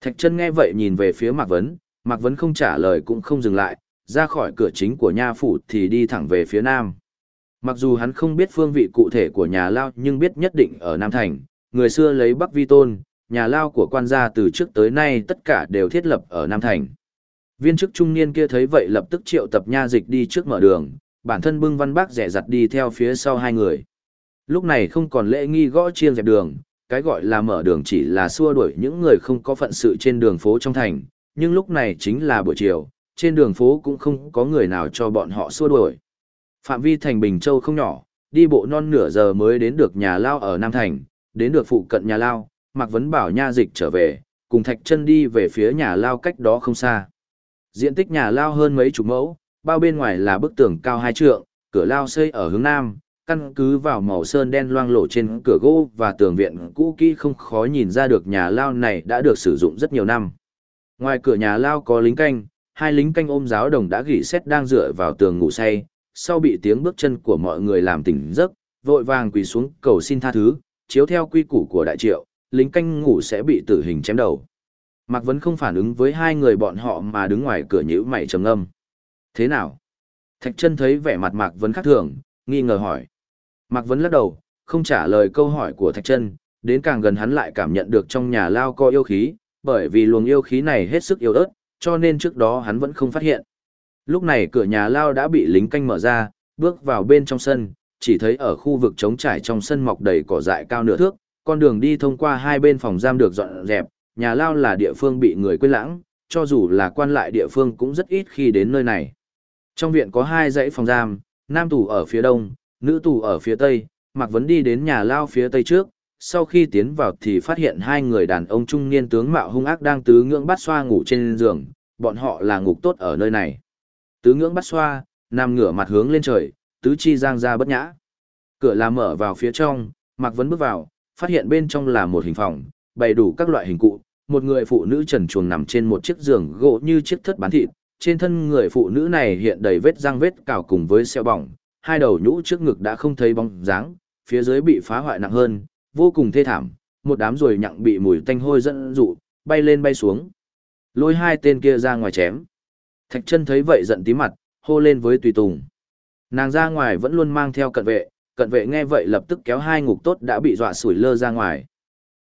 Thạch chân nghe vậy nhìn về phía Mạc Vấn, Mạc Vấn không trả lời cũng không dừng lại, ra khỏi cửa chính của nha phủ thì đi thẳng về phía nam. Mặc dù hắn không biết phương vị cụ thể của nhà Lao nhưng biết nhất định ở Nam Thành, người xưa lấy Bắc Vi Tôn, nhà Lao của quan gia từ trước tới nay tất cả đều thiết lập ở Nam Thành. Viên chức trung niên kia thấy vậy lập tức triệu tập nha dịch đi trước mở đường, bản thân bưng văn bác rẻ rặt đi theo phía sau hai người. Lúc này không còn lễ nghi gõ chiêng dẹp đường, cái gọi là mở đường chỉ là xua đuổi những người không có phận sự trên đường phố trong thành, nhưng lúc này chính là buổi chiều, trên đường phố cũng không có người nào cho bọn họ xua đuổi. Phạm vi thành Bình Châu không nhỏ, đi bộ non nửa giờ mới đến được nhà lao ở Nam Thành, đến được phụ cận nhà lao, Mạc Vấn bảo nha dịch trở về, cùng Thạch chân đi về phía nhà lao cách đó không xa. Diện tích nhà lao hơn mấy chục mẫu, bao bên ngoài là bức tường cao hai trượng, cửa lao xây ở hướng nam, căn cứ vào màu sơn đen loang lổ trên cửa gỗ và tường viện cũ kỹ không khó nhìn ra được nhà lao này đã được sử dụng rất nhiều năm. Ngoài cửa nhà lao có lính canh, hai lính canh ôm giáo đồng đã gỉ xét đang dựa vào tường ngủ say, sau bị tiếng bước chân của mọi người làm tỉnh giấc, vội vàng quỳ xuống cầu xin tha thứ, chiếu theo quy củ của đại triệu, lính canh ngủ sẽ bị tử hình chém đầu. Mạc Vấn không phản ứng với hai người bọn họ mà đứng ngoài cửa nhữ mày trầm ngâm. Thế nào? Thạch chân thấy vẻ mặt Mạc Vấn khác thường, nghi ngờ hỏi. Mạc Vấn lắc đầu, không trả lời câu hỏi của Thạch Trân. đến càng gần hắn lại cảm nhận được trong nhà lao có yêu khí, bởi vì luồng yêu khí này hết sức yếu ớt, cho nên trước đó hắn vẫn không phát hiện. Lúc này cửa nhà lao đã bị lính canh mở ra, bước vào bên trong sân, chỉ thấy ở khu vực trống trải trong sân mọc đầy cỏ dại cao nửa thước, con đường đi thông qua hai bên phòng giam được dọn dẹp, nhà lao là địa phương bị người quên lãng, cho dù là quan lại địa phương cũng rất ít khi đến nơi này. Trong viện có hai dãy phòng giam, nam tù ở phía đông, nữ tù ở phía tây, Mạc Vấn đi đến nhà lao phía tây trước, sau khi tiến vào thì phát hiện hai người đàn ông trung niên tướng mạo hung ác đang tứ ngưỡng bắt xoa ngủ trên giường, bọn họ là ngục tốt ở nơi này. Tứ ngưỡng bắt xoa, nằm ngửa mặt hướng lên trời, tứ chi giang ra bất nhã. Cửa là mở vào phía trong, Mạc Vấn bước vào, phát hiện bên trong là một hình phòng, bày đủ các loại hình cụ, một người phụ nữ trần chuồng nằm trên một chiếc giường gỗ như chiếc thất bán thịt, trên thân người phụ nữ này hiện đầy vết răng vết cào cùng với xeo bỏng, hai đầu nhũ trước ngực đã không thấy bóng dáng, phía dưới bị phá hoại nặng hơn, vô cùng thê thảm, một đám ruồi nhặng bị mùi tanh hôi dẫn dụ, bay lên bay xuống. Lôi hai tên kia ra ngoài chém. Thạch chân thấy vậy giận tí mặt, hô lên với tùy tùng. Nàng ra ngoài vẫn luôn mang theo cận vệ, cận vệ nghe vậy lập tức kéo hai ngục tốt đã bị dọa sủi lơ ra ngoài.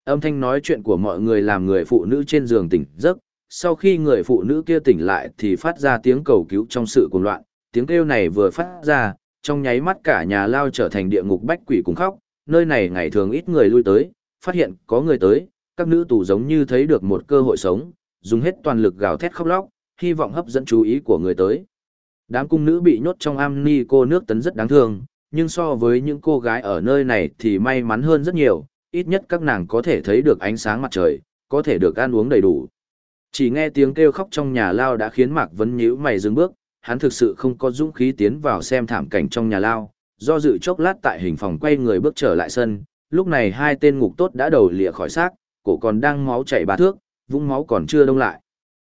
Âm thanh nói chuyện của mọi người làm người phụ nữ trên giường tỉnh giấc, sau khi người phụ nữ kia tỉnh lại thì phát ra tiếng cầu cứu trong sự cuồng loạn, tiếng kêu này vừa phát ra, trong nháy mắt cả nhà lao trở thành địa ngục bách quỷ cùng khóc, nơi này ngày thường ít người lui tới, phát hiện có người tới, các nữ tù giống như thấy được một cơ hội sống, dùng hết toàn lực gào thét khóc lóc, hy vọng hấp dẫn chú ý của người tới. Đám cung nữ bị nhốt trong am ni cô nước tấn rất đáng thương, nhưng so với những cô gái ở nơi này thì may mắn hơn rất nhiều, ít nhất các nàng có thể thấy được ánh sáng mặt trời, có thể được ăn uống đầy đủ. Chỉ nghe tiếng kêu khóc trong nhà lao đã khiến Mạc Vấn nhíu mày dừng bước, hắn thực sự không có dũng khí tiến vào xem thảm cảnh trong nhà lao, do dự chốc lát tại hình phòng quay người bước trở lại sân, lúc này hai tên ngục tốt đã đầu lìa khỏi xác, cổ còn đang máu chảy ba thước, vũng máu còn chưa đông lại.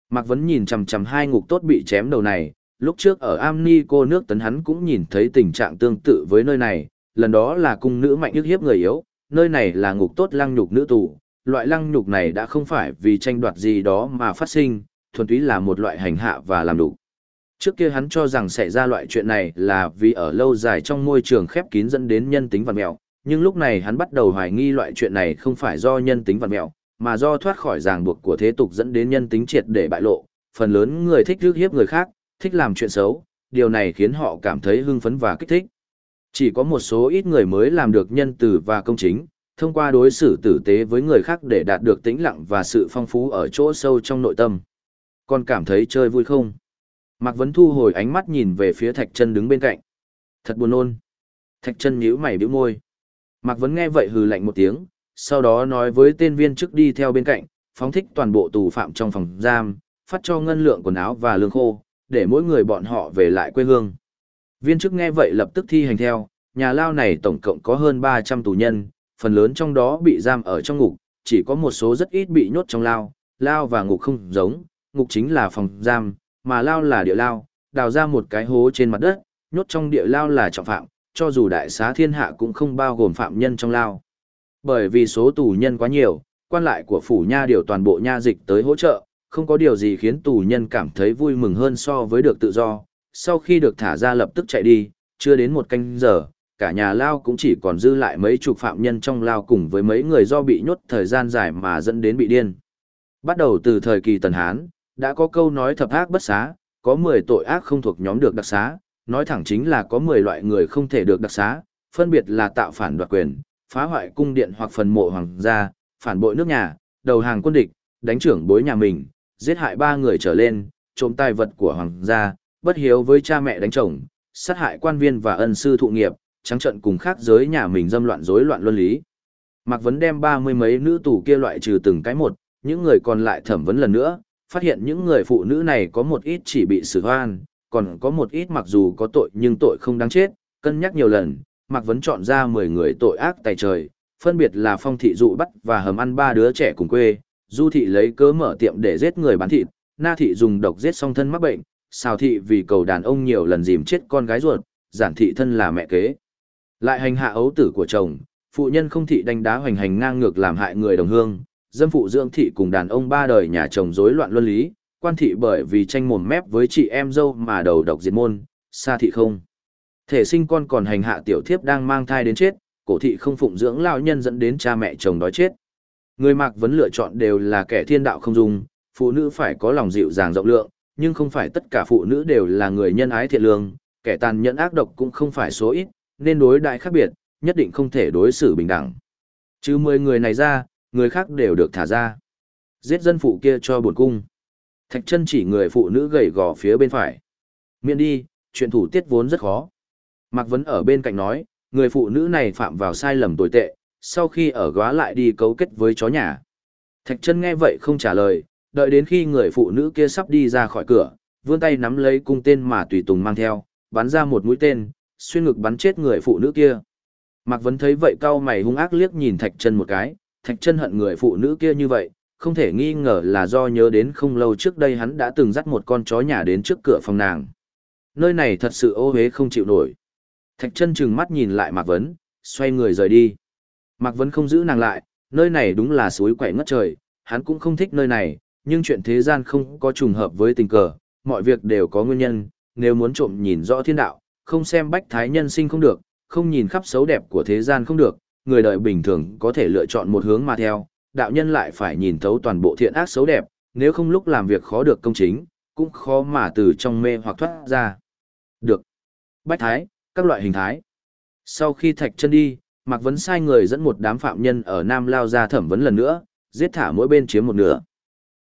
Mạc Vấn nhìn chằm chằm hai ngục tốt bị chém đầu này, lúc trước ở Amni cô nước tấn hắn cũng nhìn thấy tình trạng tương tự với nơi này, lần đó là cung nữ mạnh ức hiếp người yếu, nơi này là ngục tốt lăng nhục nữ tù, loại lăng nhục này đã không phải vì tranh đoạt gì đó mà phát sinh, thuần túy là một loại hành hạ và làm đủ. Trước kia hắn cho rằng xảy ra loại chuyện này là vì ở lâu dài trong môi trường khép kín dẫn đến nhân tính vật mẹo, nhưng lúc này hắn bắt đầu hoài nghi loại chuyện này không phải do nhân tính vật mẹo, mà do thoát khỏi ràng buộc của thế tục dẫn đến nhân tính triệt để bại lộ. Phần lớn người thích rước hiếp người khác, thích làm chuyện xấu, điều này khiến họ cảm thấy hưng phấn và kích thích. Chỉ có một số ít người mới làm được nhân từ và công chính, thông qua đối xử tử tế với người khác để đạt được tĩnh lặng và sự phong phú ở chỗ sâu trong nội tâm. Còn cảm thấy chơi vui không? Mạc Vấn thu hồi ánh mắt nhìn về phía Thạch Chân đứng bên cạnh. Thật buồn nôn. Thạch Chân nhíu mày bĩu môi. Mạc Vấn nghe vậy hừ lạnh một tiếng, sau đó nói với tên viên chức đi theo bên cạnh, phóng thích toàn bộ tù phạm trong phòng giam, phát cho ngân lượng quần áo và lương khô, để mỗi người bọn họ về lại quê hương. Viên chức nghe vậy lập tức thi hành theo, nhà lao này tổng cộng có hơn 300 tù nhân, phần lớn trong đó bị giam ở trong ngục, chỉ có một số rất ít bị nhốt trong lao, lao và ngục không giống, ngục chính là phòng giam, mà lao là địa lao, đào ra một cái hố trên mặt đất, nhốt trong địa lao là trọng phạm, cho dù đại xá thiên hạ cũng không bao gồm phạm nhân trong lao. Bởi vì số tù nhân quá nhiều, quan lại của phủ nha điều toàn bộ nha dịch tới hỗ trợ, không có điều gì khiến tù nhân cảm thấy vui mừng hơn so với được tự do. Sau khi được thả ra lập tức chạy đi, chưa đến một canh giờ, cả nhà lao cũng chỉ còn dư lại mấy chục phạm nhân trong lao cùng với mấy người do bị nhốt thời gian dài mà dẫn đến bị điên. Bắt đầu từ thời kỳ Tần Hán, đã có câu nói thập ác bất xá, có 10 tội ác không thuộc nhóm được đặc xá, nói thẳng chính là có 10 loại người không thể được đặc xá, phân biệt là tạo phản đoạt quyền, phá hoại cung điện hoặc phần mộ hoàng gia, phản bội nước nhà, đầu hàng quân địch, đánh trưởng bối nhà mình, giết hại ba người trở lên, trộm tài vật của hoàng gia, bất hiếu với cha mẹ đánh chồng, sát hại quan viên và ân sư thụ nghiệp, trắng trận cùng khác giới nhà mình dâm loạn rối loạn luân lý. Mạc Vấn đem ba mươi mấy nữ tù kia loại trừ từng cái một, những người còn lại thẩm vấn lần nữa, phát hiện những người phụ nữ này có một ít chỉ bị xử hoan, còn có một ít mặc dù có tội nhưng tội không đáng chết, cân nhắc nhiều lần, Mạc Vấn chọn ra 10 người tội ác tài trời, phân biệt là phong thị dụ bắt và hầm ăn ba đứa trẻ cùng quê, du thị lấy cớ mở tiệm để giết người bán thịt, na thị dùng độc giết song thân mắc bệnh, Sào thị vì cầu đàn ông nhiều lần dìm chết con gái ruột, giản thị thân là mẹ kế. Lại hành hạ ấu tử của chồng, phụ nhân không thị đánh đá hoành hành ngang ngược làm hại người đồng hương, dâm phụ dưỡng thị cùng đàn ông ba đời nhà chồng rối loạn luân lý, quan thị bởi vì tranh mồm mép với chị em dâu mà đầu độc diệt môn, xa thị không. Thể sinh con còn hành hạ tiểu thiếp đang mang thai đến chết, cổ thị không phụng dưỡng lão nhân dẫn đến cha mẹ chồng đói chết. Người mạc vấn lựa chọn đều là kẻ thiên đạo không dung, phụ nữ phải có lòng dịu dàng rộng lượng, nhưng không phải tất cả phụ nữ đều là người nhân ái thiện lương, kẻ tàn nhẫn ác độc cũng không phải số ít, nên đối đại khác biệt, nhất định không thể đối xử bình đẳng. Chứ 10 người này ra, người khác đều được thả ra. Giết dân phụ kia cho buồn cung. Thạch chân chỉ người phụ nữ gầy gò phía bên phải. Miễn đi, chuyện thủ tiết vốn rất khó. Mạc Vấn ở bên cạnh nói, người phụ nữ này phạm vào sai lầm tồi tệ, sau khi ở góa lại đi cấu kết với chó nhà. Thạch chân nghe vậy không trả lời, đợi đến khi người phụ nữ kia sắp đi ra khỏi cửa, vươn tay nắm lấy cung tên mà tùy tùng mang theo, bắn ra một mũi tên, xuyên ngực bắn chết người phụ nữ kia. Mạc Vấn thấy vậy cao mày hung ác liếc nhìn Thạch chân một cái, Thạch chân hận người phụ nữ kia như vậy, không thể nghi ngờ là do nhớ đến không lâu trước đây hắn đã từng dắt một con chó nhà đến trước cửa phòng nàng. Nơi này thật sự ô hế không chịu nổi. Thạch chân chừng mắt nhìn lại Mạc Vấn, xoay người rời đi. Mạc Vấn không giữ nàng lại, nơi này đúng là suối quậy ngất trời, hắn cũng không thích nơi này, nhưng chuyện thế gian không có trùng hợp với tình cờ, mọi việc đều có nguyên nhân, nếu muốn trộm nhìn rõ thiên đạo, không xem bách thái nhân sinh không được, không nhìn khắp xấu đẹp của thế gian không được, người đời bình thường có thể lựa chọn một hướng mà theo, đạo nhân lại phải nhìn thấu toàn bộ thiện ác xấu đẹp, nếu không lúc làm việc khó được công chính, cũng khó mà từ trong mê hoặc thoát ra. Được. Bách thái, các loại hình thái. Sau khi thạch chân đi, Mạc Vấn sai người dẫn một đám phạm nhân ở Nam Lao ra thẩm vấn lần nữa, giết thả mỗi bên chiếm một nửa.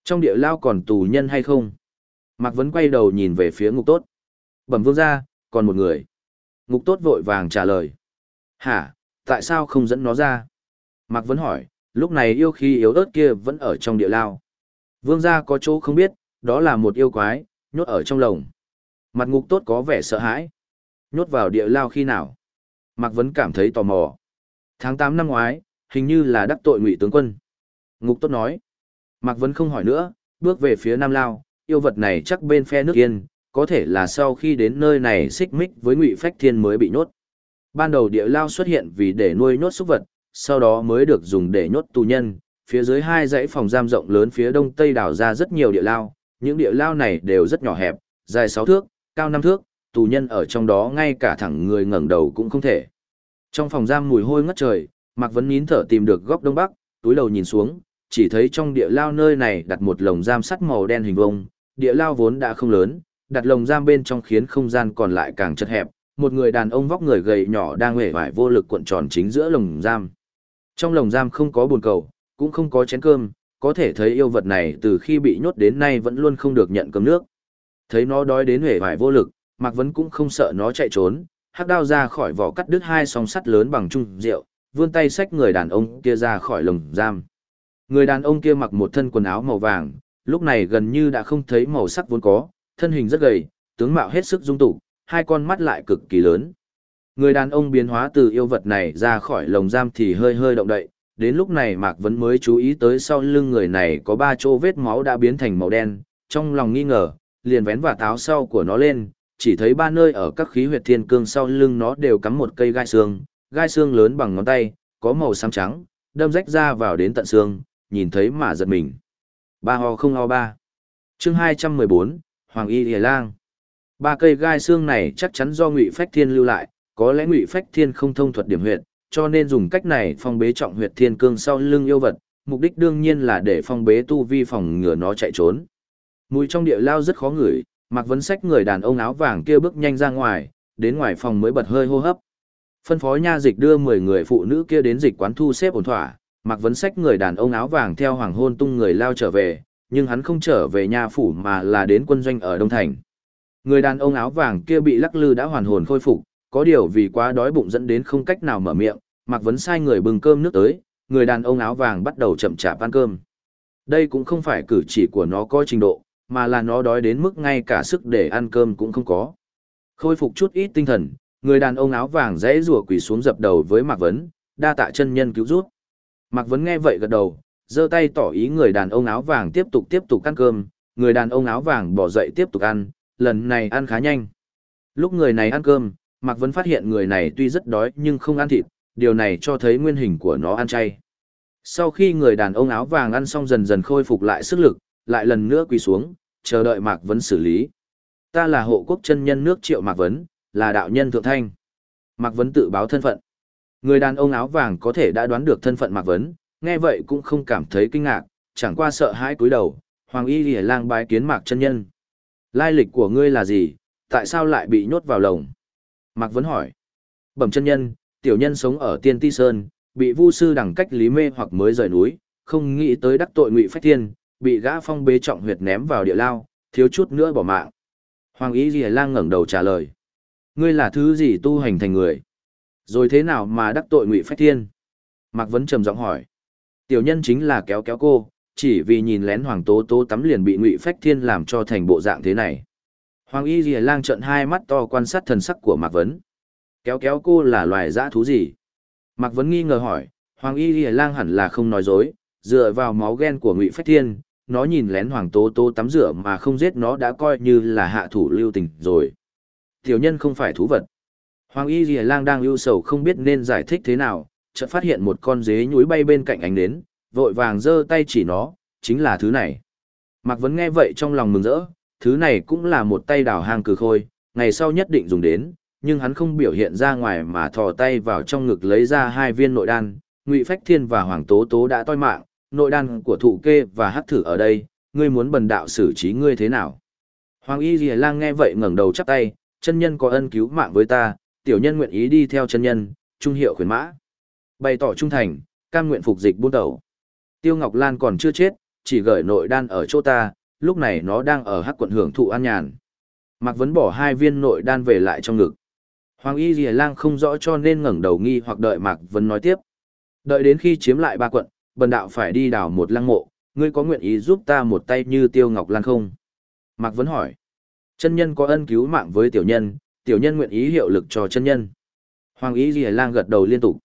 Trong địa Lao còn tù nhân hay không? Mạc Vấn quay đầu nhìn về phía ngục tốt. Bẩm vương ra, còn một người. Ngục tốt vội vàng trả lời. Hả, tại sao không dẫn nó ra? Mạc Vấn hỏi, lúc này yêu khí yếu ớt kia vẫn ở trong địa Lao. Vương gia có chỗ không biết, đó là một yêu quái, nhốt ở trong lồng. Mặt ngục tốt có vẻ sợ hãi. Nhốt vào địa lao khi nào? Mạc Vấn cảm thấy tò mò. Tháng 8 năm ngoái, hình như là đắc tội ngụy tướng quân. Ngục tốt nói. Mạc Vấn không hỏi nữa, bước về phía Nam Lao, yêu vật này chắc bên phe nước yên, có thể là sau khi đến nơi này xích mích với ngụy phách thiên mới bị nhốt. Ban đầu địa lao xuất hiện vì để nuôi nhốt súc vật, sau đó mới được dùng để nhốt tù nhân. Phía dưới hai dãy phòng giam rộng lớn phía đông tây đảo ra rất nhiều địa lao, những địa lao này đều rất nhỏ hẹp, dài 6 thước, cao 5 thước, tù nhân ở trong đó ngay cả thẳng người ngẩng đầu cũng không thể. Trong phòng giam mùi hôi ngất trời, Mạc Vấn nín thở tìm được góc đông bắc, túi đầu nhìn xuống, chỉ thấy trong địa lao nơi này đặt một lồng giam sắt màu đen hình vông, địa lao vốn đã không lớn, đặt lồng giam bên trong khiến không gian còn lại càng chật hẹp, một người đàn ông vóc người gầy nhỏ đang uể vải vô lực cuộn tròn chính giữa lồng giam. Trong lồng giam không có bồn cầu, cũng không có chén cơm, có thể thấy yêu vật này từ khi bị nhốt đến nay vẫn luôn không được nhận cơm nước. Thấy nó đói đến uể vải vô lực, Mạc Vấn cũng không sợ nó chạy trốn, hắc đao ra khỏi vỏ cắt đứt hai song sắt lớn bằng chung rượu, vươn tay xách người đàn ông kia ra khỏi lồng giam. Người đàn ông kia mặc một thân quần áo màu vàng, lúc này gần như đã không thấy màu sắc vốn có, thân hình rất gầy, tướng mạo hết sức dung tục, hai con mắt lại cực kỳ lớn. Người đàn ông biến hóa từ yêu vật này ra khỏi lồng giam thì hơi hơi động đậy, đến lúc này Mạc Vấn mới chú ý tới sau lưng người này có ba chỗ vết máu đã biến thành màu đen, trong lòng nghi ngờ, liền vén và táo sau của nó lên, chỉ thấy ba nơi ở các khí huyệt thiên cương sau lưng nó đều cắm một cây gai xương, gai xương lớn bằng ngón tay, có màu xám trắng, đâm rách ra vào đến tận xương, nhìn thấy mà giật mình. Ba ho không ho ba. chương 214, Hoàng Y Hề Lang. Ba cây gai xương này chắc chắn do Ngụy Phách Thiên lưu lại, có lẽ Ngụy Phách Thiên không thông thuật điểm huyệt, cho nên dùng cách này phong bế trọng huyệt thiên cương sau lưng yêu vật, mục đích đương nhiên là để phong bế tu vi phòng ngừa nó chạy trốn. Mùi trong địa lao rất khó ngửi, Mạc Vấn Sách người đàn ông áo vàng kia bước nhanh ra ngoài, đến ngoài phòng mới bật hơi hô hấp. Phân phó nha dịch đưa 10 người phụ nữ kia đến dịch quán thu xếp ổn thỏa, Mạc Vấn Sách người đàn ông áo vàng theo hoàng hôn tung người lao trở về, nhưng hắn không trở về nha phủ mà là đến quân doanh ở Đông Thành. Người đàn ông áo vàng kia bị lắc lư đã hoàn hồn khôi phục, có điều vì quá đói bụng dẫn đến không cách nào mở miệng, Mạc Vấn sai người bưng cơm nước tới, người đàn ông áo vàng bắt đầu chậm chạp ăn cơm. Đây cũng không phải cử chỉ của nó có trình độ, mà là nó đói đến mức ngay cả sức để ăn cơm cũng không có. Khôi phục chút ít tinh thần, người đàn ông áo vàng rẽ rùa quỳ xuống dập đầu với Mạc Vấn, đa tạ chân nhân cứu rút. Mạc Vấn nghe vậy gật đầu, giơ tay tỏ ý người đàn ông áo vàng tiếp tục tiếp tục ăn cơm, người đàn ông áo vàng bỏ dậy tiếp tục ăn, lần này ăn khá nhanh. Lúc người này ăn cơm, Mạc Vân phát hiện người này tuy rất đói nhưng không ăn thịt, điều này cho thấy nguyên hình của nó ăn chay. Sau khi người đàn ông áo vàng ăn xong dần dần khôi phục lại sức lực, lại lần nữa quỳ xuống, chờ đợi Mạc Vân xử lý. Ta là hộ quốc chân nhân nước triệu Mạc Vấn, là đạo nhân thượng thanh. Mạc Vấn tự báo thân phận. Người đàn ông áo vàng có thể đã đoán được thân phận Mạc Vấn, nghe vậy cũng không cảm thấy kinh ngạc, chẳng qua sợ hãi cúi đầu, Hoàng Y Lìa Lang bái kiến Mạc chân nhân. Lai lịch của ngươi là gì, tại sao lại bị nhốt vào lồng? Mạc Vấn hỏi. Bẩm chân nhân, tiểu nhân sống ở Tiên Ti Sơn, bị vu sư đẳng cách lý mê hoặc mới rời núi, không nghĩ tới đắc tội ngụy phách thiên, bị gã phong bế trọng huyệt ném vào địa lao, thiếu chút nữa bỏ mạng. Hoàng ý Lìa Lang ngẩng đầu trả lời. Ngươi là thứ gì tu hành thành người? Rồi thế nào mà đắc tội ngụy phách thiên? Mạc Vấn trầm giọng hỏi. Tiểu nhân chính là kéo kéo cô, chỉ vì nhìn lén Hoàng Tố Tố tắm liền bị ngụy phách thiên làm cho thành bộ dạng thế này. Hoàng Y rìa Lang trợn hai mắt to quan sát thần sắc của Mạc Vấn. Kéo kéo cô là loài dã thú gì? Mạc Vấn nghi ngờ hỏi, Hoàng Y rìa Lang hẳn là không nói dối, dựa vào máu ghen của Ngụy Phách Thiên, nó nhìn lén Hoàng Tố Tố tắm rửa mà không giết nó đã coi như là hạ thủ lưu tình rồi. Tiểu nhân không phải thú vật. Hoàng Y rìa Lang đang ưu sầu không biết nên giải thích thế nào, chợt phát hiện một con dế nhúi bay bên cạnh ánh đến, vội vàng giơ tay chỉ nó, chính là thứ này. Mạc Vấn nghe vậy trong lòng mừng rỡ, thứ này cũng là một tay đào hang cử khôi, ngày sau nhất định dùng đến, nhưng hắn không biểu hiện ra ngoài mà thò tay vào trong ngực lấy ra hai viên nội đan, Ngụy Phách Thiên và Hoàng Tố Tố đã toi mạng, nội đan của thụ kê và hắc thử ở đây, ngươi muốn bần đạo xử trí ngươi thế nào? Hoàng Y Lìa Lang nghe vậy ngẩng đầu chắp tay, chân nhân có ân cứu mạng với ta, tiểu nhân nguyện ý đi theo chân nhân, trung hiệu khuyến mã. Bày tỏ trung thành, cam nguyện phục dịch buôn đầu. Tiêu Ngọc Lan còn chưa chết, chỉ gửi nội đan ở chỗ ta, lúc này nó đang ở hắc quận hưởng thụ an nhàn. Mạc Vấn bỏ hai viên nội đan về lại trong ngực. Hoàng Y Dì Lang không rõ cho nên ngẩng đầu nghi hoặc đợi Mạc Vấn nói tiếp. Đợi đến khi chiếm lại ba quận, bần đạo phải đi đào một lăng mộ, ngươi có nguyện ý giúp ta một tay như Tiêu Ngọc Lan không? Mạc Vấn hỏi. Chân nhân có ân cứu mạng với tiểu nhân, tiểu nhân nguyện ý hiệu lực cho chân nhân. Hoàng Y Dì Lang gật đầu liên tục.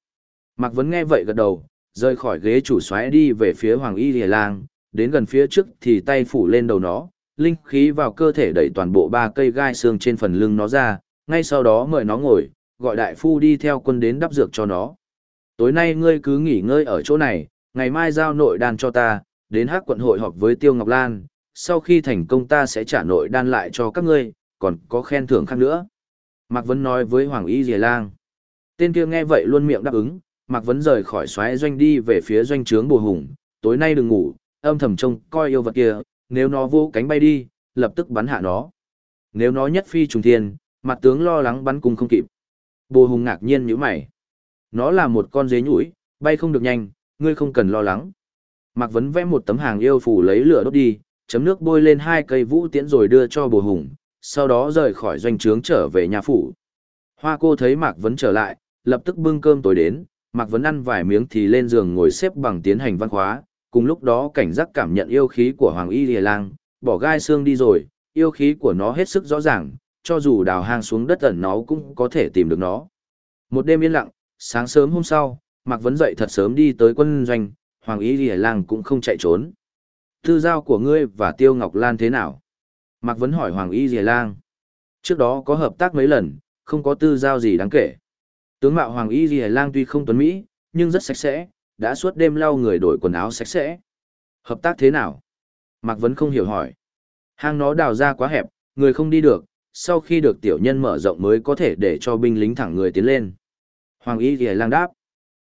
Mạc Vấn nghe vậy gật đầu, rời khỏi ghế chủ xoáy đi về phía Hoàng Y Lìa Lang, đến gần phía trước thì tay phủ lên đầu nó, linh khí vào cơ thể đẩy toàn bộ ba cây gai xương trên phần lưng nó ra, ngay sau đó mời nó ngồi, gọi đại phu đi theo quân đến đắp dược cho nó. Tối nay ngươi cứ nghỉ ngơi ở chỗ này, ngày mai giao nội đan cho ta, đến hắc quận hội họp với Tiêu Ngọc Lan, sau khi thành công ta sẽ trả nội đan lại cho các ngươi, còn có khen thưởng khác nữa. Mạc Vân nói với Hoàng Y Dìa Lang. Tên kia nghe vậy luôn miệng đáp ứng, Mạc Vấn rời khỏi xoáy doanh đi về phía doanh trướng bồ hùng, tối nay đừng ngủ, âm thầm trông coi yêu vật kia, nếu nó vô cánh bay đi, lập tức bắn hạ nó. Nếu nó nhất phi trùng thiên, mặt tướng lo lắng bắn cung không kịp. Bồ hùng ngạc nhiên như mày. Nó là một con dế nhũi, bay không được nhanh, ngươi không cần lo lắng. Mạc Vấn vẽ một tấm hàng yêu phủ lấy lửa đốt đi, chấm nước bôi lên hai cây vũ tiễn rồi đưa cho bồ hùng, sau đó rời khỏi doanh trướng trở về nhà phủ. Hoa cô thấy Mạc Vấn trở lại, lập tức bưng cơm tối đến, Mạc Vấn ăn vài miếng thì lên giường ngồi xếp bằng tiến hành văn khóa, cùng lúc đó cảnh giác cảm nhận yêu khí của Hoàng Y Lìa Lang, bỏ gai xương đi rồi, yêu khí của nó hết sức rõ ràng, cho dù đào hang xuống đất ẩn nó cũng có thể tìm được nó. Một đêm yên lặng, sáng sớm hôm sau, Mạc Vấn dậy thật sớm đi tới quân doanh, Hoàng Y Lìa Lang cũng không chạy trốn. Tư giao của ngươi và Tiêu Ngọc Lan thế nào? Mạc Vấn hỏi Hoàng Y Lìa Lang. Trước đó có hợp tác mấy lần, không có tư giao gì đáng kể. Tướng mạo Hoàng Y Ghi Lang tuy không tuấn Mỹ, nhưng rất sạch sẽ, đã suốt đêm lau người đổi quần áo sạch sẽ, Hợp tác thế nào? Mạc Vấn không hiểu hỏi. Hang nó đào ra quá hẹp, người không đi được, sau khi được tiểu nhân mở rộng mới có thể để cho binh lính thẳng người tiến lên. Hoàng Y Ghi lang đáp.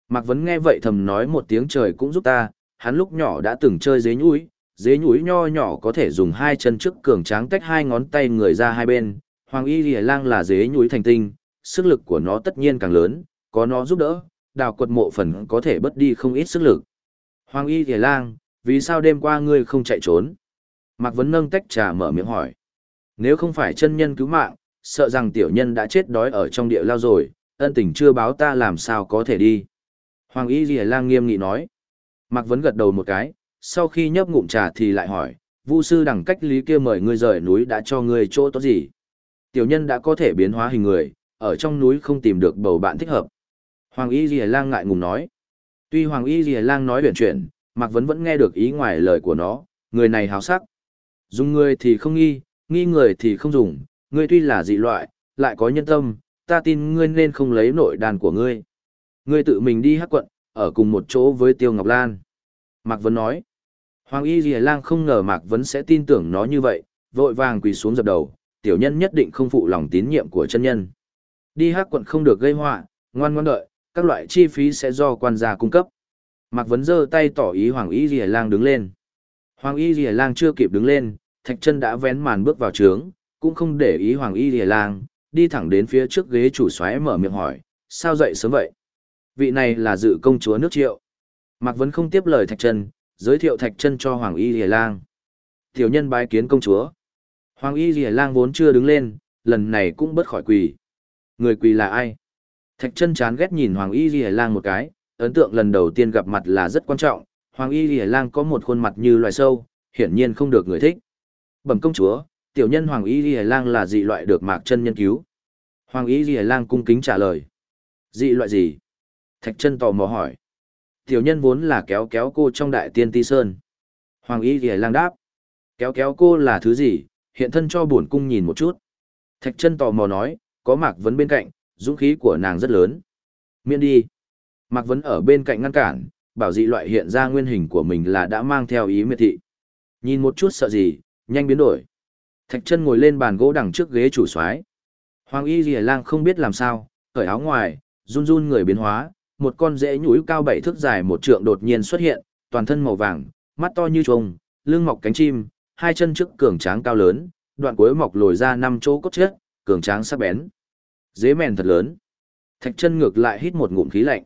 Mạc Vấn nghe vậy thầm nói một tiếng trời cũng giúp ta, hắn lúc nhỏ đã từng chơi dế nhũi, dế nhũi nho nhỏ có thể dùng hai chân trước cường tráng tách hai ngón tay người ra hai bên. Hoàng Y Ghi lang là dế nhũi thành tinh, sức lực của nó tất nhiên càng lớn, có nó giúp đỡ, đào quật mộ phần có thể bớt đi không ít sức lực. Hoàng Y thề lang, vì sao đêm qua ngươi không chạy trốn? Mạc Vấn nâng tách trà mở miệng hỏi. Nếu không phải chân nhân cứu mạng, sợ rằng tiểu nhân đã chết đói ở trong địa lao rồi, ân tình chưa báo ta làm sao có thể đi. Hoàng Y thề Lang nghiêm nghị nói. Mạc Vấn gật đầu một cái, sau khi nhấp ngụm trà thì lại hỏi, Vu sư đẳng cách lý kia mời ngươi rời núi đã cho ngươi chỗ tốt gì? Tiểu nhân đã có thể biến hóa hình người, ở trong núi không tìm được bầu bạn thích hợp. Hoàng Y Ghi Lang ngại ngùng nói. Tuy Hoàng Y Ghi Lang nói biển chuyện, Mạc Vấn vẫn nghe được ý ngoài lời của nó, người này háo sắc. Dùng người thì không nghi, nghi người thì không dùng, ngươi tuy là dị loại, lại có nhân tâm, ta tin ngươi nên không lấy nội đàn của ngươi. Ngươi tự mình đi hắc quận, ở cùng một chỗ với Tiêu Ngọc Lan. Mạc Vấn nói. Hoàng Y Dì Lang không ngờ Mạc Vấn sẽ tin tưởng nó như vậy, vội vàng quỳ xuống dập đầu, tiểu nhân nhất định không phụ lòng tín nhiệm của chân nhân. Đi hát quận không được gây họa, ngoan ngoan đợi, các loại chi phí sẽ do quan gia cung cấp. Mạc Vấn giơ tay tỏ ý Hoàng Y Dì Lang đứng lên. Hoàng Y Lìa Lang chưa kịp đứng lên, Thạch Chân đã vén màn bước vào trướng, cũng không để ý Hoàng Y Lìa Lang, đi thẳng đến phía trước ghế chủ soái mở miệng hỏi, sao dậy sớm vậy? Vị này là dự công chúa nước Triệu. Mạc Vấn không tiếp lời Thạch Chân, giới thiệu Thạch Chân cho Hoàng Y Lìa Lang. Tiểu nhân bái kiến công chúa. Hoàng Y Lìa Lang vốn chưa đứng lên, lần này cũng bất khỏi quỳ. Người quỳ là ai? Thạch Chân chán ghét nhìn Hoàng Y Lìa Lang một cái, ấn tượng lần đầu tiên gặp mặt là rất quan trọng, Hoàng Y Lìa Lang có một khuôn mặt như loài sâu, hiển nhiên không được người thích. Bẩm công chúa, tiểu nhân Hoàng Y Lìa Lang là dị loại được Mạc Chân nhân cứu. Hoàng Y Lìa Lang cung kính trả lời. Dị loại gì? Thạch Chân tò mò hỏi. Tiểu nhân vốn là kéo kéo cô trong đại tiên ti sơn. Hoàng Y Lìa Lang đáp. Kéo kéo cô là thứ gì? Hiện thân cho bổn cung nhìn một chút. Thạch Chân tò mò nói, có Mạc Vấn bên cạnh, dũng khí của nàng rất lớn. Miễn đi. Mạc Vấn ở bên cạnh ngăn cản, bảo dị loại hiện ra nguyên hình của mình là đã mang theo ý miệt thị. Nhìn một chút sợ gì, nhanh biến đổi. Thạch chân ngồi lên bàn gỗ đằng trước ghế chủ soái. Hoàng y dì lang không biết làm sao, cởi áo ngoài, run run người biến hóa, một con rễ nhũi cao bảy thước dài một trượng đột nhiên xuất hiện, toàn thân màu vàng, mắt to như trùng, lưng mọc cánh chim, hai chân trước cường tráng cao lớn, đoạn cuối mọc lồi ra năm chỗ cốt chết, cường tráng sắc bén. Dế mèn thật lớn. Thạch chân ngược lại hít một ngụm khí lạnh.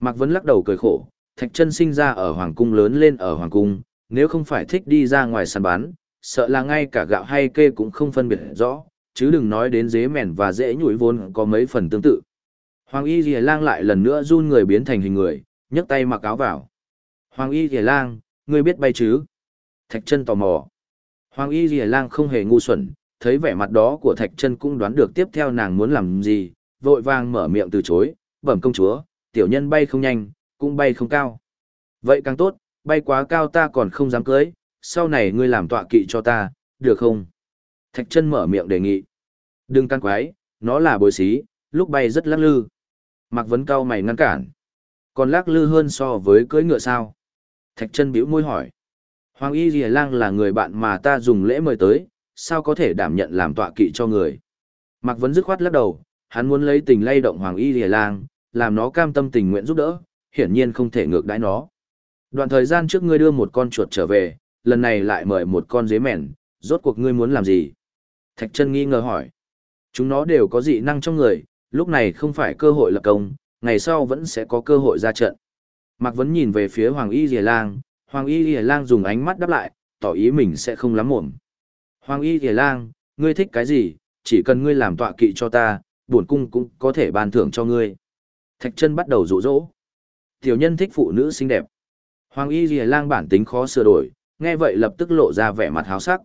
Mạc Vấn lắc đầu cười khổ, thạch chân sinh ra ở hoàng cung lớn lên ở hoàng cung, nếu không phải thích đi ra ngoài săn bán, sợ là ngay cả gạo hay kê cũng không phân biệt rõ, chứ đừng nói đến dế mèn và dễ nhủi vốn có mấy phần tương tự. Hoàng y rìa lang lại lần nữa run người biến thành hình người, nhấc tay mặc áo vào. Hoàng y rìa lang, ngươi biết bay chứ? Thạch chân tò mò. Hoàng y rìa lang không hề ngu xuẩn, thấy vẻ mặt đó của thạch chân cũng đoán được tiếp theo nàng muốn làm gì, vội vàng mở miệng từ chối, bẩm công chúa, tiểu nhân bay không nhanh, cũng bay không cao. Vậy càng tốt, bay quá cao ta còn không dám cưới, sau này ngươi làm tọa kỵ cho ta, được không? Thạch chân mở miệng đề nghị. Đừng căn quái, nó là bồi xí, lúc bay rất lắc lư. Mạc Vấn cao mày ngăn cản. Còn lắc lư hơn so với cưới ngựa sao? Thạch chân bĩu môi hỏi. Hoàng Y Lìa Lang là người bạn mà ta dùng lễ mời tới, sao có thể đảm nhận làm tọa kỵ cho người? Mạc Vấn dứt khoát lắc đầu, hắn muốn lấy tình lay động Hoàng Y Lìa Lang, làm nó cam tâm tình nguyện giúp đỡ, hiển nhiên không thể ngược đãi nó. Đoạn thời gian trước ngươi đưa một con chuột trở về, lần này lại mời một con dế mèn, rốt cuộc ngươi muốn làm gì? Thạch chân nghi ngờ hỏi. Chúng nó đều có dị năng trong người, lúc này không phải cơ hội lập công, ngày sau vẫn sẽ có cơ hội ra trận. Mạc Vấn nhìn về phía Hoàng Y Lìa Lang, Hoàng Y Lìa Lang dùng ánh mắt đáp lại, tỏ ý mình sẽ không lắm mồm. Hoàng Y thề Lang, ngươi thích cái gì, chỉ cần ngươi làm tọa kỵ cho ta, bổn cung cũng có thể ban thưởng cho ngươi. Thạch chân bắt đầu rụ rỗ. Tiểu nhân thích phụ nữ xinh đẹp. Hoàng y thề lang bản tính khó sửa đổi, nghe vậy lập tức lộ ra vẻ mặt háo sắc.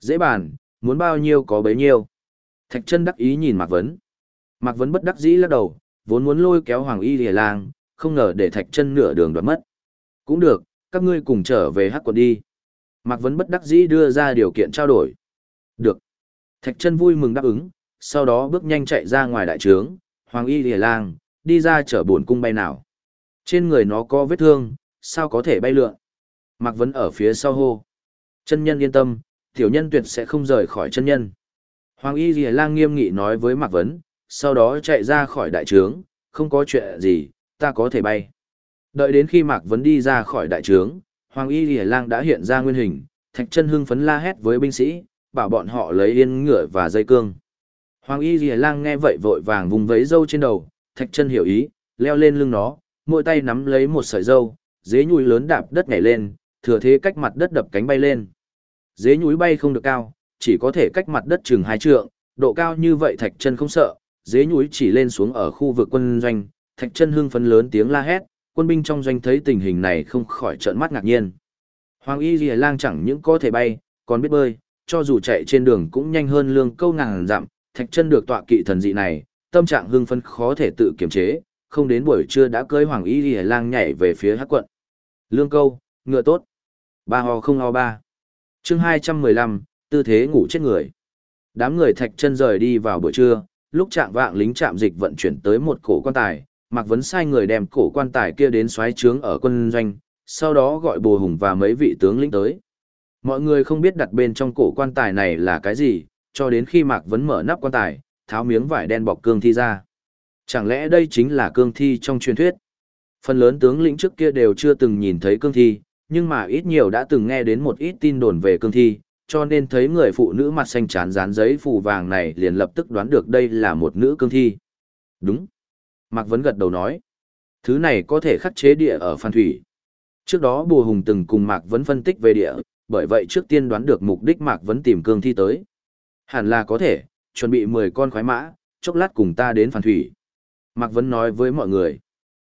Dễ bàn, muốn bao nhiêu có bấy nhiêu. Thạch chân đắc ý nhìn Mạc Vấn. Mạc Vấn bất đắc dĩ lắc đầu, vốn muốn lôi kéo Hoàng y Lìa lang, không ngờ để thạch chân nửa đường đoạt mất. Cũng được, các ngươi cùng trở về hát quần đi. Mạc Vấn bất đắc dĩ đưa ra điều kiện trao đổi. Được. Thạch chân vui mừng đáp ứng, sau đó bước nhanh chạy ra ngoài đại trướng, Hoàng y Lìa lang, đi ra chở buồn cung bay nào. Trên người nó có vết thương, sao có thể bay lượn? Mạc Vấn ở phía sau hô. Chân nhân yên tâm, tiểu nhân tuyệt sẽ không rời khỏi chân nhân. Hoàng Y Lìa Lang nghiêm nghị nói với Mạc Vấn, sau đó chạy ra khỏi đại trướng, không có chuyện gì, ta có thể bay. Đợi đến khi Mạc Vấn đi ra khỏi đại trướng, Hoàng Y Lìa Lang đã hiện ra nguyên hình, thạch chân hưng phấn la hét với binh sĩ, bảo bọn họ lấy yên ngựa và dây cương. Hoàng Y Lìa Lang nghe vậy vội vàng vùng vấy dâu trên đầu, thạch chân hiểu ý, leo lên lưng nó, mỗi tay nắm lấy một sợi dâu, dế nhúi lớn đạp đất nhảy lên, thừa thế cách mặt đất đập cánh bay lên. Dế nhúi bay không được cao, chỉ có thể cách mặt đất chừng hai trượng, độ cao như vậy thạch chân không sợ, dế nhúi chỉ lên xuống ở khu vực quân doanh, thạch chân hưng phấn lớn tiếng la hét, quân binh trong doanh thấy tình hình này không khỏi trợn mắt ngạc nhiên. Hoàng Y Lìa Lang chẳng những có thể bay, còn biết bơi, cho dù chạy trên đường cũng nhanh hơn lương câu ngàn dặm, thạch chân được tọa kỵ thần dị này, tâm trạng hưng phấn khó thể tự kiềm chế, không đến buổi trưa đã cưới Hoàng Y Lìa Lang nhảy về phía hắc quận. Lương câu, ngựa tốt. Ba ho không ho ba. chương 215, tư thế ngủ chết người. Đám người thạch chân rời đi vào buổi trưa, lúc trạng vạng lính trạm dịch vận chuyển tới một cổ quan tài, Mạc Vấn sai người đem cổ quan tài kia đến xoáy trướng ở quân doanh, sau đó gọi bồ hùng và mấy vị tướng lĩnh tới. Mọi người không biết đặt bên trong cổ quan tài này là cái gì, cho đến khi Mạc Vấn mở nắp quan tài, tháo miếng vải đen bọc cương thi ra. Chẳng lẽ đây chính là cương thi trong truyền thuyết? Phần lớn tướng lĩnh trước kia đều chưa từng nhìn thấy cương thi, nhưng mà ít nhiều đã từng nghe đến một ít tin đồn về cương thi, cho nên thấy người phụ nữ mặt xanh chán dán giấy phù vàng này liền lập tức đoán được đây là một nữ cương thi. Đúng. Mạc Vấn gật đầu nói. Thứ này có thể khắc chế địa ở Phan Thủy. Trước đó Bùa Hùng từng cùng Mạc Vấn phân tích về địa, bởi vậy trước tiên đoán được mục đích Mạc Vấn tìm cương thi tới. Hẳn là có thể, chuẩn bị 10 con khoái mã, chốc lát cùng ta đến Phan Thủy. Mạc Vấn nói với mọi người.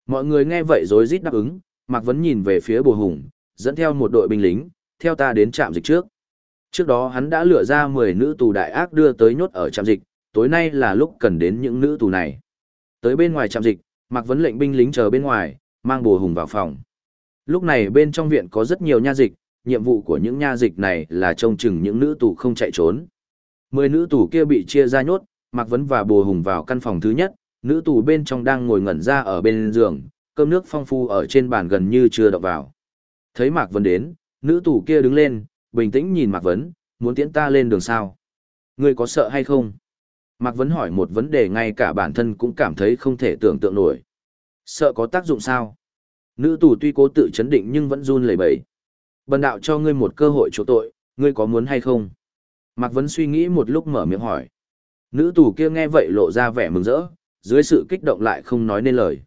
Mọi người nghe vậy rồi rít đáp ứng, Mạc Vấn nhìn về phía Bùa Hùng, dẫn theo một đội binh lính, theo ta đến trạm dịch trước. Trước đó hắn đã lựa ra 10 nữ tù đại ác đưa tới nhốt ở trạm dịch, tối nay là lúc cần đến những nữ tù này. Tới bên ngoài trạm dịch, Mạc Vấn lệnh binh lính chờ bên ngoài, mang bùa hùng vào phòng. Lúc này bên trong viện có rất nhiều nha dịch, nhiệm vụ của những nha dịch này là trông chừng những nữ tù không chạy trốn. Mười nữ tù kia bị chia ra nhốt, Mạc Vấn và bùa hùng vào căn phòng thứ nhất, nữ tù bên trong đang ngồi ngẩn ra ở bên giường, cơm nước phong phu ở trên bàn gần như chưa đọc vào. Thấy Mạc Vấn đến, nữ tù kia đứng lên, bình tĩnh nhìn Mạc Vấn, muốn tiễn ta lên đường sao? Ngươi có sợ hay không? Mạc Vấn hỏi một vấn đề ngay cả bản thân cũng cảm thấy không thể tưởng tượng nổi. Sợ có tác dụng sao? Nữ tù tuy cố tự chấn định nhưng vẫn run lẩy bẩy. Bần đạo cho ngươi một cơ hội chỗ tội, ngươi có muốn hay không? Mạc Vấn suy nghĩ một lúc mở miệng hỏi. Nữ tù kia nghe vậy lộ ra vẻ mừng rỡ, dưới sự kích động lại không nói nên lời.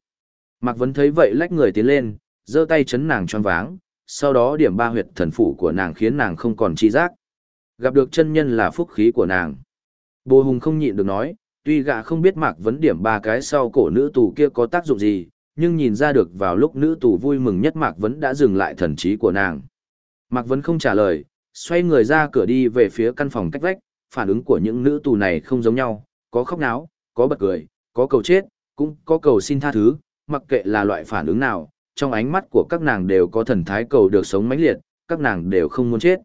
Mạc Vấn thấy vậy lách người tiến lên, giơ tay chấn nàng choáng váng, sau đó điểm ba huyệt thần phủ của nàng khiến nàng không còn chi giác. Gặp được chân nhân là phúc khí của nàng. Bồ Hùng không nhịn được nói, tuy gã không biết Mạc Vấn điểm ba cái sau cổ nữ tù kia có tác dụng gì, nhưng nhìn ra được vào lúc nữ tù vui mừng nhất Mạc Vấn đã dừng lại thần trí của nàng. Mạc Vấn không trả lời, xoay người ra cửa đi về phía căn phòng cách vách, phản ứng của những nữ tù này không giống nhau, có khóc náo, có bật cười, có cầu chết, cũng có cầu xin tha thứ, mặc kệ là loại phản ứng nào, trong ánh mắt của các nàng đều có thần thái cầu được sống mãnh liệt, các nàng đều không muốn chết.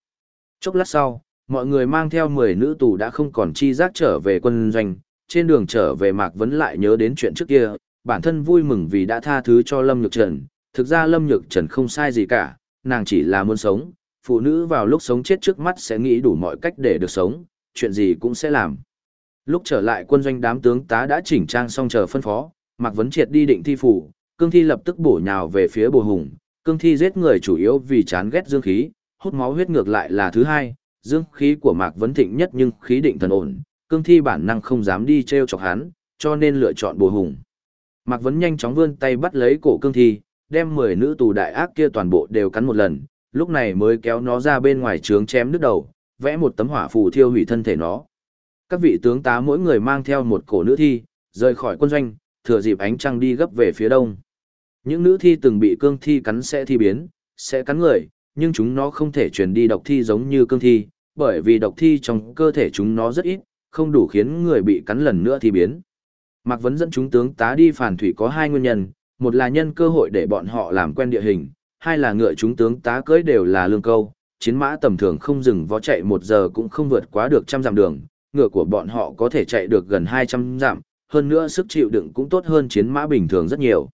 Chốc lát sau, mọi người mang theo 10 nữ tù đã không còn chi giác trở về quân doanh, trên đường trở về Mạc Vấn lại nhớ đến chuyện trước kia, bản thân vui mừng vì đã tha thứ cho Lâm Nhược Trần, thực ra Lâm Nhược Trần không sai gì cả, nàng chỉ là muốn sống, phụ nữ vào lúc sống chết trước mắt sẽ nghĩ đủ mọi cách để được sống, chuyện gì cũng sẽ làm. Lúc trở lại quân doanh đám tướng tá đã chỉnh trang xong chờ phân phó, Mạc Vấn Triệt đi định thi phủ, cương thi lập tức bổ nhào về phía bồ hùng, cương thi giết người chủ yếu vì chán ghét dương khí, hút máu huyết ngược lại là thứ hai, dương khí của Mạc Vấn Thịnh nhất nhưng khí định thần ổn, cương thi bản năng không dám đi treo chọc hắn, cho nên lựa chọn bồ hùng. Mạc Vấn nhanh chóng vươn tay bắt lấy cổ cương thi, đem 10 nữ tù đại ác kia toàn bộ đều cắn một lần, lúc này mới kéo nó ra bên ngoài trướng chém nước đầu, vẽ một tấm hỏa phù thiêu hủy thân thể nó. Các vị tướng tá mỗi người mang theo một cổ nữ thi, rời khỏi quân doanh, thừa dịp ánh trăng đi gấp về phía đông. Những nữ thi từng bị cương thi cắn sẽ thi biến, sẽ cắn người, nhưng chúng nó không thể truyền đi độc thi giống như cương thi, bởi vì độc thi trong cơ thể chúng nó rất ít, không đủ khiến người bị cắn lần nữa thì biến. Mạc Vấn dẫn chúng tướng tá đi phản thủy có hai nguyên nhân, một là nhân cơ hội để bọn họ làm quen địa hình, hai là ngựa chúng tướng tá cưỡi đều là lương câu, chiến mã tầm thường không dừng vó chạy một giờ cũng không vượt quá được trăm dặm đường, ngựa của bọn họ có thể chạy được gần 200 dặm, hơn nữa sức chịu đựng cũng tốt hơn chiến mã bình thường rất nhiều.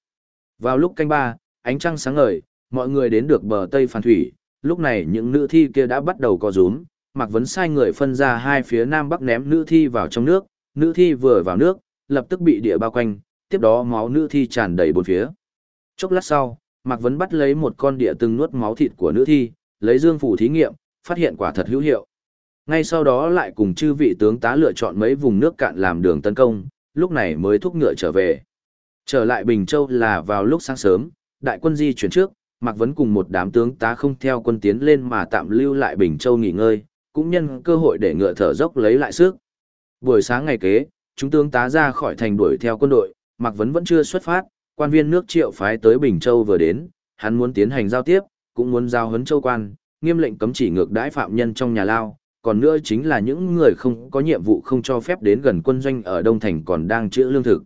Vào lúc canh ba, ánh trăng sáng ngời, mọi người đến được bờ Tây Phan Thủy, lúc này những nữ thi kia đã bắt đầu co rúm, Mạc Vấn sai người phân ra hai phía nam bắc ném nữ thi vào trong nước, nữ thi vừa vào nước, lập tức bị địa bao quanh, tiếp đó máu nữ thi tràn đầy bốn phía. Chốc lát sau, Mạc Vấn bắt lấy một con địa từng nuốt máu thịt của nữ thi, lấy dương phủ thí nghiệm, phát hiện quả thật hữu hiệu. Ngay sau đó lại cùng chư vị tướng tá lựa chọn mấy vùng nước cạn làm đường tấn công, lúc này mới thúc ngựa trở về. Trở lại Bình Châu là vào lúc sáng sớm, đại quân di chuyển trước, Mạc Vấn cùng một đám tướng tá không theo quân tiến lên mà tạm lưu lại Bình Châu nghỉ ngơi, cũng nhân cơ hội để ngựa thở dốc lấy lại sức. Buổi sáng ngày kế, chúng tướng tá ra khỏi thành đuổi theo quân đội, Mạc Vấn vẫn chưa xuất phát, quan viên nước triệu phái tới Bình Châu vừa đến, hắn muốn tiến hành giao tiếp, cũng muốn giao hấn châu quan, nghiêm lệnh cấm chỉ ngược đãi phạm nhân trong nhà lao, còn nữa chính là những người không có nhiệm vụ không cho phép đến gần quân doanh ở Đông Thành còn đang chữa lương thực.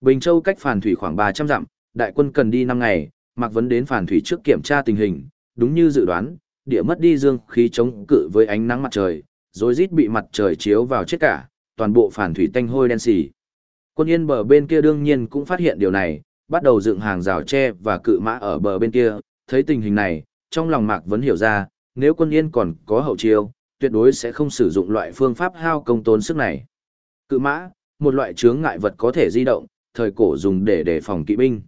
Bình Châu cách Phàn Thủy khoảng 300 dặm, đại quân cần đi 5 ngày, Mạc Vấn đến Phàn Thủy trước kiểm tra tình hình, đúng như dự đoán, địa mất đi dương khí chống cự với ánh nắng mặt trời, rồi rít bị mặt trời chiếu vào chết cả, toàn bộ phản Thủy tanh hôi đen xì. Quân yên bờ bên kia đương nhiên cũng phát hiện điều này, bắt đầu dựng hàng rào tre và cự mã ở bờ bên kia, thấy tình hình này, trong lòng Mạc vẫn hiểu ra, nếu quân yên còn có hậu chiêu, tuyệt đối sẽ không sử dụng loại phương pháp hao công tốn sức này. Cự mã, một loại chướng ngại vật có thể di động, thời cổ dùng để đề phòng kỵ binh.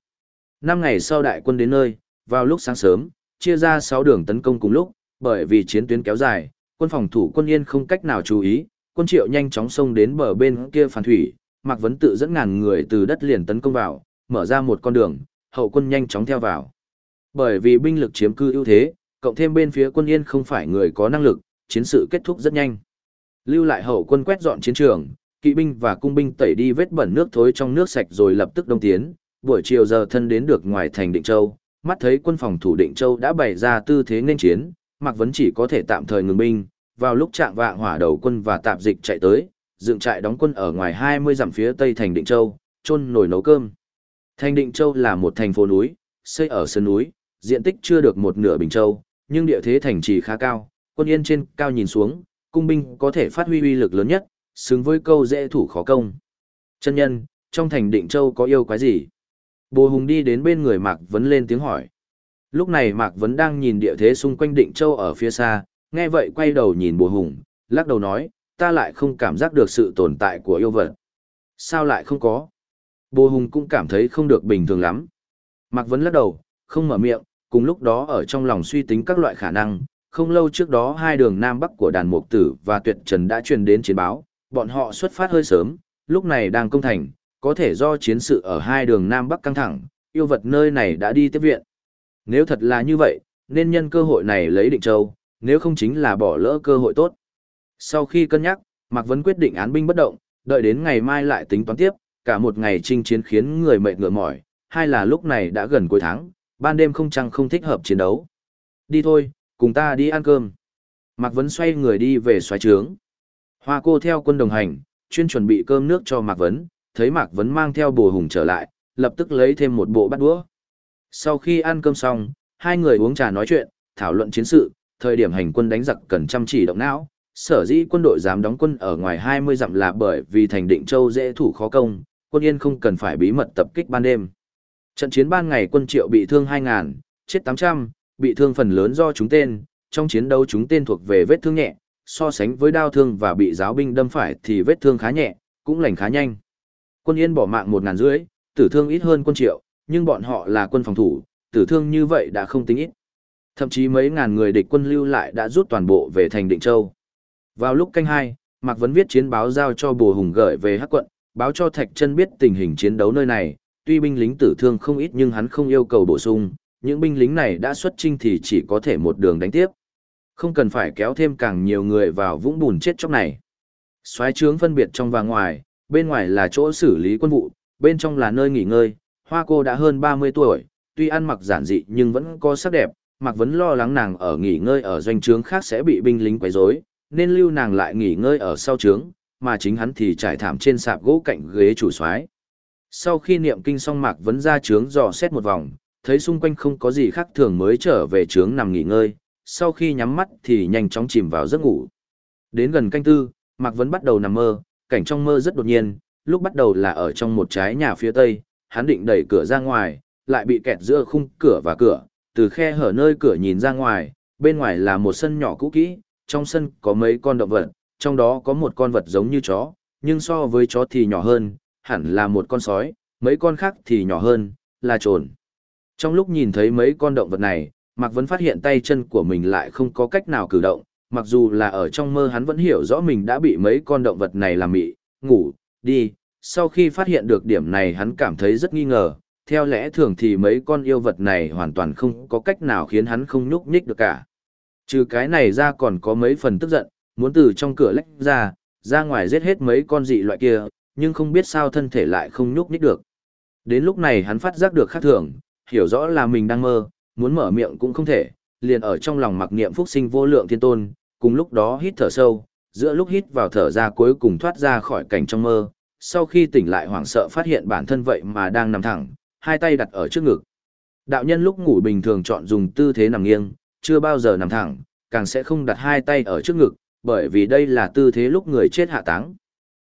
Năm ngày sau đại quân đến nơi, vào lúc sáng sớm, chia ra 6 đường tấn công cùng lúc, bởi vì chiến tuyến kéo dài, quân phòng thủ quân yên không cách nào chú ý, quân triệu nhanh chóng xông đến bờ bên kia phản thủy, Mạc Vấn tự dẫn ngàn người từ đất liền tấn công vào, mở ra một con đường, hậu quân nhanh chóng theo vào. Bởi vì binh lực chiếm cư ưu thế, cộng thêm bên phía quân yên không phải người có năng lực, chiến sự kết thúc rất nhanh. Lưu lại hậu quân quét dọn chiến trường, kỵ binh và cung binh tẩy đi vết bẩn nước thối trong nước sạch rồi lập tức đông tiến, buổi chiều giờ thân đến được ngoài thành Định Châu, mắt thấy quân phòng thủ Định Châu đã bày ra tư thế nên chiến, Mạc Vấn chỉ có thể tạm thời ngừng binh, vào lúc trạng vạng hỏa đầu quân và tạp dịch chạy tới, dựng trại đóng quân ở ngoài 20 dặm phía tây thành Định Châu, chôn nồi nấu cơm. Thành Định Châu là một thành phố núi, xây ở sơn núi, diện tích chưa được một nửa Bình Châu, nhưng địa thế thành trì khá cao, quân yên trên cao nhìn xuống, cung binh có thể phát huy uy lực lớn nhất, xứng với câu dễ thủ khó công. Chân nhân, trong thành Định Châu có yêu quái gì? Bồ Hùng đi đến bên người Mạc Vấn lên tiếng hỏi. Lúc này Mạc Vấn đang nhìn địa thế xung quanh Định Châu ở phía xa, nghe vậy quay đầu nhìn Bồ Hùng, lắc đầu nói, ta lại không cảm giác được sự tồn tại của yêu vật. Sao lại không có? Bồ Hùng cũng cảm thấy không được bình thường lắm. Mạc Vấn lắc đầu, không mở miệng, cùng lúc đó ở trong lòng suy tính các loại khả năng. Không lâu trước đó hai đường Nam Bắc của đàn mục tử và tuyệt trần đã truyền đến chiến báo, bọn họ xuất phát hơi sớm, lúc này đang công thành, có thể do chiến sự ở hai đường Nam Bắc căng thẳng, yêu vật nơi này đã đi tiếp viện. Nếu thật là như vậy, nên nhân cơ hội này lấy định châu, nếu không chính là bỏ lỡ cơ hội tốt. Sau khi cân nhắc, Mạc Vấn quyết định án binh bất động, đợi đến ngày mai lại tính toán tiếp, cả một ngày chinh chiến khiến người mệt ngựa mỏi, hay là lúc này đã gần cuối tháng, ban đêm không chăng không thích hợp chiến đấu. Đi thôi, cùng ta đi ăn cơm. Mạc Vấn xoay người đi về xoáy trướng. Hoa cô theo quân đồng hành, chuyên chuẩn bị cơm nước cho Mạc Vấn, thấy Mạc Vấn mang theo bồ hùng trở lại, lập tức lấy thêm một bộ bát đũa. Sau khi ăn cơm xong, hai người uống trà nói chuyện, thảo luận chiến sự, thời điểm hành quân đánh giặc cần chăm chỉ động não. Sở dĩ quân đội dám đóng quân ở ngoài 20 dặm là bởi vì thành định châu dễ thủ khó công, quân yên không cần phải bí mật tập kích ban đêm. Trận chiến ban ngày quân triệu bị thương 2.000, chết 800, bị thương phần lớn do chúng tên, trong chiến đấu chúng tên thuộc về vết thương nhẹ, so sánh với đau thương và bị giáo binh đâm phải thì vết thương khá nhẹ, cũng lành khá nhanh. Quân yên bỏ mạng một ngàn rưỡi, tử thương ít hơn quân triệu, nhưng bọn họ là quân phòng thủ, tử thương như vậy đã không tính ít. Thậm chí mấy ngàn người địch quân lưu lại đã rút toàn bộ về thành Định Châu. Vào lúc canh hai, Mạc Vấn viết chiến báo giao cho Bùa Hùng gửi về Hắc quận, báo cho Thạch Chân biết tình hình chiến đấu nơi này, tuy binh lính tử thương không ít nhưng hắn không yêu cầu bổ sung, những binh lính này đã xuất chinh thì chỉ có thể một đường đánh tiếp. Không cần phải kéo thêm càng nhiều người vào vũng bùn chết chóc này. Xoáy trướng phân biệt trong và ngoài, bên ngoài là chỗ xử lý quân vụ, bên trong là nơi nghỉ ngơi. Hoa cô đã hơn 30 tuổi, tuy ăn mặc giản dị nhưng vẫn có sắc đẹp, Mạc Vấn lo lắng nàng ở nghỉ ngơi ở doanh trướng khác sẽ bị binh lính quấy rối, nên lưu nàng lại nghỉ ngơi ở sau trướng, mà chính hắn thì trải thảm trên sạp gỗ cạnh ghế chủ soái. Sau khi niệm kinh xong Mạc Vấn ra trướng dò xét một vòng, thấy xung quanh không có gì khác thường mới trở về trướng nằm nghỉ ngơi, sau khi nhắm mắt thì nhanh chóng chìm vào giấc ngủ. Đến gần canh tư, Mạc Vấn bắt đầu nằm mơ, cảnh trong mơ rất đột nhiên, lúc bắt đầu là ở trong một trái nhà phía tây, hắn định đẩy cửa ra ngoài, lại bị kẹt giữa khung cửa và cửa, từ khe hở nơi cửa nhìn ra ngoài, bên ngoài là một sân nhỏ cũ kỹ, trong sân có mấy con động vật, trong đó có một con vật giống như chó, nhưng so với chó thì nhỏ hơn, hẳn là một con sói, mấy con khác thì nhỏ hơn, là trồn. Trong lúc nhìn thấy mấy con động vật này, Mạc Vấn phát hiện tay chân của mình lại không có cách nào cử động, mặc dù là ở trong mơ hắn vẫn hiểu rõ mình đã bị mấy con động vật này làm mị, ngủ, đi. Sau khi phát hiện được điểm này hắn cảm thấy rất nghi ngờ, theo lẽ thường thì mấy con yêu vật này hoàn toàn không có cách nào khiến hắn không nhúc nhích được cả. Trừ cái này ra còn có mấy phần tức giận, muốn từ trong cửa lách ra, ra ngoài giết hết mấy con dị loại kia, nhưng không biết sao thân thể lại không nhúc nhích được. Đến lúc này hắn phát giác được khác thường, hiểu rõ là mình đang mơ, muốn mở miệng cũng không thể, liền ở trong lòng mặc niệm phúc sinh vô lượng thiên tôn, cùng lúc đó hít thở sâu, giữa lúc hít vào thở ra cuối cùng thoát ra khỏi cảnh trong mơ, sau khi tỉnh lại hoảng sợ phát hiện bản thân vậy mà đang nằm thẳng, hai tay đặt ở trước ngực. Đạo nhân lúc ngủ bình thường chọn dùng tư thế nằm nghiêng, chưa bao giờ nằm thẳng, càng sẽ không đặt hai tay ở trước ngực, bởi vì đây là tư thế lúc người chết hạ táng.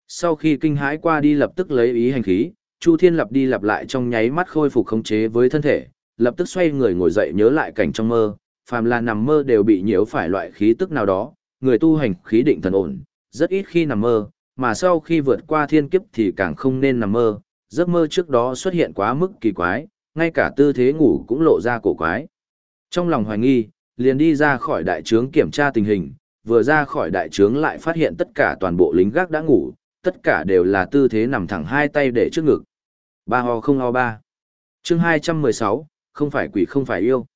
Sau khi kinh hãi qua đi lập tức lấy ý hành khí, Chu Thiên lặp đi lặp lại trong nháy mắt khôi phục khống chế với thân thể, lập tức xoay người ngồi dậy nhớ lại cảnh trong mơ, phàm là nằm mơ đều bị nhiễu phải loại khí tức nào đó, người tu hành khí định thần ổn, rất ít khi nằm mơ, mà sau khi vượt qua thiên kiếp thì càng không nên nằm mơ, giấc mơ trước đó xuất hiện quá mức kỳ quái, ngay cả tư thế ngủ cũng lộ ra cổ quái. Trong lòng hoài nghi, liền đi ra khỏi đại trướng kiểm tra tình hình, vừa ra khỏi đại trướng lại phát hiện tất cả toàn bộ lính gác đã ngủ, tất cả đều là tư thế nằm thẳng hai tay để trước ngực. Ba ho không ho ba. Chương 216, không phải quỷ không phải yêu.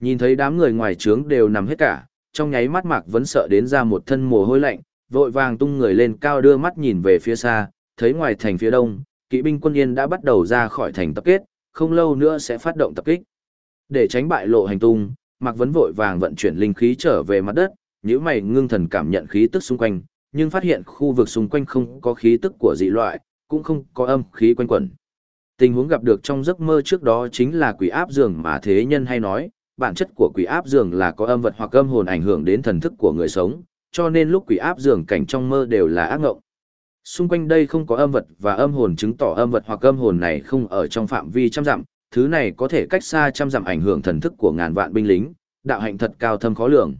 Nhìn thấy đám người ngoài trướng đều nằm hết cả, trong nháy mắt Mạc vẫn sợ đến ra một thân mồ hôi lạnh, vội vàng tung người lên cao đưa mắt nhìn về phía xa, thấy ngoài thành phía đông, kỵ binh quân yên đã bắt đầu ra khỏi thành tập kết, không lâu nữa sẽ phát động tập kích. Để tránh bại lộ hành tung, Mạc Vấn vội vàng vận chuyển linh khí trở về mặt đất, nếu mày ngưng thần cảm nhận khí tức xung quanh, nhưng phát hiện khu vực xung quanh không có khí tức của dị loại, cũng không có âm khí quanh quẩn. Tình huống gặp được trong giấc mơ trước đó chính là quỷ áp giường mà thế nhân hay nói, bản chất của quỷ áp giường là có âm vật hoặc âm hồn ảnh hưởng đến thần thức của người sống, cho nên lúc quỷ áp giường cảnh trong mơ đều là ác ngộng. Xung quanh đây không có âm vật và âm hồn chứng tỏ âm vật hoặc âm hồn này không ở trong phạm vi trăm dặm, thứ này có thể cách xa trăm dặm ảnh hưởng thần thức của ngàn vạn binh lính, đạo hạnh thật cao thâm khó lường.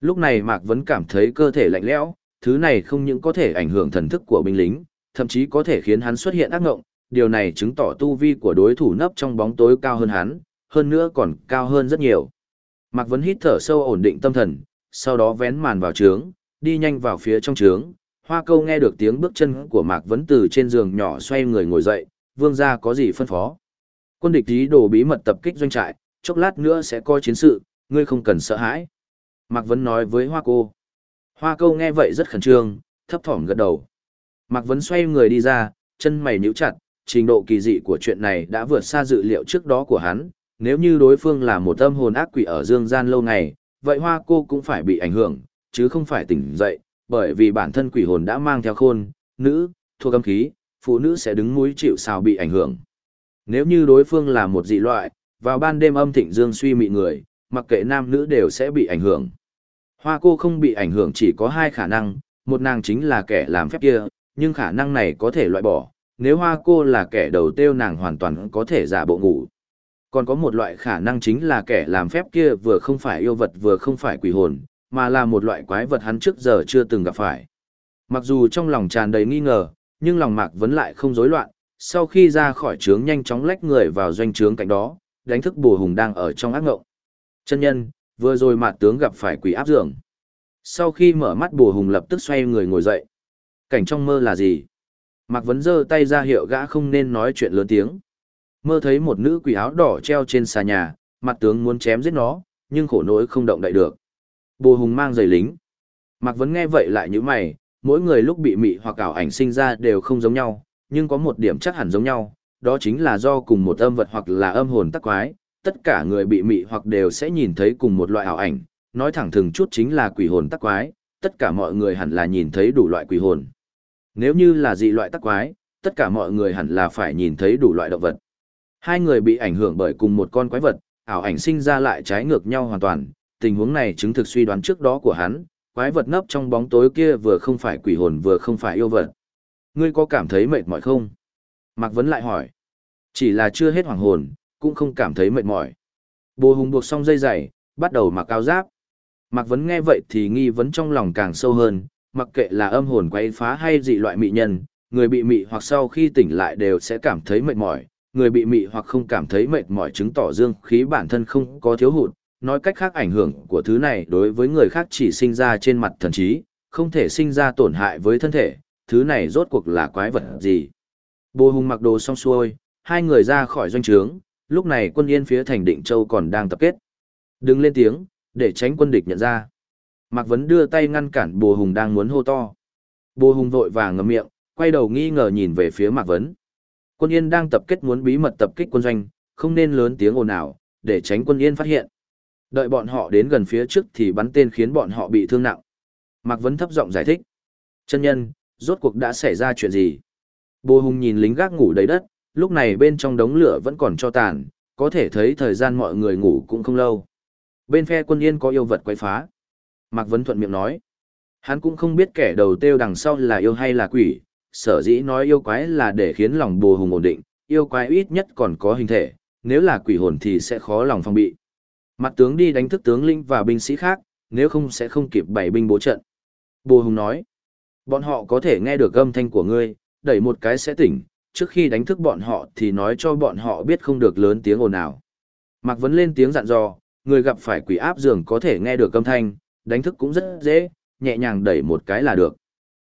Lúc này Mạc vẫn cảm thấy cơ thể lạnh lẽo, thứ này không những có thể ảnh hưởng thần thức của binh lính, thậm chí có thể khiến hắn xuất hiện ác ngộng, điều này chứng tỏ tu vi của đối thủ nấp trong bóng tối cao hơn hắn, hơn nữa còn cao hơn rất nhiều. Mạc Vấn hít thở sâu ổn định tâm thần, sau đó vén màn vào trướng, đi nhanh vào phía trong trướng. Hoa câu nghe được tiếng bước chân của Mạc Vấn từ trên giường nhỏ xoay người ngồi dậy, vương gia có gì phân phó. Quân địch ý đồ bí mật tập kích doanh trại, chốc lát nữa sẽ coi chiến sự, ngươi không cần sợ hãi. Mạc Vấn nói với Hoa cô. Hoa câu nghe vậy rất khẩn trương, thấp thỏm gật đầu. Mạc Vấn xoay người đi ra, chân mày nhíu chặt, trình độ kỳ dị của chuyện này đã vượt xa dự liệu trước đó của hắn, nếu như đối phương là một tâm hồn ác quỷ ở dương gian lâu ngày, vậy hoa cô cũng phải bị ảnh hưởng, chứ không phải tỉnh dậy, bởi vì bản thân quỷ hồn đã mang theo khôn, nữ, thuộc âm khí, phụ nữ sẽ đứng mũi chịu sao bị ảnh hưởng. Nếu như đối phương là một dị loại, vào ban đêm âm thịnh dương suy mị người, mặc kệ nam nữ đều sẽ bị ảnh hưởng. Hoa cô không bị ảnh hưởng chỉ có hai khả năng, một nàng chính là kẻ làm phép kia, nhưng khả năng này có thể loại bỏ, nếu hoa cô là kẻ đầu tiêu nàng hoàn toàn có thể giả bộ ngủ còn có một loại khả năng chính là kẻ làm phép kia vừa không phải yêu vật vừa không phải quỷ hồn, mà là một loại quái vật hắn trước giờ chưa từng gặp phải. Mặc dù trong lòng tràn đầy nghi ngờ, nhưng lòng Mạc vẫn lại không rối loạn, sau khi ra khỏi trướng nhanh chóng lách người vào doanh trướng cạnh đó, đánh thức bùa hùng đang ở trong ác ngộng. Chân nhân, vừa rồi mạt tướng gặp phải quỷ áp dường. Sau khi mở mắt bùa hùng lập tức xoay người ngồi dậy. Cảnh trong mơ là gì? Mạc Vấn giơ tay ra hiệu gã không nên nói chuyện lớn tiếng mơ thấy một nữ quỷ áo đỏ treo trên xà nhà, mặt tướng muốn chém giết nó, nhưng khổ nỗi không động đậy được. Bồ Hùng mang giày lính. Mạc Vấn nghe vậy lại như mày, mỗi người lúc bị mị hoặc ảo ảnh sinh ra đều không giống nhau, nhưng có một điểm chắc hẳn giống nhau, đó chính là do cùng một âm vật hoặc là âm hồn tắc quái, tất cả người bị mị hoặc đều sẽ nhìn thấy cùng một loại ảo ảnh, nói thẳng thừng chút chính là quỷ hồn tắc quái, tất cả mọi người hẳn là nhìn thấy đủ loại quỷ hồn. Nếu như là dị loại tắc quái, tất cả mọi người hẳn là phải nhìn thấy đủ loại động vật. Hai người bị ảnh hưởng bởi cùng một con quái vật, ảo ảnh sinh ra lại trái ngược nhau hoàn toàn, tình huống này chứng thực suy đoán trước đó của hắn, quái vật nấp trong bóng tối kia vừa không phải quỷ hồn vừa không phải yêu vật. Ngươi có cảm thấy mệt mỏi không? Mạc Vấn lại hỏi. Chỉ là chưa hết hoàng hồn, cũng không cảm thấy mệt mỏi. Bồ hùng buộc xong dây giày, bắt đầu mặc áo giáp, Mạc Vấn nghe vậy thì nghi vấn trong lòng càng sâu hơn, mặc kệ là âm hồn quay phá hay dị loại mị nhân, người bị mị hoặc sau khi tỉnh lại đều sẽ cảm thấy mệt mỏi, người bị mị hoặc không cảm thấy mệt mỏi chứng tỏ dương khí bản thân không có thiếu hụt, nói cách khác ảnh hưởng của thứ này đối với người khác chỉ sinh ra trên mặt thần trí, không thể sinh ra tổn hại với thân thể, thứ này rốt cuộc là quái vật gì. Bồ hùng mặc đồ xong xuôi, hai người ra khỏi doanh trướng, lúc này quân yên phía thành định châu còn đang tập kết. Đừng lên tiếng, để tránh quân địch nhận ra. Mạc Vấn đưa tay ngăn cản bồ hùng đang muốn hô to. Bồ hùng vội vàng ngậm miệng, quay đầu nghi ngờ nhìn về phía Mạc Vấn. Quân yên đang tập kết muốn bí mật tập kích quân doanh, không nên lớn tiếng ồn ào, để tránh quân yên phát hiện. Đợi bọn họ đến gần phía trước thì bắn tên khiến bọn họ bị thương nặng. Mạc Vấn thấp giọng giải thích. Chân nhân, rốt cuộc đã xảy ra chuyện gì? Bồ Hùng nhìn lính gác ngủ đầy đất, lúc này bên trong đống lửa vẫn còn cho tàn, có thể thấy thời gian mọi người ngủ cũng không lâu. Bên phe quân yên có yêu vật quay phá. Mạc Vấn thuận miệng nói. Hắn cũng không biết kẻ đầu tiêu đằng sau là yêu hay là quỷ, sở dĩ nói yêu quái là để khiến lòng bồ hùng ổn định, yêu quái ít nhất còn có hình thể, nếu là quỷ hồn thì sẽ khó lòng phòng bị. Mặt tướng đi đánh thức tướng linh và binh sĩ khác, nếu không sẽ không kịp bảy binh bố trận. Bồ hùng nói, bọn họ có thể nghe được âm thanh của ngươi, đẩy một cái sẽ tỉnh, trước khi đánh thức bọn họ thì nói cho bọn họ biết không được lớn tiếng ồn nào. Mạc Vấn lên tiếng dặn dò, người gặp phải quỷ áp giường có thể nghe được âm thanh, đánh thức cũng rất dễ, nhẹ nhàng đẩy một cái là được.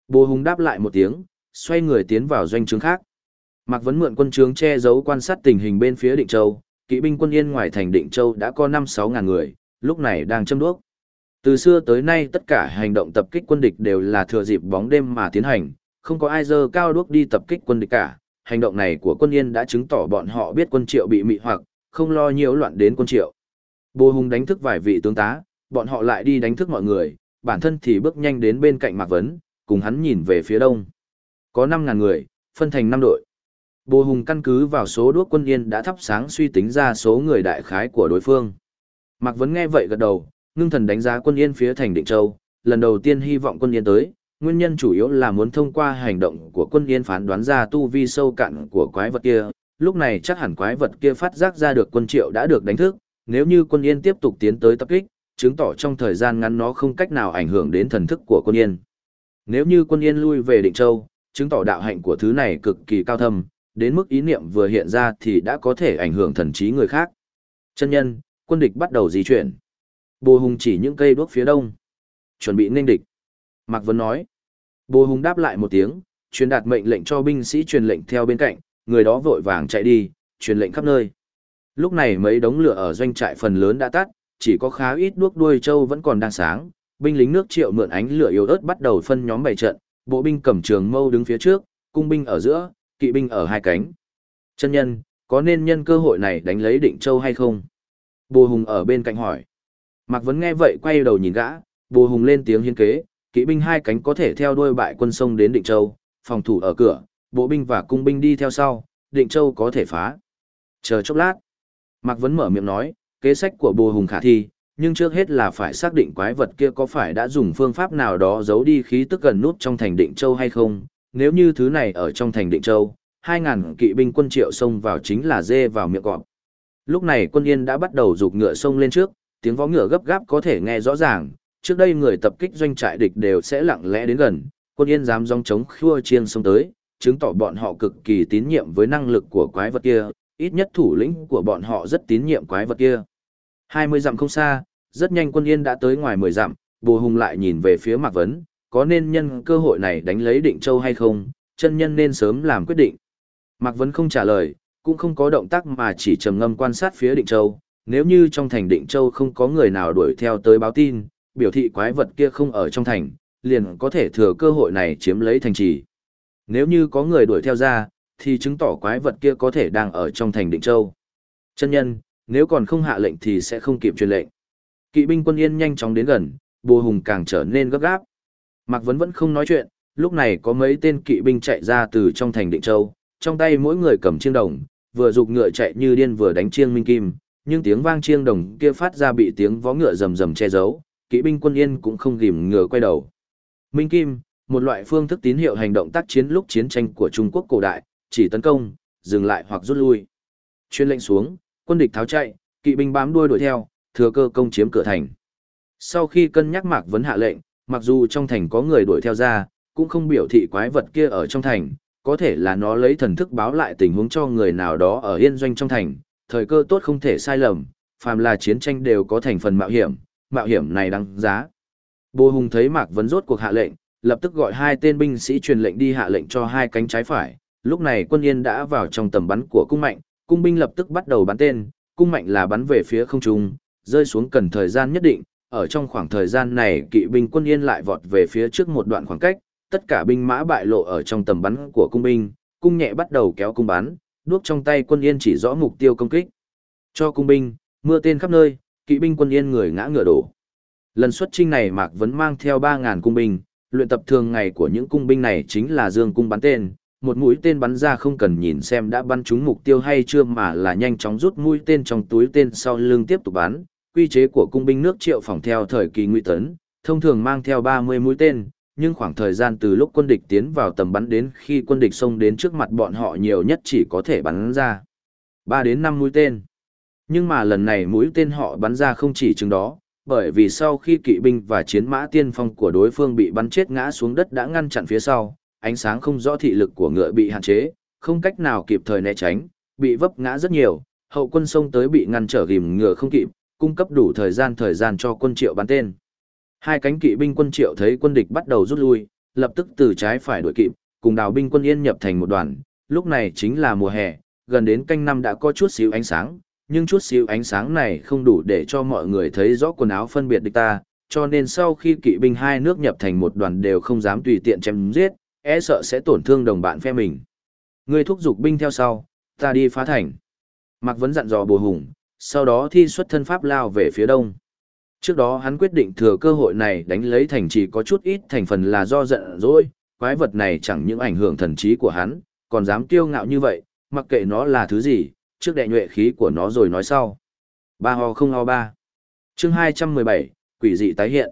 Bồ Hùng đáp lại một tiếng, xoay người tiến vào doanh trướng khác. Mạc Vấn mượn quân trướng che giấu quan sát tình hình bên phía Định Châu, kỵ binh quân yên ngoài thành Định Châu đã có 5-6 ngàn người, lúc này đang châm đuốc. Từ xưa tới nay tất cả hành động tập kích quân địch đều là thừa dịp bóng đêm mà tiến hành, không có ai dơ cao đuốc đi tập kích quân địch cả. Hành động này của quân yên đã chứng tỏ bọn họ biết quân triệu bị mị hoặc, không lo nhiễu loạn đến quân triệu. Bồ Hùng đánh thức vài vị tướng tá, bọn họ lại đi đánh thức mọi người, bản thân thì bước nhanh đến bên cạnh Mạc Vấn, cùng hắn nhìn về phía đông. Có 5.000 người, phân thành 5 đội. Bồ Hùng căn cứ vào số đuốc quân yên đã thắp sáng suy tính ra số người đại khái của đối phương. Mạc Vấn nghe vậy gật đầu, ngưng thần đánh giá quân yên phía thành Định Châu, lần đầu tiên hy vọng quân yên tới, nguyên nhân chủ yếu là muốn thông qua hành động của quân yên phán đoán ra tu vi sâu cạn của quái vật kia, lúc này chắc hẳn quái vật kia phát giác ra được quân triệu đã được đánh thức, nếu như quân yên tiếp tục tiến tới tập kích, chứng tỏ trong thời gian ngắn nó không cách nào ảnh hưởng đến thần thức của quân yên. Nếu như quân yên lui về Định Châu, chứng tỏ đạo hạnh của thứ này cực kỳ cao thâm, đến mức ý niệm vừa hiện ra thì đã có thể ảnh hưởng thần trí người khác. Chân nhân, quân địch bắt đầu di chuyển. Bồ Hùng chỉ những cây đuốc phía đông. Chuẩn bị nên địch. Mạc Vân nói. Bồ Hùng đáp lại một tiếng, truyền đạt mệnh lệnh cho binh sĩ truyền lệnh theo bên cạnh, người đó vội vàng chạy đi, truyền lệnh khắp nơi. Lúc này mấy đống lửa ở doanh trại phần lớn đã tắt, chỉ có khá ít đuốc đuôi châu vẫn còn đang sáng, binh lính nước triệu mượn ánh lửa yếu ớt bắt đầu phân nhóm bày trận, bộ binh cầm trường mâu đứng phía trước, cung binh ở giữa, kỵ binh ở hai cánh. Chân nhân, có nên nhân cơ hội này đánh lấy định châu hay không? Bồ Hùng ở bên cạnh hỏi. Mạc Vấn nghe vậy quay đầu nhìn gã, Bồ Hùng lên tiếng hiên kế, kỵ binh hai cánh có thể theo đuôi bại quân sông đến định châu, phòng thủ ở cửa, bộ binh và cung binh đi theo sau, định châu có thể phá. Chờ chốc lát. Mạc Vấn mở miệng nói, kế sách của Bồ Hùng khả thi, nhưng trước hết là phải xác định quái vật kia có phải đã dùng phương pháp nào đó giấu đi khí tức gần nút trong thành định châu hay không. Nếu như thứ này ở trong thành định châu, 2.000 kỵ binh quân triệu xông vào chính là dê vào miệng cọp. Lúc này quân yên đã bắt đầu rục ngựa xông lên trước, tiếng vó ngựa gấp gáp có thể nghe rõ ràng, trước đây người tập kích doanh trại địch đều sẽ lặng lẽ đến gần, quân yên dám dòng chống khua chiên xông tới, chứng tỏ bọn họ cực kỳ tín nhiệm với năng lực của quái vật kia, ít nhất thủ lĩnh của bọn họ rất tín nhiệm quái vật kia. 20 dặm không xa, rất nhanh quân yên đã tới ngoài 10 dặm, bồ hùng lại nhìn về phía Mạc Vấn, có nên nhân cơ hội này đánh lấy định châu hay không, chân nhân nên sớm làm quyết định. Mạc Vấn không trả lời, cũng không có động tác mà chỉ trầm ngâm quan sát phía định châu, nếu như trong thành định châu không có người nào đuổi theo tới báo tin, biểu thị quái vật kia không ở trong thành, liền có thể thừa cơ hội này chiếm lấy thành trì. Nếu như có người đuổi theo ra, thì chứng tỏ quái vật kia có thể đang ở trong thành định châu. Chân nhân, nếu còn không hạ lệnh thì sẽ không kịp truyền lệnh. Kỵ binh quân yên nhanh chóng đến gần, bồ hùng càng trở nên gấp gáp. Mạc Vấn vẫn không nói chuyện, lúc này có mấy tên kỵ binh chạy ra từ trong thành định châu, trong tay mỗi người cầm chiêng đồng, vừa dục ngựa chạy như điên vừa đánh chiêng minh kim, nhưng tiếng vang chiêng đồng kia phát ra bị tiếng vó ngựa rầm rầm che giấu, kỵ binh quân yên cũng không gìm ngựa quay đầu. Minh kim, một loại phương thức tín hiệu hành động tác chiến lúc chiến tranh của Trung Quốc cổ đại, chỉ tấn công, dừng lại hoặc rút lui. Chuyên lệnh xuống, quân địch tháo chạy, kỵ binh bám đuôi đuổi theo, thừa cơ công chiếm cửa thành. Sau khi cân nhắc Mạc Vấn hạ lệnh, mặc dù trong thành có người đuổi theo ra, cũng không biểu thị quái vật kia ở trong thành, có thể là nó lấy thần thức báo lại tình huống cho người nào đó ở yên doanh trong thành, thời cơ tốt không thể sai lầm, phàm là chiến tranh đều có thành phần mạo hiểm, mạo hiểm này đáng giá. Bồ Hùng thấy Mạc Vấn rốt cuộc hạ lệnh, lập tức gọi hai tên binh sĩ truyền lệnh đi hạ lệnh cho hai cánh trái phải. Lúc này quân yên đã vào trong tầm bắn của cung mạnh, cung binh lập tức bắt đầu bắn tên, cung mạnh là bắn về phía không trung, rơi xuống cần thời gian nhất định. Ở trong khoảng thời gian này kỵ binh quân yên lại vọt về phía trước một đoạn khoảng cách, tất cả binh mã bại lộ ở trong tầm bắn của cung binh, cung nhẹ bắt đầu kéo cung bắn, đuốc trong tay quân yên chỉ rõ mục tiêu công kích. Cho cung binh, mưa tên khắp nơi, kỵ binh quân yên người ngã ngựa đổ. Lần xuất chinh này Mạc Vấn mang theo 3.000 cung binh, luyện tập thường ngày của những cung binh này chính là dương cung bắn tên, một mũi tên bắn ra không cần nhìn xem đã bắn trúng mục tiêu hay chưa mà là nhanh chóng rút mũi tên trong túi tên sau lưng tiếp tục bắn. Quy chế của cung binh nước triệu phòng theo thời kỳ nguy tấn, thông thường mang theo 30 mũi tên, nhưng khoảng thời gian từ lúc quân địch tiến vào tầm bắn đến khi quân địch xông đến trước mặt bọn họ nhiều nhất chỉ có thể bắn ra 3 đến 5 mũi tên. Nhưng mà lần này mũi tên họ bắn ra không chỉ chừng đó, bởi vì sau khi kỵ binh và chiến mã tiên phong của đối phương bị bắn chết ngã xuống đất đã ngăn chặn phía sau, ánh sáng không rõ thị lực của ngựa bị hạn chế, không cách nào kịp thời né tránh, bị vấp ngã rất nhiều, hậu quân sông tới bị ngăn trở ghim ngựa không kịp, cung cấp đủ thời gian thời gian cho quân triệu bắn tên. Hai cánh kỵ binh quân triệu thấy quân địch bắt đầu rút lui, lập tức từ trái phải đuổi kịp, cùng đào binh quân yên nhập thành một đoàn, lúc này chính là mùa hè, gần đến canh năm đã có chút xíu ánh sáng, nhưng chút xíu ánh sáng này không đủ để cho mọi người thấy rõ quần áo phân biệt địch ta, cho nên sau khi kỵ binh hai nước nhập thành một đoàn đều không dám tùy tiện chém giết, e sợ sẽ tổn thương đồng bạn phe mình. Ngươi thúc giục binh theo sau, ta đi phá thành. Mạc Vấn dặn dò bồ hùng, sau đó thi xuất thân pháp lao về phía đông. Trước đó hắn quyết định thừa cơ hội này đánh lấy thành chỉ có chút ít thành phần là do giận dỗi, quái vật này chẳng những ảnh hưởng thần trí của hắn, còn dám kiêu ngạo như vậy, mặc kệ nó là thứ gì, trước đệ nhuệ khí của nó rồi nói sau. Ba ho không ho ba. Chương 217, quỷ dị tái hiện.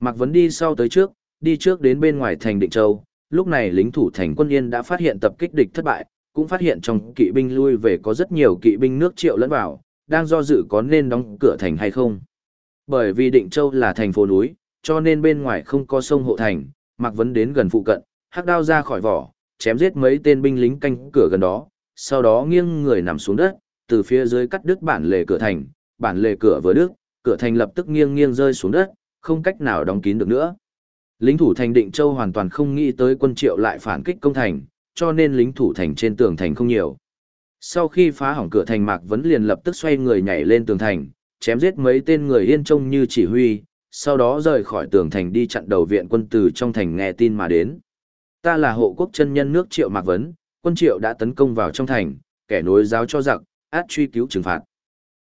Mạc Vấn đi sau tới trước, đi trước đến bên ngoài thành Định Châu, lúc này lính thủ thành quân yên đã phát hiện tập kích địch thất bại, cũng phát hiện trong kỵ binh lui về có rất nhiều kỵ binh nước triệu lẫn vào, đang do dự có nên đóng cửa thành hay không. Bởi vì Định Châu là thành phố núi, cho nên bên ngoài không có sông hộ thành, Mạc Vấn đến gần phụ cận, hắc đao ra khỏi vỏ, chém giết mấy tên binh lính canh cửa gần đó, sau đó nghiêng người nằm xuống đất, từ phía dưới cắt đứt bản lề cửa thành, bản lề cửa vừa đứt, cửa thành lập tức nghiêng nghiêng rơi xuống đất, không cách nào đóng kín được nữa. Lính thủ thành Định Châu hoàn toàn không nghĩ tới quân Triệu lại phản kích công thành, cho nên lính thủ thành trên tường thành không nhiều. Sau khi phá hỏng cửa thành Mạc Vấn liền lập tức xoay người nhảy lên tường thành, chém giết mấy tên người yên trông như chỉ huy, sau đó rời khỏi tường thành đi chặn đầu viện quân từ trong thành nghe tin mà đến. Ta là hộ quốc chân nhân nước Triệu Mạc Vấn, quân Triệu đã tấn công vào trong thành, kẻ nối giáo cho giặc, át truy cứu trừng phạt.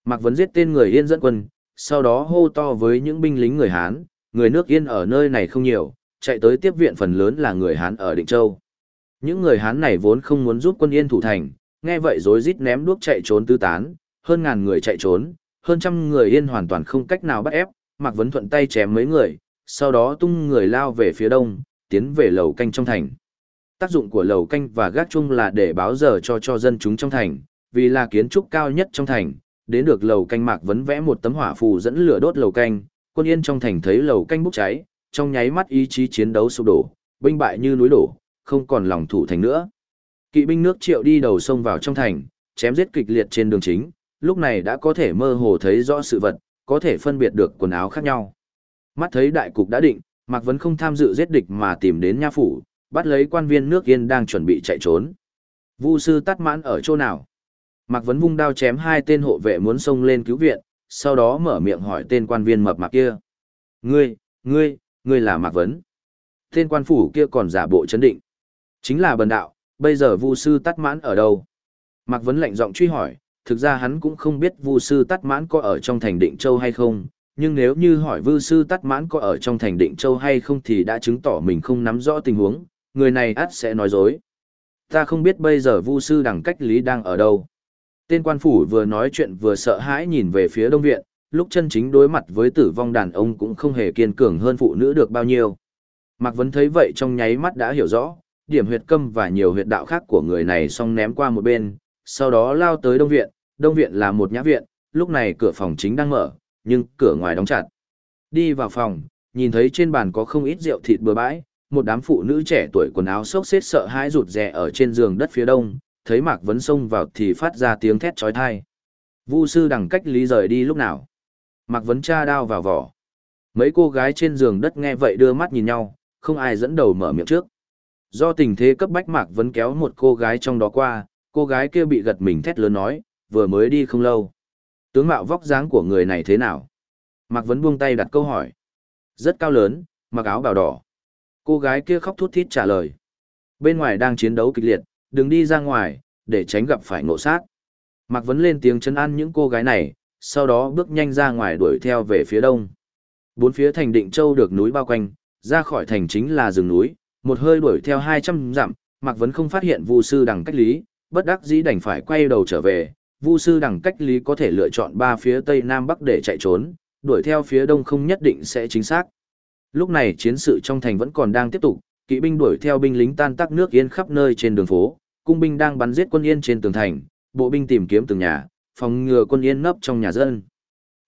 Mạc Vấn giết tên người yên dẫn quân, sau đó hô to với những binh lính người Hán, người nước yên ở nơi này không nhiều, chạy tới tiếp viện phần lớn là người Hán ở Định Châu. Những người Hán này vốn không muốn giúp quân yên thủ thành, nghe vậy rối rít ném đuốc chạy trốn tứ tán, hơn ngàn người chạy trốn, hơn trăm người yên hoàn toàn không cách nào bắt ép, Mạc Vấn thuận tay chém mấy người, sau đó tung người lao về phía đông, tiến về lầu canh trong thành. Tác dụng của lầu canh và gác chung là để báo giờ cho cho dân chúng trong thành, vì là kiến trúc cao nhất trong thành, đến được lầu canh Mạc Vấn vẽ một tấm hỏa phù dẫn lửa đốt lầu canh, quân yên trong thành thấy lầu canh bốc cháy, trong nháy mắt ý chí chiến đấu sụp đổ, binh bại như núi đổ, không còn lòng thủ thành nữa. Kỵ binh nước Triệu đi đầu sông vào trong thành, chém giết kịch liệt trên đường chính, lúc này đã có thể mơ hồ thấy rõ sự vật, có thể phân biệt được quần áo khác nhau. Mắt thấy đại cục đã định, Mạc Vấn không tham dự giết địch mà tìm đến nha phủ, bắt lấy quan viên nước Yên đang chuẩn bị chạy trốn. Vu sư tắt mãn ở chỗ nào? Mạc Vấn vung đao chém hai tên hộ vệ muốn xông lên cứu viện, sau đó mở miệng hỏi tên quan viên mập mạp kia. Ngươi, ngươi, ngươi là Mạc Vấn. Tên quan phủ kia còn giả bộ chấn định. Chính là bần đạo, bây giờ vu sư tắt mãn ở đâu? Mạc Vấn lạnh giọng truy hỏi, thực ra hắn cũng không biết vu sư tắt mãn có ở trong thành định châu hay không, nhưng nếu như hỏi vu sư tắt mãn có ở trong thành định châu hay không thì đã chứng tỏ mình không nắm rõ tình huống, người này ắt sẽ nói dối. Ta không biết bây giờ vu sư đẳng cách lý đang ở đâu. Tên quan phủ vừa nói chuyện vừa sợ hãi nhìn về phía đông viện, lúc chân chính đối mặt với tử vong đàn ông cũng không hề kiên cường hơn phụ nữ được bao nhiêu. Mạc Vấn thấy vậy trong nháy mắt đã hiểu rõ, điểm huyệt câm và nhiều huyệt đạo khác của người này xong ném qua một bên, sau đó lao tới đông viện, đông viện là một nhã viện, lúc này cửa phòng chính đang mở, nhưng cửa ngoài đóng chặt. Đi vào phòng, nhìn thấy trên bàn có không ít rượu thịt bừa bãi, một đám phụ nữ trẻ tuổi quần áo xốc xếp sợ hãi rụt rè ở trên giường đất phía đông, thấy Mạc Vấn xông vào thì phát ra tiếng thét chói tai. Vu sư đằng cách lý rời đi lúc nào? Mạc Vấn tra đao vào vỏ. Mấy cô gái trên giường đất nghe vậy đưa mắt nhìn nhau, không ai dẫn đầu mở miệng trước. Do tình thế cấp bách Mạc Vấn kéo một cô gái trong đó qua, cô gái kia bị gật mình thét lớn nói, vừa mới đi không lâu. Tướng mạo vóc dáng của người này thế nào? Mạc Vấn buông tay đặt câu hỏi. Rất cao lớn, mặc áo bào đỏ. Cô gái kia khóc thút thít trả lời. Bên ngoài đang chiến đấu kịch liệt, đừng đi ra ngoài, để tránh gặp phải ngộ sát. Mạc Vấn lên tiếng chấn an những cô gái này, sau đó bước nhanh ra ngoài đuổi theo về phía đông. Bốn phía thành Định Châu được núi bao quanh, ra khỏi thành chính là rừng núi, một hơi đuổi theo 200 dặm, Mạc Vấn không phát hiện Vu sư đằng cách lý, bất đắc dĩ đành phải quay đầu trở về. Vu sư đằng cách lý có thể lựa chọn ba phía tây nam bắc để chạy trốn, đuổi theo phía đông không nhất định sẽ chính xác. Lúc này chiến sự trong thành vẫn còn đang tiếp tục, kỵ binh đuổi theo binh lính tan tác nước yên khắp nơi trên đường phố, cung binh đang bắn giết quân yên trên tường thành, bộ binh tìm kiếm từng nhà, phòng ngừa quân yên nấp trong nhà dân.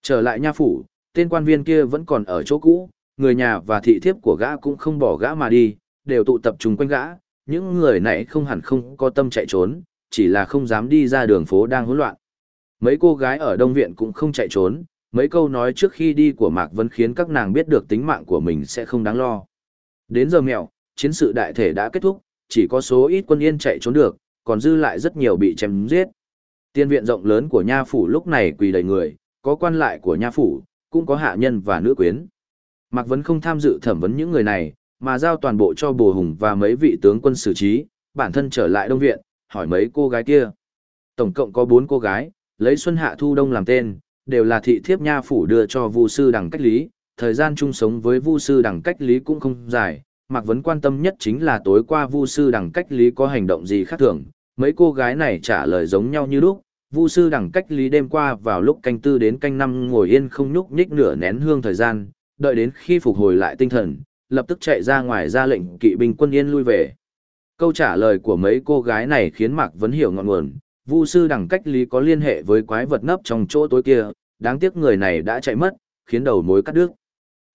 Trở lại nha phủ, tên quan viên kia vẫn còn ở chỗ cũ, người nhà và thị thiếp của gã cũng không bỏ gã mà đi, đều tụ tập trung quanh gã, những người này không hẳn không có tâm chạy trốn, chỉ là không dám đi ra đường phố đang hỗn loạn. Mấy cô gái ở Đông Viện cũng không chạy trốn, mấy câu nói trước khi đi của Mạc Vân khiến các nàng biết được tính mạng của mình sẽ không đáng lo. Đến giờ mẹo, chiến sự đại thể đã kết thúc, chỉ có số ít quân yên chạy trốn được, còn dư lại rất nhiều bị chém giết. Tiên viện rộng lớn của nha phủ lúc này quỳ đầy người, có quan lại của nha phủ, cũng có hạ nhân và nữ quyến. Mạc Vấn không tham dự thẩm vấn những người này, mà giao toàn bộ cho Bồ Hùng và mấy vị tướng quân xử trí, bản thân trở lại Đông Viện, hỏi mấy cô gái kia. Tổng cộng có bốn cô gái, lấy Xuân Hạ Thu Đông làm tên, đều là thị thiếp nha phủ đưa cho Vu sư đẳng cách lý, thời gian chung sống với Vu sư đẳng cách lý cũng không dài, Mạc Vấn quan tâm nhất chính là tối qua Vu sư Đằng cách lý có hành động gì khác thường, mấy cô gái này trả lời giống nhau như lúc, Vu sư Đằng cách lý đêm qua vào lúc canh tư đến canh năm ngồi yên không nhúc nhích nửa nén hương thời gian, đợi đến khi phục hồi lại tinh thần, lập tức chạy ra ngoài ra lệnh kỵ binh quân yên lui về. Câu trả lời của mấy cô gái này khiến Mạc Vấn hiểu ngọn nguồn, Vu sư Đằng cách lý có liên hệ với quái vật nấp trong chỗ tối kia, đáng tiếc người này đã chạy mất, khiến đầu mối cắt đứt.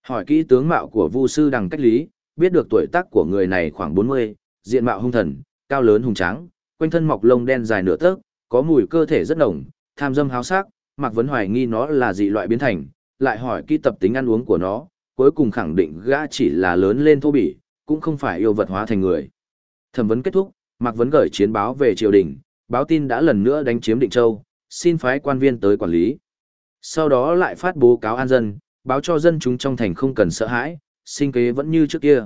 Hỏi kỹ tướng mạo của Vu sư Đằng cách lý, biết được tuổi tác của người này khoảng 40, diện mạo hung thần, cao lớn hùng tráng, quanh thân mọc lông đen dài nửa tấc, có mùi cơ thể rất nồng, tham dâm háo sắc, Mạc Vấn hoài nghi nó là dị loại biến thành, lại hỏi kỹ tập tính ăn uống của nó, cuối cùng khẳng định gã chỉ là lớn lên thô bỉ, cũng không phải yêu vật hóa thành người. Thẩm vấn kết thúc, Mạc Vấn gửi chiến báo về triều đình, báo tin đã lần nữa đánh chiếm Định Châu, xin phái quan viên tới quản lý. Sau đó lại phát bố cáo an dân, báo cho dân chúng trong thành không cần sợ hãi, sinh kế vẫn như trước kia.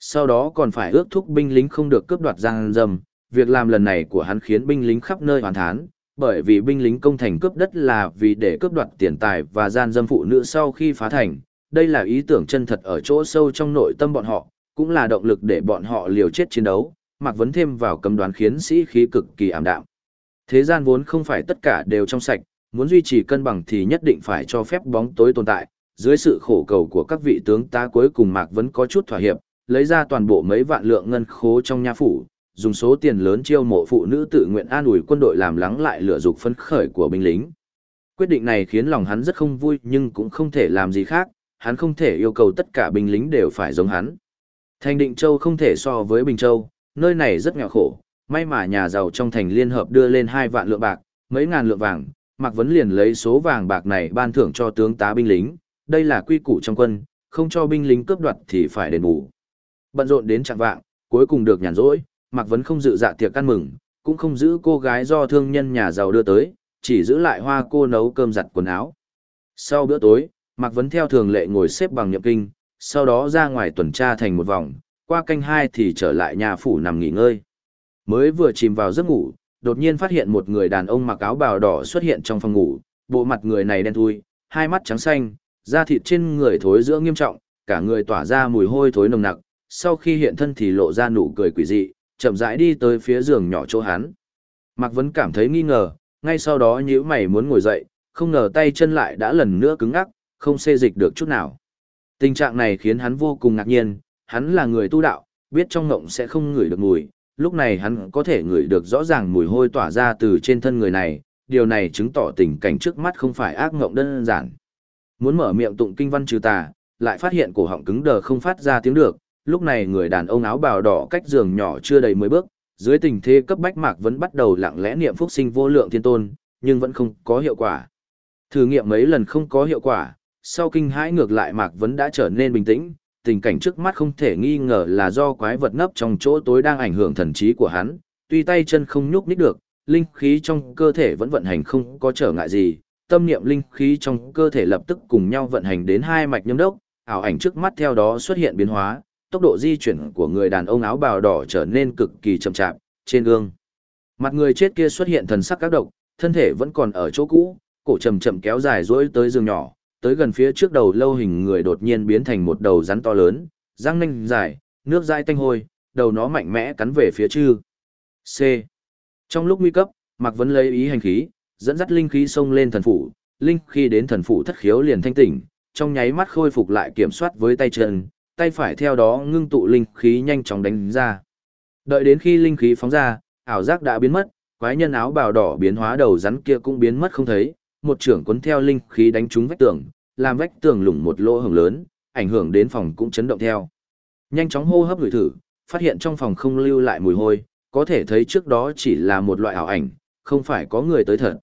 Sau đó còn phải ước thúc binh lính không được cướp đoạt giang dầm, việc làm lần này của hắn khiến binh lính khắp nơi hoàn thán, bởi vì binh lính công thành cướp đất là vì để cướp đoạt tiền tài và gian dâm phụ nữ sau khi phá thành. Đây là ý tưởng chân thật ở chỗ sâu trong nội tâm bọn họ, cũng là động lực để bọn họ liều chết chiến đấu, Mặc Vấn thêm vào cấm đoán khiến sĩ khí cực kỳ ảm đạm. Thế gian vốn không phải tất cả đều trong sạch, muốn duy trì cân bằng thì nhất định phải cho phép bóng tối tồn tại. Dưới sự khổ cầu của các vị tướng ta cuối cùng Mạc Vấn có chút thỏa hiệp, lấy ra toàn bộ mấy vạn lượng ngân khố trong nha phủ, dùng số tiền lớn chiêu mộ phụ nữ tự nguyện an ủi quân đội làm lắng lại lửa dục phấn khởi của binh lính. Quyết định này khiến lòng hắn rất không vui nhưng cũng không thể làm gì khác, hắn không thể yêu cầu tất cả binh lính đều phải giống hắn. Thành Định Châu không thể so với Bình Châu, nơi này rất nghèo khổ, may mà nhà giàu trong thành liên hợp đưa lên hai vạn lượng bạc, mấy ngàn lượng vàng, Mạc Vấn liền lấy số vàng bạc này ban thưởng cho tướng tá binh lính, đây là quy củ trong quân, không cho binh lính cướp đoạt thì phải đền bù. Bận rộn đến trạng vạng, cuối cùng được nhàn rỗi, Mạc Vấn không dự dạ tiệc ăn mừng, cũng không giữ cô gái do thương nhân nhà giàu đưa tới, chỉ giữ lại hoa cô nấu cơm giặt quần áo. Sau bữa tối, Mạc Vấn theo thường lệ ngồi xếp bằng nhậm kinh, sau đó ra ngoài tuần tra thành một vòng, qua canh hai thì trở lại nhà phủ nằm nghỉ ngơi. Mới vừa chìm vào giấc ngủ, đột nhiên phát hiện một người đàn ông mặc áo bào đỏ xuất hiện trong phòng ngủ, bộ mặt người này đen thui, hai mắt trắng xanh, da thịt trên người thối giữa nghiêm trọng, cả người tỏa ra mùi hôi thối nồng nặc, sau khi hiện thân thì lộ ra nụ cười quỷ dị, chậm rãi đi tới phía giường nhỏ chỗ hắn. Mạc Vấn cảm thấy nghi ngờ, ngay sau đó nhíu mày muốn ngồi dậy, không ngờ tay chân lại đã lần nữa cứng ngắc, không xê dịch được chút nào. Tình trạng này khiến hắn vô cùng ngạc nhiên, hắn là người tu đạo, biết trong ngộng sẽ không ngửi được mùi, lúc này hắn có thể ngửi được rõ ràng mùi hôi tỏa ra từ trên thân người này, điều này chứng tỏ tình cảnh trước mắt không phải ác ngộng đơn giản. Muốn mở miệng tụng kinh văn trừ tà, lại phát hiện cổ họng cứng đờ không phát ra tiếng được, lúc này người đàn ông áo bào đỏ cách giường nhỏ chưa đầy mấy bước, dưới tình thế cấp bách Mạc vẫn bắt đầu lặng lẽ niệm phúc sinh vô lượng thiên tôn, nhưng vẫn không có hiệu quả. Thử nghiệm mấy lần không có hiệu quả, sau kinh hãi ngược lại Mạc vẫn đã trở nên bình tĩnh, tình cảnh trước mắt không thể nghi ngờ là do quái vật nấp trong chỗ tối đang ảnh hưởng thần trí của hắn, tuy tay chân không nhúc nhích được, linh khí trong cơ thể vẫn vận hành không có trở ngại gì, tâm niệm linh khí trong cơ thể lập tức cùng nhau vận hành đến hai mạch nhâm đốc, ảo ảnh trước mắt theo đó xuất hiện biến hóa, tốc độ di chuyển của người đàn ông áo bào đỏ trở nên cực kỳ chậm chạp, trên gương. Mặt người chết kia xuất hiện thần sắc các độc, thân thể vẫn còn ở chỗ cũ, cổ chậm chậm kéo dài dối tới giường nhỏ, tới gần phía trước đầu lâu hình người đột nhiên biến thành một đầu rắn to lớn, răng nanh dài, nước dai tanh hôi, đầu nó mạnh mẽ cắn về phía chư. C. Trong lúc nguy cấp, Mạc Vấn lấy ý hành khí, dẫn dắt linh khí xông lên thần phủ, linh khi đến thần phủ thất khiếu liền thanh tỉnh, trong nháy mắt khôi phục lại kiểm soát với tay chân, tay phải theo đó ngưng tụ linh khí nhanh chóng đánh ra. Đợi đến khi linh khí phóng ra, ảo giác đã biến mất, quái nhân áo bào đỏ biến hóa đầu rắn kia cũng biến mất không thấy, một trưởng cuốn theo linh khí đánh trúng vách tường, làm vách tường lủng một lỗ hổng lớn, ảnh hưởng đến phòng cũng chấn động theo. Nhanh chóng hô hấp người thử, phát hiện trong phòng không lưu lại mùi hôi, có thể thấy trước đó chỉ là một loại ảo ảnh, không phải có người tới thật.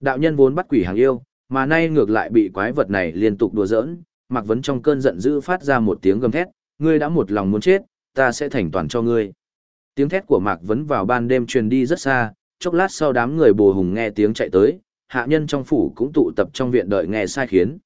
Đạo nhân vốn bắt quỷ hàng yêu, mà nay ngược lại bị quái vật này liên tục đùa giỡn, Mạc Vấn trong cơn giận dữ phát ra một tiếng gầm thét, ngươi đã một lòng muốn chết, ta sẽ thành toàn cho ngươi. Tiếng thét của Mạc Vấn vào ban đêm truyền đi rất xa, chốc lát sau đám người bồ hùng nghe tiếng chạy tới, hạ nhân trong phủ cũng tụ tập trong viện đợi nghe sai khiến.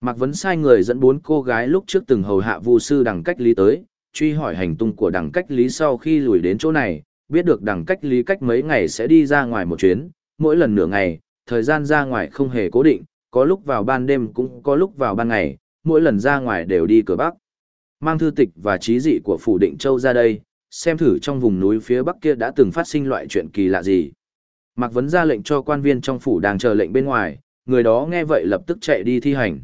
Mạc Vấn sai người dẫn bốn cô gái lúc trước từng hầu hạ vu sư đằng cách lý tới, truy hỏi hành tung của đằng cách lý sau khi lùi đến chỗ này, biết được đằng cách lý cách mấy ngày sẽ đi ra ngoài một chuyến, mỗi lần nửa ngày, thời gian ra ngoài không hề cố định, có lúc vào ban đêm cũng có lúc vào ban ngày, mỗi lần ra ngoài đều đi cửa bắc. Mang thư tịch và trí dị của phủ định châu ra đây, xem thử trong vùng núi phía bắc kia đã từng phát sinh loại chuyện kỳ lạ gì. Mạc Vấn ra lệnh cho quan viên trong phủ đang chờ lệnh bên ngoài, người đó nghe vậy lập tức chạy đi thi hành.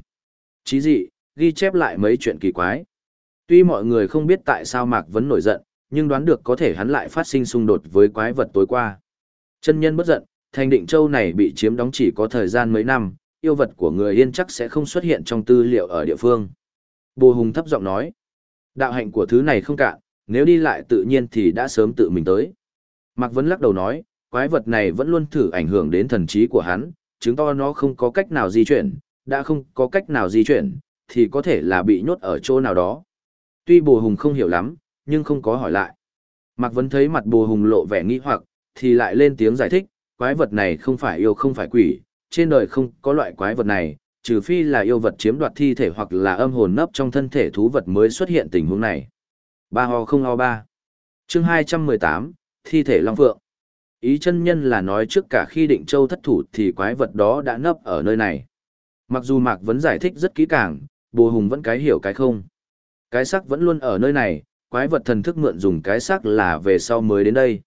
Chí dị, ghi chép lại mấy chuyện kỳ quái. Tuy mọi người không biết tại sao Mạc Vấn nổi giận, nhưng đoán được có thể hắn lại phát sinh xung đột với quái vật tối qua. Chân nhân bất giận, thành định châu này bị chiếm đóng chỉ có thời gian mấy năm, yêu vật của người yên chắc sẽ không xuất hiện trong tư liệu ở địa phương. Bồ Hùng thấp giọng nói, đạo hạnh của thứ này không cạn, nếu đi lại tự nhiên thì đã sớm tự mình tới. Mạc Vấn lắc đầu nói, quái vật này vẫn luôn thử ảnh hưởng đến thần trí của hắn, chứng to nó không có cách nào di chuyển, đã không có cách nào di chuyển, thì có thể là bị nhốt ở chỗ nào đó. Tuy bồ hùng không hiểu lắm, nhưng không có hỏi lại. Mạc Vấn thấy mặt bồ hùng lộ vẻ nghi hoặc, thì lại lên tiếng giải thích, quái vật này không phải yêu không phải quỷ, trên đời không có loại quái vật này, trừ phi là yêu vật chiếm đoạt thi thể hoặc là âm hồn nấp trong thân thể thú vật mới xuất hiện tình huống này. Ba ho không ho ba. Chương 218, Thi thể Long Phượng. Ý chân nhân là nói trước cả khi định châu thất thủ thì quái vật đó đã nấp ở nơi này. Mặc dù Mạc vẫn giải thích rất kỹ càng, bồ hùng vẫn cái hiểu cái không. Cái xác vẫn luôn ở nơi này, quái vật thần thức mượn dùng cái xác là về sau mới đến đây.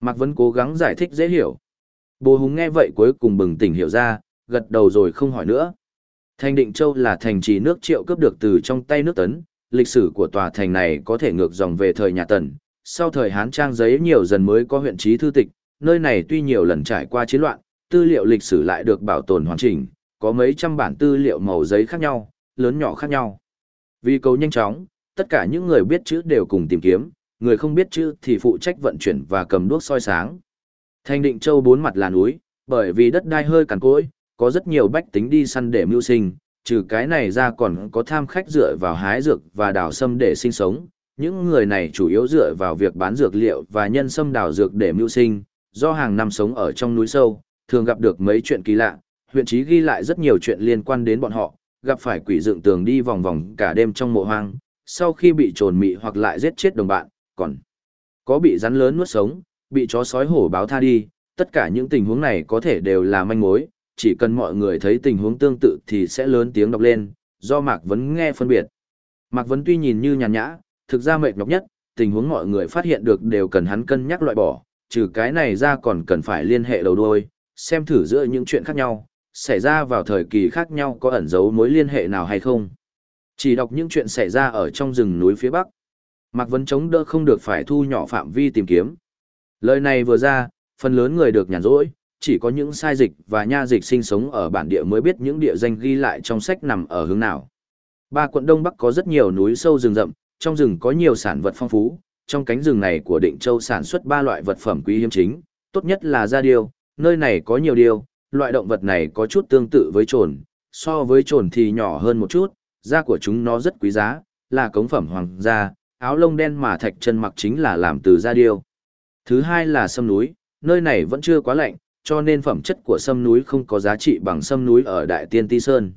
Mạc vẫn cố gắng giải thích dễ hiểu. Bồ hùng nghe vậy cuối cùng bừng tỉnh hiểu ra, gật đầu rồi không hỏi nữa. Thành Định Châu là thành trì nước triệu cướp được từ trong tay nước Tấn, lịch sử của tòa thành này có thể ngược dòng về thời nhà Tần, sau thời Hán trang giấy nhiều dần mới có huyện trí thư tịch, nơi này tuy nhiều lần trải qua chiến loạn, tư liệu lịch sử lại được bảo tồn hoàn chỉnh, có mấy trăm bản tư liệu màu giấy khác nhau, lớn nhỏ khác nhau. Vì cầu nhanh chóng, tất cả những người biết chữ đều cùng tìm kiếm, người không biết chữ thì phụ trách vận chuyển và cầm đuốc soi sáng. Thanh Định Châu bốn mặt là núi, bởi vì đất đai hơi cằn cỗi, có rất nhiều bách tính đi săn để mưu sinh, trừ cái này ra còn có tham khách dựa vào hái dược và đào sâm để sinh sống. Những người này chủ yếu dựa vào việc bán dược liệu và nhân sâm đào dược để mưu sinh, do hàng năm sống ở trong núi sâu, thường gặp được mấy chuyện kỳ lạ, huyện trí ghi lại rất nhiều chuyện liên quan đến bọn họ, gặp phải quỷ dựng tường đi vòng vòng cả đêm trong mộ hoang, sau khi bị trồn mị hoặc lại giết chết đồng bạn, còn có bị rắn lớn nuốt sống, bị chó sói hổ báo tha đi, tất cả những tình huống này có thể đều là manh mối, chỉ cần mọi người thấy tình huống tương tự thì sẽ lớn tiếng đọc lên, do Mạc Vấn nghe phân biệt. Mạc Vấn tuy nhìn như nhàn nhã, thực ra mệt nhọc nhất, tình huống mọi người phát hiện được đều cần hắn cân nhắc loại bỏ, trừ cái này ra còn cần phải liên hệ đầu đuôi, xem thử giữa những chuyện khác nhau, xảy ra vào thời kỳ khác nhau có ẩn dấu mối liên hệ nào hay không. Chỉ đọc những chuyện xảy ra ở trong rừng núi phía Bắc. Mạc Vấn chống đỡ không được phải thu nhỏ phạm vi tìm kiếm. Lời này vừa ra, phần lớn người được nhàn rỗi, chỉ có những sai dịch và nha dịch sinh sống ở bản địa mới biết những địa danh ghi lại trong sách nằm ở hướng nào. Ba quận Đông Bắc có rất nhiều núi sâu rừng rậm, trong rừng có nhiều sản vật phong phú, trong cánh rừng này của Định Châu sản xuất ba loại vật phẩm quý hiếm chính, tốt nhất là da điêu, nơi này có nhiều điêu, loại động vật này có chút tương tự với trồn, so với trồn thì nhỏ hơn một chút, da của chúng nó rất quý giá, là cống phẩm hoàng gia, áo lông đen mà thạch chân mặc chính là làm từ da điêu. Thứ hai là sâm núi, nơi này vẫn chưa quá lạnh, cho nên phẩm chất của sâm núi không có giá trị bằng sâm núi ở Đại Tiên Ti Sơn.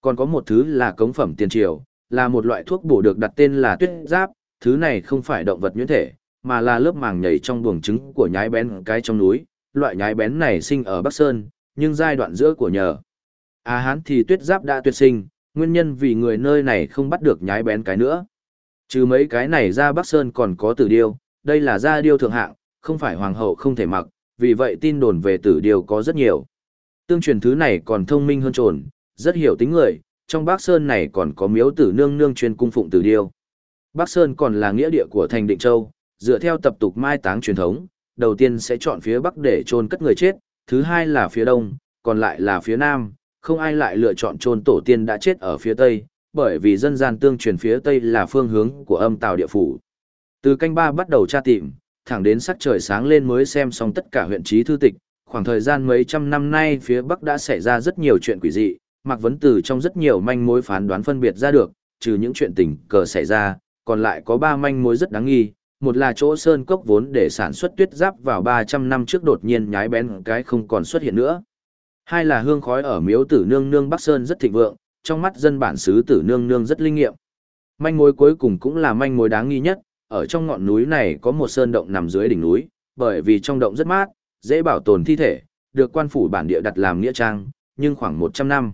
Còn có một thứ là cống phẩm tiền triều, là một loại thuốc bổ được đặt tên là tuyết giáp, thứ này không phải động vật nhuyễn thể, mà là lớp màng nhảy trong buồng trứng của nhái bén cái trong núi, loại nhái bén này sinh ở Bắc Sơn, nhưng giai đoạn giữa của nhờ. à Hán thì tuyết giáp đã tuyệt sinh, nguyên nhân vì người nơi này không bắt được nhái bén cái nữa. Trừ mấy cái này ra Bắc Sơn còn có tử điêu, đây là gia điêu thượng hạng, không phải hoàng hậu không thể mặc, vì vậy tin đồn về tử điêu có rất nhiều. Tương truyền thứ này còn thông minh hơn trồn, rất hiểu tính người, trong Bắc Sơn này còn có miếu tử nương nương chuyên cung phụng tử điêu. Bắc Sơn còn là nghĩa địa của thành Định Châu, dựa theo tập tục mai táng truyền thống, đầu tiên sẽ chọn phía Bắc để chôn cất người chết, thứ hai là phía Đông, còn lại là phía Nam, không ai lại lựa chọn chôn tổ tiên đã chết ở phía Tây, bởi vì dân gian tương truyền phía Tây là phương hướng của âm tào địa phủ. Từ canh ba bắt đầu tra tìm, thẳng đến sắc trời sáng lên mới xem xong tất cả huyện trí thư tịch, khoảng thời gian mấy trăm năm nay phía Bắc đã xảy ra rất nhiều chuyện quỷ dị, Mạc Vấn Từ trong rất nhiều manh mối phán đoán phân biệt ra được, trừ những chuyện tình cờ xảy ra, còn lại có ba manh mối rất đáng nghi. Một là chỗ sơn cốc vốn để sản xuất tuyết giáp vào 300 năm trước đột nhiên nhái bén cái không còn xuất hiện nữa. Hai là hương khói ở miếu tử nương nương Bắc Sơn rất thịnh vượng, trong mắt dân bản xứ tử nương nương rất linh nghiệm. Manh mối cuối cùng cũng là manh mối đáng nghi nhất, ở trong ngọn núi này có một sơn động nằm dưới đỉnh núi, bởi vì trong động rất mát, dễ bảo tồn thi thể, được quan phủ bản địa đặt làm nghĩa trang, nhưng khoảng 100 năm.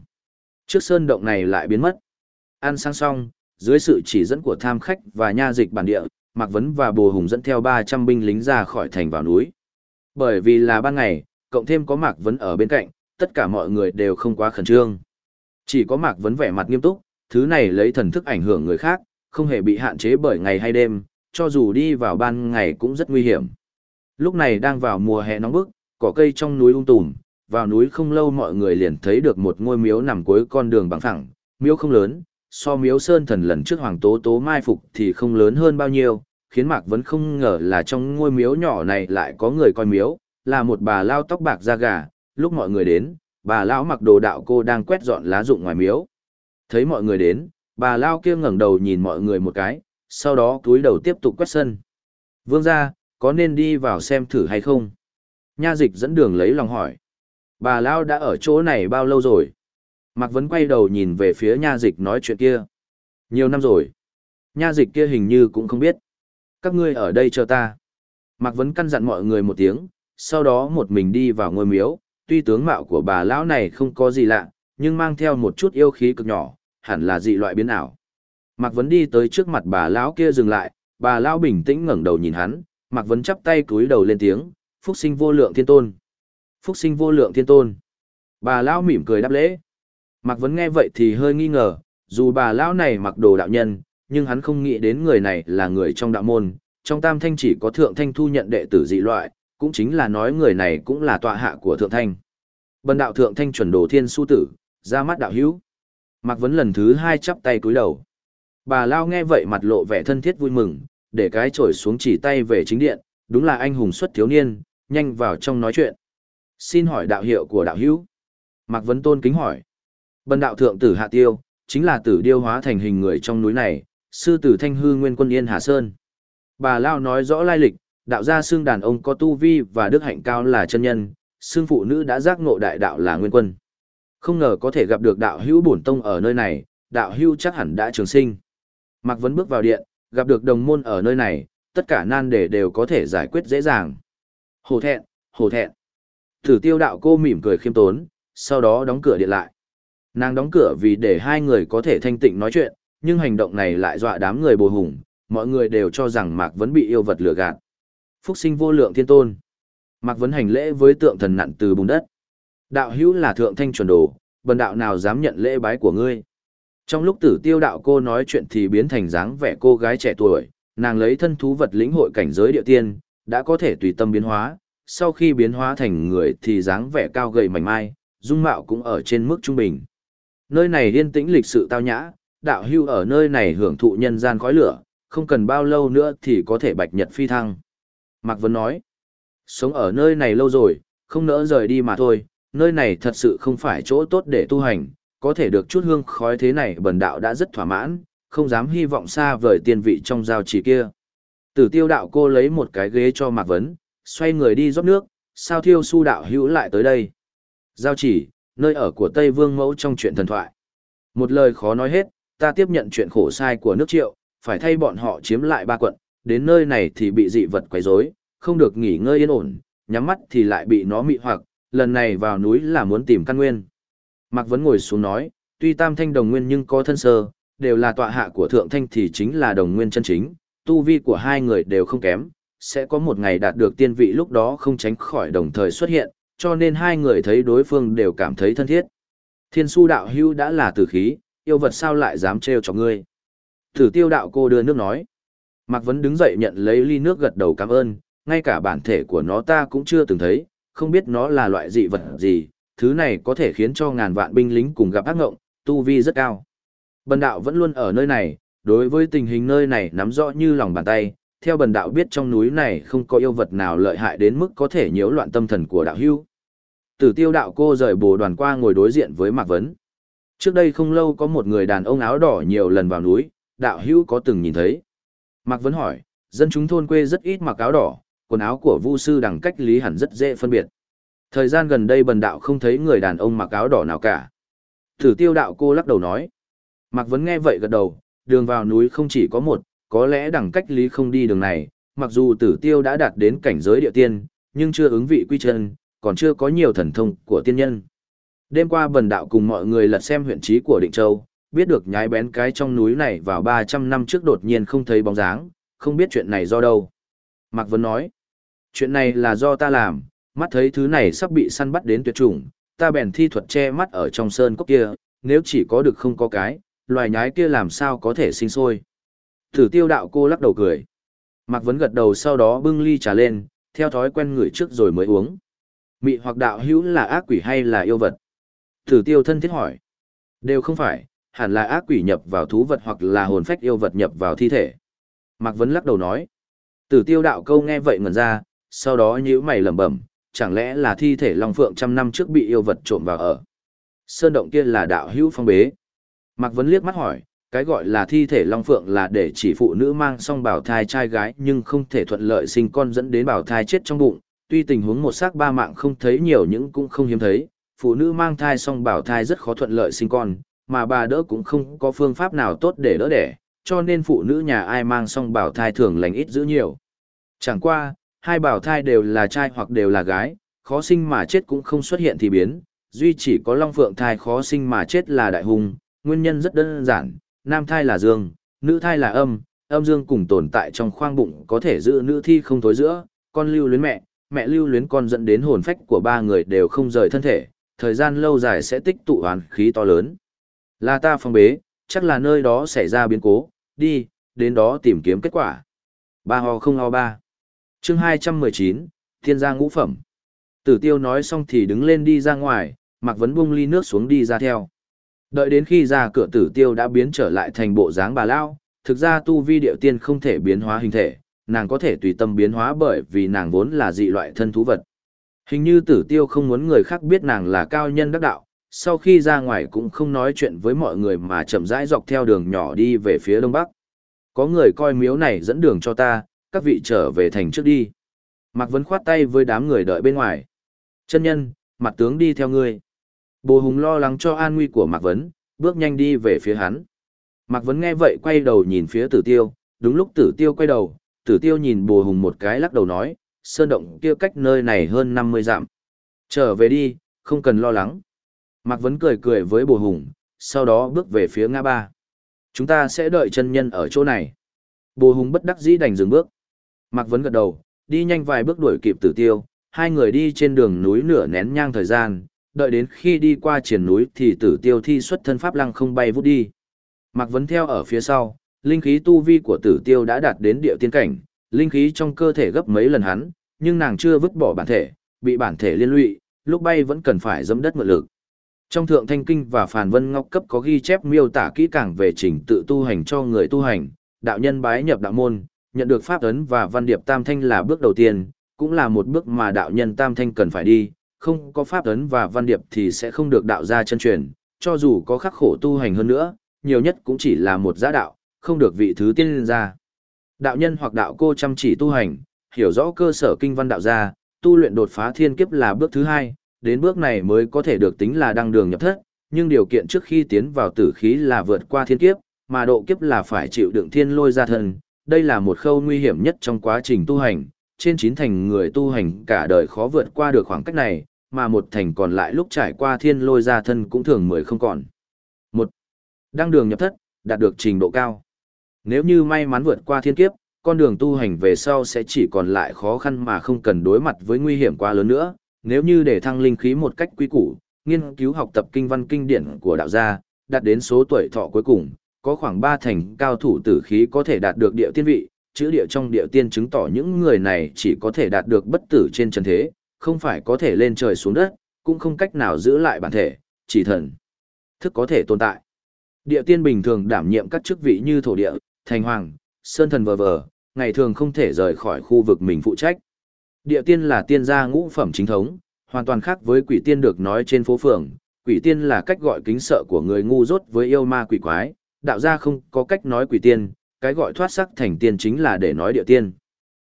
Trước sơn động này lại biến mất. Ăn sang xong, dưới sự chỉ dẫn của tham khách và nha dịch bản địa, Mạc Vấn và Bồ Hùng dẫn theo 300 binh lính ra khỏi thành vào núi. Bởi vì là ban ngày, cộng thêm có Mạc Vấn ở bên cạnh, tất cả mọi người đều không quá khẩn trương. Chỉ có Mạc Vấn vẻ mặt nghiêm túc, thứ này lấy thần thức ảnh hưởng người khác, không hề bị hạn chế bởi ngày hay đêm, cho dù đi vào ban ngày cũng rất nguy hiểm. Lúc này đang vào mùa hè nóng bức, cỏ cây trong núi ung tùm, vào núi không lâu mọi người liền thấy được một ngôi miếu nằm cuối con đường bằng phẳng, miếu không lớn, so miếu sơn thần lần trước hoàng tố tố mai phục thì không lớn hơn bao nhiêu, khiến Mạc vẫn không ngờ là trong ngôi miếu nhỏ này lại có người coi miếu, là một bà lao tóc bạc da gà, lúc mọi người đến, bà lão mặc đồ đạo cô đang quét dọn lá rụng ngoài miếu. Thấy mọi người đến, bà lao kia ngẩng đầu nhìn mọi người một cái, sau đó túi đầu tiếp tục quét sân. Vương gia, có nên đi vào xem thử hay không? Nha dịch dẫn đường lấy lòng hỏi. Bà lao đã ở chỗ này bao lâu rồi? Mạc Vấn quay đầu nhìn về phía nha dịch nói chuyện kia. Nhiều năm rồi. Nha dịch kia hình như cũng không biết. Các ngươi ở đây chờ ta. Mạc Vấn căn dặn mọi người một tiếng, sau đó một mình đi vào ngôi miếu. Tuy tướng mạo của bà lão này không có gì lạ, nhưng mang theo một chút yêu khí cực nhỏ, hẳn là dị loại biến ảo. Mạc Vấn đi tới trước mặt bà lão kia dừng lại, bà lão bình tĩnh ngẩng đầu nhìn hắn, Mạc Vấn chắp tay cúi đầu lên tiếng, phúc sinh vô lượng thiên tôn. Phúc sinh vô lượng thiên tôn. Bà lão mỉm cười đáp lễ. Mạc Vấn nghe vậy thì hơi nghi ngờ, dù bà lão này mặc đồ đạo nhân, nhưng hắn không nghĩ đến người này là người trong đạo môn, trong tam thanh chỉ có thượng thanh thu nhận đệ tử dị loại, cũng chính là nói người này cũng là tọa hạ của thượng thanh. Bần đạo thượng thanh chuẩn đồ thiên su tử, ra mắt đạo hữu. Mạc Vấn lần thứ hai chắp tay cúi đầu. Bà Lao nghe vậy mặt lộ vẻ thân thiết vui mừng, để cái chổi xuống chỉ tay về chính điện, đúng là anh hùng xuất thiếu niên, nhanh vào trong nói chuyện. Xin hỏi đạo hiệu của đạo hữu. Mạc Vấn Tôn kính hỏi. Bần đạo thượng tử Hạ Tiêu, chính là tử điêu hóa thành hình người trong núi này, sư tử Thanh Hư Nguyên Quân Yên Hà Sơn. Bà Lao nói rõ lai lịch, đạo gia xương đàn ông có tu vi và đức hạnh cao là chân nhân, xương phụ nữ đã giác ngộ đại đạo là nguyên quân. Không ngờ có thể gặp được đạo hữu bổn tông ở nơi này, đạo hữu chắc hẳn đã trường sinh. Mạc Vấn bước vào điện, gặp được đồng môn ở nơi này, tất cả nan đề đều có thể giải quyết dễ dàng. Hồ thẹn, hồ thẹn. Thử tiêu đạo cô mỉm cười khiêm tốn, sau đó đóng cửa điện lại. Nàng đóng cửa vì để hai người có thể thanh tịnh nói chuyện, nhưng hành động này lại dọa đám người bồ hùng, mọi người đều cho rằng Mạc Vấn bị yêu vật lừa gạt. Phúc sinh vô lượng thiên tôn. Mạc Vấn hành lễ với tượng thần nặn từ bùn đất. Đạo hữu là thượng thanh chuẩn đồ, bần đạo nào dám nhận lễ bái của ngươi. Trong lúc tử tiêu đạo cô nói chuyện thì biến thành dáng vẻ cô gái trẻ tuổi, nàng lấy thân thú vật lĩnh hội cảnh giới địa tiên, đã có thể tùy tâm biến hóa, sau khi biến hóa thành người thì dáng vẻ cao gầy mảnh mai, dung mạo cũng ở trên mức trung bình. Nơi này yên tĩnh lịch sự tao nhã, đạo hưu ở nơi này hưởng thụ nhân gian khói lửa, không cần bao lâu nữa thì có thể bạch nhật phi thăng. Mạc Vân nói, sống ở nơi này lâu rồi, không nỡ rời đi mà thôi, nơi này thật sự không phải chỗ tốt để tu hành, có thể được chút hương khói thế này bần đạo đã rất thỏa mãn, không dám hy vọng xa vời tiên vị trong giao chỉ kia. Tử tiêu đạo cô lấy một cái ghế cho Mạc Vấn, xoay người đi rót nước, sao thiêu su đạo hữu lại tới đây. Giao chỉ, nơi ở của Tây Vương Mẫu trong chuyện thần thoại. Một lời khó nói hết, ta tiếp nhận chuyện khổ sai của nước triệu, phải thay bọn họ chiếm lại ba quận, đến nơi này thì bị dị vật quấy rối, không được nghỉ ngơi yên ổn, nhắm mắt thì lại bị nó mị hoặc, lần này vào núi là muốn tìm căn nguyên. Mạc Vấn ngồi xuống nói, tuy tam thanh đồng nguyên nhưng có thân sơ, đều là tọa hạ của thượng thanh thì chính là đồng nguyên chân chính, tu vi của hai người đều không kém, sẽ có một ngày đạt được tiên vị lúc đó không tránh khỏi đồng thời xuất hiện, cho nên hai người thấy đối phương đều cảm thấy thân thiết. Thiên su đạo hưu đã là tử khí, yêu vật sao lại dám trêu cho ngươi. Tử tiêu đạo cô đưa nước nói. Mạc Vấn đứng dậy nhận lấy ly nước gật đầu cảm ơn, ngay cả bản thể của nó ta cũng chưa từng thấy, không biết nó là loại dị vật gì, thứ này có thể khiến cho ngàn vạn binh lính cùng gặp ác ngộng, tu vi rất cao. Bần đạo vẫn luôn ở nơi này, đối với tình hình nơi này nắm rõ như lòng bàn tay, theo bần đạo biết trong núi này không có yêu vật nào lợi hại đến mức có thể nhiễu loạn tâm thần của đạo hưu. Tử tiêu đạo cô rời bồ đoàn qua ngồi đối diện với Mạc Vấn. Trước đây không lâu có một người đàn ông áo đỏ nhiều lần vào núi, đạo hưu có từng nhìn thấy. Mạc Vấn hỏi, dân chúng thôn quê rất ít mặc áo đỏ, quần áo của vu sư đẳng cách lý hẳn rất dễ phân biệt. Thời gian gần đây bần đạo không thấy người đàn ông mặc áo đỏ nào cả. Tử tiêu đạo cô lắc đầu nói. Mạc Vấn nghe vậy gật đầu, đường vào núi không chỉ có một, có lẽ đẳng cách lý không đi đường này, mặc dù tử tiêu đã đạt đến cảnh giới địa tiên, nhưng chưa ứng vị quy chân, còn chưa có nhiều thần thông của tiên nhân. Đêm qua bần đạo cùng mọi người lật xem huyện trí của Định Châu, biết được nhái bén cái trong núi này vào 300 năm trước đột nhiên không thấy bóng dáng, không biết chuyện này do đâu. Mạc Vân nói, chuyện này là do ta làm, mắt thấy thứ này sắp bị săn bắt đến tuyệt chủng, ta bèn thi thuật che mắt ở trong sơn cốc kia, nếu chỉ có được không có cái, loài nhái kia làm sao có thể sinh sôi. Thử tiêu đạo cô lắc đầu cười. Mạc Vấn gật đầu sau đó bưng ly trà lên, theo thói quen người trước rồi mới uống. Mị hoặc đạo hữu là ác quỷ hay là yêu vật? Thử tiêu thân thiết hỏi. Đều không phải, hẳn là ác quỷ nhập vào thú vật hoặc là hồn phách yêu vật nhập vào thi thể. Mạc Vấn lắc đầu nói. Tử tiêu đạo câu nghe vậy ngần ra, sau đó nhíu mày lẩm bẩm, chẳng lẽ là thi thể Long Phượng trăm năm trước bị yêu vật trộm vào ở. Sơn động kia là đạo hữu phong bế. Mạc Vấn liếc mắt hỏi, cái gọi là thi thể Long Phượng là để chỉ phụ nữ mang song bảo thai trai gái nhưng không thể thuận lợi sinh con dẫn đến bảo thai chết trong bụng. Tuy tình huống một xác ba mạng không thấy nhiều nhưng cũng không hiếm thấy, phụ nữ mang thai song bảo thai rất khó thuận lợi sinh con, mà bà đỡ cũng không có phương pháp nào tốt để đỡ đẻ, cho nên phụ nữ nhà ai mang song bảo thai thường lành ít giữ nhiều. Chẳng qua, hai bảo thai đều là trai hoặc đều là gái, khó sinh mà chết cũng không xuất hiện thì biến, duy chỉ có long phượng thai khó sinh mà chết là đại hùng, nguyên nhân rất đơn giản, nam thai là dương, nữ thai là âm, âm dương cùng tồn tại trong khoang bụng có thể giữ nữ thi không tối giữa, con lưu luyến mẹ, mẹ lưu luyến con dẫn đến hồn phách của ba người đều không rời thân thể, thời gian lâu dài sẽ tích tụ hoàn khí to lớn. Là ta phong bế, chắc là nơi đó xảy ra biến cố, đi, đến đó tìm kiếm kết quả. Ba ho không ho ba. Chương 219, Thiên gia ngũ phẩm. Tử tiêu nói xong thì đứng lên đi ra ngoài, Mạc Vấn bung ly nước xuống đi ra theo. Đợi đến khi ra cửa tử tiêu đã biến trở lại thành bộ dáng bà lao, thực ra tu vi điệu tiên không thể biến hóa hình thể, nàng có thể tùy tâm biến hóa bởi vì nàng vốn là dị loại thân thú vật. Hình như tử tiêu không muốn người khác biết nàng là cao nhân đắc đạo, sau khi ra ngoài cũng không nói chuyện với mọi người mà chậm rãi dọc theo đường nhỏ đi về phía đông bắc. Có người coi miếu này dẫn đường cho ta, các vị trở về thành trước đi. Mạc Vấn khoát tay với đám người đợi bên ngoài. Chân nhân, mặt tướng đi theo ngươi. Bồ Hùng lo lắng cho an nguy của Mạc Vấn, bước nhanh đi về phía hắn. Mạc Vấn nghe vậy quay đầu nhìn phía tử tiêu, đúng lúc tử tiêu quay đầu, tử tiêu nhìn bồ Hùng một cái lắc đầu nói, sơn động kia cách nơi này hơn 50 dặm. Trở về đi, không cần lo lắng. Mạc Vấn cười cười với bồ Hùng, sau đó bước về phía ngã ba. Chúng ta sẽ đợi chân nhân ở chỗ này. Bồ Hùng bất đắc dĩ đành dừng bước. Mạc Vấn gật đầu, đi nhanh vài bước đuổi kịp tử tiêu, hai người đi trên đường núi nửa nén nhang thời gian, đợi đến khi đi qua triển núi thì tử tiêu thi xuất thân pháp lăng không bay vút đi. Mạc Vấn theo ở phía sau, linh khí tu vi của tử tiêu đã đạt đến địa tiên cảnh, linh khí trong cơ thể gấp mấy lần hắn, nhưng nàng chưa vứt bỏ bản thể, bị bản thể liên lụy, lúc bay vẫn cần phải dẫm đất mượn lực. Trong Thượng Thanh Kinh và Phàn Vân Ngọc cấp có ghi chép miêu tả kỹ càng về trình tự tu hành cho người tu hành, đạo nhân bái nhập đạo môn, nhận được pháp ấn và văn điệp tam thanh là bước đầu tiên, cũng là một bước mà đạo nhân tam thanh cần phải đi, không có pháp ấn và văn điệp thì sẽ không được đạo gia chân truyền, cho dù có khắc khổ tu hành hơn nữa, nhiều nhất cũng chỉ là một giã đạo, không được vị thứ tiên ra. Đạo nhân hoặc đạo cô chăm chỉ tu hành, hiểu rõ cơ sở kinh văn đạo gia, tu luyện đột phá thiên kiếp là bước thứ hai, đến bước này mới có thể được tính là đăng đường nhập thất, nhưng điều kiện trước khi tiến vào tử khí là vượt qua thiên kiếp, mà độ kiếp là phải chịu đựng thiên lôi ra thân, đây là một khâu nguy hiểm nhất trong quá trình tu hành, trên chín thành người tu hành cả đời khó vượt qua được khoảng cách này, mà một thành còn lại lúc trải qua thiên lôi ra thân cũng thường mười không còn. Một, Đăng đường nhập thất, đạt được trình độ cao. Nếu như may mắn vượt qua thiên kiếp, con đường tu hành về sau sẽ chỉ còn lại khó khăn mà không cần đối mặt với nguy hiểm quá lớn nữa, nếu như để thăng linh khí một cách quý củ, nghiên cứu học tập kinh văn kinh điển của đạo gia, đạt đến số tuổi thọ cuối cùng, có khoảng ba thành cao thủ tử khí có thể đạt được địa tiên vị, chữ địa trong địa tiên chứng tỏ những người này chỉ có thể đạt được bất tử trên trần thế, không phải có thể lên trời xuống đất, cũng không cách nào giữ lại bản thể, chỉ thần. Thức có thể tồn tại. Địa tiên bình thường đảm nhiệm các chức vị như thổ địa, thành hoàng, sơn thần vờ vờ, ngày thường không thể rời khỏi khu vực mình phụ trách. Địa tiên là tiên gia ngũ phẩm chính thống, hoàn toàn khác với quỷ tiên được nói trên phố phường. Quỷ tiên là cách gọi kính sợ của người ngu dốt với yêu ma quỷ quái, đạo gia không có cách nói quỷ tiên, cái gọi thoát sắc thành tiên chính là để nói địa tiên.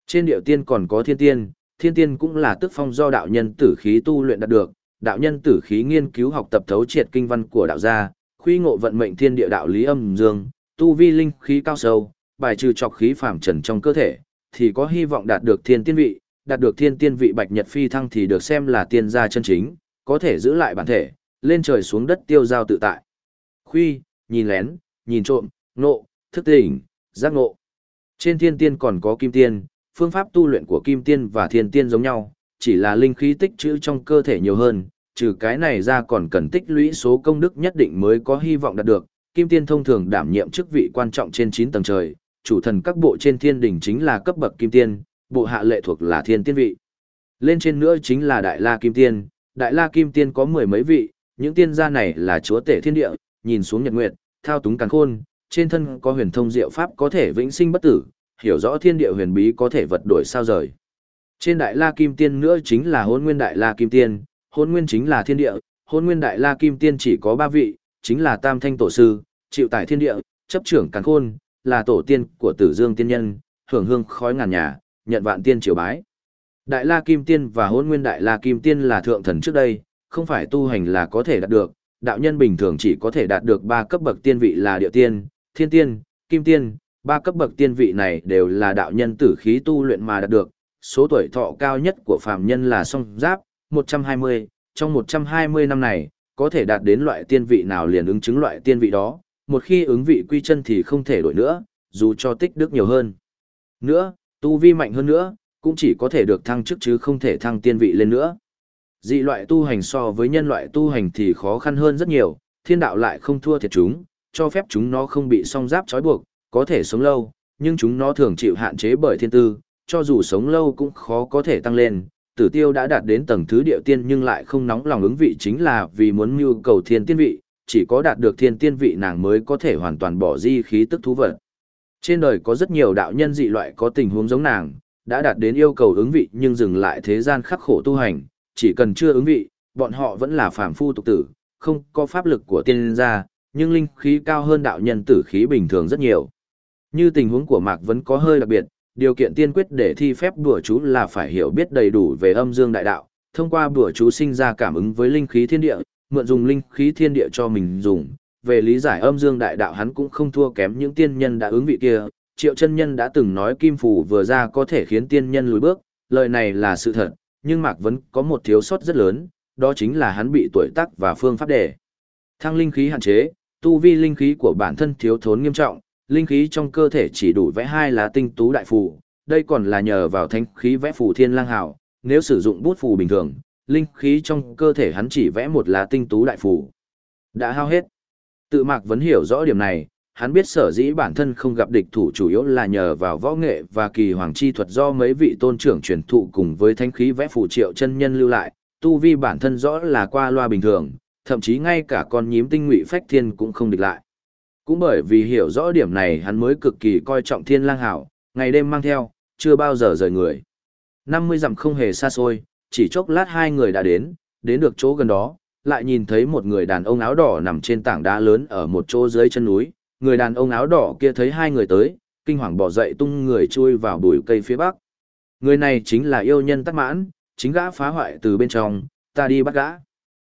Trên địa tiên còn có thiên tiên, thiên tiên cũng là tức phong do đạo nhân tử khí tu luyện đạt được, đạo nhân tử khí nghiên cứu học tập thấu triệt kinh văn của đạo gia, khuy ngộ vận mệnh thiên địa đạo lý âm dương, tu vi linh khí cao sâu, bài trừ trọc khí phàm trần trong cơ thể, thì có hy vọng đạt được thiên tiên vị, đạt được thiên tiên vị bạch nhật phi thăng thì được xem là tiên gia chân chính, có thể giữ lại bản thể, lên trời xuống đất tiêu giao tự tại. Khuy, nhìn lén, nhìn trộm, nộ, thức tỉnh, giác ngộ. Trên thiên tiên còn có kim tiên, phương pháp tu luyện của kim tiên và thiên tiên giống nhau, chỉ là linh khí tích trữ trong cơ thể nhiều hơn, trừ cái này ra còn cần tích lũy số công đức nhất định mới có hy vọng đạt được. Kim tiên thông thường đảm nhiệm chức vị quan trọng trên 9 tầng trời, chủ thần các bộ trên thiên đỉnh chính là cấp bậc kim tiên, bộ hạ lệ thuộc là thiên tiên vị. Lên trên nữa chính là đại la kim tiên, đại la kim tiên có mười mấy vị, những tiên gia này là chúa tể thiên địa, nhìn xuống nhật nguyệt, thao túng càn khôn, trên thân có huyền thông diệu pháp có thể vĩnh sinh bất tử, hiểu rõ thiên địa huyền bí có thể vật đổi sao rời. Trên đại la kim tiên nữa chính là hôn nguyên đại la kim tiên, hôn nguyên chính là thiên địa, hôn nguyên đại la kim tiên chỉ có ba vị, chính là tam thanh tổ sư, chịu tại thiên địa, chấp trưởng càn khôn, là tổ tiên của tử dương tiên nhân, hưởng hương khói ngàn nhà, nhận vạn tiên triều bái. Đại la kim tiên và hôn nguyên đại la kim tiên là thượng thần trước đây, không phải tu hành là có thể đạt được, đạo nhân bình thường chỉ có thể đạt được ba cấp bậc tiên vị là địa tiên, thiên tiên, kim tiên, ba cấp bậc tiên vị này đều là đạo nhân tử khí tu luyện mà đạt được, số tuổi thọ cao nhất của phàm nhân là song giáp, 120, trong 120 năm này, có thể đạt đến loại tiên vị nào liền ứng chứng loại tiên vị đó, một khi ứng vị quy chân thì không thể đổi nữa, dù cho tích đức nhiều hơn. Nữa, tu vi mạnh hơn nữa, cũng chỉ có thể được thăng chức chứ không thể thăng tiên vị lên nữa. Dị loại tu hành so với nhân loại tu hành thì khó khăn hơn rất nhiều, thiên đạo lại không thua thiệt chúng, cho phép chúng nó không bị song giáp trói buộc, có thể sống lâu, nhưng chúng nó thường chịu hạn chế bởi thiên tư, cho dù sống lâu cũng khó có thể tăng lên. Tử tiêu đã đạt đến tầng thứ địa tiên nhưng lại không nóng lòng ứng vị chính là vì muốn mưu cầu thiên tiên vị, chỉ có đạt được thiên tiên vị nàng mới có thể hoàn toàn bỏ di khí tức thú vật. Trên đời có rất nhiều đạo nhân dị loại có tình huống giống nàng, đã đạt đến yêu cầu ứng vị nhưng dừng lại thế gian khắc khổ tu hành, chỉ cần chưa ứng vị, bọn họ vẫn là phàm phu tục tử, không có pháp lực của tiên gia, nhưng linh khí cao hơn đạo nhân tử khí bình thường rất nhiều. Như tình huống của Mạc vẫn có hơi đặc biệt, điều kiện tiên quyết để thi phép đùa chú là phải hiểu biết đầy đủ về âm dương đại đạo, thông qua đùa chú sinh ra cảm ứng với linh khí thiên địa, mượn dùng linh khí thiên địa cho mình dùng. Về lý giải âm dương đại đạo hắn cũng không thua kém những tiên nhân đã ứng vị kia, triệu chân nhân đã từng nói kim phù vừa ra có thể khiến tiên nhân lùi bước, lời này là sự thật, nhưng Mạc vẫn có một thiếu sót rất lớn, đó chính là hắn bị tuổi tác và phương pháp đề. Thăng linh khí hạn chế, tu vi linh khí của bản thân thiếu thốn nghiêm trọng, linh khí trong cơ thể chỉ đủ vẽ hai lá tinh tú đại phù, đây còn là nhờ vào thanh khí vẽ phù thiên lang hảo, nếu sử dụng bút phù bình thường, linh khí trong cơ thể hắn chỉ vẽ một lá tinh tú đại phù. Đã hao hết. Tự Mạc vẫn hiểu rõ điểm này, hắn biết sở dĩ bản thân không gặp địch thủ chủ yếu là nhờ vào võ nghệ và kỳ hoàng chi thuật do mấy vị tôn trưởng truyền thụ cùng với thanh khí vẽ phù triệu chân nhân lưu lại, tu vi bản thân rõ là qua loa bình thường, thậm chí ngay cả con nhím tinh ngụy phách thiên cũng không địch lại. Cũng bởi vì hiểu rõ điểm này hắn mới cực kỳ coi trọng thiên lang hảo, ngày đêm mang theo, chưa bao giờ rời người. 50 dặm không hề xa xôi, chỉ chốc lát hai người đã đến, đến được chỗ gần đó, lại nhìn thấy một người đàn ông áo đỏ nằm trên tảng đá lớn ở một chỗ dưới chân núi. Người đàn ông áo đỏ kia thấy hai người tới, kinh hoàng bỏ dậy tung người chui vào bụi cây phía bắc. Người này chính là yêu nhân tắc mãn, chính gã phá hoại từ bên trong, ta đi bắt gã.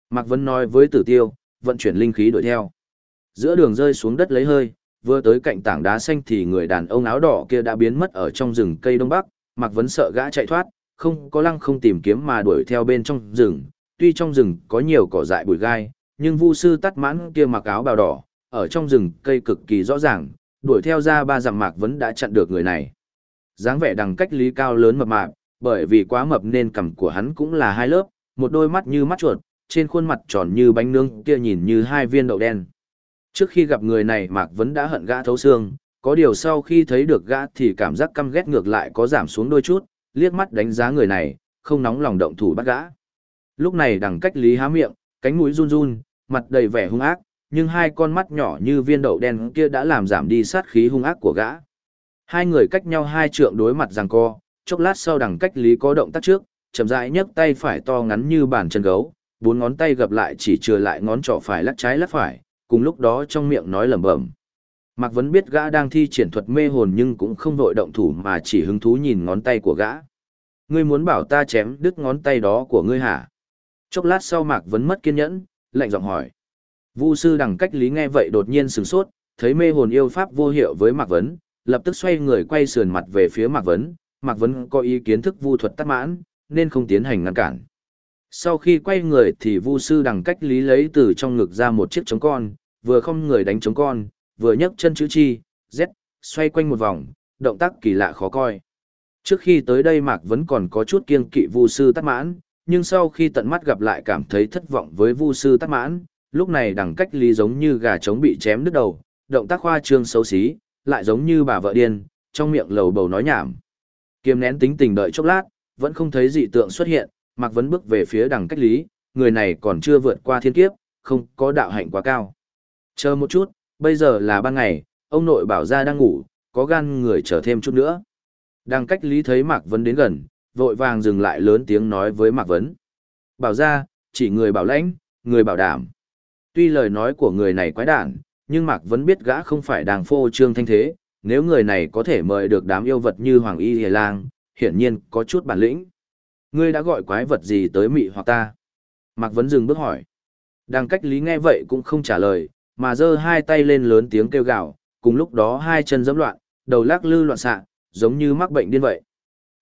Mạc Vân nói với tử tiêu, vận chuyển linh khí đuổi theo. Giữa đường rơi xuống đất lấy hơi, vừa tới cạnh tảng đá xanh thì người đàn ông áo đỏ kia đã biến mất ở trong rừng cây đông bắc, Mạc Vân sợ gã chạy thoát, không có lăng không tìm kiếm mà đuổi theo bên trong rừng, tuy trong rừng có nhiều cỏ dại bụi gai, nhưng vu sư tắt mãn kia mặc áo bào đỏ, ở trong rừng cây cực kỳ rõ ràng, đuổi theo ra ba dặm Mạc Vấn đã chặn được người này. dáng vẻ đằng cách lý cao lớn mập mạp, bởi vì quá mập nên cằm của hắn cũng là hai lớp, một đôi mắt như mắt chuột, trên khuôn mặt tròn như bánh nướng kia nhìn như hai viên đậu đen. Trước khi gặp người này Mạc Vấn đã hận gã thấu xương, có điều sau khi thấy được gã thì cảm giác căm ghét ngược lại có giảm xuống đôi chút, liếc mắt đánh giá người này, không nóng lòng động thủ bắt gã. Lúc này đằng cách lý há miệng, cánh mũi run run, mặt đầy vẻ hung ác, nhưng hai con mắt nhỏ như viên đậu đen kia đã làm giảm đi sát khí hung ác của gã. Hai người cách nhau hai trượng đối mặt giằng co, chốc lát sau đằng cách lý có động tác trước, chậm rãi nhấc tay phải to ngắn như bàn chân gấu, bốn ngón tay gập lại chỉ chừa lại ngón trỏ phải lắc trái lắc phải, cùng lúc đó trong miệng nói lẩm bẩm. Mạc Vấn biết gã đang thi triển thuật mê hồn nhưng cũng không vội động thủ mà chỉ hứng thú nhìn ngón tay của gã. Ngươi muốn bảo ta chém đứt ngón tay đó của ngươi hả? Chốc lát sau Mạc Vấn mất kiên nhẫn, lạnh giọng hỏi. Vu sư đằng cách lý nghe vậy đột nhiên sửng sốt, thấy mê hồn yêu pháp vô hiệu với Mạc Vấn, lập tức xoay người quay sườn mặt về phía Mạc Vấn. Mạc Vấn có ý kiến thức vu thuật tắt mãn, nên không tiến hành ngăn cản. Sau khi quay người thì vu sư đằng cách lý lấy từ trong ngực ra một chiếc trống con, vừa không người đánh trống con, vừa nhấc chân chữ chi, z, xoay quanh một vòng, động tác kỳ lạ khó coi. Trước khi tới đây Mạc Vấn còn có chút kiêng kỵ vu sư tắt mãn, nhưng sau khi tận mắt gặp lại cảm thấy thất vọng với vu sư tắt mãn, lúc này đằng cách lý giống như gà trống bị chém đứt đầu, động tác khoa trương xấu xí, lại giống như bà vợ điên, trong miệng lầu bầu nói nhảm. Kiềm nén tính tình đợi chốc lát, vẫn không thấy dị tượng xuất hiện, Mạc Vấn bước về phía đằng cách lý, người này còn chưa vượt qua thiên kiếp, không có đạo hạnh quá cao. Chờ một chút, bây giờ là ban ngày, ông nội bảo ra đang ngủ, có gan người chờ thêm chút nữa. Đằng cách lý thấy Mạc Vấn đến gần, vội vàng dừng lại lớn tiếng nói với Mạc Vấn. Bảo ra, chỉ người bảo lãnh, người bảo đảm. Tuy lời nói của người này quái đản, nhưng Mạc vẫn biết gã không phải đàng phô trương thanh thế, nếu người này có thể mời được đám yêu vật như Hoàng Y Hề Lang, hiển nhiên có chút bản lĩnh. Ngươi đã gọi quái vật gì tới mị hoặc ta? Mạc Vấn dừng bước hỏi. Đang cách lý nghe vậy cũng không trả lời, mà giơ hai tay lên lớn tiếng kêu gào, cùng lúc đó hai chân giẫm loạn, đầu lắc lư loạn xạ, giống như mắc bệnh điên vậy.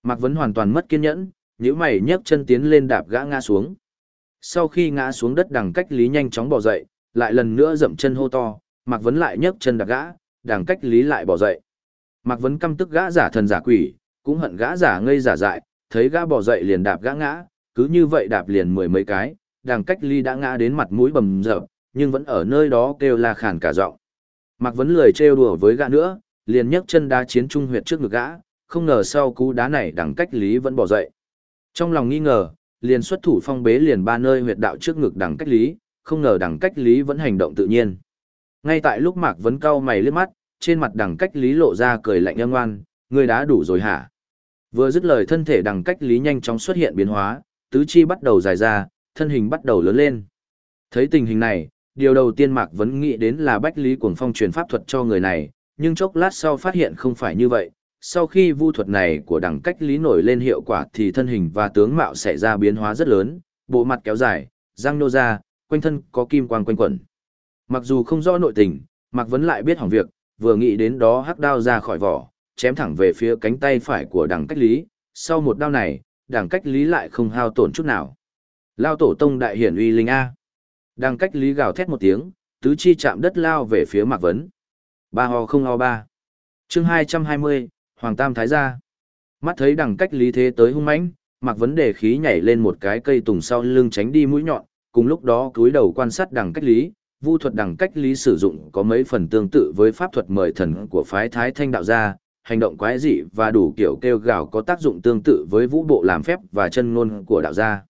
Mạc Vấn hoàn toàn mất kiên nhẫn, nhíu mày nhấc chân tiến lên đạp gã ngã xuống. Sau khi ngã xuống đất đằng cách lý nhanh chóng bỏ dậy, lại lần nữa dậm chân hô to, Mạc Vấn lại nhấc chân đạp gã, đằng cách lý lại bỏ dậy. Mạc Vấn căm tức gã giả thần giả quỷ, cũng hận gã giả ngây giả dại, thấy gã bỏ dậy liền đạp gã ngã, cứ như vậy đạp liền mười mấy cái, đằng cách ly đã ngã đến mặt mũi bầm dập, nhưng vẫn ở nơi đó kêu la khàn cả giọng. Mạc Vấn lười trêu đùa với gã nữa, liền nhấc chân đá chiến trung huyệt trước ngực gã, không ngờ sau cú đá này đằng cách lý vẫn bỏ dậy. Trong lòng nghi ngờ, liền xuất thủ phong bế liền ba nơi huyệt đạo trước ngực đằng cách lý, không ngờ đằng cách lý vẫn hành động tự nhiên. Ngay tại lúc Mạc Vấn cau mày liếc mắt, trên mặt đằng cách lý lộ ra cười lạnh âm ngoan, người đã đủ rồi hả? Vừa dứt lời thân thể đằng cách lý nhanh chóng xuất hiện biến hóa, tứ chi bắt đầu dài ra, thân hình bắt đầu lớn lên. Thấy tình hình này, điều đầu tiên Mạc vấn nghĩ đến là Bách Lý Cuồng Phong truyền pháp thuật cho người này, nhưng chốc lát sau phát hiện không phải như vậy. Sau khi vu thuật này của đẳng cách lý nổi lên hiệu quả thì thân hình và tướng mạo xảy ra biến hóa rất lớn, bộ mặt kéo dài, răng nô ra, quanh thân có kim quang quanh quẩn. Mặc dù không rõ nội tình, Mạc Vấn lại biết hỏng việc, vừa nghĩ đến đó hắc đao ra khỏi vỏ, chém thẳng về phía cánh tay phải của đẳng cách lý, sau một đao này, đẳng cách lý lại không hao tổn chút nào. Lao tổ tông đại hiển uy linh A. Đằng cách lý gào thét một tiếng, tứ chi chạm đất lao về phía Mạc Vấn. Ba ho không ho ba. chương 220, Hoàng Tam Thái gia. Mắt thấy đằng cách lý thế tới hung mãnh, mặc Vấn đề khí nhảy lên một cái cây tùng sau lưng tránh đi mũi nhọn, cùng lúc đó cúi đầu quan sát đằng cách lý, vu thuật đằng cách lý sử dụng có mấy phần tương tự với pháp thuật mời thần của phái Thái Thanh đạo gia, hành động quái dị và đủ kiểu kêu gào có tác dụng tương tự với vũ bộ làm phép và chân ngôn của đạo gia.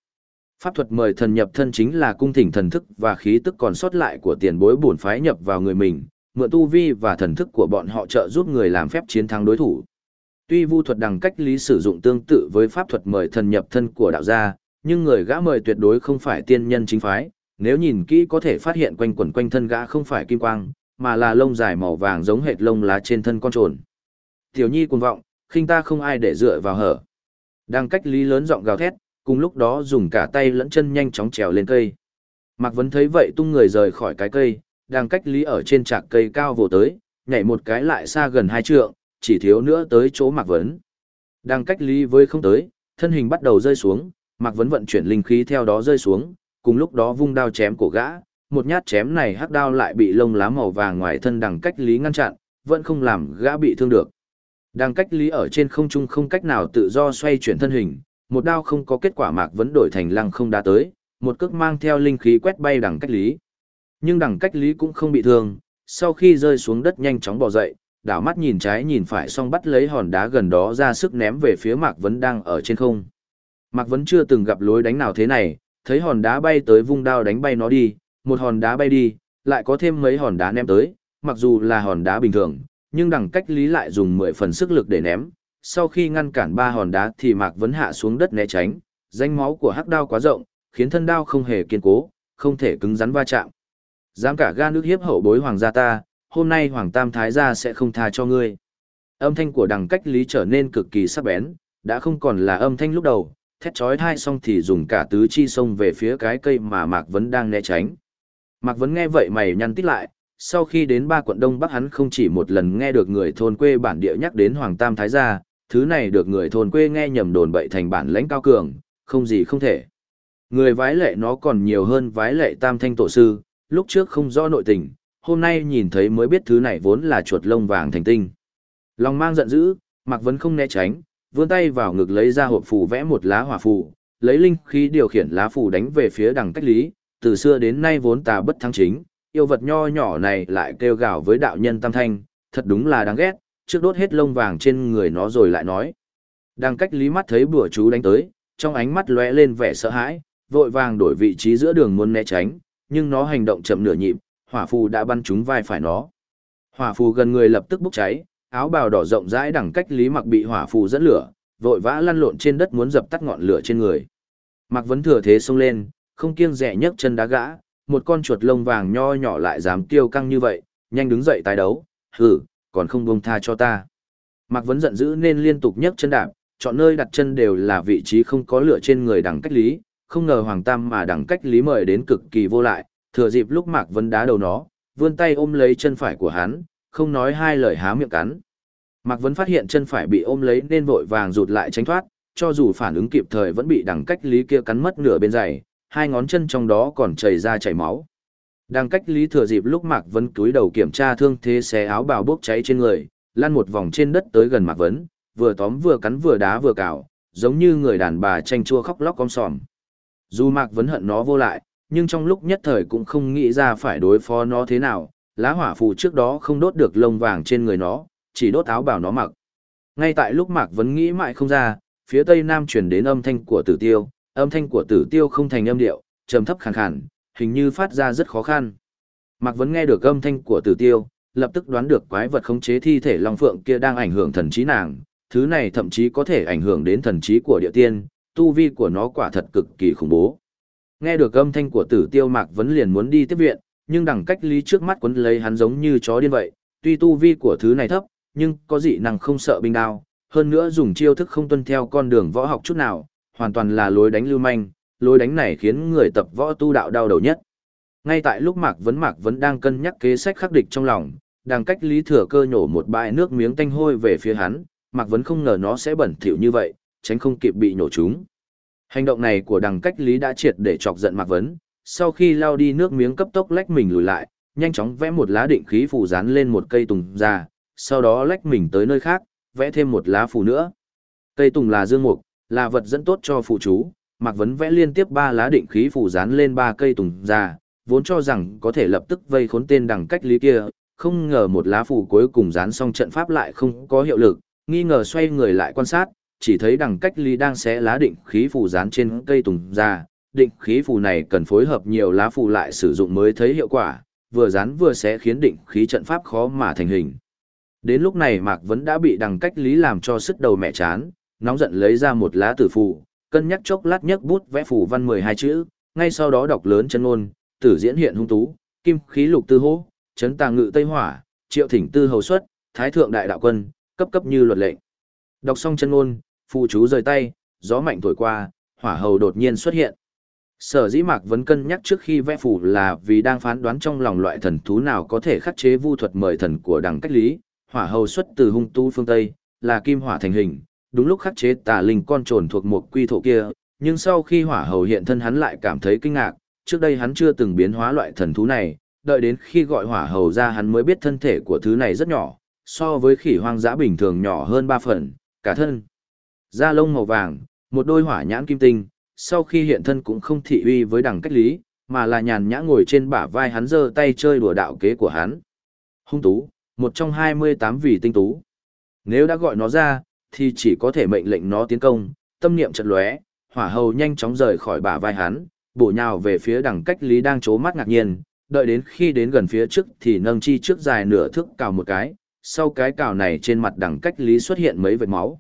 Pháp thuật mời thần nhập thân chính là cung thỉnh thần thức và khí tức còn sót lại của tiền bối bổn phái nhập vào người mình, mượn tu vi và thần thức của bọn họ trợ giúp người làm phép chiến thắng đối thủ. Tuy vu thuật đằng cách lý sử dụng tương tự với pháp thuật mời thần nhập thân của đạo gia, nhưng người gã mời tuyệt đối không phải tiên nhân chính phái, nếu nhìn kỹ có thể phát hiện quanh quẩn quanh thân gã không phải kim quang, mà là lông dài màu vàng giống hệt lông lá trên thân con trồn. Tiểu nhi cuồng vọng, khinh ta không ai để dựa vào hở. Đang cách lý lớn giọng gào thét, cùng lúc đó dùng cả tay lẫn chân nhanh chóng trèo lên cây. Mạc Vấn thấy vậy tung người rời khỏi cái cây, đang cách lý ở trên trạc cây cao vồ tới, nhảy một cái lại xa gần hai trượng, chỉ thiếu nữa tới chỗ Mạc Vấn. Đang cách ly với không tới, thân hình bắt đầu rơi xuống, Mạc Vấn vận chuyển linh khí theo đó rơi xuống, cùng lúc đó vung đao chém cổ gã, một nhát chém này hắc đao lại bị lông lá màu vàng ngoài thân đằng cách lý ngăn chặn, vẫn không làm gã bị thương được. Đang cách lý ở trên không trung không cách nào tự do xoay chuyển thân hình, một đao không có kết quả Mạc Vấn đổi thành lăng không đá tới, một cước mang theo linh khí quét bay đằng cách lý. Nhưng đằng cách lý cũng không bị thương, sau khi rơi xuống đất nhanh chóng bò dậy, đảo mắt nhìn trái nhìn phải xong bắt lấy hòn đá gần đó ra sức ném về phía Mạc Vấn đang ở trên không. Mạc Vấn chưa từng gặp lối đánh nào thế này, thấy hòn đá bay tới vung đao đánh bay nó đi, một hòn đá bay đi, lại có thêm mấy hòn đá ném tới, mặc dù là hòn đá bình thường, nhưng đằng cách lý lại dùng 10 phần sức lực để ném. Sau khi ngăn cản ba hòn đá thì Mạc Vấn hạ xuống đất né tránh, danh máu của hắc đao quá rộng, khiến thân đao không hề kiên cố, không thể cứng rắn va chạm. Dám cả ga nước hiếp hậu bối hoàng gia ta, hôm nay hoàng tam thái gia sẽ không tha cho ngươi. Âm thanh của đằng cách lý trở nên cực kỳ sắc bén, đã không còn là âm thanh lúc đầu, thét chói thai xong thì dùng cả tứ chi xông về phía cái cây mà Mạc Vấn đang né tránh. Mạc Vấn nghe vậy mày nhăn tít lại, sau khi đến ba quận Đông Bắc hắn không chỉ một lần nghe được người thôn quê bản địa nhắc đến Hoàng Tam Thái Gia, thứ này được người thôn quê nghe nhầm đồn bậy thành bản lãnh cao cường, không gì không thể. Người vái lệ nó còn nhiều hơn vái lệ Tam Thanh Tổ Sư, lúc trước không rõ nội tình, hôm nay nhìn thấy mới biết thứ này vốn là chuột lông vàng thành tinh. Lòng mang giận dữ, Mạc Vấn không né tránh, vươn tay vào ngực lấy ra hộp phù vẽ một lá hỏa phù, lấy linh khí điều khiển lá phù đánh về phía đằng cách lý, từ xưa đến nay vốn tà bất thắng chính, yêu vật nho nhỏ này lại kêu gào với đạo nhân tam thanh, thật đúng là đáng ghét, trước đốt hết lông vàng trên người nó rồi lại nói. Đằng cách lý mắt thấy bùa chú đánh tới, trong ánh mắt lóe lên vẻ sợ hãi, vội vàng đổi vị trí giữa đường muốn né tránh, nhưng nó hành động chậm nửa nhịp, hỏa phù đã bắn trúng vai phải nó. Hỏa phù gần người lập tức bốc cháy, áo bào đỏ rộng rãi đẳng cách Lý Mặc bị hỏa phù dẫn lửa, vội vã lăn lộn trên đất muốn dập tắt ngọn lửa trên người. Mặc vấn thừa thế xông lên, không kiêng dè nhấc chân đá gã, một con chuột lông vàng nho nhỏ lại dám tiêu căng như vậy, nhanh đứng dậy tái đấu, hừ, còn không buông tha cho ta. Mạc Vấn giận dữ nên liên tục nhấc chân đạp, chọn nơi đặt chân đều là vị trí không có lửa trên người đằng cách lý, không ngờ Hoàng Tam mà đằng cách lý mời đến cực kỳ vô lại, thừa dịp lúc Mạc Vân đá đầu nó, vươn tay ôm lấy chân phải của hắn, không nói hai lời há miệng cắn. Mạc Vân phát hiện chân phải bị ôm lấy nên vội vàng rụt lại tránh thoát, cho dù phản ứng kịp thời vẫn bị đằng cách lý kia cắn mất nửa bên giày, hai ngón chân trong đó còn chảy ra chảy máu. Đằng cách lý thừa dịp lúc Mạc Vân cúi đầu kiểm tra thương thế xé áo bào bốc cháy trên người, lăn một vòng trên đất tới gần Mạc Vân, vừa tóm vừa cắn vừa đá vừa cào, giống như người đàn bà tranh chua khóc lóc con sòm. Dù Mạc Vân hận nó vô lại, nhưng trong lúc nhất thời cũng không nghĩ ra phải đối phó nó thế nào, lá hỏa phù trước đó không đốt được lông vàng trên người nó, chỉ đốt áo bảo nó mặc. Ngay tại lúc Mạc Vấn nghĩ mãi không ra, phía tây nam truyền đến âm thanh của tử tiêu, âm thanh của tử tiêu không thành âm điệu, trầm thấp khàn khàn, hình như phát ra rất khó khăn. Mạc Vấn nghe được âm thanh của tử tiêu, lập tức đoán được quái vật khống chế thi thể Long Phượng kia đang ảnh hưởng thần trí nàng, thứ này thậm chí có thể ảnh hưởng đến thần trí của địa tiên, tu vi của nó quả thật cực kỳ khủng bố. Nghe được âm thanh của tử tiêu Mạc Vấn liền muốn đi tiếp viện, nhưng đẳng cách lý trước mắt quấn lấy hắn giống như chó điên vậy, tuy tu vi của thứ này thấp, nhưng có dị năng không sợ binh đao, hơn nữa dùng chiêu thức không tuân theo con đường võ học chút nào, hoàn toàn là lối đánh lưu manh, lối đánh này khiến người tập võ tu đạo đau đầu nhất. Ngay tại lúc Mạc Vấn Mạc vẫn đang cân nhắc kế sách khắc địch trong lòng, đang cách lý thừa cơ nhổ một bãi nước miếng tanh hôi về phía hắn, Mạc Vấn không ngờ nó sẽ bẩn thỉu như vậy, tránh không kịp bị nhổ chúng. Hành động này của đằng cách lý đã triệt để chọc giận Mạc Vấn, sau khi lao đi nước miếng cấp tốc lách mình lùi lại, nhanh chóng vẽ một lá định khí phù dán lên một cây tùng ra, sau đó lách mình tới nơi khác, vẽ thêm một lá phù nữa. Cây tùng là dương mục, là vật dẫn tốt cho phù chú, Mạc Vấn vẽ liên tiếp ba lá định khí phù dán lên ba cây tùng ra, vốn cho rằng có thể lập tức vây khốn tên đằng cách lý kia, không ngờ một lá phù cuối cùng dán xong trận pháp lại không có hiệu lực, nghi ngờ xoay người lại quan sát, chỉ thấy đằng cách ly đang xé lá định khí phù dán trên cây tùng ra, định khí phù này cần phối hợp nhiều lá phù lại sử dụng mới thấy hiệu quả, vừa dán vừa xé khiến định khí trận pháp khó mà thành hình. Đến lúc này Mạc Vấn đã bị đằng cách lý làm cho sức đầu mẹ chán, nóng giận lấy ra một lá tử phù, cân nhắc chốc lát nhấc bút vẽ phù văn 12 chữ, ngay sau đó đọc lớn chân ngôn, tử diễn hiện hung tú, kim khí lục tư hô, chấn tàng ngự tây hỏa, triệu thỉnh tư hầu xuất, thái thượng đại đạo quân, cấp cấp như luật lệnh. Đọc xong chân ngôn, phù chú rời tay, gió mạnh thổi qua, hỏa hầu đột nhiên xuất hiện. Sở dĩ Mạc Vấn cân nhắc trước khi vẽ phù là vì đang phán đoán trong lòng loại thần thú nào có thể khắc chế vu thuật mời thần của đằng cách lý, hỏa hầu xuất từ hung tu phương Tây, là kim hỏa thành hình, đúng lúc khắc chế tà linh con trồn thuộc một quy thổ kia, nhưng sau khi hỏa hầu hiện thân hắn lại cảm thấy kinh ngạc, trước đây hắn chưa từng biến hóa loại thần thú này, đợi đến khi gọi hỏa hầu ra hắn mới biết thân thể của thứ này rất nhỏ, so với khỉ hoang dã bình thường nhỏ hơn 3 phần, cả thân. Da lông màu vàng, một đôi hỏa nhãn kim tinh, sau khi hiện thân cũng không thị uy với đằng cách lý, mà là nhàn nhã ngồi trên bả vai hắn giơ tay chơi đùa đạo kế của hắn. Hung tú, một trong 28 vị tinh tú. Nếu đã gọi nó ra, thì chỉ có thể mệnh lệnh nó tiến công, tâm niệm chợt lóe, hỏa hầu nhanh chóng rời khỏi bả vai hắn, bổ nhào về phía đằng cách lý đang chố mắt ngạc nhiên, đợi đến khi đến gần phía trước thì nâng chi trước dài nửa thước cào một cái, sau cái cào này trên mặt đằng cách lý xuất hiện mấy vệt máu.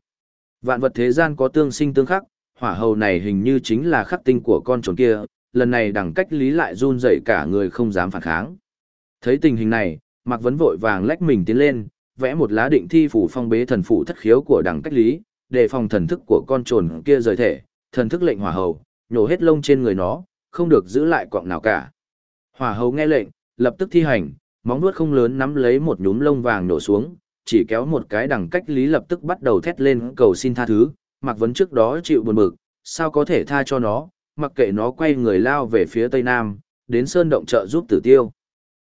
Vạn vật thế gian có tương sinh tương khắc, hỏa hầu này hình như chính là khắc tinh của con trồn kia, lần này đằng cách lý lại run dậy cả người không dám phản kháng. Thấy tình hình này, Mạc Vấn vội vàng lách mình tiến lên, vẽ một lá định thi phủ phong bế thần phủ thất khiếu của đằng cách lý, để phòng thần thức của con trồn kia rời thể, thần thức lệnh hỏa hầu, nhổ hết lông trên người nó, không được giữ lại quọng nào cả. Hỏa hầu nghe lệnh, lập tức thi hành, móng vuốt không lớn nắm lấy một nhúm lông vàng nổ xuống, chỉ kéo một cái đằng cách lý lập tức bắt đầu thét lên cầu xin tha thứ, Mạc Vấn trước đó chịu buồn bực, sao có thể tha cho nó, mặc kệ nó quay người lao về phía tây nam, đến sơn động trợ giúp tử tiêu.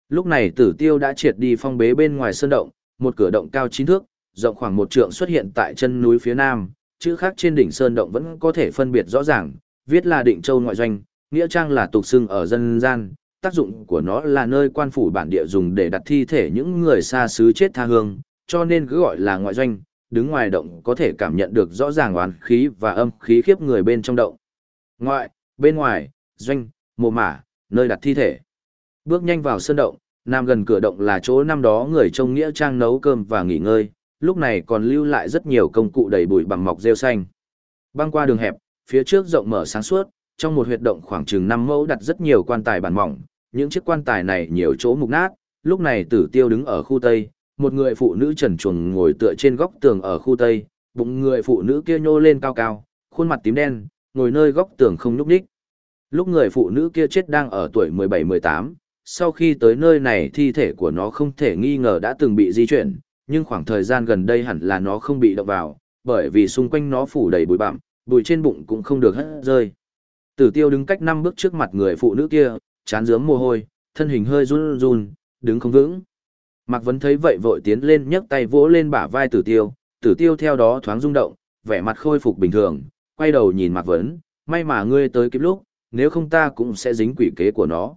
Lúc này tử tiêu đã triệt đi phong bế bên ngoài sơn động, một cửa động cao chín thước, rộng khoảng một trượng xuất hiện tại chân núi phía nam, chữ khác trên đỉnh sơn động vẫn có thể phân biệt rõ ràng, viết là định châu ngoại doanh, nghĩa trang là tục xưng ở dân gian, tác dụng của nó là nơi quan phủ bản địa dùng để đặt thi thể những người xa xứ chết tha hương, cho nên cứ gọi là ngoại doanh, đứng ngoài động có thể cảm nhận được rõ ràng oán khí và âm khí khiếp người bên trong động. Ngoại, bên ngoài, doanh, mồ mả, nơi đặt thi thể. Bước nhanh vào sơn động, nằm gần cửa động là chỗ năm đó người trông nghĩa trang nấu cơm và nghỉ ngơi, lúc này còn lưu lại rất nhiều công cụ đầy bụi bằng mọc rêu xanh. Băng qua đường hẹp, phía trước rộng mở sáng suốt, trong một huyệt động khoảng chừng 5 mẫu đặt rất nhiều quan tài bản mỏng, những chiếc quan tài này nhiều chỗ mục nát, lúc này tử tiêu đứng ở khu tây, một người phụ nữ trần chuồng ngồi tựa trên góc tường ở khu tây, bụng người phụ nữ kia nhô lên cao cao, khuôn mặt tím đen, ngồi nơi góc tường không nhúc nhích. Lúc người phụ nữ kia chết đang ở tuổi 17-18, sau khi tới nơi này thi thể của nó không thể nghi ngờ đã từng bị di chuyển, nhưng khoảng thời gian gần đây hẳn là nó không bị động vào, bởi vì xung quanh nó phủ đầy bụi bặm, bụi trên bụng cũng không được hất rơi. Tử tiêu đứng cách năm bước trước mặt người phụ nữ kia, chán dướng mồ hôi, thân hình hơi run run, đứng không vững. Mạc Vấn thấy vậy vội tiến lên nhấc tay vỗ lên bả vai tử tiêu, tử tiêu theo đó thoáng rung động, vẻ mặt khôi phục bình thường, quay đầu nhìn Mạc Vấn, may mà ngươi tới kịp lúc, nếu không ta cũng sẽ dính quỷ kế của nó.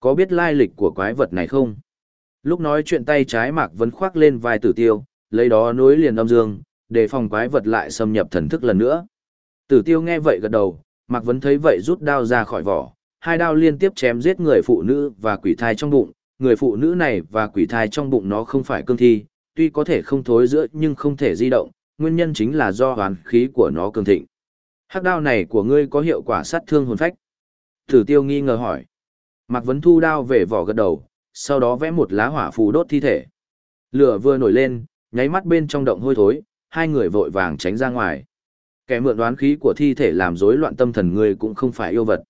Có biết lai lịch của quái vật này không? Lúc nói chuyện tay trái Mạc Vấn khoác lên vai tử tiêu, lấy đó nối liền âm dương, để phòng quái vật lại xâm nhập thần thức lần nữa. Tử tiêu nghe vậy gật đầu, Mạc Vấn thấy vậy rút đao ra khỏi vỏ, hai đao liên tiếp chém giết người phụ nữ và quỷ thai trong bụng, người phụ nữ này và quỷ thai trong bụng nó không phải cương thi, tuy có thể không thối giữa nhưng không thể di động, nguyên nhân chính là do hoàn khí của nó cường thịnh. Hắc đao này của ngươi có hiệu quả sát thương hồn phách. Tử tiêu nghi ngờ hỏi. Mạc Vấn thu đao về vỏ gật đầu, sau đó vẽ một lá hỏa phù đốt thi thể. Lửa vừa nổi lên, nháy mắt bên trong động hôi thối, hai người vội vàng tránh ra ngoài. Kẻ mượn đoán khí của thi thể làm rối loạn tâm thần ngươi cũng không phải yêu vật.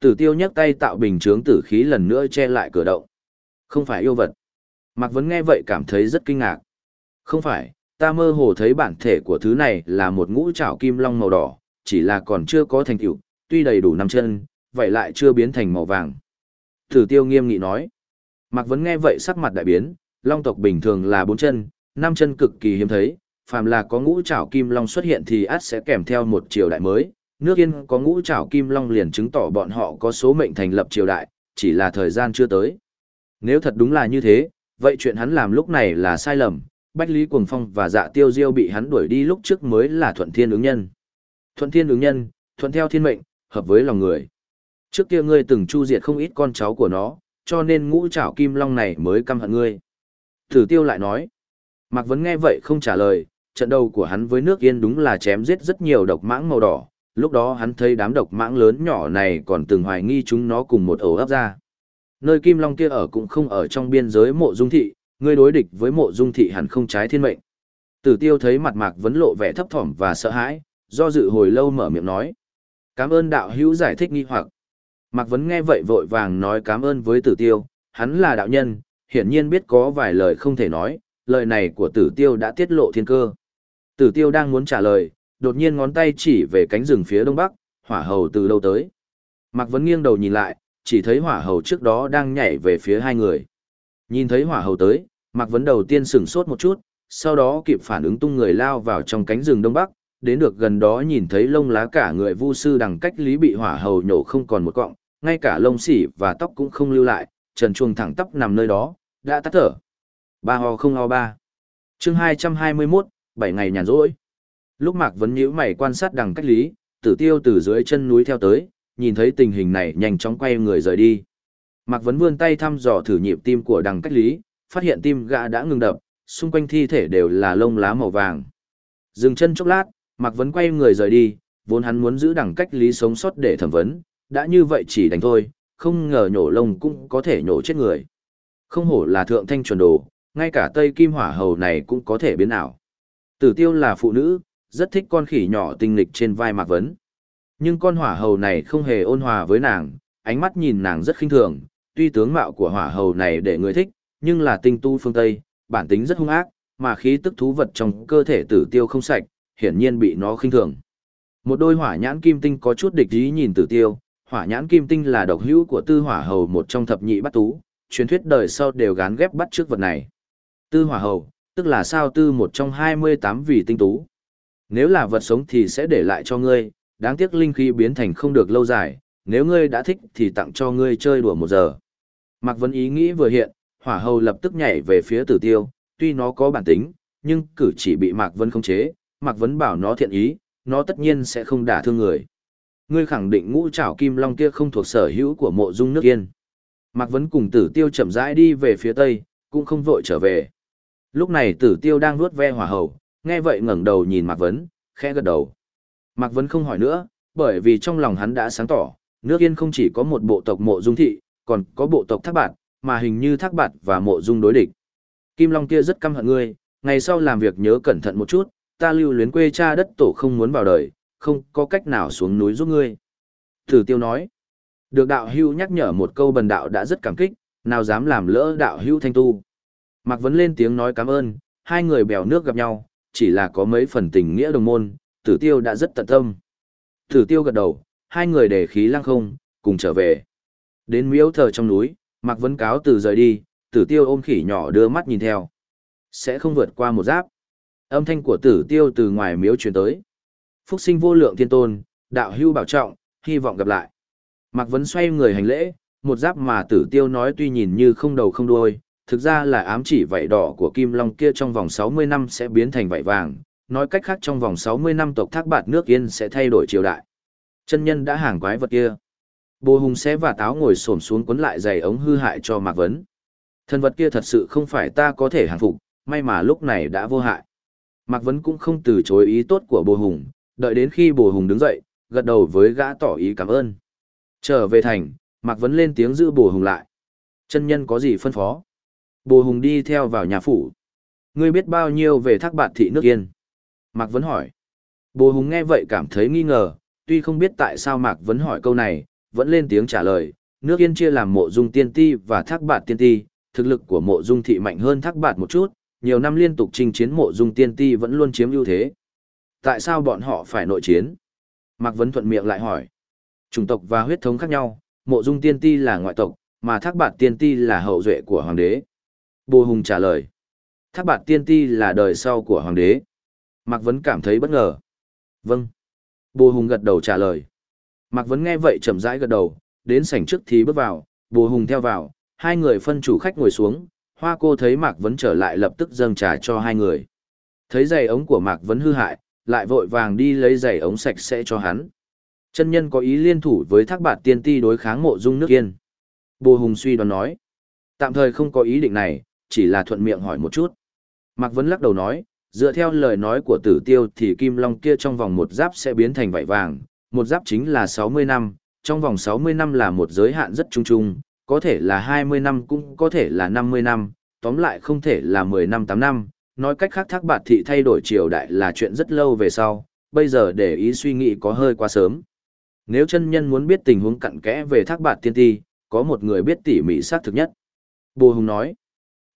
Tử tiêu nhấc tay tạo bình chướng tử khí lần nữa che lại cửa động. Không phải yêu vật. Mạc Vấn nghe vậy cảm thấy rất kinh ngạc. Không phải, ta mơ hồ thấy bản thể của thứ này là một ngũ trảo kim long màu đỏ, chỉ là còn chưa có thành tựu, tuy đầy đủ năm chân, vậy lại chưa biến thành màu vàng. Thử tiêu nghiêm nghị nói. Mạc Vấn nghe vậy sắc mặt đại biến, long tộc bình thường là bốn chân, năm chân cực kỳ hiếm thấy, phàm là có ngũ trảo kim long xuất hiện thì ắt sẽ kèm theo một triều đại mới. Nước Yên có ngũ trảo kim long liền chứng tỏ bọn họ có số mệnh thành lập triều đại, chỉ là thời gian chưa tới. Nếu thật đúng là như thế, vậy chuyện hắn làm lúc này là sai lầm, Bách Lý Cuồng Phong và Dạ Tiêu Diêu bị hắn đuổi đi lúc trước mới là thuận thiên ứng nhân. Thuận thiên ứng nhân, thuận theo thiên mệnh, hợp với lòng người. Trước kia ngươi từng chu diệt không ít con cháu của nó, cho nên ngũ trảo kim long này mới căm hận ngươi. Thử tiêu lại nói. Mạc Vấn nghe vậy không trả lời, trận đầu của hắn với nước yên đúng là chém giết rất nhiều độc mãng màu đỏ. Lúc đó hắn thấy đám độc mãng lớn nhỏ này còn từng hoài nghi chúng nó cùng một ổ ấp ra. Nơi kim long kia ở cũng không ở trong biên giới mộ dung thị, ngươi đối địch với mộ dung thị hẳn không trái thiên mệnh. Tử tiêu thấy mặt mạc vấn lộ vẻ thấp thỏm và sợ hãi, do dự hồi lâu mở miệng nói. Cảm ơn đạo hữu giải thích nghi hoặc. Mạc vấn nghe vậy vội vàng nói cảm ơn với tử tiêu, hắn là đạo nhân, hiển nhiên biết có vài lời không thể nói, lời này của tử tiêu đã tiết lộ thiên cơ. Tử tiêu đang muốn trả lời, đột nhiên ngón tay chỉ về cánh rừng phía đông bắc, hỏa hầu từ đâu tới. Mạc vấn nghiêng đầu nhìn lại, chỉ thấy hỏa hầu trước đó đang nhảy về phía hai người. Nhìn thấy hỏa hầu tới, Mạc Vấn đầu tiên sửng sốt một chút, sau đó kịp phản ứng tung người lao vào trong cánh rừng đông bắc, đến được gần đó nhìn thấy lông lá cả người vu sư đằng cách lý bị hỏa hầu nhổ không còn một cọng, ngay cả lông xỉ và tóc cũng không lưu lại, trần chuồng thẳng tóc nằm nơi đó, đã tắt thở. Ba ho không ho ba. Chương 221, 7 ngày nhàn rỗi. Lúc Mạc Vấn nhíu mày quan sát đằng cách lý, tử tiêu từ dưới chân núi theo tới, nhìn thấy tình hình này nhanh chóng quay người rời đi. Mạc Vấn vươn tay thăm dò thử nhịp tim của đằng cách lý, phát hiện tim gã đã ngừng đập, xung quanh thi thể đều là lông lá màu vàng. Dừng chân chốc lát, Mạc Vấn quay người rời đi, vốn hắn muốn giữ đằng cách lý sống sót để thẩm vấn, đã như vậy chỉ đánh thôi, không ngờ nhổ lông cũng có thể nhổ chết người. Không hổ là thượng thanh chuẩn đồ, ngay cả tây kim hỏa hầu này cũng có thể biến ảo. Tử tiêu là phụ nữ, rất thích con khỉ nhỏ tinh lịch trên vai Mạc Vấn. Nhưng con hỏa hầu này không hề ôn hòa với nàng, ánh mắt nhìn nàng rất khinh thường, tuy tướng mạo của hỏa hầu này để người thích, nhưng là tinh tu phương Tây, bản tính rất hung ác, mà khí tức thú vật trong cơ thể tử tiêu không sạch, hiển nhiên bị nó khinh thường. Một đôi hỏa nhãn kim tinh có chút địch ý nhìn tử tiêu, hỏa nhãn kim tinh là độc hữu của tư hỏa hầu một trong thập nhị bắt tú, truyền thuyết đời sau đều gán ghép bắt trước vật này. Tư hỏa hầu, tức là sao tư một trong 28 vị tinh tú. Nếu là vật sống thì sẽ để lại cho ngươi, đáng tiếc linh khí biến thành không được lâu dài, nếu ngươi đã thích thì tặng cho ngươi chơi đùa một giờ. Mạc Vân ý nghĩ vừa hiện, hỏa hầu lập tức nhảy về phía tử tiêu, tuy nó có bản tính, nhưng cử chỉ bị Mạc Vân không chế, Mạc Vân bảo nó thiện ý, nó tất nhiên sẽ không đả thương người. Ngươi khẳng định ngũ trảo kim long kia không thuộc sở hữu của mộ dung nước yên. Mạc Vân cùng tử tiêu chậm rãi đi về phía tây, cũng không vội trở về. Lúc này tử tiêu đang nuốt ve hỏa hầu, nghe vậy ngẩng đầu nhìn Mạc Vấn, khẽ gật đầu. Mạc Vấn không hỏi nữa, bởi vì trong lòng hắn đã sáng tỏ, nước yên không chỉ có một bộ tộc mộ dung thị, còn có bộ tộc thác bạt, mà hình như thác bạt và mộ dung đối địch. Kim Long kia rất căm hận ngươi, ngày sau làm việc nhớ cẩn thận một chút, ta lưu luyến quê cha đất tổ không muốn vào đời, không có cách nào xuống núi giúp ngươi. Thử tiêu nói, được đạo hưu nhắc nhở một câu bần đạo đã rất cảm kích, nào dám làm lỡ đạo hưu thanh tu. Mạc Vấn lên tiếng nói cảm ơn, hai người bèo nước gặp nhau, chỉ là có mấy phần tình nghĩa đồng môn, tử tiêu đã rất tận tâm. Tử tiêu gật đầu, hai người để khí lăng không, cùng trở về. Đến miếu thờ trong núi, Mạc Vấn cáo từ rời đi, tử tiêu ôm khỉ nhỏ đưa mắt nhìn theo. Sẽ không vượt qua một giáp. Âm thanh của tử tiêu từ ngoài miếu truyền tới. Phúc sinh vô lượng thiên tôn, đạo hưu bảo trọng, hy vọng gặp lại. Mạc Vấn xoay người hành lễ, một giáp mà tử tiêu nói tuy nhìn như không đầu không đuôi, thực ra là ám chỉ vảy đỏ của kim long kia trong vòng 60 năm sẽ biến thành vảy vàng, nói cách khác trong vòng 60 năm tộc thác bạt nước yên sẽ thay đổi triều đại. Chân nhân đã hàng quái vật kia. Bồ hùng xé và táo ngồi xổm xuống cuốn lại giày ống hư hại cho Mạc Vấn. Thân vật kia thật sự không phải ta có thể hàng phục, may mà lúc này đã vô hại. Mạc Vấn cũng không từ chối ý tốt của bồ hùng, đợi đến khi bồ hùng đứng dậy, gật đầu với gã tỏ ý cảm ơn. Trở về thành, Mạc Vấn lên tiếng giữ bồ hùng lại. Chân nhân có gì phân phó? Bồ hùng đi theo vào nhà phủ. Ngươi biết bao nhiêu về thác bạt thị nước yên? Mạc Vấn hỏi. Bồ hùng nghe vậy cảm thấy nghi ngờ, tuy không biết tại sao Mạc Vấn hỏi câu này, vẫn lên tiếng trả lời, nước yên chia làm mộ dung tiên ti và thác bạt tiên ti, thực lực của mộ dung thị mạnh hơn thác bạt một chút, nhiều năm liên tục chinh chiến mộ dung tiên ti vẫn luôn chiếm ưu thế. Tại sao bọn họ phải nội chiến? Mạc Vấn thuận miệng lại hỏi. Chủng tộc và huyết thống khác nhau, mộ dung tiên ti là ngoại tộc, mà thác bạt tiên ti là hậu duệ của hoàng đế. Bồ Hùng trả lời. Thác bạt tiên ti là đời sau của hoàng đế. Mạc Vấn cảm thấy bất ngờ. Vâng. Bồ Hùng gật đầu trả lời. Mạc Vấn nghe vậy chậm rãi gật đầu, đến sảnh trước thì bước vào, bồ hùng theo vào, hai người phân chủ khách ngồi xuống, hoa cô thấy Mạc Vấn trở lại lập tức dâng trà cho hai người. Thấy giày ống của Mạc Vấn hư hại, lại vội vàng đi lấy giày ống sạch sẽ cho hắn. Chân nhân có ý liên thủ với thác bạt tiên ti đối kháng mộ dung nước yên. Bồ Hùng suy đoán nói. Tạm thời không có ý định này, chỉ là thuận miệng hỏi một chút. Mạc Vấn lắc đầu nói, dựa theo lời nói của tử tiêu thì kim long kia trong vòng một giáp sẽ biến thành vảy vàng, một giáp chính là 60 năm, trong vòng 60 năm là một giới hạn rất trung trung, có thể là 20 năm cũng có thể là 50 năm, tóm lại không thể là 10 năm 8 năm, nói cách khác thác bạt thị thay đổi triều đại là chuyện rất lâu về sau, bây giờ để ý suy nghĩ có hơi quá sớm. Nếu chân nhân muốn biết tình huống cặn kẽ về thác bạt tiên ti, có một người biết tỉ mỉ xác thực nhất. Bồ Hùng nói.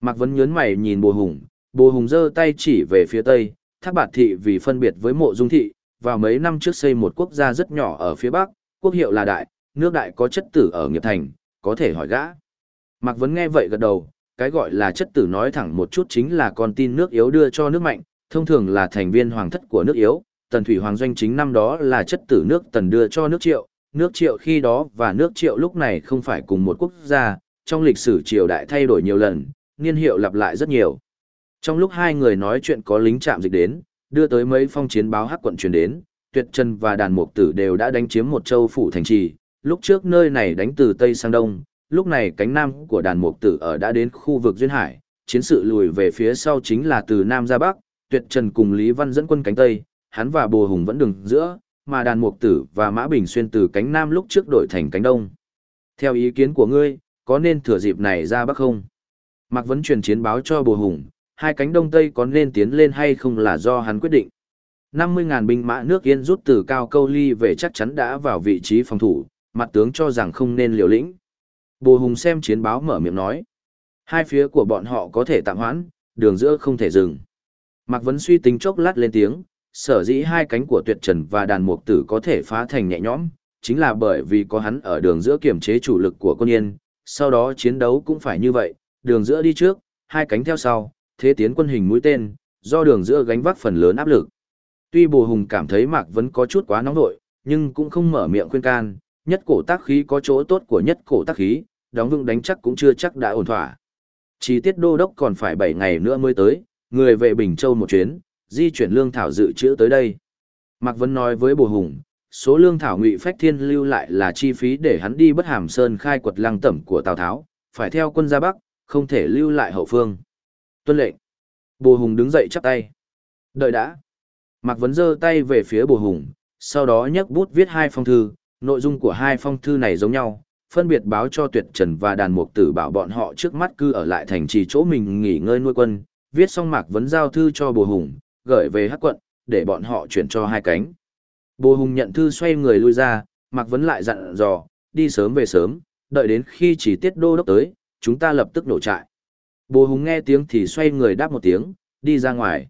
Mạc Vấn nhớn mày nhìn Bồ Hùng, Bồ Hùng giơ tay chỉ về phía tây, thác bạt thị vì phân biệt với mộ dung thị, vào mấy năm trước xây một quốc gia rất nhỏ ở phía bắc, quốc hiệu là đại, nước đại có chất tử ở nghiệp thành, có thể hỏi gã. Mạc Vấn nghe vậy gật đầu, cái gọi là chất tử nói thẳng một chút chính là con tin nước yếu đưa cho nước mạnh, thông thường là thành viên hoàng thất của nước yếu, tần thủy hoàng doanh chính năm đó là chất tử nước tần đưa cho nước triệu, nước triệu khi đó và nước triệu lúc này không phải cùng một quốc gia, trong lịch sử triều đại thay đổi nhiều lần, niên hiệu lặp lại rất nhiều. Trong lúc hai người nói chuyện có lính chạm dịch đến, đưa tới mấy phong chiến báo hắc quận truyền đến, Tuyệt Trần và đàn mục tử đều đã đánh chiếm một châu phủ thành trì, lúc trước nơi này đánh từ Tây sang Đông, lúc này cánh nam của đàn mục tử ở đã đến khu vực Duyên Hải, chiến sự lùi về phía sau chính là từ Nam ra Bắc, Tuyệt Trần cùng Lý Văn dẫn quân cánh Tây, hắn và Bồ Hùng vẫn đường giữa, mà đàn mục tử và Mã Bình Xuyên từ cánh Nam lúc trước đổi thành cánh Đông. Theo ý kiến của ngươi, có nên thừa dịp này ra Bắc không? Mạc Vấn truyền chiến báo cho Bồ Hùng, hai cánh Đông Tây có nên tiến lên hay không là do hắn quyết định. 50.000 binh mã nước Yên rút từ cao câu ly về chắc chắn đã vào vị trí phòng thủ, mặt tướng cho rằng không nên liều lĩnh. Bồ Hùng xem chiến báo mở miệng nói. Hai phía của bọn họ có thể tạm hoãn, đường giữa không thể dừng. Mạc Vấn suy tính chốc lát lên tiếng, sở dĩ hai cánh của tuyệt trần và đàn mục tử có thể phá thành nhẹ nhõm, chính là bởi vì có hắn ở đường giữa kiểm chế chủ lực của quân yên, sau đó chiến đấu cũng phải như vậy, đường giữa đi trước, hai cánh theo sau, thế tiến quân hình mũi tên, do đường giữa gánh vác phần lớn áp lực. Tuy Bồ Hùng cảm thấy Mạc Vấn có chút quá nóng nội, nhưng cũng không mở miệng khuyên can, nhất cổ tác khí có chỗ tốt của nhất cổ tác khí, đóng vững đánh chắc cũng chưa chắc đã ổn thỏa. Chỉ tiết đô đốc còn phải 7 ngày nữa mới tới, người về Bình Châu một chuyến, di chuyển lương thảo dự trữ tới đây. Mạc Vấn nói với Bồ Hùng, số lương thảo ngụy phách thiên lưu lại là chi phí để hắn đi bất hàm sơn khai quật lăng tẩm của Tào Tháo, phải theo quân ra Bắc, không thể lưu lại hậu phương. Tuân lệnh. Bồ Hùng đứng dậy chắp tay. Đợi đã. Mạc Vấn giơ tay về phía Bồ Hùng, sau đó nhấc bút viết hai phong thư, nội dung của hai phong thư này giống nhau, phân biệt báo cho Tuyệt Trần và Đàn Mục Tử bảo bọn họ trước mắt cư ở lại thành trì chỗ mình nghỉ ngơi nuôi quân, viết xong Mạc Vấn giao thư cho Bồ Hùng, gửi về Hắc quận, để bọn họ chuyển cho hai cánh. Bồ Hùng nhận thư xoay người lui ra, Mạc Vấn lại dặn dò, đi sớm về sớm, đợi đến khi chỉ tiết đô đốc tới, chúng ta lập tức nổ trại. Bồ Hùng nghe tiếng thì xoay người đáp một tiếng, đi ra ngoài.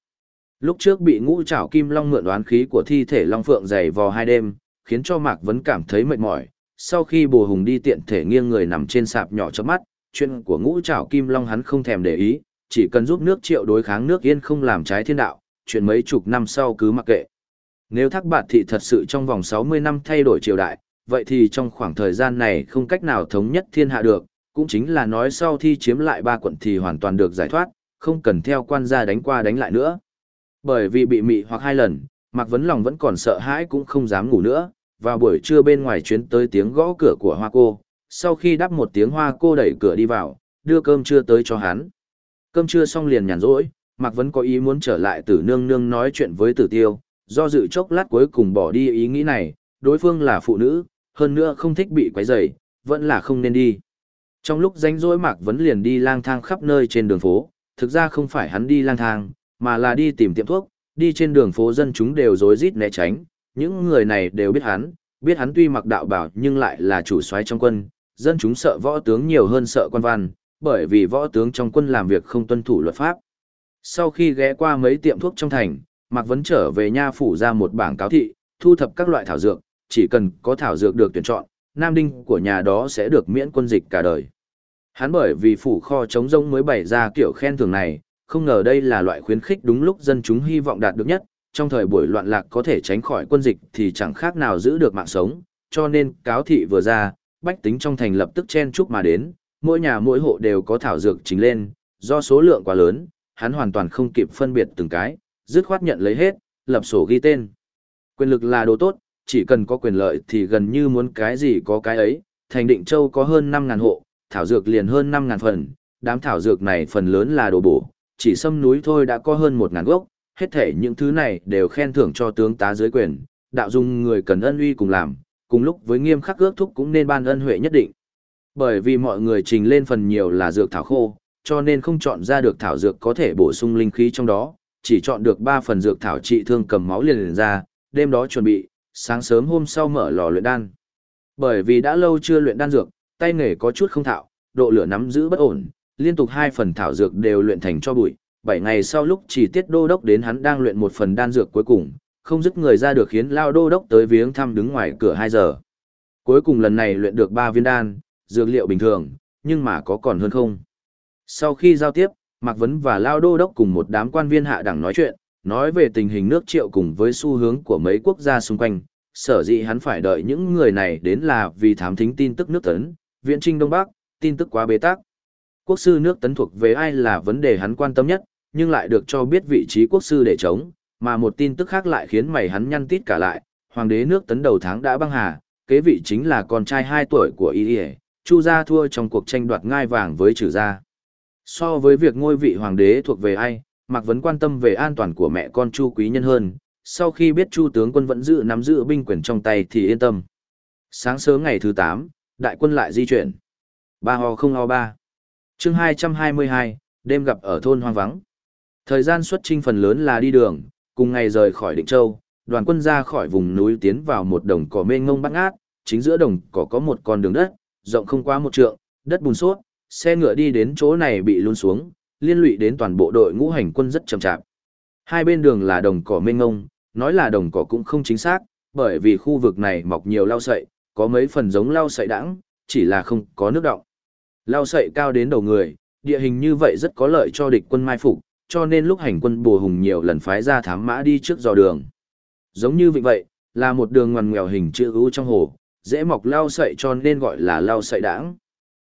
Lúc trước bị ngũ trảo kim long mượn đoán khí của thi thể long phượng dày vò hai đêm, khiến cho Mạc Vấn cảm thấy mệt mỏi. Sau khi Bồ Hùng đi tiện thể nghiêng người nằm trên sạp nhỏ chớp mắt, chuyện của ngũ trảo kim long hắn không thèm để ý, chỉ cần giúp nước triệu đối kháng nước yên không làm trái thiên đạo, chuyện mấy chục năm sau cứ mặc kệ. Nếu thác bạt thị thật sự trong vòng 60 năm thay đổi triều đại, vậy thì trong khoảng thời gian này không cách nào thống nhất thiên hạ được, cũng chính là nói sau thi chiếm lại ba quận thì hoàn toàn được giải thoát, không cần theo quan gia đánh qua đánh lại nữa. Bởi vì bị mị hoặc hai lần, Mạc Vấn lòng vẫn còn sợ hãi cũng không dám ngủ nữa, vào buổi trưa bên ngoài chuyến tới tiếng gõ cửa của hoa cô, sau khi đáp một tiếng hoa cô đẩy cửa đi vào, đưa cơm trưa tới cho hắn. Cơm trưa xong liền nhàn rỗi, Mạc Vấn có ý muốn trở lại tử nương nương nói chuyện với tử tiêu, do dự chốc lát cuối cùng bỏ đi ý nghĩ này, đối phương là phụ nữ, hơn nữa không thích bị quấy rầy, vẫn là không nên đi. Trong lúc rảnh rỗi Mạc Vấn liền đi lang thang khắp nơi trên đường phố, thực ra không phải hắn đi lang thang, mà là đi tìm tiệm thuốc, đi trên đường phố dân chúng đều rối rít né tránh, những người này đều biết hắn, biết hắn tuy mặc đạo bảo nhưng lại là chủ soái trong quân, dân chúng sợ võ tướng nhiều hơn sợ quan văn, bởi vì võ tướng trong quân làm việc không tuân thủ luật pháp. Sau khi ghé qua mấy tiệm thuốc trong thành, Mạc Vấn trở về nha phủ ra một bảng cáo thị, thu thập các loại thảo dược, chỉ cần có thảo dược được tuyển chọn, nam đinh của nhà đó sẽ được miễn quân dịch cả đời. Hắn bởi vì phủ kho chống rông mới bày ra kiểu khen thưởng này, không ngờ đây là loại khuyến khích đúng lúc dân chúng hy vọng đạt được nhất, trong thời buổi loạn lạc có thể tránh khỏi quân dịch thì chẳng khác nào giữ được mạng sống, cho nên cáo thị vừa ra, bách tính trong thành lập tức chen chúc mà đến, mỗi nhà mỗi hộ đều có thảo dược chính lên, do số lượng quá lớn, hắn hoàn toàn không kịp phân biệt từng cái, dứt khoát nhận lấy hết, lập sổ ghi tên. Quyền lực là đồ tốt, chỉ cần có quyền lợi thì gần như muốn cái gì có cái ấy, thành định châu có hơn 5.000 hộ, thảo dược liền hơn 5.000 phần, đám thảo dược này phần lớn là đồ bổ, chỉ xâm núi thôi đã có hơn 1.000 gốc, hết thể những thứ này đều khen thưởng cho tướng tá dưới quyền, đạo dung người cần ân uy cùng làm, cùng lúc với nghiêm khắc ước thúc cũng nên ban ân huệ nhất định. Bởi vì mọi người trình lên phần nhiều là dược thảo khô, cho nên không chọn ra được thảo dược có thể bổ sung linh khí trong đó, chỉ chọn được 3 phần dược thảo trị thương cầm máu liền, liền ra, đêm đó chuẩn bị, sáng sớm hôm sau mở lò luyện đan. Bởi vì đã lâu chưa luyện đan dược, tay nghề có chút không thạo, độ lửa nắm giữ bất ổn, liên tục hai phần thảo dược đều luyện thành cho bụi. Bảy ngày sau lúc chỉ tiết đô đốc đến hắn đang luyện một phần đan dược cuối cùng, không dứt người ra được khiến lao đô đốc tới viếng thăm đứng ngoài cửa 2 giờ. Cuối cùng lần này luyện được 3 viên đan, dược liệu bình thường, nhưng mà có còn hơn không. Sau khi giao tiếp, Mạc Vấn và Lao Đô Đốc cùng một đám quan viên hạ đẳng nói chuyện, nói về tình hình nước triệu cùng với xu hướng của mấy quốc gia xung quanh, sở dĩ hắn phải đợi những người này đến là vì thám thính tin tức nước tấn, viễn trinh Đông Bắc, tin tức quá bế tắc. Quốc sư nước tấn thuộc về ai là vấn đề hắn quan tâm nhất, nhưng lại được cho biết vị trí quốc sư để chống, mà một tin tức khác lại khiến mày hắn nhăn tít cả lại, hoàng đế nước tấn đầu tháng đã băng hà, kế vị chính là con trai 2 tuổi của Y Chu gia thua trong cuộc tranh đoạt ngai vàng với trừ gia. So với việc ngôi vị hoàng đế thuộc về ai, Mạc Vấn quan tâm về an toàn của mẹ con Chu Quý Nhân hơn, sau khi biết Chu tướng quân vẫn giữ nắm giữ binh quyền trong tay thì yên tâm. Sáng sớm ngày thứ 8, đại quân lại di chuyển. Ba ho không ho ba. chương 222, đêm gặp ở thôn hoang vắng. Thời gian xuất trinh phần lớn là đi đường, cùng ngày rời khỏi Định Châu, đoàn quân ra khỏi vùng núi tiến vào một đồng cỏ mênh ngông bắt ngát, chính giữa đồng cỏ có một con đường đất, rộng không quá một trượng, đất bùn suốt, xe ngựa đi đến chỗ này bị lún xuống, liên lụy đến toàn bộ đội ngũ hành quân rất chậm chạp. Hai bên đường là đồng cỏ mênh ngông, nói là đồng cỏ cũng không chính xác, bởi vì khu vực này mọc nhiều lau sậy, có mấy phần giống lau sậy đãng, chỉ là không có nước động. Lau sậy cao đến đầu người, địa hình như vậy rất có lợi cho địch quân mai phục, cho nên lúc hành quân bùa hùng nhiều lần phái ra thám mã đi trước dò đường. Giống như vậy, là một đường ngoằn ngoèo hình chữ U trong hồ, dễ mọc lau sậy cho nên gọi là lau sậy đãng.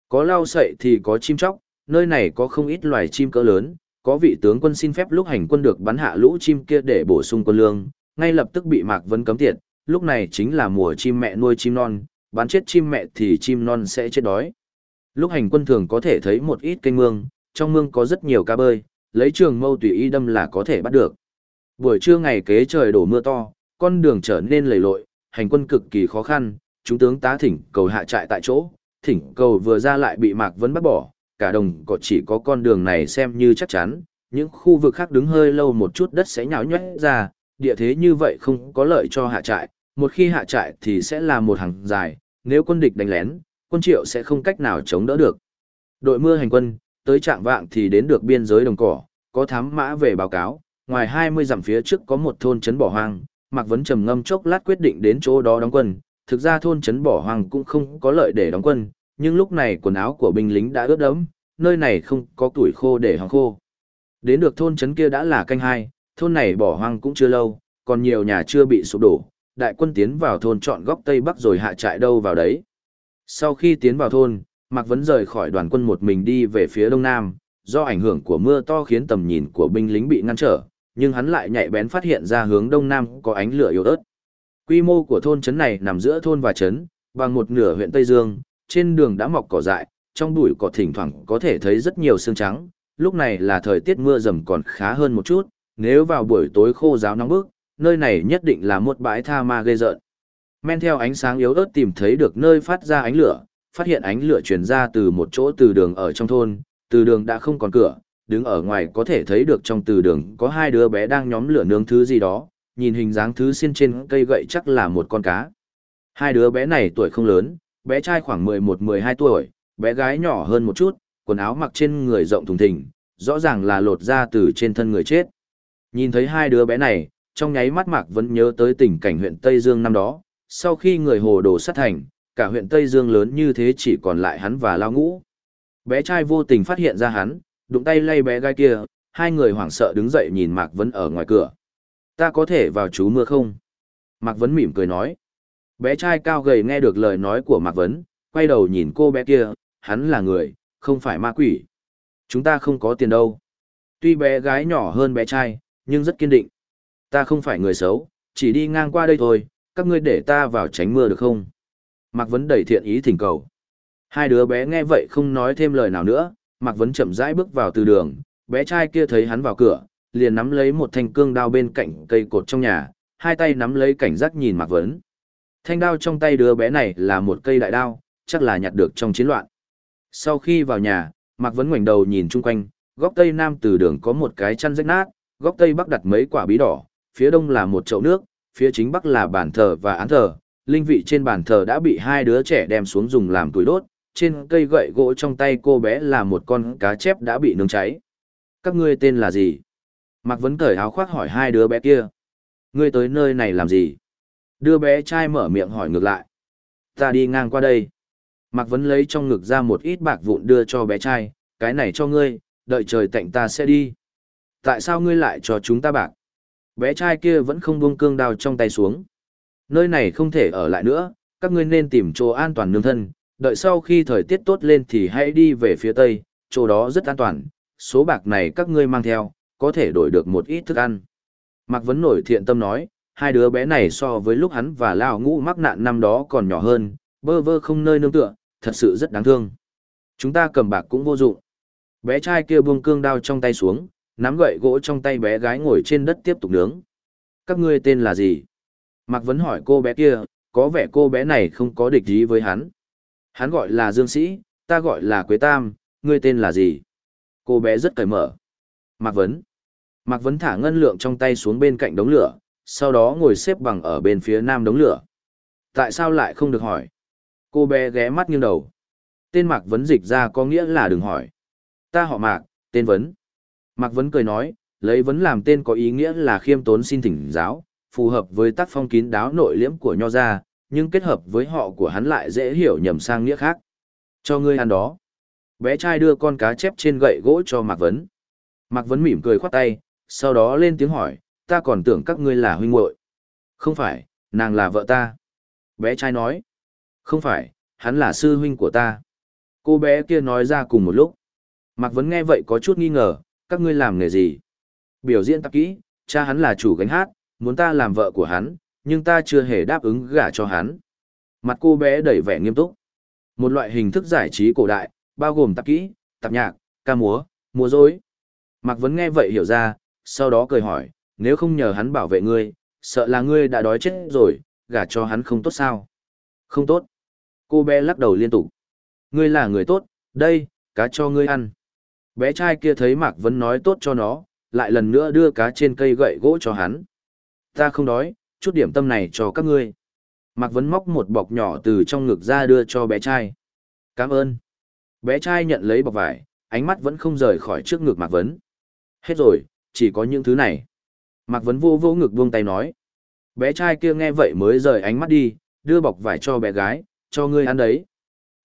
Có lau sậy thì có chim chóc, nơi này có không ít loài chim cỡ lớn, có vị tướng quân xin phép lúc hành quân được bắn hạ lũ chim kia để bổ sung quân lương, ngay lập tức bị Mạc Vân cấm tiệt, lúc này chính là mùa chim mẹ nuôi chim non, bắn chết chim mẹ thì chim non sẽ chết đói. Lúc hành quân thường có thể thấy một ít kênh mương, trong mương có rất nhiều cá bơi, lấy trường mâu tùy ý đâm là có thể bắt được. Buổi trưa ngày kế trời đổ mưa to, con đường trở nên lầy lội, hành quân cực kỳ khó khăn, chúng tướng tá thỉnh cầu hạ trại tại chỗ, thỉnh cầu vừa ra lại bị Mạc Vân bắt bỏ, cả đồng cỏ chỉ có con đường này xem như chắc chắn, những khu vực khác đứng hơi lâu một chút đất sẽ nhão nhét ra, địa thế như vậy không có lợi cho hạ trại, một khi hạ trại thì sẽ là một hàng dài, nếu quân địch đánh lén, quân triệu sẽ không cách nào chống đỡ được. Đội mưa hành quân, tới trạng vạng thì đến được biên giới đồng cỏ, có thám mã về báo cáo, ngoài 20 dặm phía trước có một thôn trấn bỏ hoang, Mạc Vấn trầm ngâm chốc lát quyết định đến chỗ đó đóng quân, thực ra thôn trấn bỏ hoang cũng không có lợi để đóng quân, nhưng lúc này quần áo của binh lính đã ướt đẫm, nơi này không có tuổi khô để hong khô. Đến được thôn trấn kia đã là canh hai, thôn này bỏ hoang cũng chưa lâu, còn nhiều nhà chưa bị sụp đổ, đại quân tiến vào thôn chọn góc tây bắc rồi hạ trại đâu vào đấy. Sau khi tiến vào thôn, Mạc Vấn rời khỏi đoàn quân một mình đi về phía đông nam, do ảnh hưởng của mưa to khiến tầm nhìn của binh lính bị ngăn trở, nhưng hắn lại nhạy bén phát hiện ra hướng đông nam có ánh lửa yếu ớt. Quy mô của thôn trấn này nằm giữa thôn và trấn, bằng một nửa huyện Tây Dương, trên đường đã mọc cỏ dại, trong bụi cỏ thỉnh thoảng có thể thấy rất nhiều xương trắng, lúc này là thời tiết mưa rầm còn khá hơn một chút, nếu vào buổi tối khô giáo nóng bức, nơi này nhất định là một bãi tha ma gây rợn. Men theo ánh sáng yếu ớt tìm thấy được nơi phát ra ánh lửa, phát hiện ánh lửa truyền ra từ một chỗ từ đường ở trong thôn, từ đường đã không còn cửa, đứng ở ngoài có thể thấy được trong từ đường có hai đứa bé đang nhóm lửa nướng thứ gì đó, nhìn hình dáng thứ xiên trên cây gậy chắc là một con cá. Hai đứa bé này tuổi không lớn, bé trai khoảng 11-12 tuổi, bé gái nhỏ hơn một chút, quần áo mặc trên người rộng thùng thình, rõ ràng là lột ra từ trên thân người chết. Nhìn thấy hai đứa bé này, trong nháy mắt Mạc vẫn nhớ tới tình cảnh huyện Tây Dương năm đó, sau khi người hồ đồ sát thành, cả huyện Tây Dương lớn như thế chỉ còn lại hắn và Lao Ngũ. Bé trai vô tình phát hiện ra hắn, đụng tay lay bé gái kia, hai người hoảng sợ đứng dậy nhìn Mạc Vấn ở ngoài cửa. Ta có thể vào chú mưa không? Mạc Vấn mỉm cười nói. Bé trai cao gầy nghe được lời nói của Mạc Vấn, quay đầu nhìn cô bé kia, hắn là người, không phải ma quỷ. Chúng ta không có tiền đâu. Tuy bé gái nhỏ hơn bé trai, nhưng rất kiên định. Ta không phải người xấu, chỉ đi ngang qua đây thôi, các ngươi để ta vào tránh mưa được không? Mạc Vấn đẩy thiện ý thỉnh cầu. Hai đứa bé nghe vậy không nói thêm lời nào nữa, Mạc Vấn chậm rãi bước vào từ đường, bé trai kia thấy hắn vào cửa, liền nắm lấy một thanh cương đao bên cạnh cây cột trong nhà, hai tay nắm lấy cảnh giác nhìn Mạc Vấn. Thanh đao trong tay đứa bé này là một cây đại đao, chắc là nhặt được trong chiến loạn. Sau khi vào nhà, Mạc Vấn ngoảnh đầu nhìn chung quanh, góc tây nam từ đường có một cái chăn rách nát, góc tây bắc đặt mấy quả bí đỏ, phía đông là một chậu nước, phía chính bắc là bàn thờ và án thờ. Linh vị trên bàn thờ đã bị hai đứa trẻ đem xuống dùng làm tuổi đốt, trên cây gậy gỗ trong tay cô bé là một con cá chép đã bị nướng cháy. Các ngươi tên là gì? Mạc Vấn cởi áo khoác hỏi hai đứa bé kia. Ngươi tới nơi này làm gì? Đưa bé trai mở miệng hỏi ngược lại. Ta đi ngang qua đây. Mạc Vấn lấy trong ngực ra một ít bạc vụn đưa cho bé trai, cái này cho ngươi, đợi trời tạnh ta sẽ đi. Tại sao ngươi lại cho chúng ta bạc? Bé trai kia vẫn không buông cương đao trong tay xuống. Nơi này không thể ở lại nữa, các ngươi nên tìm chỗ an toàn nương thân, đợi sau khi thời tiết tốt lên thì hãy đi về phía tây, chỗ đó rất an toàn, số bạc này các ngươi mang theo, có thể đổi được một ít thức ăn. Mạc Vấn nổi thiện tâm nói, hai đứa bé này so với lúc hắn và Lao Ngũ mắc nạn năm đó còn nhỏ hơn, bơ vơ không nơi nương tựa, thật sự rất đáng thương. Chúng ta cầm bạc cũng vô dụng. Bé trai kia buông cương đao trong tay xuống, nắm gậy gỗ trong tay bé gái ngồi trên đất tiếp tục nướng. Các ngươi tên là gì? Mạc Vấn hỏi cô bé kia, có vẻ cô bé này không có địch ý với hắn. Hắn gọi là Dương Sĩ, ta gọi là Quế Tam, ngươi tên là gì? Cô bé rất cởi mở. Mạc Vấn. Mạc Vấn thả ngân lượng trong tay xuống bên cạnh đống lửa, sau đó ngồi xếp bằng ở bên phía nam đống lửa. Tại sao lại không được hỏi? Cô bé ghé mắt nghiêng đầu. Tên Mạc Vấn dịch ra có nghĩa là đừng hỏi. Ta họ Mạc, tên Vấn. Mạc Vấn cười nói, lấy Vấn làm tên có ý nghĩa là khiêm tốn xin thỉnh giáo, phù hợp với tác phong kín đáo nội liễm của nho gia, nhưng kết hợp với họ của hắn lại dễ hiểu nhầm sang nghĩa khác. Cho ngươi ăn đó. Bé trai đưa con cá chép trên gậy gỗ cho Mạc Vấn. Mạc Vấn mỉm cười khoát tay, sau đó lên tiếng hỏi, ta còn tưởng các ngươi là huynh muội. Không phải, nàng là vợ ta. Bé trai nói, không phải, hắn là sư huynh của ta. Cô bé kia nói ra cùng một lúc. Mạc Vấn nghe vậy có chút nghi ngờ, các ngươi làm nghề gì? Biểu diễn tạp kỹ, cha hắn là chủ gánh hát, muốn ta làm vợ của hắn, nhưng ta chưa hề đáp ứng gả cho hắn. Mặt cô bé đầy vẻ nghiêm túc. Một loại hình thức giải trí cổ đại, bao gồm tạp kỹ, tạp nhạc, ca múa, múa dối. Mạc Vấn nghe vậy hiểu ra, sau đó cười hỏi, nếu không nhờ hắn bảo vệ ngươi, sợ là ngươi đã đói chết rồi, gả cho hắn không tốt sao? Không tốt. Cô bé lắc đầu liên tục. Ngươi là người tốt, đây, cá cho ngươi ăn. Bé trai kia thấy Mạc Vấn nói tốt cho nó, lại lần nữa đưa cá trên cây gậy gỗ cho hắn. Ta không đói, chút điểm tâm này cho các ngươi. Mạc Vấn móc một bọc nhỏ từ trong ngực ra đưa cho bé trai. Cảm ơn. Bé trai nhận lấy bọc vải, ánh mắt vẫn không rời khỏi trước ngực Mạc Vấn. Hết rồi, chỉ có những thứ này. Mạc Vấn vô vô ngực buông tay nói. Bé trai kia nghe vậy mới rời ánh mắt đi, đưa bọc vải cho bé gái, cho ngươi ăn đấy.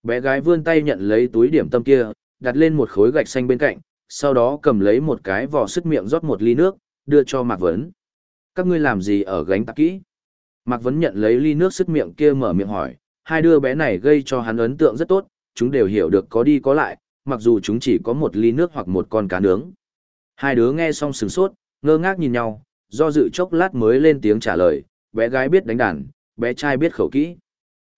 Bé gái vươn tay nhận lấy túi điểm tâm kia, đặt lên một khối gạch xanh bên cạnh, sau đó cầm lấy một cái vỏ sức miệng rót một ly nước, đưa cho Mạc Vấn. Các ngươi làm gì ở gánh tạp kỹ? Mạc Vấn nhận lấy ly nước sức miệng kia mở miệng hỏi, hai đứa bé này gây cho hắn ấn tượng rất tốt, chúng đều hiểu được có đi có lại, mặc dù chúng chỉ có một ly nước hoặc một con cá nướng. Hai đứa nghe xong sừng sốt, ngơ ngác nhìn nhau, do dự chốc lát mới lên tiếng trả lời, bé gái biết đánh đàn, bé trai biết khẩu kỹ.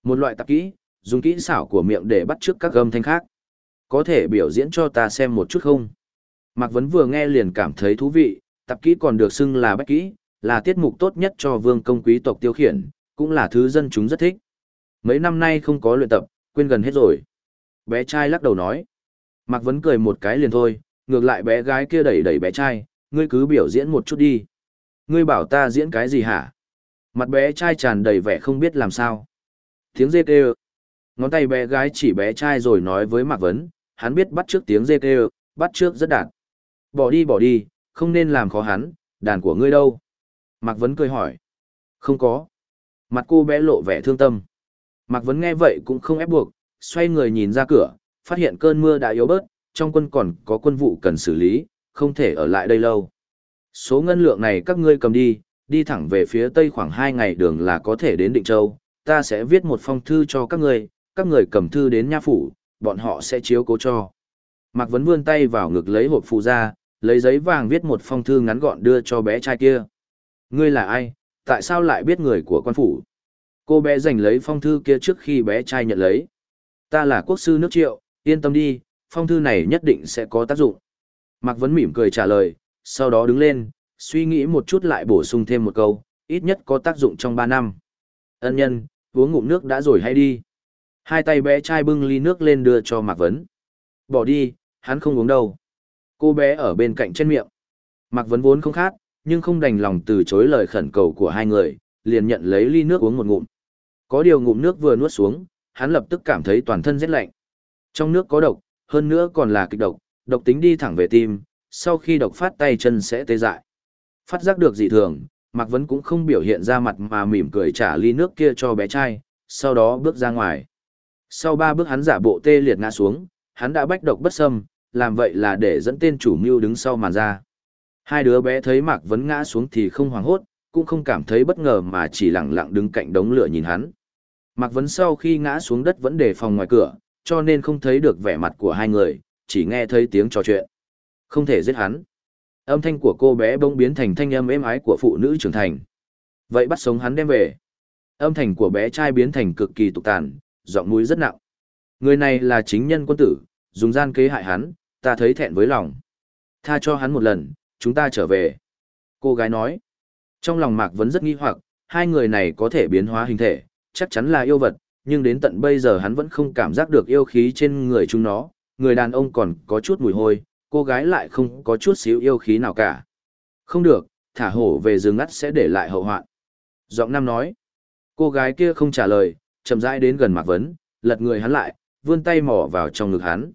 Một loại tạp kỹ, dùng kỹ xảo của miệng để bắt trước các âm thanh khác. Có thể biểu diễn cho ta xem một chút không? Mạc Vấn vừa nghe liền cảm thấy thú vị, tạp kỹ còn được xưng là bách kỹ, là tiết mục tốt nhất cho vương công quý tộc tiêu khiển, cũng là thứ dân chúng rất thích. Mấy năm nay không có luyện tập, quên gần hết rồi. Bé trai lắc đầu nói. Mạc Vấn cười một cái liền thôi, ngược lại bé gái kia đẩy đẩy bé trai, ngươi cứ biểu diễn một chút đi. Ngươi bảo ta diễn cái gì hả? Mặt bé trai tràn đầy vẻ không biết làm sao. Tiếng dê kêu. Ngón tay bé gái chỉ bé trai rồi nói với Mạc Vấn, hắn biết bắt trước tiếng dê kêu, bắt trước rất đạt. Bỏ đi bỏ đi, không nên làm khó hắn, đàn của ngươi đâu? Mạc Vấn cười hỏi. Không có. Mặt cô bé lộ vẻ thương tâm. Mạc Vấn nghe vậy cũng không ép buộc, xoay người nhìn ra cửa, phát hiện cơn mưa đã yếu bớt, trong quân còn có quân vụ cần xử lý, không thể ở lại đây lâu. Số ngân lượng này các ngươi cầm đi, đi thẳng về phía tây khoảng 2 ngày đường là có thể đến Định Châu, ta sẽ viết một phong thư cho các ngươi, các người cầm thư đến nha phủ, bọn họ sẽ chiếu cố cho. Mạc Vấn vươn tay vào ngực lấy hộp phù ra, lấy giấy vàng viết một phong thư ngắn gọn đưa cho bé trai kia. Ngươi là ai, tại sao lại biết người của quan phủ? Cô bé giành lấy phong thư kia trước khi bé trai nhận lấy. Ta là quốc sư nước triệu, yên tâm đi, phong thư này nhất định sẽ có tác dụng. Mạc Vấn mỉm cười trả lời, sau đó đứng lên, suy nghĩ một chút lại bổ sung thêm một câu, ít nhất có tác dụng trong 3 năm. Ân nhân, uống ngụm nước đã rồi hay đi. Hai tay bé trai bưng ly nước lên đưa cho Mạc Vấn. Bỏ đi, hắn không uống đâu. Cô bé ở bên cạnh trên miệng. Mạc Vấn vốn không khát, nhưng không đành lòng từ chối lời khẩn cầu của hai người, liền nhận lấy ly nước uống một ngụm. Có điều ngụm nước vừa nuốt xuống, hắn lập tức cảm thấy toàn thân rét lạnh. Trong nước có độc, hơn nữa còn là kịch độc, độc tính đi thẳng về tim, sau khi độc phát tay chân sẽ tê dại. Phát giác được dị thường, Mạc Vấn cũng không biểu hiện ra mặt mà mỉm cười trả ly nước kia cho bé trai, sau đó bước ra ngoài. Sau ba bước hắn giả bộ tê liệt ngã xuống, hắn đã bách độc bất xâm, làm vậy là để dẫn tên chủ mưu đứng sau màn ra. Hai đứa bé thấy Mạc Vấn ngã xuống thì không hoảng hốt, cũng không cảm thấy bất ngờ mà chỉ lặng lặng đứng cạnh đống lửa nhìn hắn. Mạc Vấn sau khi ngã xuống đất vẫn đề phòng ngoài cửa, cho nên không thấy được vẻ mặt của hai người, chỉ nghe thấy tiếng trò chuyện. Không thể giết hắn. Âm thanh của cô bé bỗng biến thành thanh âm êm ái của phụ nữ trưởng thành. Vậy bắt sống hắn đem về. Âm thanh của bé trai biến thành cực kỳ tục tàn, giọng mũi rất nặng. Người này là chính nhân quân tử, dùng gian kế hại hắn, ta thấy thẹn với lòng. Tha cho hắn một lần, chúng ta trở về. Cô gái nói. Trong lòng Mạc vẫn rất nghi hoặc, hai người này có thể biến hóa hình thể, chắc chắn là yêu vật, nhưng đến tận bây giờ hắn vẫn không cảm giác được yêu khí trên người chúng nó. Người đàn ông còn có chút mùi hôi, cô gái lại không có chút xíu yêu khí nào cả. Không được, thả hổ về rừng ngắt sẽ để lại hậu hoạn. Giọng nam nói. Cô gái kia không trả lời, chậm rãi đến gần Mạc Vấn, lật người hắn lại, vươn tay mò vào trong ngực hắn.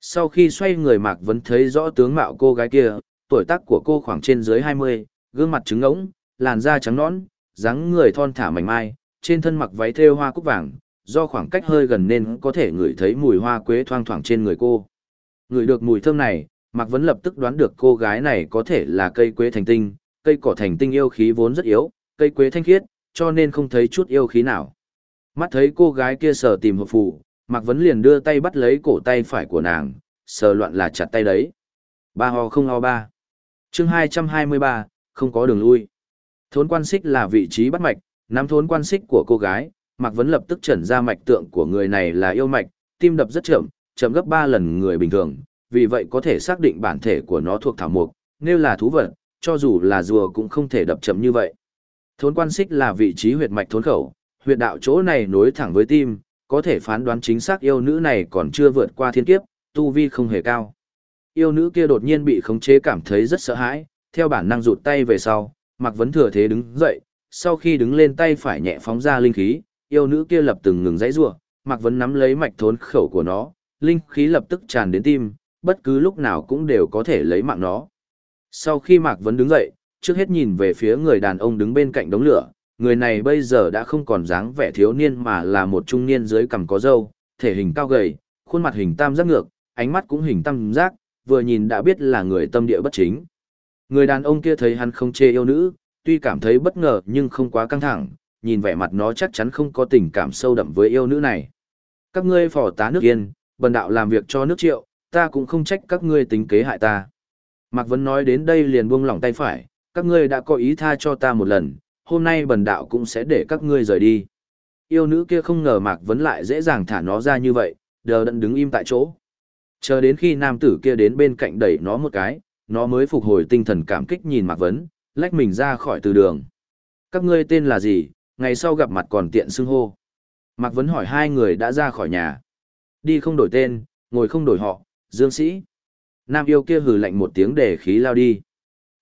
Sau khi xoay người Mạc Vấn thấy rõ tướng mạo cô gái kia, tuổi tác của cô khoảng trên dưới 20, gương mặt trứng ngỗng, làn da trắng nõn, dáng người thon thả mảnh mai, trên thân mặc váy thêu hoa cúc vàng, do khoảng cách hơi gần nên có thể ngửi thấy mùi hoa quế thoang thoảng trên người cô. Ngửi được mùi thơm này, Mạc Vấn lập tức đoán được cô gái này có thể là cây quế thành tinh, cây cỏ thành tinh yêu khí vốn rất yếu, cây quế thanh khiết, cho nên không thấy chút yêu khí nào. Mắt thấy cô gái kia sờ tìm hộp phù, Mạc Vấn liền đưa tay bắt lấy cổ tay phải của nàng, sờ loạn là chặt tay đấy. Ba ho không ho ba. chương 223, không có đường lui. Thốn quan xích là vị trí bắt mạch, nắm thốn quan xích của cô gái, Mạc Vấn lập tức trần ra mạch tượng của người này là yêu mạch, tim đập rất chậm, chậm gấp 3 lần người bình thường, vì vậy có thể xác định bản thể của nó thuộc thảo mục, nếu là thú vật, cho dù là rùa cũng không thể đập chậm như vậy. Thốn quan xích là vị trí huyệt mạch thốn khẩu, huyệt đạo chỗ này nối thẳng với tim, có thể phán đoán chính xác yêu nữ này còn chưa vượt qua thiên kiếp, tu vi không hề cao. Yêu nữ kia đột nhiên bị khống chế cảm thấy rất sợ hãi, theo bản năng rụt tay về sau, Mạc Vấn thừa thế đứng dậy, sau khi đứng lên tay phải nhẹ phóng ra linh khí, yêu nữ kia lập từng ngừng dãy rủa, Mạc Vấn nắm lấy mạch thốn khẩu của nó, linh khí lập tức tràn đến tim, bất cứ lúc nào cũng đều có thể lấy mạng nó. Sau khi Mạc Vấn đứng dậy, trước hết nhìn về phía người đàn ông đứng bên cạnh đống lửa, người này bây giờ đã không còn dáng vẻ thiếu niên mà là một trung niên dưới cằm có râu, thể hình cao gầy, khuôn mặt hình tam giác ngược, ánh mắt cũng hình tam giác, vừa nhìn đã biết là người tâm địa bất chính. Người đàn ông kia thấy hắn không chê yêu nữ, tuy cảm thấy bất ngờ nhưng không quá căng thẳng, nhìn vẻ mặt nó chắc chắn không có tình cảm sâu đậm với yêu nữ này. Các ngươi phò tá nước yên, bần đạo làm việc cho nước triệu, ta cũng không trách các ngươi tính kế hại ta. Mạc Vấn nói đến đây liền buông lỏng tay phải, các ngươi đã có ý tha cho ta một lần, hôm nay bần đạo cũng sẽ để các ngươi rời đi. Yêu nữ kia không ngờ Mạc Vấn lại dễ dàng thả nó ra như vậy, đờ đẫn đứng im tại chỗ. Chờ đến khi nam tử kia đến bên cạnh đẩy nó một cái, nó mới phục hồi tinh thần cảm kích nhìn Mạc Vấn, lách mình ra khỏi từ đường. Các ngươi tên là gì, ngày sau gặp mặt còn tiện xưng hô. Mạc Vấn hỏi hai người đã ra khỏi nhà. Đi không đổi tên, ngồi không đổi họ, Dương Sĩ. Nam yêu kia hừ lạnh một tiếng để khí lao đi.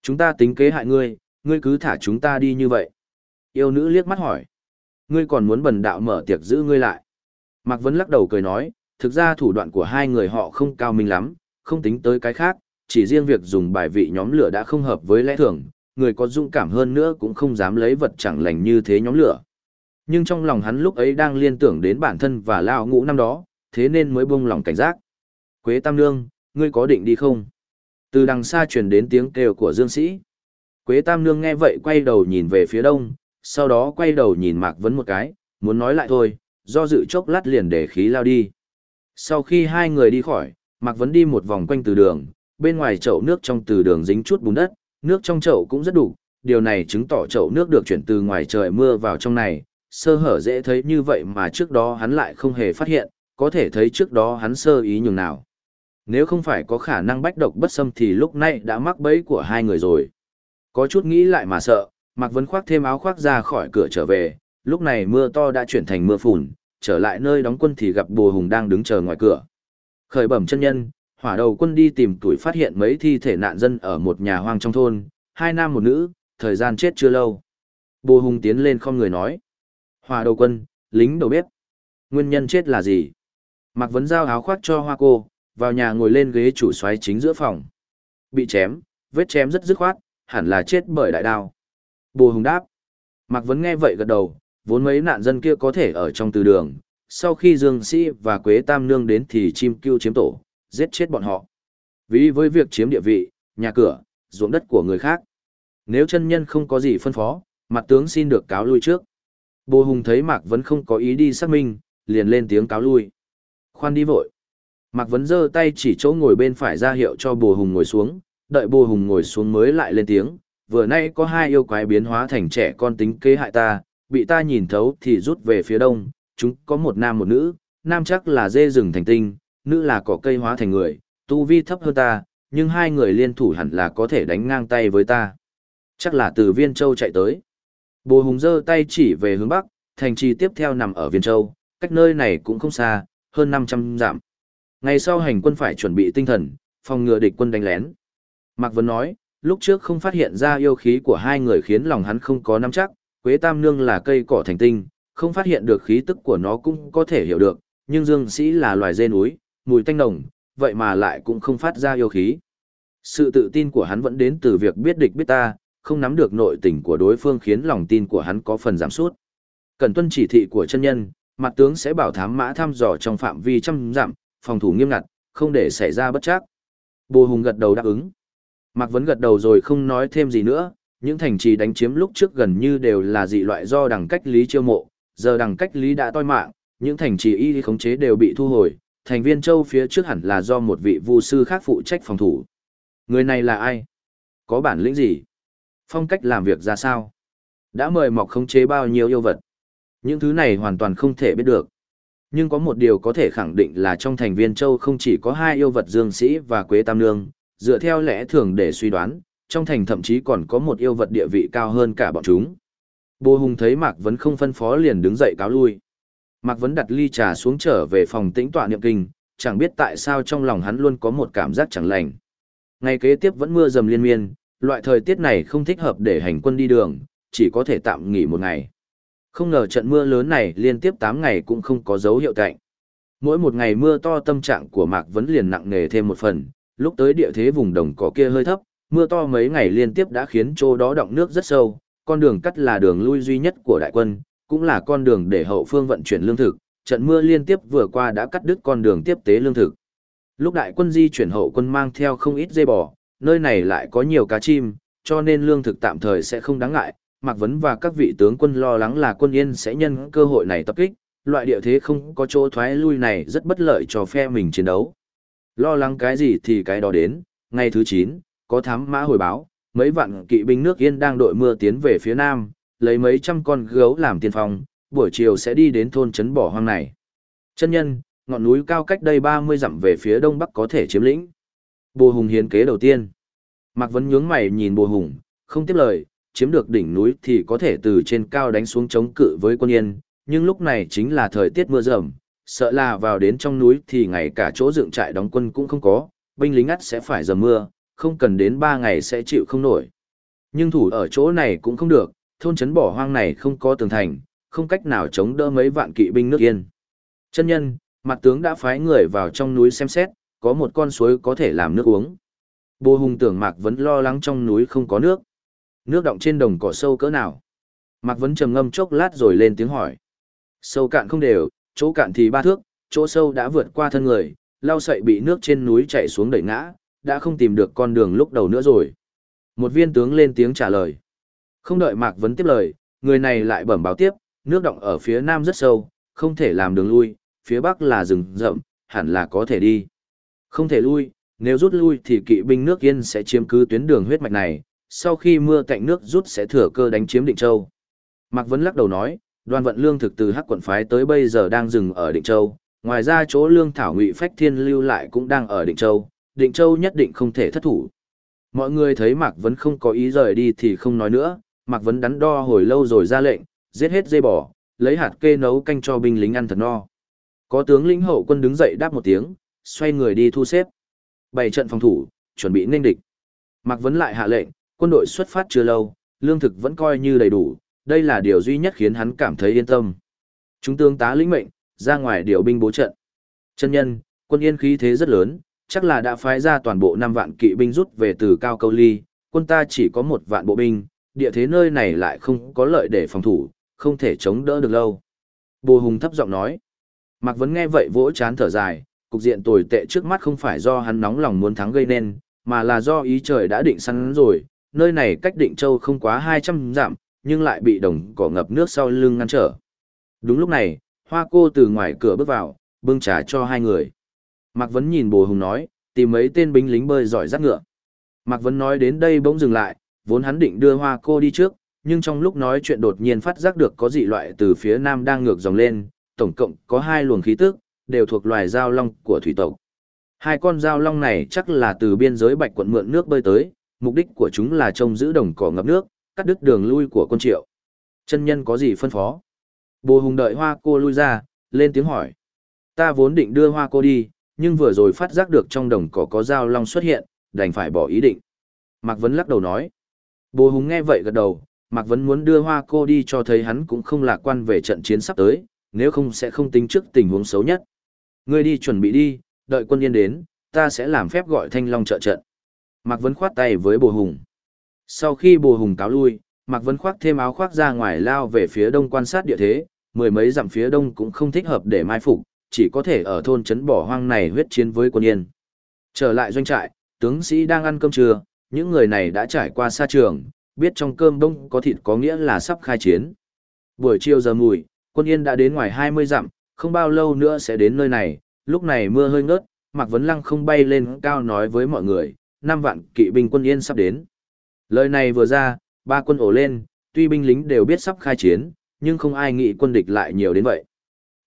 Chúng ta tính kế hại ngươi, ngươi cứ thả chúng ta đi như vậy. Yêu nữ liếc mắt hỏi. Ngươi còn muốn bần đạo mở tiệc giữ ngươi lại. Mạc Vấn lắc đầu cười nói, thực ra thủ đoạn của hai người họ không cao minh lắm, không tính tới cái khác, chỉ riêng việc dùng bài vị nhóm lửa đã không hợp với lẽ thường, người có dũng cảm hơn nữa cũng không dám lấy vật chẳng lành như thế nhóm lửa. Nhưng trong lòng hắn lúc ấy đang liên tưởng đến bản thân và lao ngũ năm đó, thế nên mới buông lòng cảnh giác. Quế Tam Nương, ngươi có định đi không? Từ đằng xa truyền đến tiếng kêu của Dương Sĩ. Quế Tam Nương nghe vậy quay đầu nhìn về phía đông, sau đó quay đầu nhìn Mạc Vấn một cái, muốn nói lại thôi, do dự chốc lát liền để khí lao đi. Sau khi hai người đi khỏi, Mạc Vấn đi một vòng quanh từ đường, bên ngoài chậu nước trong từ đường dính chút bùn đất, nước trong chậu cũng rất đủ, điều này chứng tỏ chậu nước được chuyển từ ngoài trời mưa vào trong này, sơ hở dễ thấy như vậy mà trước đó hắn lại không hề phát hiện, có thể thấy trước đó hắn sơ ý nhường nào. Nếu không phải có khả năng bách độc bất xâm thì lúc này đã mắc bẫy của hai người rồi. Có chút nghĩ lại mà sợ, Mạc Vấn khoác thêm áo khoác ra khỏi cửa trở về, lúc này mưa to đã chuyển thành mưa phùn, trở lại nơi đóng quân thì gặp Bồ Hùng đang đứng chờ ngoài cửa. Khởi bẩm chân nhân, hỏa đầu quân đi tìm tuổi phát hiện mấy thi thể nạn dân ở một nhà hoang trong thôn, hai nam một nữ, thời gian chết chưa lâu. Bồ Hùng tiến lên không người nói. Hỏa đầu quân, lính đầu bếp. Nguyên nhân chết là gì? Mạc Vấn giao áo khoác cho hoa cô, vào nhà ngồi lên ghế chủ xoáy chính giữa phòng. Bị chém, vết chém rất dứt khoát, hẳn là chết bởi đại đao. Bồ Hùng đáp. Mạc Vấn nghe vậy gật đầu, vốn mấy nạn dân kia có thể ở trong từ đường. Sau khi Dương Sĩ và Quế Tam Nương đến thì chim cưu chiếm tổ, giết chết bọn họ. Vì với việc chiếm địa vị, nhà cửa, ruộng đất của người khác. Nếu chân nhân không có gì phân phó, mặt tướng xin được cáo lui trước. Bồ Hùng thấy Mạc Vấn không có ý đi xác minh, liền lên tiếng cáo lui. Khoan đi vội. Mạc Vấn giơ tay chỉ chỗ ngồi bên phải ra hiệu cho Bồ Hùng ngồi xuống, đợi Bồ Hùng ngồi xuống mới lại lên tiếng. Vừa nay có hai yêu quái biến hóa thành trẻ con tính kế hại ta, bị ta nhìn thấu thì rút về phía đông, chúng có một nam một nữ, nam chắc là dê rừng thành tinh, nữ là cỏ cây hóa thành người, tu vi thấp hơn ta, nhưng hai người liên thủ hẳn là có thể đánh ngang tay với ta. Chắc là từ Viên Châu chạy tới. Bồ Hùng giơ tay chỉ về hướng Bắc, thành trì tiếp theo nằm ở Viên Châu, cách nơi này cũng không xa, hơn 500 giảm Ngày sau hành quân phải chuẩn bị tinh thần, phòng ngừa địch quân đánh lén. Mạc Vân nói, lúc trước không phát hiện ra yêu khí của hai người khiến lòng hắn không có nắm chắc, Quế Tam Nương là cây cỏ thành tinh, không phát hiện được khí tức của nó cũng có thể hiểu được, nhưng Dương Sĩ là loài dê núi, mùi tanh nồng, vậy mà lại cũng không phát ra yêu khí. Sự tự tin của hắn vẫn đến từ việc biết địch biết ta, không nắm được nội tình của đối phương khiến lòng tin của hắn có phần giảm sút. Cần tuân chỉ thị của chân nhân, mặt tướng sẽ bảo thám mã thăm dò trong phạm vi trăm dặm, phòng thủ nghiêm ngặt, không để xảy ra bất chắc. Bồ Hùng gật đầu đáp ứng. Mạc Vấn gật đầu rồi không nói thêm gì nữa, những thành trì đánh chiếm lúc trước gần như đều là dị loại do đẳng cách lý chiêu mộ, giờ đẳng cách lý đã toi mạng, những thành trì y khống chế đều bị thu hồi, thành viên châu phía trước hẳn là do một vị vu sư khác phụ trách phòng thủ. Người này là ai? Có bản lĩnh gì? Phong cách làm việc ra sao? Đã mời mọc khống chế bao nhiêu yêu vật? Những thứ này hoàn toàn không thể biết được. Nhưng có một điều có thể khẳng định là trong thành viên châu không chỉ có hai yêu vật dương sĩ và quế tam nương, dựa theo lẽ thường để suy đoán, trong thành thậm chí còn có một yêu vật địa vị cao hơn cả bọn chúng. Bồ Hùng thấy Mạc Vấn không phân phó liền đứng dậy cáo lui. Mạc Vấn đặt ly trà xuống trở về phòng tĩnh tọa niệm kinh, chẳng biết tại sao trong lòng hắn luôn có một cảm giác chẳng lành. Ngày kế tiếp vẫn mưa dầm liên miên, loại thời tiết này không thích hợp để hành quân đi đường, chỉ có thể tạm nghỉ một ngày. Không ngờ trận mưa lớn này liên tiếp 8 ngày cũng không có dấu hiệu cạnh. Mỗi một ngày mưa to tâm trạng của Mạc Vấn liền nặng nề thêm một phần, lúc tới địa thế vùng đồng cỏ kia hơi thấp, mưa to mấy ngày liên tiếp đã khiến chỗ đó động nước rất sâu, con đường cắt là đường lui duy nhất của đại quân, cũng là con đường để hậu phương vận chuyển lương thực, trận mưa liên tiếp vừa qua đã cắt đứt con đường tiếp tế lương thực. Lúc đại quân di chuyển hậu quân mang theo không ít dây bò, nơi này lại có nhiều cá chim, cho nên lương thực tạm thời sẽ không đáng ngại. Mạc Vấn và các vị tướng quân lo lắng là quân yên sẽ nhân cơ hội này tập kích, loại địa thế không có chỗ thoái lui này rất bất lợi cho phe mình chiến đấu. Lo lắng cái gì thì cái đó đến, ngày thứ 9, có thám mã hồi báo, mấy vạn kỵ binh nước yên đang đội mưa tiến về phía nam, lấy mấy trăm con gấu làm tiền phong, buổi chiều sẽ đi đến thôn trấn bỏ hoang này. Chân nhân, ngọn núi cao cách đây 30 dặm về phía đông bắc có thể chiếm lĩnh. Bồ Hùng hiến kế đầu tiên. Mạc Vấn nhướng mày nhìn Bồ Hùng, không tiếp lời, chiếm được đỉnh núi thì có thể từ trên cao đánh xuống chống cự với quân yên, nhưng lúc này chính là thời tiết mưa rầm, sợ là vào đến trong núi thì ngay cả chỗ dựng trại đóng quân cũng không có, binh lính ắt sẽ phải dầm mưa, không cần đến 3 ngày sẽ chịu không nổi. Nhưng thủ ở chỗ này cũng không được, thôn trấn bỏ hoang này không có tường thành, không cách nào chống đỡ mấy vạn kỵ binh nước yên. Chân nhân, mặt tướng đã phái người vào trong núi xem xét, có một con suối có thể làm nước uống. Bồ hùng tưởng Mạc vẫn lo lắng trong núi không có nước. Nước động trên đồng cỏ sâu cỡ nào? Mạc Vấn trầm ngâm chốc lát rồi lên tiếng hỏi. Sâu cạn không đều, chỗ cạn thì ba thước, chỗ sâu đã vượt qua thân người, lau sậy bị nước trên núi chảy xuống đẩy ngã, đã không tìm được con đường lúc đầu nữa rồi. Một viên tướng lên tiếng trả lời. Không đợi Mạc Vấn tiếp lời, người này lại bẩm báo tiếp, nước động ở phía nam rất sâu, không thể làm đường lui, phía bắc là rừng rậm, hẳn là có thể đi. Không thể lui, nếu rút lui thì kỵ binh nước Yên sẽ chiếm cứ tuyến đường huyết mạch này, sau khi mưa cạnh nước rút sẽ thừa cơ đánh chiếm Định Châu. Mạc Vấn lắc đầu nói, đoàn vận lương thực từ Hắc quận phái tới bây giờ đang dừng ở Định Châu, ngoài ra chỗ lương thảo ngụy phách thiên lưu lại cũng đang ở Định Châu, Định Châu nhất định không thể thất thủ. Mọi người thấy Mạc Vấn không có ý rời đi thì không nói nữa, Mạc Vấn đắn đo hồi lâu rồi ra lệnh, giết hết dây bò, lấy hạt kê nấu canh cho binh lính ăn thật no. Có tướng lĩnh hậu quân đứng dậy đáp một tiếng, xoay người đi thu xếp. Bày trận phòng thủ, chuẩn bị nên địch. Mạc Vấn lại hạ lệnh, quân đội xuất phát chưa lâu, lương thực vẫn coi như đầy đủ, đây là điều duy nhất khiến hắn cảm thấy yên tâm. Chúng tướng tá lĩnh mệnh, ra ngoài điều binh bố trận. Chân nhân, quân yên khí thế rất lớn, chắc là đã phái ra toàn bộ 5 vạn kỵ binh rút về từ Cao Câu Ly, quân ta chỉ có một vạn bộ binh, địa thế nơi này lại không có lợi để phòng thủ, không thể chống đỡ được lâu. Bồ Hùng thấp giọng nói. Mạc Vấn nghe vậy vỗ chán thở dài, cục diện tồi tệ trước mắt không phải do hắn nóng lòng muốn thắng gây nên, mà là do ý trời đã định sẵn rồi, nơi này cách định châu không quá 200 dặm, nhưng lại bị đồng cỏ ngập nước sau lưng ngăn trở. Đúng lúc này, hoa cô từ ngoài cửa bước vào, bưng trà cho hai người. Mạc Vấn nhìn bồ hùng nói, tìm mấy tên binh lính bơi giỏi dắt ngựa. Mạc Vấn nói đến đây bỗng dừng lại, vốn hắn định đưa hoa cô đi trước, nhưng trong lúc nói chuyện đột nhiên phát giác được có dị loại từ phía nam đang ngược dòng lên, tổng cộng có hai luồng khí tức, đều thuộc loài giao long của thủy tộc. Hai con giao long này chắc là từ biên giới bạch quận mượn nước bơi tới, mục đích của chúng là trông giữ đồng cỏ ngập nước, cắt đứt đường lui của quân triệu. Chân nhân có gì phân phó? Bồ Hùng đợi hoa cô lui ra, lên tiếng hỏi. Ta vốn định đưa hoa cô đi, nhưng vừa rồi phát giác được trong đồng cỏ có giao long xuất hiện, đành phải bỏ ý định. Mạc Vấn lắc đầu nói. Bồ Hùng nghe vậy gật đầu, Mạc Vấn muốn đưa hoa cô đi cho thấy hắn cũng không lạc quan về trận chiến sắp tới, nếu không sẽ không tính trước tình huống xấu nhất. Ngươi đi chuẩn bị đi, đợi quân yên đến, ta sẽ làm phép gọi thanh long trợ trận. Mạc Vấn khoát tay với Bồ Hùng. Sau khi Bồ Hùng cáo lui, Mạc Vấn khoác thêm áo khoác ra ngoài lao về phía đông quan sát địa thế, mười mấy dặm phía đông cũng không thích hợp để mai phục, chỉ có thể ở thôn trấn bỏ hoang này huyết chiến với quân yên. Trở lại doanh trại, tướng sĩ đang ăn cơm trưa, những người này đã trải qua xa trường, biết trong cơm đông có thịt có nghĩa là sắp khai chiến. Buổi chiều giờ mùi, quân yên đã đến ngoài 20 dặm, không bao lâu nữa sẽ đến nơi này, lúc này mưa hơi ngớt, Mạc Vấn Lăng không bay lên cao nói với mọi người, năm vạn kỵ binh quân yên sắp đến. Lời này vừa ra, ba quân ổ lên, tuy binh lính đều biết sắp khai chiến, nhưng không ai nghĩ quân địch lại nhiều đến vậy.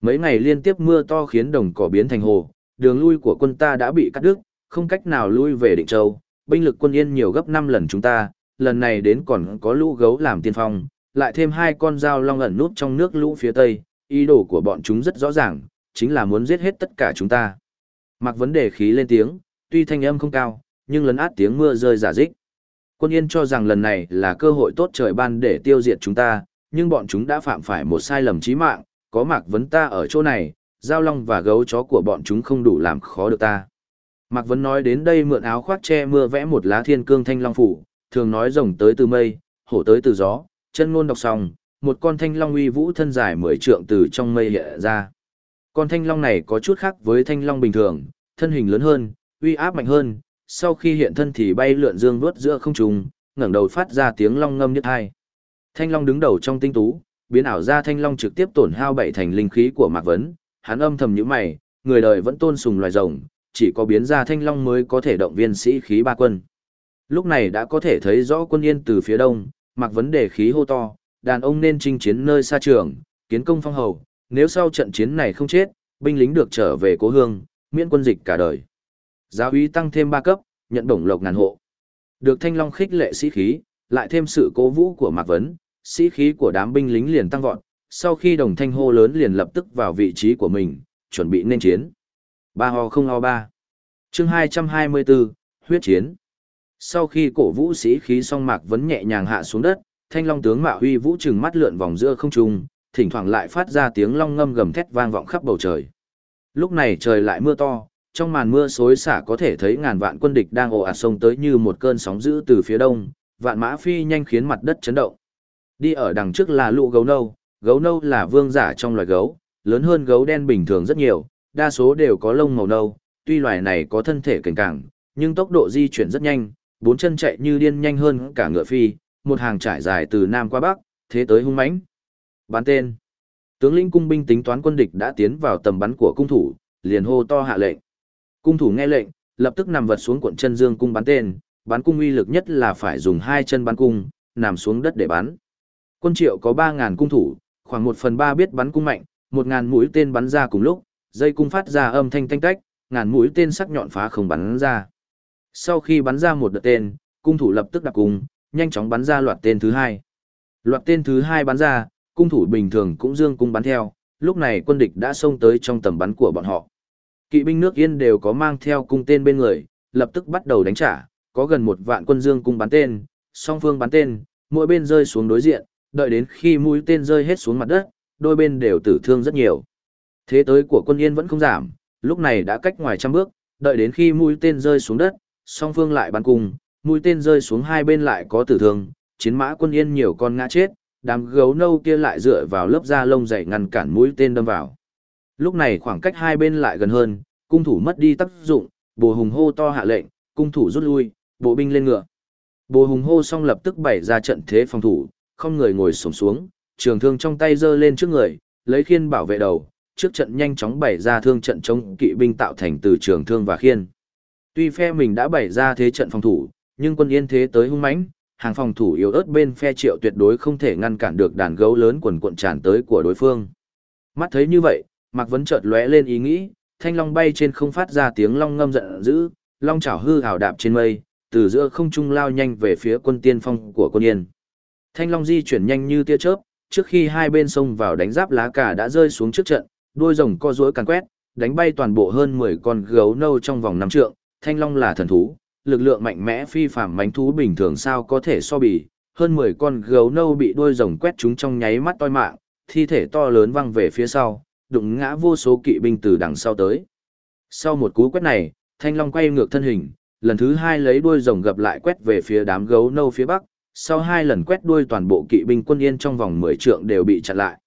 Mấy ngày liên tiếp mưa to khiến đồng cỏ biến thành hồ, đường lui của quân ta đã bị cắt đứt, không cách nào lui về Định Châu, binh lực quân yên nhiều gấp 5 lần chúng ta, lần này đến còn có lũ gấu làm tiên phong, lại thêm hai con dao long ẩn núp trong nước lũ phía tây, ý đồ của bọn chúng rất rõ ràng, chính là muốn giết hết tất cả chúng ta. Mặc vấn đề khí lên tiếng, tuy thanh âm không cao, nhưng lấn át tiếng mưa rơi giả dích. Quân Yên cho rằng lần này là cơ hội tốt trời ban để tiêu diệt chúng ta, nhưng bọn chúng đã phạm phải một sai lầm chí mạng, có Mạc Vấn ta ở chỗ này, giao long và gấu chó của bọn chúng không đủ làm khó được ta. Mạc Vấn nói đến đây mượn áo khoác che mưa vẽ một lá thiên cương thanh long phủ, thường nói rồng tới từ mây, hổ tới từ gió, chân ngôn đọc xong, một con thanh long uy vũ thân dài mười trượng từ trong mây hiện ra. Con thanh long này có chút khác với thanh long bình thường, thân hình lớn hơn, uy áp mạnh hơn, sau khi hiện thân thì bay lượn dương vớt giữa không trung, ngẩng đầu phát ra tiếng long ngâm nhất hai. Thanh long đứng đầu trong tinh tú, biến ảo ra thanh long trực tiếp tổn hao bảy thành linh khí của Mạc Vấn, hắn âm thầm nhíu mày, người đời vẫn tôn sùng loài rồng, chỉ có biến ra thanh long mới có thể động viên sĩ khí ba quân. Lúc này đã có thể thấy rõ quân yên từ phía đông, Mạc Vấn đề khí hô to, đàn ông nên chinh chiến nơi xa trường, kiến công phong hầu, nếu sau trận chiến này không chết, binh lính được trở về cố hương, miễn quân dịch cả đời. Giáo úy tăng thêm 3 cấp, nhận bổng lộc ngàn hộ. Được Thanh Long khích lệ sĩ khí, lại thêm sự cố vũ của Mạc Vấn, sĩ khí của đám binh lính liền tăng vọt, sau khi đồng thanh hô lớn liền lập tức vào vị trí của mình, chuẩn bị nên chiến. Ba ho không ho ba. chương 224, huyết chiến. Sau khi cổ vũ sĩ khí xong Mạc Vấn nhẹ nhàng hạ xuống đất, thanh long tướng mạo huy vũ trừng mắt lượn vòng giữa không trung, thỉnh thoảng lại phát ra tiếng long ngâm gầm thét vang vọng khắp bầu trời. Lúc này trời lại mưa to, trong màn mưa xối xả có thể thấy ngàn vạn quân địch đang ồ ạt sông tới như một cơn sóng dữ từ phía đông, vạn mã phi nhanh khiến mặt đất chấn động. Đi ở đằng trước là lũ gấu nâu, gấu nâu là vương giả trong loài gấu, lớn hơn gấu đen bình thường rất nhiều, đa số đều có lông màu nâu, tuy loài này có thân thể cành cảng, nhưng tốc độ di chuyển rất nhanh, bốn chân chạy như điên nhanh hơn cả ngựa phi, một hàng trải dài từ nam qua bắc, thế tới hung mãnh. Bán tên. Tướng lĩnh cung binh tính toán quân địch đã tiến vào tầm bắn của cung thủ, liền hô to hạ lệnh. Cung thủ nghe lệnh, lập tức nằm vật xuống cuộn chân dương cung bắn tên, bắn cung uy lực nhất là phải dùng hai chân bắn cung, nằm xuống đất để bắn. Quân triệu có 3.000 cung thủ, khoảng 1 phần 3 biết bắn cung mạnh, 1.000 mũi tên bắn ra cùng lúc, dây cung phát ra âm thanh tanh tách, ngàn mũi tên sắc nhọn phá không bắn ra. Sau khi bắn ra một đợt tên, cung thủ lập tức đặt cung, nhanh chóng bắn ra loạt tên thứ hai. Loạt tên thứ hai bắn ra, cung thủ bình thường cũng dương cung bắn theo, lúc này quân địch đã xông tới trong tầm bắn của bọn họ. Kỵ binh nước Yên đều có mang theo cung tên bên người, lập tức bắt đầu đánh trả, có gần một vạn quân dương cung bắn tên, song phương bắn tên, mỗi bên rơi xuống đối diện, đợi đến khi mũi tên rơi hết xuống mặt đất, đôi bên đều tử thương rất nhiều. Thế tới của quân Yên vẫn không giảm, lúc này đã cách ngoài trăm bước, đợi đến khi mũi tên rơi xuống đất, song phương lại bắn cùng, mũi tên rơi xuống hai bên lại có tử thương, chiến mã quân Yên nhiều con ngã chết, đám gấu nâu kia lại dựa vào lớp da lông dày ngăn cản mũi tên đâm vào. Lúc này khoảng cách hai bên lại gần hơn, cung thủ mất đi tác dụng, bồ hùng hô to hạ lệnh, cung thủ rút lui, bộ binh lên ngựa. Bồ hùng hô xong lập tức bày ra trận thế phòng thủ, không người ngồi sổng xuống, trường thương trong tay giơ lên trước người, lấy khiên bảo vệ đầu, trước trận nhanh chóng bày ra thương trận chống kỵ binh tạo thành từ trường thương và khiên. Tuy phe mình đã bày ra thế trận phòng thủ, nhưng quân yên thế tới hung mãnh, hàng phòng thủ yếu ớt bên phe triệu tuyệt đối không thể ngăn cản được đàn gấu lớn quần cuộn tràn tới của đối phương. Mắt thấy như vậy, Mạc Vấn chợt lóe lên ý nghĩ, thanh long bay trên không phát ra tiếng long ngâm giận dữ, long chảo hư hào đạp trên mây, từ giữa không trung lao nhanh về phía quân tiên phong của quân yên. Thanh long di chuyển nhanh như tia chớp, trước khi hai bên sông vào đánh giáp lá cả đã rơi xuống trước trận, đuôi rồng co rũi càn quét, đánh bay toàn bộ hơn 10 con gấu nâu trong vòng năm trượng, thanh long là thần thú, lực lượng mạnh mẽ phi phàm mánh thú bình thường sao có thể so bì, hơn 10 con gấu nâu bị đuôi rồng quét chúng trong nháy mắt toi mạng, thi thể to lớn văng về phía sau, đụng ngã vô số kỵ binh từ đằng sau tới. Sau một cú quét này, thanh long quay ngược thân hình, lần thứ hai lấy đuôi rồng gập lại quét về phía đám gấu nâu phía bắc, sau hai lần quét đuôi toàn bộ kỵ binh quân yên trong vòng 10 trượng đều bị chặn lại.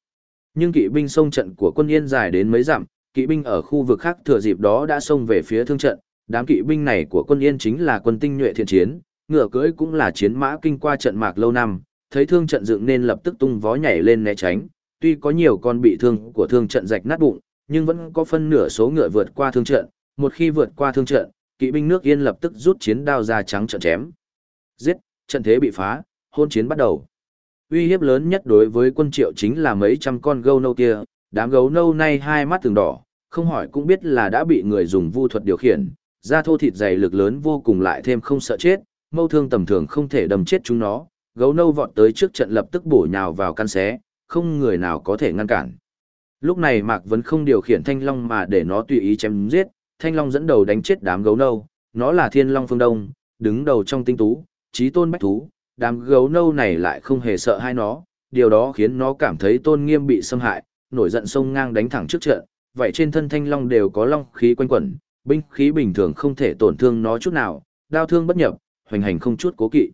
Nhưng kỵ binh sông trận của quân yên dài đến mấy dặm, kỵ binh ở khu vực khác thừa dịp đó đã xông về phía thương trận, đám kỵ binh này của quân yên chính là quân tinh nhuệ thiện chiến, ngựa cưỡi cũng là chiến mã kinh qua trận mạc lâu năm, thấy thương trận dựng nên lập tức tung vó nhảy lên né tránh, tuy có nhiều con bị thương của thương trận rạch nát bụng, nhưng vẫn có phân nửa số ngựa vượt qua thương trận, một khi vượt qua thương trận, kỵ binh nước Yên lập tức rút chiến đao ra trắng trận chém. Giết, trận thế bị phá, hôn chiến bắt đầu. Uy hiếp lớn nhất đối với quân triệu chính là mấy trăm con gấu nâu kia, đám gấu nâu nay hai mắt từng đỏ, không hỏi cũng biết là đã bị người dùng vu thuật điều khiển, da thô thịt dày lực lớn vô cùng lại thêm không sợ chết, mâu thương tầm thường không thể đâm chết chúng nó, gấu nâu vọt tới trước trận lập tức bổ nhào vào căn xé, không người nào có thể ngăn cản. Lúc này Mạc vẫn không điều khiển Thanh Long mà để nó tùy ý chém giết, Thanh Long dẫn đầu đánh chết đám gấu nâu, nó là Thiên Long phương Đông, đứng đầu trong tinh tú, trí tôn bách thú, đám gấu nâu này lại không hề sợ hai nó, điều đó khiến nó cảm thấy tôn nghiêm bị xâm hại, nổi giận sông ngang đánh thẳng trước trận, vậy trên thân Thanh Long đều có long khí quanh quẩn, binh khí bình thường không thể tổn thương nó chút nào, đao thương bất nhập, hoành hành không chút cố kỵ.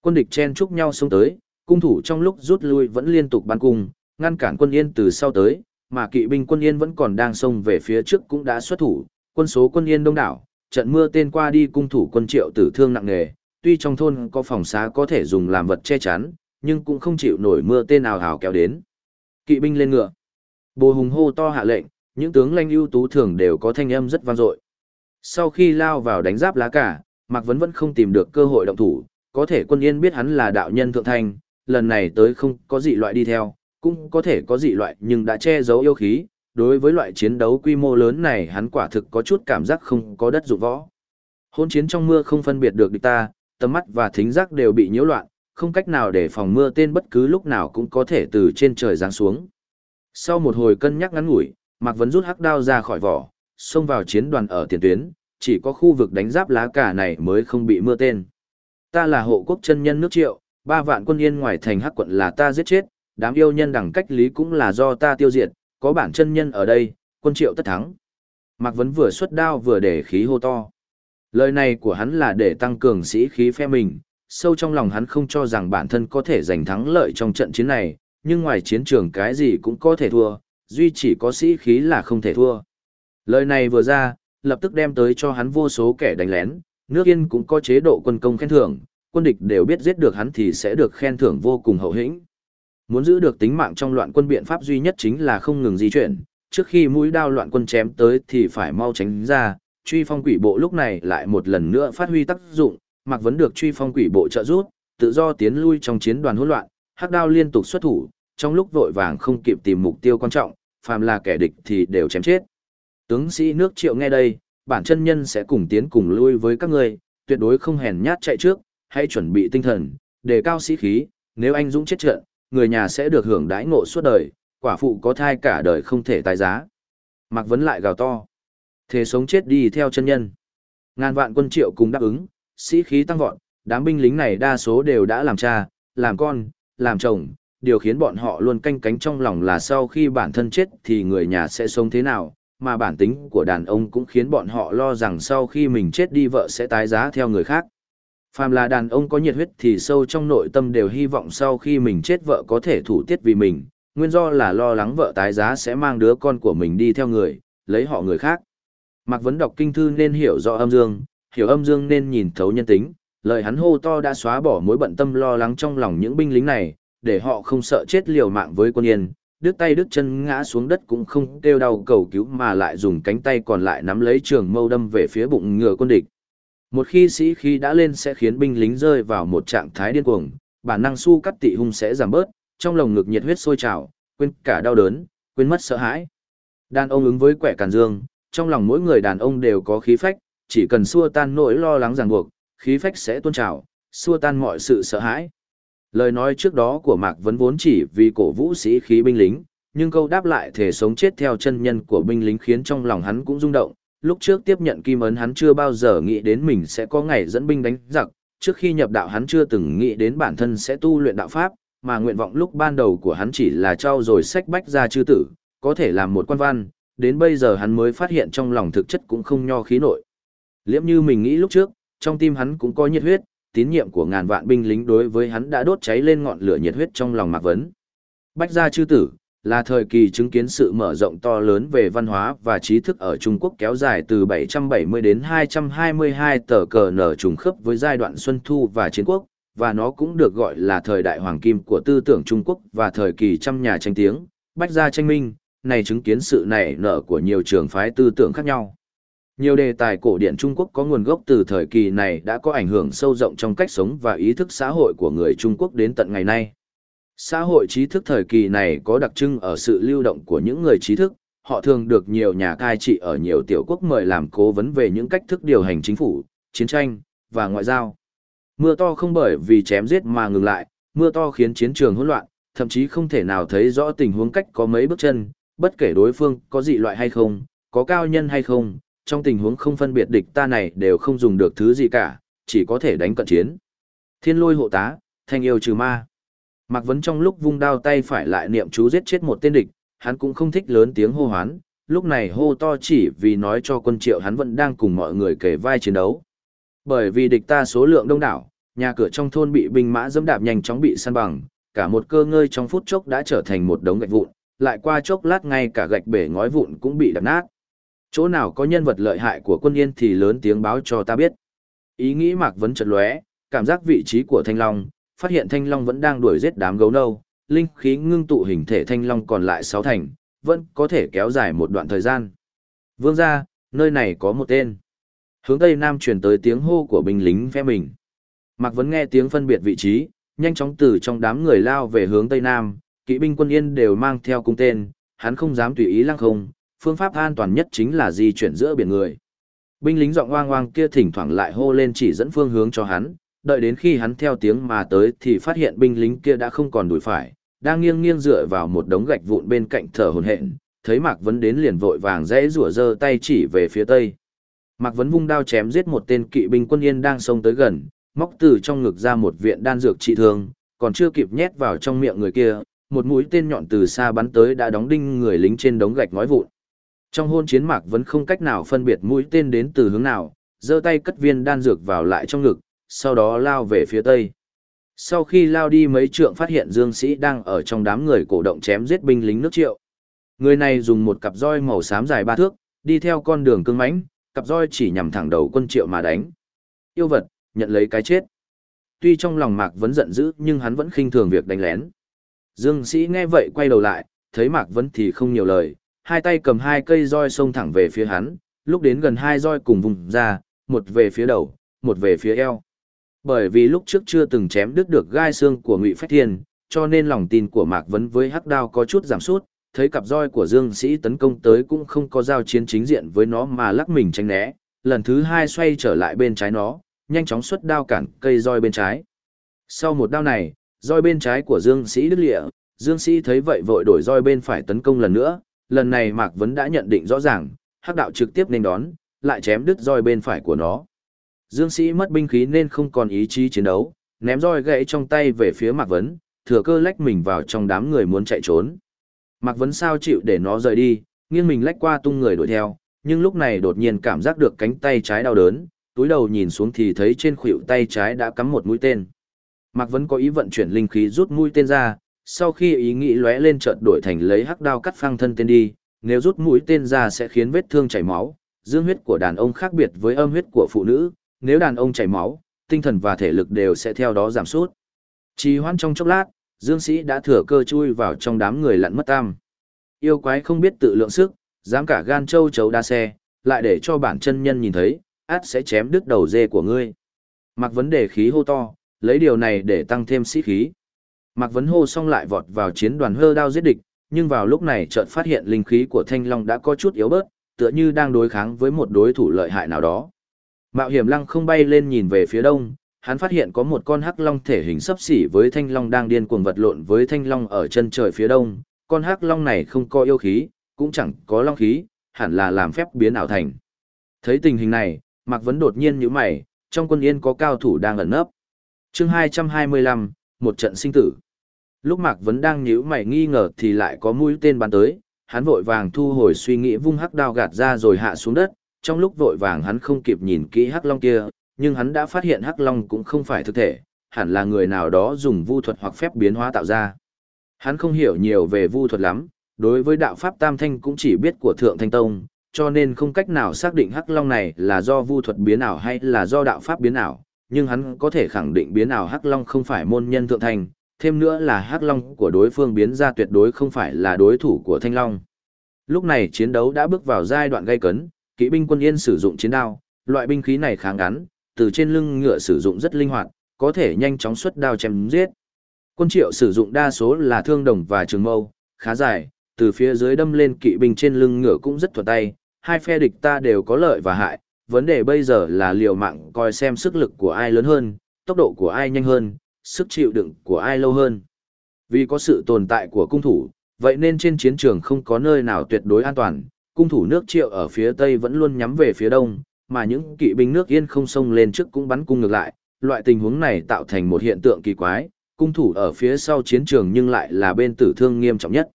Quân địch chen chúc nhau xông tới, cung thủ trong lúc rút lui vẫn liên tục bắn cung, ngăn cản quân yên từ sau tới, mà kỵ binh quân yên vẫn còn đang xông về phía trước cũng đã xuất thủ, quân số quân yên đông đảo, trận mưa tên qua đi cung thủ quân triệu tử thương nặng nề, tuy trong thôn có phòng xá có thể dùng làm vật che chắn, nhưng cũng không chịu nổi mưa tên nào hào kéo đến. Kỵ binh lên ngựa. Bồ hùng hô to hạ lệnh, những tướng lãnh ưu tú thường đều có thanh âm rất vang dội. Sau khi lao vào đánh giáp lá cả, Mạc Vấn vẫn không tìm được cơ hội động thủ, có thể quân yên biết hắn là đạo nhân thượng thanh, lần này tới không có dị loại đi theo, cũng có thể có dị loại nhưng đã che giấu yêu khí, đối với loại chiến đấu quy mô lớn này hắn quả thực có chút cảm giác không có đất dụng võ. Hôn chiến trong mưa không phân biệt được địch ta, tầm mắt và thính giác đều bị nhiễu loạn, không cách nào để phòng mưa tên bất cứ lúc nào cũng có thể từ trên trời giáng xuống. Sau một hồi cân nhắc ngắn ngủi, Mạc Vấn rút hắc đao ra khỏi vỏ, xông vào chiến đoàn ở tiền tuyến, chỉ có khu vực đánh giáp lá cả này mới không bị mưa tên. Ta là hộ quốc chân nhân nước triệu, ba vạn quân yên ngoài thành hắc quận là ta giết chết, đám yêu nhân đẳng cách lý cũng là do ta tiêu diệt, có bản chân nhân ở đây, quân triệu tất thắng. Mạc Vấn vừa xuất đao vừa để khí hô to. Lời này của hắn là để tăng cường sĩ khí phe mình, sâu trong lòng hắn không cho rằng bản thân có thể giành thắng lợi trong trận chiến này, nhưng ngoài chiến trường cái gì cũng có thể thua, duy chỉ có sĩ khí là không thể thua. Lời này vừa ra, lập tức đem tới cho hắn vô số kẻ đánh lén, nước yên cũng có chế độ quân công khen thưởng, quân địch đều biết giết được hắn thì sẽ được khen thưởng vô cùng hậu hĩnh. Muốn giữ được tính mạng trong loạn quân biện pháp duy nhất chính là không ngừng di chuyển, trước khi mũi đao loạn quân chém tới thì phải mau tránh ra, truy phong quỷ bộ lúc này lại một lần nữa phát huy tác dụng, Mạc Vấn được truy phong quỷ bộ trợ giúp, tự do tiến lui trong chiến đoàn hỗn loạn, hắc đao liên tục xuất thủ, trong lúc vội vàng không kịp tìm mục tiêu quan trọng, phàm là kẻ địch thì đều chém chết. Tướng sĩ nước triệu nghe đây, bản chân nhân sẽ cùng tiến cùng lui với các ngươi, tuyệt đối không hèn nhát chạy trước, hãy chuẩn bị tinh thần, đề cao sĩ khí, nếu anh dũng chết trận, người nhà sẽ được hưởng đãi ngộ suốt đời, quả phụ có thai cả đời không thể tái giá. Mạc Vấn lại gào to. Thế sống chết đi theo chân nhân. Ngàn vạn quân triệu cùng đáp ứng, sĩ khí tăng vọt, đám binh lính này đa số đều đã làm cha, làm con, làm chồng, điều khiến bọn họ luôn canh cánh trong lòng là sau khi bản thân chết thì người nhà sẽ sống thế nào, mà bản tính của đàn ông cũng khiến bọn họ lo rằng sau khi mình chết đi vợ sẽ tái giá theo người khác. Phàm là đàn ông có nhiệt huyết thì sâu trong nội tâm đều hy vọng sau khi mình chết vợ có thể thủ tiết vì mình, nguyên do là lo lắng vợ tái giá sẽ mang đứa con của mình đi theo người, lấy họ người khác. Mạc Vấn đọc kinh thư nên hiểu rõ âm dương, hiểu âm dương nên nhìn thấu nhân tính, lời hắn hô to đã xóa bỏ mối bận tâm lo lắng trong lòng những binh lính này, để họ không sợ chết liều mạng với quân yên, đứt tay đứt chân ngã xuống đất cũng không kêu đau cầu cứu mà lại dùng cánh tay còn lại nắm lấy trường mâu đâm về phía bụng ngựa quân địch. Một khi sĩ khí đã lên sẽ khiến binh lính rơi vào một trạng thái điên cuồng, bản năng su cắt tị hung sẽ giảm bớt, trong lồng ngực nhiệt huyết sôi trào, quên cả đau đớn, quên mất sợ hãi. Đàn ông ứng với quẻ càn dương, trong lòng mỗi người đàn ông đều có khí phách, chỉ cần xua tan nỗi lo lắng ràng buộc, khí phách sẽ tuôn trào, xua tan mọi sự sợ hãi. Lời nói trước đó của Mạc Vấn vốn chỉ vì cổ vũ sĩ khí binh lính, nhưng câu đáp lại thể sống chết theo chân nhân của binh lính khiến trong lòng hắn cũng rung động. Lúc trước tiếp nhận kim ấn hắn chưa bao giờ nghĩ đến mình sẽ có ngày dẫn binh đánh giặc, trước khi nhập đạo hắn chưa từng nghĩ đến bản thân sẽ tu luyện đạo pháp, mà nguyện vọng lúc ban đầu của hắn chỉ là trao rồi sách bách ra chư tử, có thể làm một quan văn, đến bây giờ hắn mới phát hiện trong lòng thực chất cũng không nho khí nội. Liễm như mình nghĩ lúc trước, trong tim hắn cũng có nhiệt huyết, tín nhiệm của ngàn vạn binh lính đối với hắn đã đốt cháy lên ngọn lửa nhiệt huyết trong lòng Mạc Vấn. Bách gia chư tử, là thời kỳ chứng kiến sự mở rộng to lớn về văn hóa và trí thức ở Trung Quốc kéo dài từ 770 đến 222 tờ cờ nở trùng khớp với giai đoạn Xuân Thu và Chiến Quốc, và nó cũng được gọi là thời đại hoàng kim của tư tưởng Trung Quốc và thời kỳ trăm nhà tranh tiếng, bách gia tranh minh, này chứng kiến sự nảy nở của nhiều trường phái tư tưởng khác nhau. Nhiều đề tài cổ điển Trung Quốc có nguồn gốc từ thời kỳ này đã có ảnh hưởng sâu rộng trong cách sống và ý thức xã hội của người Trung Quốc đến tận ngày nay. Xã hội trí thức thời kỳ này có đặc trưng ở sự lưu động của những người trí thức, họ thường được nhiều nhà cai trị ở nhiều tiểu quốc mời làm cố vấn về những cách thức điều hành chính phủ, chiến tranh và ngoại giao. Mưa to không bởi vì chém giết mà ngừng lại, mưa to khiến chiến trường hỗn loạn, thậm chí không thể nào thấy rõ tình huống cách có mấy bước chân, bất kể đối phương có dị loại hay không, có cao nhân hay không, trong tình huống không phân biệt địch ta này đều không dùng được thứ gì cả, chỉ có thể đánh cận chiến. Thiên lôi hộ tá, thanh yêu trừ ma. Mạc Vấn trong lúc vung đao tay phải lại niệm chú giết chết một tên địch, hắn cũng không thích lớn tiếng hô hoán, lúc này hô to chỉ vì nói cho quân triệu hắn vẫn đang cùng mọi người kể vai chiến đấu. Bởi vì địch ta số lượng đông đảo, nhà cửa trong thôn bị binh mã dẫm đạp nhanh chóng bị săn bằng, cả một cơ ngơi trong phút chốc đã trở thành một đống gạch vụn, lại qua chốc lát ngay cả gạch bể ngói vụn cũng bị đập nát. Chỗ nào có nhân vật lợi hại của quân yên thì lớn tiếng báo cho ta biết. Ý nghĩ Mạc Vấn chợt lóe, cảm giác vị trí của Thanh Long, phát hiện Thanh Long vẫn đang đuổi giết đám gấu nâu, linh khí ngưng tụ hình thể Thanh Long còn lại sáu thành, vẫn có thể kéo dài một đoạn thời gian. Vương ra, nơi này có một tên. Hướng Tây Nam truyền tới tiếng hô của binh lính phe mình. Mạc Vấn nghe tiếng phân biệt vị trí, nhanh chóng từ trong đám người lao về hướng Tây Nam, kỵ binh quân yên đều mang theo cung tên, hắn không dám tùy ý lăng không, phương pháp an toàn nhất chính là di chuyển giữa biển người. Binh lính giọng oang oang kia thỉnh thoảng lại hô lên chỉ dẫn phương hướng cho hắn, đợi đến khi hắn theo tiếng mà tới thì phát hiện binh lính kia đã không còn đuổi phải, đang nghiêng nghiêng dựa vào một đống gạch vụn bên cạnh thở hổn hển, thấy Mạc Vấn đến liền vội vàng rẽ rủa giơ tay chỉ về phía tây. Mạc Vấn vung đao chém giết một tên kỵ binh quân yên đang xông tới gần, móc từ trong ngực ra một viện đan dược trị thương, còn chưa kịp nhét vào trong miệng người kia, một mũi tên nhọn từ xa bắn tới đã đóng đinh người lính trên đống gạch ngói vụn. Trong hôn chiến Mạc Vấn không cách nào phân biệt mũi tên đến từ hướng nào, giơ tay cất viên đan dược vào lại trong ngực, sau đó lao về phía tây. Sau khi lao đi mấy trượng phát hiện Dương Sĩ đang ở trong đám người cổ động chém giết binh lính nước triệu. Người này dùng một cặp roi màu xám dài ba thước, đi theo con đường cương mãnh, cặp roi chỉ nhằm thẳng đầu quân triệu mà đánh. Yêu vật, nhận lấy cái chết. Tuy trong lòng Mạc vẫn giận dữ nhưng hắn vẫn khinh thường việc đánh lén. Dương Sĩ nghe vậy quay đầu lại, thấy Mạc Vấn thì không nhiều lời, hai tay cầm hai cây roi xông thẳng về phía hắn, lúc đến gần hai roi cùng vùng ra, một về phía đầu, một về phía eo. Bởi vì lúc trước chưa từng chém đứt được gai xương của Ngụy Phách Thiên, cho nên lòng tin của Mạc Vấn với hắc đao có chút giảm sút, thấy cặp roi của Dương Sĩ tấn công tới cũng không có giao chiến chính diện với nó mà lắc mình tránh né, lần thứ hai xoay trở lại bên trái nó, nhanh chóng xuất đao cản cây roi bên trái. Sau một đao này, roi bên trái của Dương Sĩ đứt lịa, Dương Sĩ thấy vậy vội đổi roi bên phải tấn công lần nữa, lần này Mạc Vấn đã nhận định rõ ràng, hắc đạo trực tiếp nên đón, lại chém đứt roi bên phải của nó. Dương Sĩ mất binh khí nên không còn ý chí chiến đấu, ném roi gãy trong tay về phía Mạc Vấn, thừa cơ lách mình vào trong đám người muốn chạy trốn. Mạc Vấn sao chịu để nó rời đi, nghiêng mình lách qua tung người đuổi theo, nhưng lúc này đột nhiên cảm giác được cánh tay trái đau đớn, túi đầu nhìn xuống thì thấy trên khuỷu tay trái đã cắm một mũi tên. Mạc Vấn có ý vận chuyển linh khí rút mũi tên ra, sau khi ý nghĩ lóe lên chợt đổi thành lấy hắc đao cắt phăng thân tên đi, nếu rút mũi tên ra sẽ khiến vết thương chảy máu, dương huyết của đàn ông khác biệt với âm huyết của phụ nữ, nếu đàn ông chảy máu, tinh thần và thể lực đều sẽ theo đó giảm sút. Trì hoãn trong chốc lát, Dương Sĩ đã thừa cơ chui vào trong đám người lặn mất tam. Yêu quái không biết tự lượng sức, dám cả gan châu chấu đa xe, lại để cho bản chân nhân nhìn thấy, át sẽ chém đứt đầu dê của ngươi. Mặc vấn đề khí hô to, lấy điều này để tăng thêm sĩ khí. Mạc Vấn hô xong lại vọt vào chiến đoàn hơ đao giết địch, nhưng vào lúc này chợt phát hiện linh khí của Thanh Long đã có chút yếu bớt, tựa như đang đối kháng với một đối thủ lợi hại nào đó. Mạo Hiểm Lăng không bay lên nhìn về phía đông, hắn phát hiện có một con hắc long thể hình sấp xỉ với Thanh Long đang điên cuồng vật lộn với Thanh Long ở chân trời phía đông. Con hắc long này không có yêu khí, cũng chẳng có long khí, hẳn là làm phép biến ảo thành. Thấy tình hình này, Mạc Vấn đột nhiên nhíu mày, trong quân yên có cao thủ đang ẩn nấp. Chương 225, một trận sinh tử. Lúc Mạc Vấn đang nhíu mày nghi ngờ thì lại có mũi tên bắn tới, hắn vội vàng thu hồi suy nghĩ vung hắc đao gạt ra rồi hạ xuống đất, trong lúc vội vàng hắn không kịp nhìn kỹ hắc long kia, nhưng hắn đã phát hiện hắc long cũng không phải thực thể, hẳn là người nào đó dùng vu thuật hoặc phép biến hóa tạo ra. Hắn không hiểu nhiều về vu thuật lắm, đối với đạo pháp tam thanh cũng chỉ biết của thượng thanh tông, cho nên không cách nào xác định hắc long này là do vu thuật biến ảo hay là do đạo pháp biến ảo, nhưng hắn có thể khẳng định biến ảo hắc long không phải môn nhân thượng thanh, thêm nữa là hắc long của đối phương biến ra tuyệt đối không phải là đối thủ của thanh long. Lúc này chiến đấu đã bước vào giai đoạn gây cấn, kỵ binh quân yên sử dụng chiến đao, loại binh khí này kháng ngắn, từ trên lưng ngựa sử dụng rất linh hoạt, có thể nhanh chóng xuất đao chém giết. Quân triệu sử dụng đa số là thương đồng và trường mâu, khá dài, từ phía dưới đâm lên kỵ binh trên lưng ngựa cũng rất thuận tay, hai phe địch ta đều có lợi và hại, vấn đề bây giờ là liều mạng coi xem sức lực của ai lớn hơn, tốc độ của ai nhanh hơn, sức chịu đựng của ai lâu hơn. Vì có sự tồn tại của cung thủ, vậy nên trên chiến trường không có nơi nào tuyệt đối an toàn, cung thủ nước triệu ở phía tây vẫn luôn nhắm về phía đông, mà những kỵ binh nước yên không xông lên trước cũng bắn cung ngược lại, loại tình huống này tạo thành một hiện tượng kỳ quái, cung thủ ở phía sau chiến trường nhưng lại là bên tử thương nghiêm trọng nhất.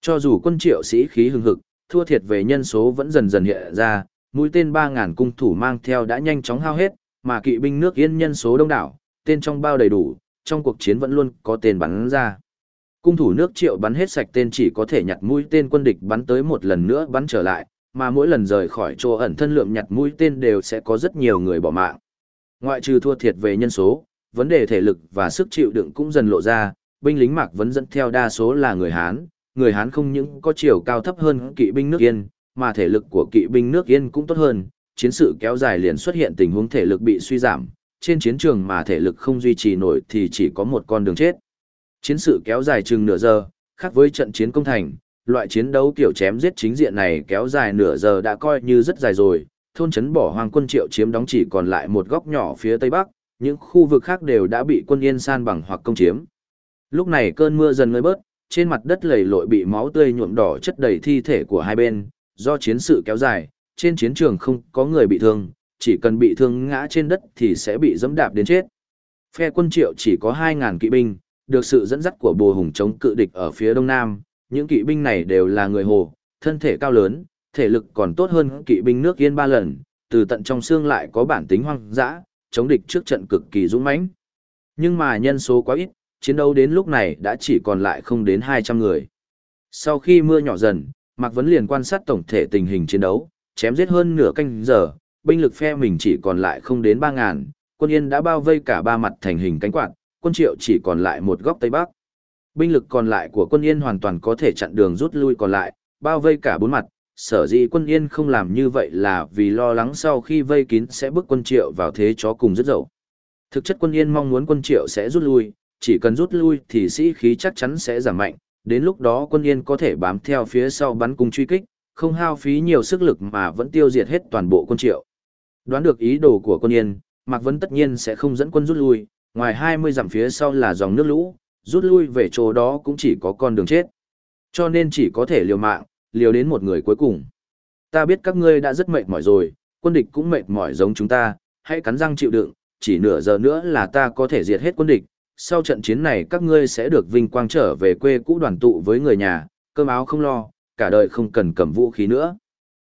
Cho dù quân triệu sĩ khí hưng hực, thua thiệt về nhân số vẫn dần dần hiện ra, mũi tên 3.000 cung thủ mang theo đã nhanh chóng hao hết, mà kỵ binh nước yên nhân số đông đảo, tên trong bao đầy đủ, trong cuộc chiến vẫn luôn có tên bắn ra. Cung thủ nước triệu bắn hết sạch tên chỉ có thể nhặt mũi tên quân địch bắn tới một lần nữa bắn trở lại, mà mỗi lần rời khỏi chỗ ẩn thân lượng nhặt mũi tên đều sẽ có rất nhiều người bỏ mạng. Ngoại trừ thua thiệt về nhân số, vấn đề thể lực và sức chịu đựng cũng dần lộ ra, binh lính mạc vẫn dẫn theo đa số là người Hán, người Hán không những có chiều cao thấp hơn kỵ binh nước Yên, mà thể lực của kỵ binh nước Yên cũng tốt hơn, chiến sự kéo dài liền xuất hiện tình huống thể lực bị suy giảm, trên chiến trường mà thể lực không duy trì nổi thì chỉ có một con đường chết. Chiến sự kéo dài chừng nửa giờ, khác với trận chiến công thành, loại chiến đấu kiểu chém giết chính diện này kéo dài nửa giờ đã coi như rất dài rồi, thôn trấn bỏ hoàng quân triệu chiếm đóng chỉ còn lại một góc nhỏ phía tây bắc, những khu vực khác đều đã bị quân yên san bằng hoặc công chiếm. Lúc này cơn mưa dần ngơi bớt, trên mặt đất lầy lội bị máu tươi nhuộm đỏ chất đầy thi thể của hai bên, do chiến sự kéo dài, trên chiến trường không có người bị thương, chỉ cần bị thương ngã trên đất thì sẽ bị dẫm đạp đến chết. Phe quân triệu chỉ có 2.000 kỵ binh, được sự dẫn dắt của bồ hùng chống cự địch ở phía đông nam, những kỵ binh này đều là người hồ, thân thể cao lớn, thể lực còn tốt hơn kỵ binh nước yên ba lần, từ tận trong xương lại có bản tính hoang dã, chống địch trước trận cực kỳ dũng mãnh. Nhưng mà nhân số quá ít, chiến đấu đến lúc này đã chỉ còn lại không đến 200 người. Sau khi mưa nhỏ dần, Mạc Vấn liền quan sát tổng thể tình hình chiến đấu, chém giết hơn nửa canh giờ, binh lực phe mình chỉ còn lại không đến 3.000, quân yên đã bao vây cả ba mặt thành hình cánh quạt, quân triệu chỉ còn lại một góc tây bắc. binh lực còn lại của quân Yên hoàn toàn có thể chặn đường rút lui còn lại, bao vây cả bốn mặt. Sở dĩ quân Yên không làm như vậy là vì lo lắng sau khi vây kín sẽ bức quân Triệu vào thế chó cùng rất dậu. Thực chất quân Yên mong muốn quân Triệu sẽ rút lui, chỉ cần rút lui thì sĩ khí chắc chắn sẽ giảm mạnh, đến lúc đó quân Yên có thể bám theo phía sau bắn cung truy kích, không hao phí nhiều sức lực mà vẫn tiêu diệt hết toàn bộ quân Triệu. Đoán được ý đồ của quân Yên, Mạc Vấn tất nhiên sẽ không dẫn quân rút lui, ngoài 20 dặm phía sau là dòng nước lũ, rút lui về chỗ đó cũng chỉ có con đường chết. Cho nên chỉ có thể liều mạng, liều đến một người cuối cùng. Ta biết các ngươi đã rất mệt mỏi rồi, quân địch cũng mệt mỏi giống chúng ta, hãy cắn răng chịu đựng, chỉ nửa giờ nữa là ta có thể diệt hết quân địch. Sau trận chiến này các ngươi sẽ được vinh quang trở về quê cũ đoàn tụ với người nhà, cơm áo không lo, cả đời không cần cầm vũ khí nữa.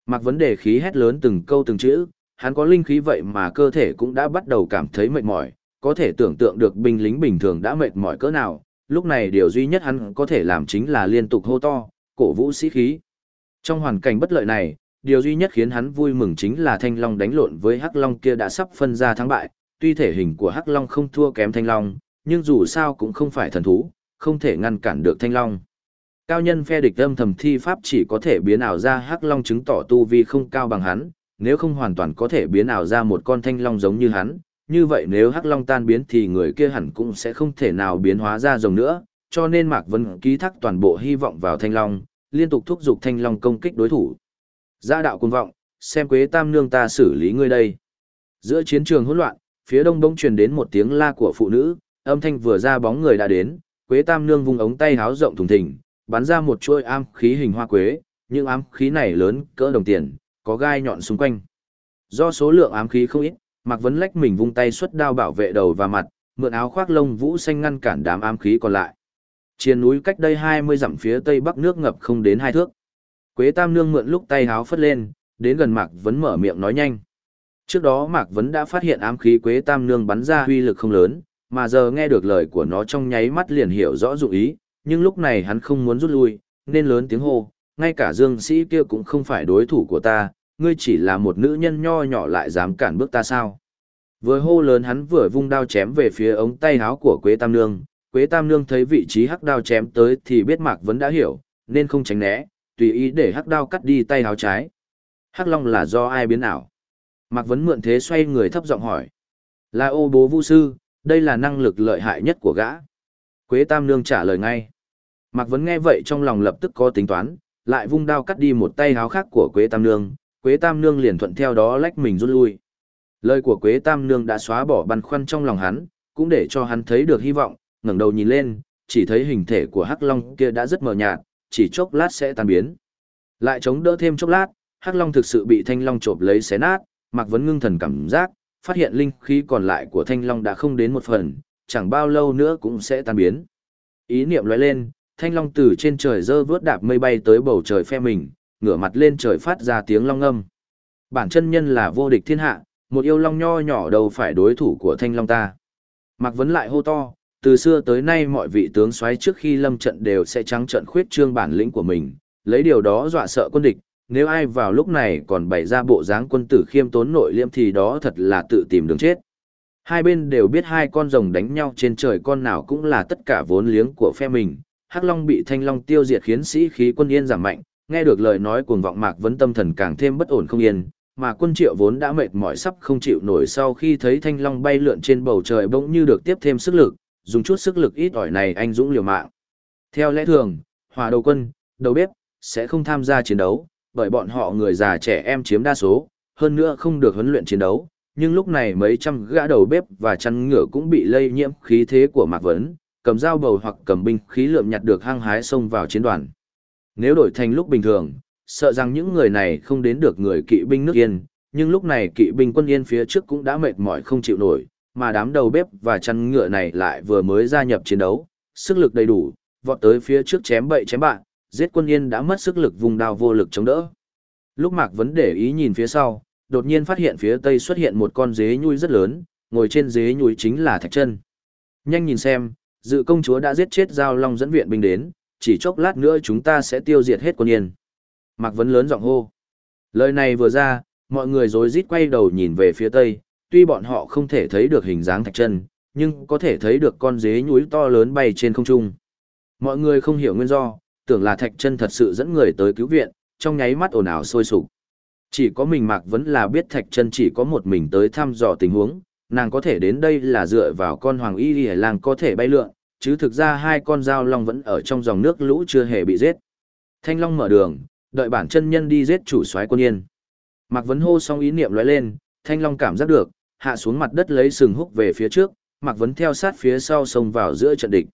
Mặc vấn đề khí hét lớn từng câu từng chữ, hắn có linh khí vậy mà cơ thể cũng đã bắt đầu cảm thấy mệt mỏi, có thể tưởng tượng được binh lính bình thường đã mệt mỏi cỡ nào, lúc này điều duy nhất hắn có thể làm chính là liên tục hô to, cổ vũ sĩ khí. Trong hoàn cảnh bất lợi này, điều duy nhất khiến hắn vui mừng chính là Thanh Long đánh lộn với Hắc Long kia đã sắp phân ra thắng bại, tuy thể hình của Hắc Long không thua kém Thanh Long, nhưng dù sao cũng không phải thần thú, không thể ngăn cản được Thanh Long. Cao nhân phe địch âm thầm thi pháp chỉ có thể biến ảo ra Hắc Long chứng tỏ tu vi không cao bằng hắn, nếu không hoàn toàn có thể biến ảo ra một con Thanh Long giống như hắn, như vậy nếu hắc long tan biến thì người kia hẳn cũng sẽ không thể nào biến hóa ra rồng nữa, cho nên Mạc Vân ký thác toàn bộ hy vọng vào thanh long, liên tục thúc giục thanh long công kích đối thủ. Gia đạo cuồng vọng, xem Quế Tam nương ta xử lý ngươi đây. Giữa chiến trường hỗn loạn, phía đông bỗng truyền đến một tiếng la của phụ nữ, âm thanh vừa ra bóng người đã đến, Quế Tam nương vung ống tay háo rộng thùng thình, bắn ra một chuôi am khí hình hoa quế, Những ám khí này lớn cỡ đồng tiền, có gai nhọn xung quanh. Do số lượng ám khí không ít, Mạc Vấn lách mình vung tay xuất đao bảo vệ đầu và mặt, mượn áo khoác lông vũ xanh ngăn cản đám ám khí còn lại. Chiến núi cách đây 20 dặm phía tây bắc nước ngập không đến hai thước. Quế Tam Nương mượn lúc tay háo phất lên, đến gần Mạc Vấn mở miệng nói nhanh. Trước đó Mạc Vấn đã phát hiện ám khí Quế Tam Nương bắn ra huy lực không lớn, mà giờ nghe được lời của nó trong nháy mắt liền hiểu rõ dụng ý, nhưng lúc này hắn không muốn rút lui, nên lớn tiếng hô, ngay cả Dương Sĩ kia cũng không phải đối thủ của ta, ngươi chỉ là một nữ nhân nho nhỏ lại dám cản bước ta sao? Vừa hô lớn hắn vừa vung đao chém về phía ống tay áo của Quế Tam Nương, Quế Tam Nương thấy vị trí hắc đao chém tới thì biết Mạc Vấn đã hiểu, nên không tránh né, tùy ý để hắc đao cắt đi tay áo trái. Hắc Long là do ai biến ảo? Mạc Vấn mượn thế xoay người thấp giọng hỏi. Là ô bố vu sư, đây là năng lực lợi hại nhất của gã. Quế Tam Nương trả lời ngay. Mạc Vấn nghe vậy trong lòng lập tức có tính toán, lại vung đao cắt đi một tay áo khác của Quế Tam Nương, Quế Tam Nương liền thuận theo đó lách mình rút lui. Lời của Quế Tam Nương đã xóa bỏ băn khoăn trong lòng hắn, cũng để cho hắn thấy được hy vọng, ngẩng đầu nhìn lên, chỉ thấy hình thể của Hắc Long kia đã rất mờ nhạt, chỉ chốc lát sẽ tan biến. Lại chống đỡ thêm chốc lát, Hắc Long thực sự bị Thanh Long chộp lấy xé nát, Mạc Vấn ngưng thần cảm giác, phát hiện linh khí còn lại của Thanh Long đã không đến một phần, chẳng bao lâu nữa cũng sẽ tan biến. Ý niệm lóe lên, Thanh Long từ trên trời dơ vướt đạp mây bay tới bầu trời phe mình, ngửa mặt lên trời phát ra tiếng long âm. Bản chân nhân là vô địch thiên hạ, một yêu long nho nhỏ đâu phải đối thủ của thanh long ta. Mạc Vấn lại hô to, từ xưa tới nay mọi vị tướng xoáy trước khi lâm trận đều sẽ trắng trận khuyết trương bản lĩnh của mình, lấy điều đó dọa sợ quân địch, nếu ai vào lúc này còn bày ra bộ dáng quân tử khiêm tốn nội liêm thì đó thật là tự tìm đường chết. Hai bên đều biết hai con rồng đánh nhau trên trời con nào cũng là tất cả vốn liếng của phe mình, Hắc Long bị Thanh Long tiêu diệt khiến sĩ khí quân yên giảm mạnh, nghe được lời nói cuồng vọng Mạc Vấn tâm thần càng thêm bất ổn không yên, mà quân triệu vốn đã mệt mỏi sắp không chịu nổi sau khi thấy thanh long bay lượn trên bầu trời bỗng như được tiếp thêm sức lực, dùng chút sức lực ít ỏi này anh dũng liều mạng. Theo lẽ thường, hòa đầu quân, đầu bếp, sẽ không tham gia chiến đấu, bởi bọn họ người già trẻ em chiếm đa số, hơn nữa không được huấn luyện chiến đấu. Nhưng lúc này mấy trăm gã đầu bếp và chăn ngựa cũng bị lây nhiễm khí thế của Mạc Vấn, cầm dao bầu hoặc cầm binh khí lượm nhặt được hăng hái xông vào chiến đoàn. Nếu đổi thành lúc bình thường, sợ rằng những người này không đến được người kỵ binh nước Yên, nhưng lúc này kỵ binh quân Yên phía trước cũng đã mệt mỏi không chịu nổi, mà đám đầu bếp và chăn ngựa này lại vừa mới gia nhập chiến đấu, sức lực đầy đủ, vọt tới phía trước chém bậy chém bạn, giết quân Yên đã mất sức lực vùng đao vô lực chống đỡ. Lúc Mạc Vấn để ý nhìn phía sau, đột nhiên phát hiện phía tây xuất hiện một con dế nhui rất lớn, ngồi trên dế nhui chính là Thạch Chân. Nhanh nhìn xem, dự công chúa đã giết chết giao long dẫn viện binh đến, chỉ chốc lát nữa chúng ta sẽ tiêu diệt hết quân Yên. Mạc Vấn lớn giọng hô. Lời này vừa ra, mọi người rối rít quay đầu nhìn về phía tây, tuy bọn họ không thể thấy được hình dáng thạch chân, nhưng có thể thấy được con dế nhúi to lớn bay trên không trung. Mọi người không hiểu nguyên do, tưởng là Thạch Chân thật sự dẫn người tới cứu viện, trong nháy mắt ồn ào sôi sục. Chỉ có mình Mạc Vấn là biết Thạch Chân chỉ có một mình tới thăm dò tình huống, nàng có thể đến đây là dựa vào con hoàng y y lang có thể bay lượn, chứ thực ra hai con dao long vẫn ở trong dòng nước lũ chưa hề bị giết. Thanh Long mở đường, đợi bản chân nhân đi giết chủ soái quân yên. Mạc Vấn hô xong ý niệm lóe lên, Thanh Long cảm giác được, hạ xuống mặt đất lấy sừng húc về phía trước, Mạc Vấn theo sát phía sau xông vào giữa trận địch.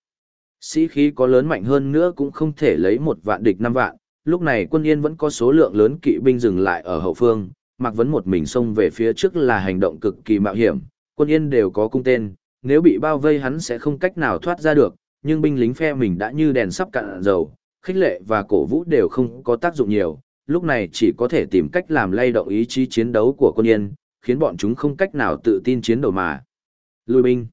Sĩ khí có lớn mạnh hơn nữa cũng không thể lấy một vạn địch năm vạn, lúc này quân yên vẫn có số lượng lớn kỵ binh dừng lại ở hậu phương, Mạc Vấn một mình xông về phía trước là hành động cực kỳ mạo hiểm, quân yên đều có cung tên, nếu bị bao vây hắn sẽ không cách nào thoát ra được, nhưng binh lính phe mình đã như đèn sắp cạn dầu, khích lệ và cổ vũ đều không có tác dụng nhiều, lúc này chỉ có thể tìm cách làm lay động ý chí chiến đấu của quân yên, khiến bọn chúng không cách nào tự tin chiến đấu mà. Lùi binh.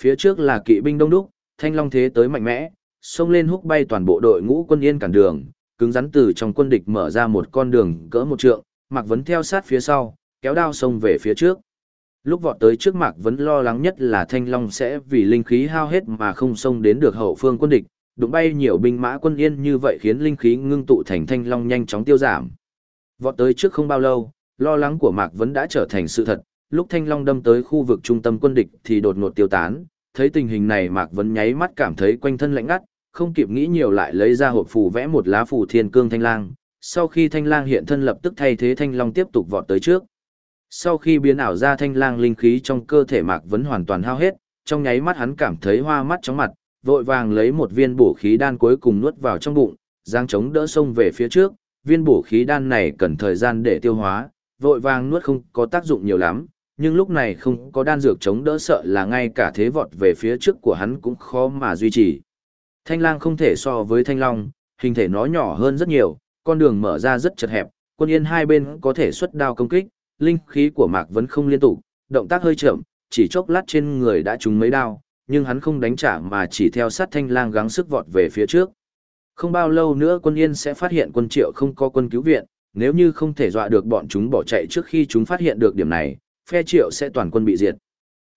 Phía trước là kỵ binh đông đúc, thanh long thế tới mạnh mẽ, xông lên húc bay toàn bộ đội ngũ quân yên cản đường, cứng rắn từ trong quân địch mở ra một con đường cỡ một trượng, Mạc Vấn theo sát phía sau, kéo đao xông về phía trước. Lúc vọt tới trước Mạc vẫn lo lắng nhất là Thanh Long sẽ vì linh khí hao hết mà không xông đến được hậu phương quân địch, đụng bay nhiều binh mã quân yên như vậy khiến linh khí ngưng tụ thành Thanh Long nhanh chóng tiêu giảm. Vọt tới trước không bao lâu, lo lắng của Mạc vẫn đã trở thành sự thật, lúc Thanh Long đâm tới khu vực trung tâm quân địch thì đột ngột tiêu tán, thấy tình hình này Mạc vẫn nháy mắt cảm thấy quanh thân lạnh ngắt, không kịp nghĩ nhiều lại lấy ra hộp phù vẽ một lá phù thiên cương thanh lang. Sau khi thanh lang hiện thân lập tức thay thế thanh long tiếp tục vọt tới trước. Sau khi biến ảo ra thanh lang linh khí trong cơ thể Mạc Vấn hoàn toàn hao hết, trong nháy mắt hắn cảm thấy hoa mắt chóng mặt, vội vàng lấy một viên bổ khí đan cuối cùng nuốt vào trong bụng, giang chống đỡ sông về phía trước, viên bổ khí đan này cần thời gian để tiêu hóa, vội vàng nuốt không có tác dụng nhiều lắm, nhưng lúc này không có đan dược chống đỡ sợ là ngay cả thế vọt về phía trước của hắn cũng khó mà duy trì. Thanh lang không thể so với thanh long, hình thể nó nhỏ hơn rất nhiều, con đường mở ra rất chật hẹp, quân yên hai bên có thể xuất đao công kích, linh khí của Mạc Vấn không liên tục, động tác hơi chậm, chỉ chốc lát trên người đã trúng mấy đao, nhưng hắn không đánh trả mà chỉ theo sát thanh lang gắng sức vọt về phía trước. Không bao lâu nữa quân yên sẽ phát hiện quân triệu không có quân cứu viện, nếu như không thể dọa được bọn chúng bỏ chạy trước khi chúng phát hiện được điểm này, phe triệu sẽ toàn quân bị diệt.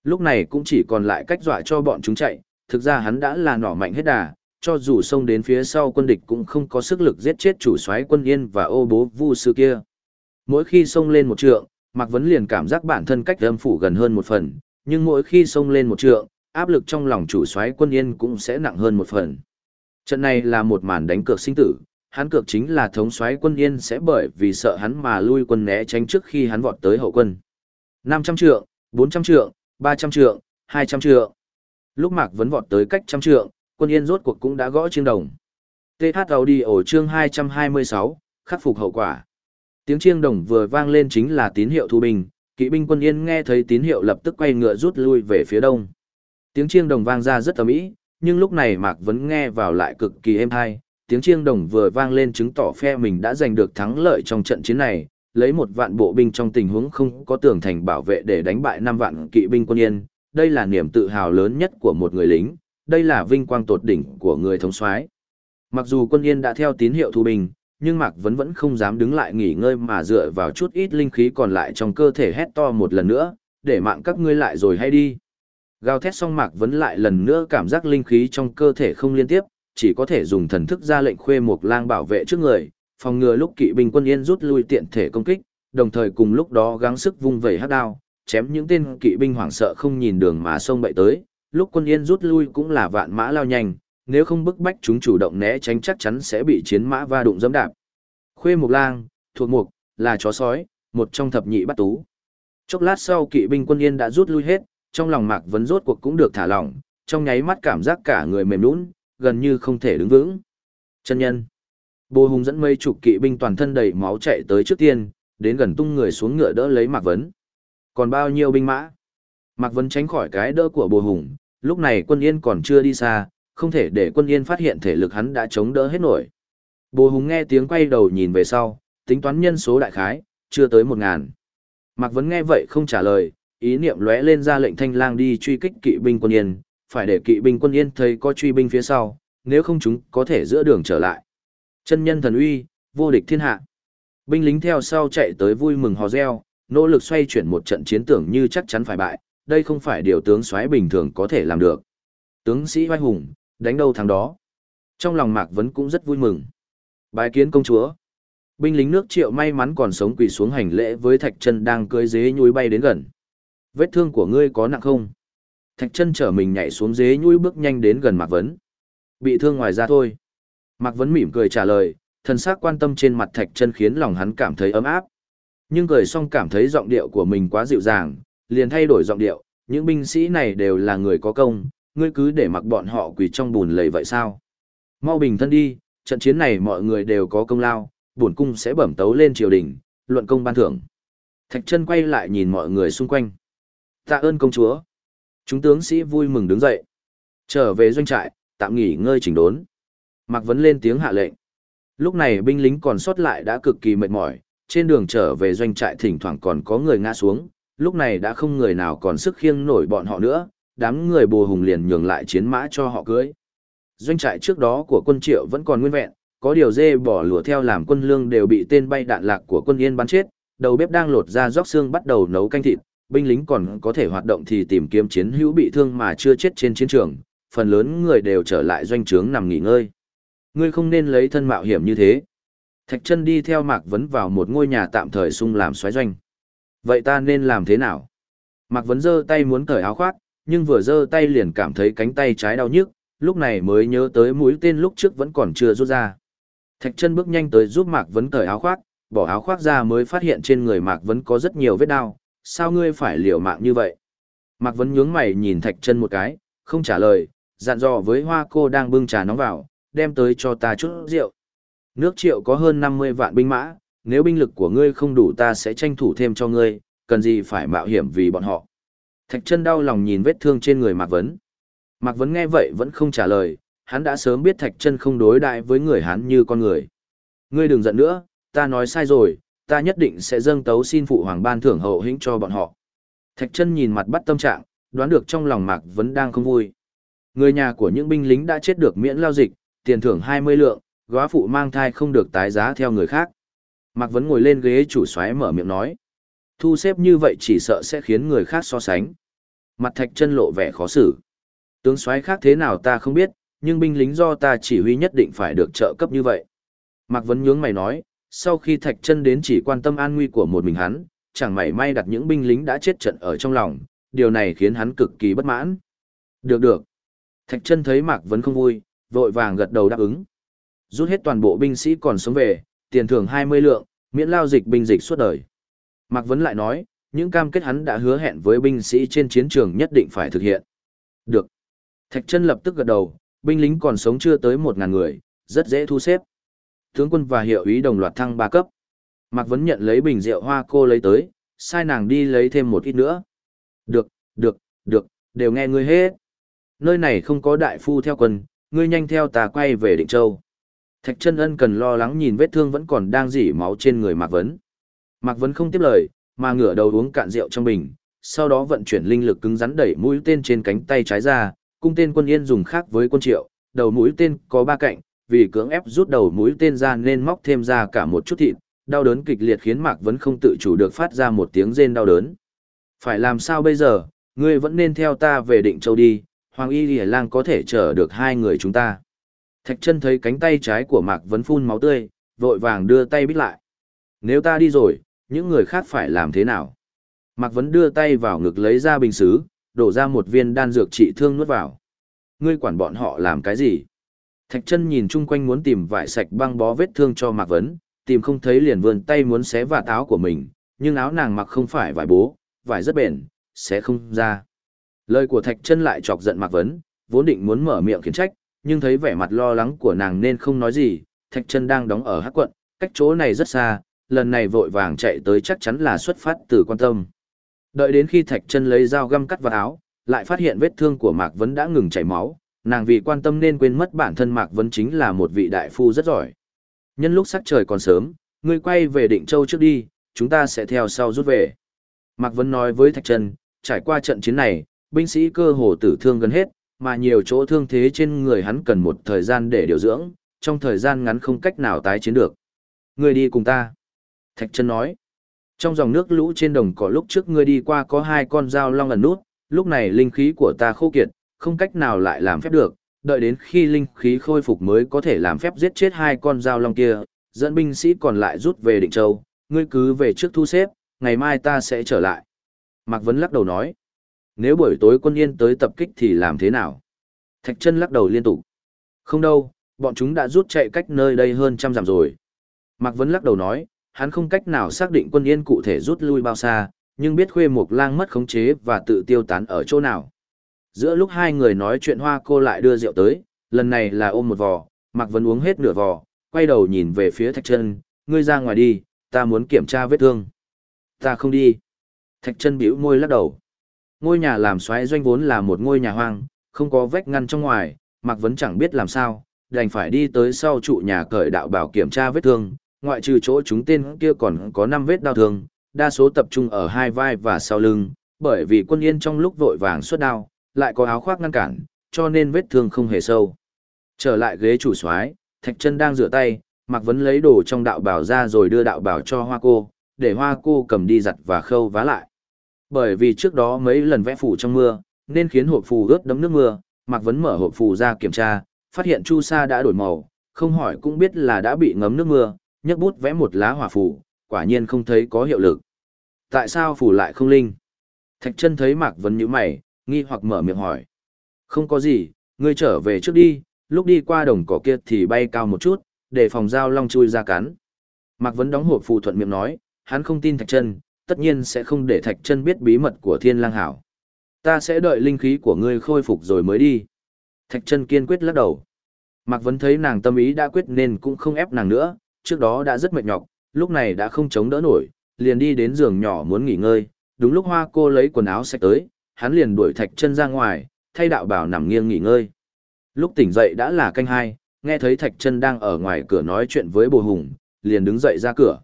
Lúc này cũng chỉ còn lại cách dọa cho bọn chúng chạy, thực ra hắn đã là nỏ mạnh hết đà, cho dù xông đến phía sau quân địch cũng không có sức lực giết chết chủ soái quân yên và ô bố vu sư kia. Mỗi khi xông lên một trượng, Mạc Vấn liền cảm giác bản thân cách âm phủ gần hơn một phần, nhưng mỗi khi xông lên một trượng, áp lực trong lòng chủ soái quân yên cũng sẽ nặng hơn một phần. Trận này là một màn đánh cược sinh tử, hắn cược chính là thống soái quân yên sẽ bởi vì sợ hắn mà lui quân né tránh trước khi hắn vọt tới hậu quân. 500 trượng, 400 trượng, 300 trượng, 200 trượng. Lúc Mạc Vấn vọt tới cách trăm trượng, quân yên rốt cuộc cũng đã gõ chiêng đồng. TH Audio chương 226, khắc phục hậu quả. Tiếng chiêng đồng vừa vang lên chính là tín hiệu thu binh, kỵ binh quân yên nghe thấy tín hiệu lập tức quay ngựa rút lui về phía đông. Tiếng chiêng đồng vang ra rất ầm ĩ, nhưng lúc này Mạc Vấn nghe vào lại cực kỳ êm hay, tiếng chiêng đồng vừa vang lên chứng tỏ phe mình đã giành được thắng lợi trong trận chiến này, lấy một vạn bộ binh trong tình huống không có tường thành bảo vệ để đánh bại năm vạn kỵ binh quân yên, đây là niềm tự hào lớn nhất của một người lính, đây là vinh quang tột đỉnh của người thống soái. Mặc dù quân yên đã theo tín hiệu thu binh, nhưng Mạc Vấn vẫn không dám đứng lại nghỉ ngơi mà dựa vào chút ít linh khí còn lại trong cơ thể hét to một lần nữa, để mạng các ngươi lại rồi hay đi. Gào thét xong Mạc Vấn lại lần nữa cảm giác linh khí trong cơ thể không liên tiếp, chỉ có thể dùng thần thức ra lệnh khuê một lang bảo vệ trước người, phòng ngừa lúc kỵ binh quân yên rút lui tiện thể công kích, đồng thời cùng lúc đó gắng sức vung vẩy hắc đao, chém những tên kỵ binh hoảng sợ không nhìn đường mà xông bậy tới, lúc quân yên rút lui cũng là vạn mã lao nhanh, nếu không bức bách chúng chủ động né tránh chắc chắn sẽ bị chiến mã va đụng dẫm đạp. Khuê Mục Lang, thuộc mục, là chó sói, một trong thập nhị bắt tú. Chốc lát sau kỵ binh quân yên đã rút lui hết, trong lòng Mạc Vấn rốt cuộc cũng được thả lỏng, trong nháy mắt cảm giác cả người mềm nhũn, gần như không thể đứng vững. Chân nhân. Bồ Hùng dẫn mấy chục kỵ binh toàn thân đầy máu chạy tới trước tiên, đến gần tung người xuống ngựa đỡ lấy Mạc Vấn. Còn bao nhiêu binh mã? Mạc Vấn tránh khỏi cái đỡ của Bồ Hùng, lúc này quân yên còn chưa đi xa, không thể để quân yên phát hiện thể lực hắn đã chống đỡ hết nổi. Bồ Hùng nghe tiếng quay đầu nhìn về sau, tính toán nhân số đại khái, chưa tới một ngàn. Mạc Vấn nghe vậy không trả lời, ý niệm lóe lên ra lệnh thanh lang đi truy kích kỵ binh quân yên, phải để kỵ binh quân yên thấy có truy binh phía sau, nếu không chúng có thể giữa đường trở lại. Chân nhân thần uy, vô địch thiên hạ. Binh lính theo sau chạy tới vui mừng hò reo, nỗ lực xoay chuyển một trận chiến tưởng như chắc chắn phải bại, đây không phải điều tướng soái bình thường có thể làm được. Tướng sĩ oai hùng, đánh đâu thằng đó. Trong lòng Mạc Vấn cũng rất vui mừng. Bái kiến công chúa. Binh lính nước triệu may mắn còn sống quỳ xuống hành lễ với Thạch chân đang cưới dế nhúi bay đến gần. Vết thương của ngươi có nặng không? Thạch chân trở mình nhảy xuống dế nhúi bước nhanh đến gần Mạc Vấn. Bị thương ngoài ra thôi. Mạc Vấn mỉm cười trả lời, thần sắc quan tâm trên mặt Thạch chân khiến lòng hắn cảm thấy ấm áp. Nhưng cười xong cảm thấy giọng điệu của mình quá dịu dàng, liền thay đổi giọng điệu, những binh sĩ này đều là người có công, ngươi cứ để mặc bọn họ quỳ trong bùn lầy vậy sao? Mau bình thân đi, trận chiến này mọi người đều có công lao, bổn cung sẽ bẩm tấu lên triều đình, luận công ban thưởng. Thạch chân quay lại nhìn mọi người xung quanh. Tạ ơn công chúa. Chúng tướng sĩ vui mừng đứng dậy. Trở về doanh trại, tạm nghỉ ngơi chỉnh đốn. Mạc Vấn lên tiếng hạ lệnh. Lúc này binh lính còn sót lại đã cực kỳ mệt mỏi, trên đường trở về doanh trại thỉnh thoảng còn có người ngã xuống, lúc này đã không người nào còn sức khiêng nổi bọn họ nữa, đám người bồ hùng liền nhường lại chiến mã cho họ cưới. Doanh trại trước đó của quân triệu vẫn còn nguyên vẹn, có điều dê bỏ lùa theo làm quân lương đều bị tên bay đạn lạc của quân yên bắn chết, đầu bếp đang lột ra róc xương bắt đầu nấu canh thịt, binh lính còn có thể hoạt động thì tìm kiếm chiến hữu bị thương mà chưa chết trên chiến trường, phần lớn người đều trở lại doanh trướng nằm nghỉ ngơi. Ngươi không nên lấy thân mạo hiểm như thế. Thạch chân đi theo Mạc Vấn vào một ngôi nhà tạm thời sung làm xoáy doanh. Vậy ta nên làm thế nào? Mạc Vấn giơ tay muốn cởi áo khoác, nhưng vừa giơ tay liền cảm thấy cánh tay trái đau nhức, lúc này mới nhớ tới mũi tên lúc trước vẫn còn chưa rút ra. Thạch chân bước nhanh tới giúp Mạc Vấn cởi áo khoác, bỏ áo khoác ra mới phát hiện trên người Mạc Vấn có rất nhiều vết đau, sao ngươi phải liều mạng như vậy? Mạc Vấn nhướng mày nhìn Thạch chân một cái, không trả lời, dặn dò với hoa cô đang bưng trà nóng vào, đem tới cho ta chút rượu. Nước triệu có hơn 50 vạn binh mã, nếu binh lực của ngươi không đủ ta sẽ tranh thủ thêm cho ngươi, cần gì phải mạo hiểm vì bọn họ. Thạch chân đau lòng nhìn vết thương trên người Mạc Vấn. Mạc Vấn nghe vậy vẫn không trả lời, hắn đã sớm biết Thạch chân không đối đại với người hắn như con người. Ngươi đừng giận nữa, ta nói sai rồi, ta nhất định sẽ dâng tấu xin phụ hoàng ban thưởng hậu hĩnh cho bọn họ. Thạch chân nhìn mặt bắt tâm trạng, đoán được trong lòng Mạc Vấn đang không vui. Người nhà của những binh lính đã chết được miễn lao dịch, tiền thưởng 20 lượng, góa phụ mang thai không được tái giá theo người khác. Mạc Vấn ngồi lên ghế chủ xoáy mở miệng nói. Thu xếp như vậy chỉ sợ sẽ khiến người khác so sánh. Mặt thạch chân lộ vẻ khó xử. Tướng soái khác thế nào ta không biết, nhưng binh lính do ta chỉ huy nhất định phải được trợ cấp như vậy. Mạc Vấn nhướng mày nói, sau khi thạch chân đến chỉ quan tâm an nguy của một mình hắn, chẳng mảy may đặt những binh lính đã chết trận ở trong lòng, điều này khiến hắn cực kỳ bất mãn. Được được. Thạch chân thấy Mạc Vấn không vui, vội vàng gật đầu đáp ứng. Rút hết toàn bộ binh sĩ còn sống về, tiền thưởng 20 lượng, miễn lao dịch binh dịch suốt đời. Mạc Vấn lại nói, những cam kết hắn đã hứa hẹn với binh sĩ trên chiến trường nhất định phải thực hiện. Được. Thạch chân lập tức gật đầu, binh lính còn sống chưa tới 1.000 người, rất dễ thu xếp. Tướng quân và hiệu úy đồng loạt thăng 3 cấp. Mạc Vấn nhận lấy bình rượu hoa cô lấy tới, sai nàng đi lấy thêm một ít nữa. Được, được, được, đều nghe ngươi hết. Nơi này không có đại phu theo quân, ngươi nhanh theo ta quay về Định Châu. Thạch chân ân cần lo lắng nhìn vết thương vẫn còn đang dỉ máu trên người Mạc Vấn. Mạc Vấn không tiếp lời, mà ngửa đầu uống cạn rượu trong bình, sau đó vận chuyển linh lực cứng rắn đẩy mũi tên trên cánh tay trái ra, cung tên quân yên dùng khác với quân triệu, đầu mũi tên có ba cạnh, vì cưỡng ép rút đầu mũi tên ra nên móc thêm ra cả một chút thịt, đau đớn kịch liệt khiến Mạc Vấn không tự chủ được phát ra một tiếng rên đau đớn. Phải làm sao bây giờ, ngươi vẫn nên theo ta về định châu đi, Hoàng Y Lìa Lang có thể chở được hai người chúng ta. Thạch chân thấy cánh tay trái của Mạc Vấn phun máu tươi, vội vàng đưa tay bít lại. Nếu ta đi rồi, những người khác phải làm thế nào? Mạc Vấn đưa tay vào ngực lấy ra bình xứ, đổ ra một viên đan dược trị thương nuốt vào. Ngươi quản bọn họ làm cái gì? Thạch chân nhìn chung quanh muốn tìm vải sạch băng bó vết thương cho Mạc Vấn, tìm không thấy liền vươn tay muốn xé vạt áo của mình, nhưng áo nàng mặc không phải vải bố, vải rất bền, sẽ không ra. Lời của Thạch chân lại chọc giận Mạc Vấn, vốn định muốn mở miệng khiến trách, nhưng thấy vẻ mặt lo lắng của nàng nên không nói gì, Thạch chân đang đóng ở hắc quận, cách chỗ này rất xa, lần này vội vàng chạy tới chắc chắn là xuất phát từ quan tâm. Đợi đến khi Thạch chân lấy dao găm cắt vào áo, lại phát hiện vết thương của Mạc Vấn đã ngừng chảy máu, nàng vì quan tâm nên quên mất bản thân Mạc Vấn chính là một vị đại phu rất giỏi. Nhân lúc sắc trời còn sớm, ngươi quay về Định Châu trước đi, chúng ta sẽ theo sau rút về. Mạc Vấn nói với Thạch trần trải qua trận chiến này, binh sĩ cơ hồ tử thương gần hết, mà nhiều chỗ thương thế trên người hắn cần một thời gian để điều dưỡng, trong thời gian ngắn không cách nào tái chiến được. Ngươi đi cùng ta. Thạch Trân nói. Trong dòng nước lũ trên đồng cỏ lúc trước ngươi đi qua có hai con dao long ẩn nút, lúc này linh khí của ta khô kiệt, không cách nào lại làm phép được, đợi đến khi linh khí khôi phục mới có thể làm phép giết chết hai con dao long kia, dẫn binh sĩ còn lại rút về Định Châu, ngươi cứ về trước thu xếp, ngày mai ta sẽ trở lại. Mạc Vấn lắc đầu nói, nếu buổi tối quân yên tới tập kích thì làm thế nào? Thạch chân lắc đầu liên tục. Không đâu, bọn chúng đã rút chạy cách nơi đây hơn trăm dặm rồi. Mạc Vấn lắc đầu nói, hắn không cách nào xác định quân yên cụ thể rút lui bao xa, nhưng biết khuê mục lang mất khống chế và tự tiêu tán ở chỗ nào. Giữa lúc hai người nói chuyện hoa cô lại đưa rượu tới, lần này là ôm một vò, Mạc vẫn uống hết nửa vò, quay đầu nhìn về phía thạch chân, ngươi ra ngoài đi, ta muốn kiểm tra vết thương. Ta không đi. Thạch chân bĩu môi lắc đầu. Ngôi nhà làm xoáy doanh vốn là một ngôi nhà hoang, không có vách ngăn trong ngoài, Mạc vẫn chẳng biết làm sao, đành phải đi tới sau trụ nhà cởi đạo bảo kiểm tra vết thương, ngoại trừ chỗ chúng tên kia còn có 5 vết đau thương, đa số tập trung ở hai vai và sau lưng, bởi vì quân yên trong lúc vội vàng xuất đao, lại có áo khoác ngăn cản, cho nên vết thương không hề sâu. Trở lại ghế chủ soái, Thạch Chân đang rửa tay, Mạc Vấn lấy đồ trong đạo bảo ra rồi đưa đạo bảo cho Hoa cô, để Hoa cô cầm đi giặt và khâu vá lại. Bởi vì trước đó mấy lần vẽ phủ trong mưa, nên khiến hộp phù ướt đẫm nước mưa, Mạc Vấn mở hộp phù ra kiểm tra, phát hiện chu sa đã đổi màu, không hỏi cũng biết là đã bị ngấm nước mưa, nhấc bút vẽ một lá hỏa phù, quả nhiên không thấy có hiệu lực. Tại sao phù lại không linh? Thạch chân thấy Mạc Vấn nhíu mày, nghi hoặc mở miệng hỏi. Không có gì, ngươi trở về trước đi, lúc đi qua đồng cỏ kia thì bay cao một chút, để phòng dao long chui ra cắn. Mạc Vấn đóng hộp phù thuận miệng nói, hắn không tin Thạch chân, tất nhiên sẽ không để Thạch chân biết bí mật của Thiên Lang Hảo. Ta sẽ đợi linh khí của ngươi khôi phục rồi mới đi. Thạch chân kiên quyết lắc đầu. Mạc Vấn thấy nàng tâm ý đã quyết nên cũng không ép nàng nữa, trước đó đã rất mệt nhọc, lúc này đã không chống đỡ nổi, liền đi đến giường nhỏ muốn nghỉ ngơi. Đúng lúc hoa cô lấy quần áo sạch tới, hắn liền đuổi thạch chân ra ngoài, thay đạo bảo nằm nghiêng nghỉ ngơi. Lúc tỉnh dậy đã là canh hai, nghe thấy thạch chân đang ở ngoài cửa nói chuyện với bồ hùng, liền đứng dậy ra cửa.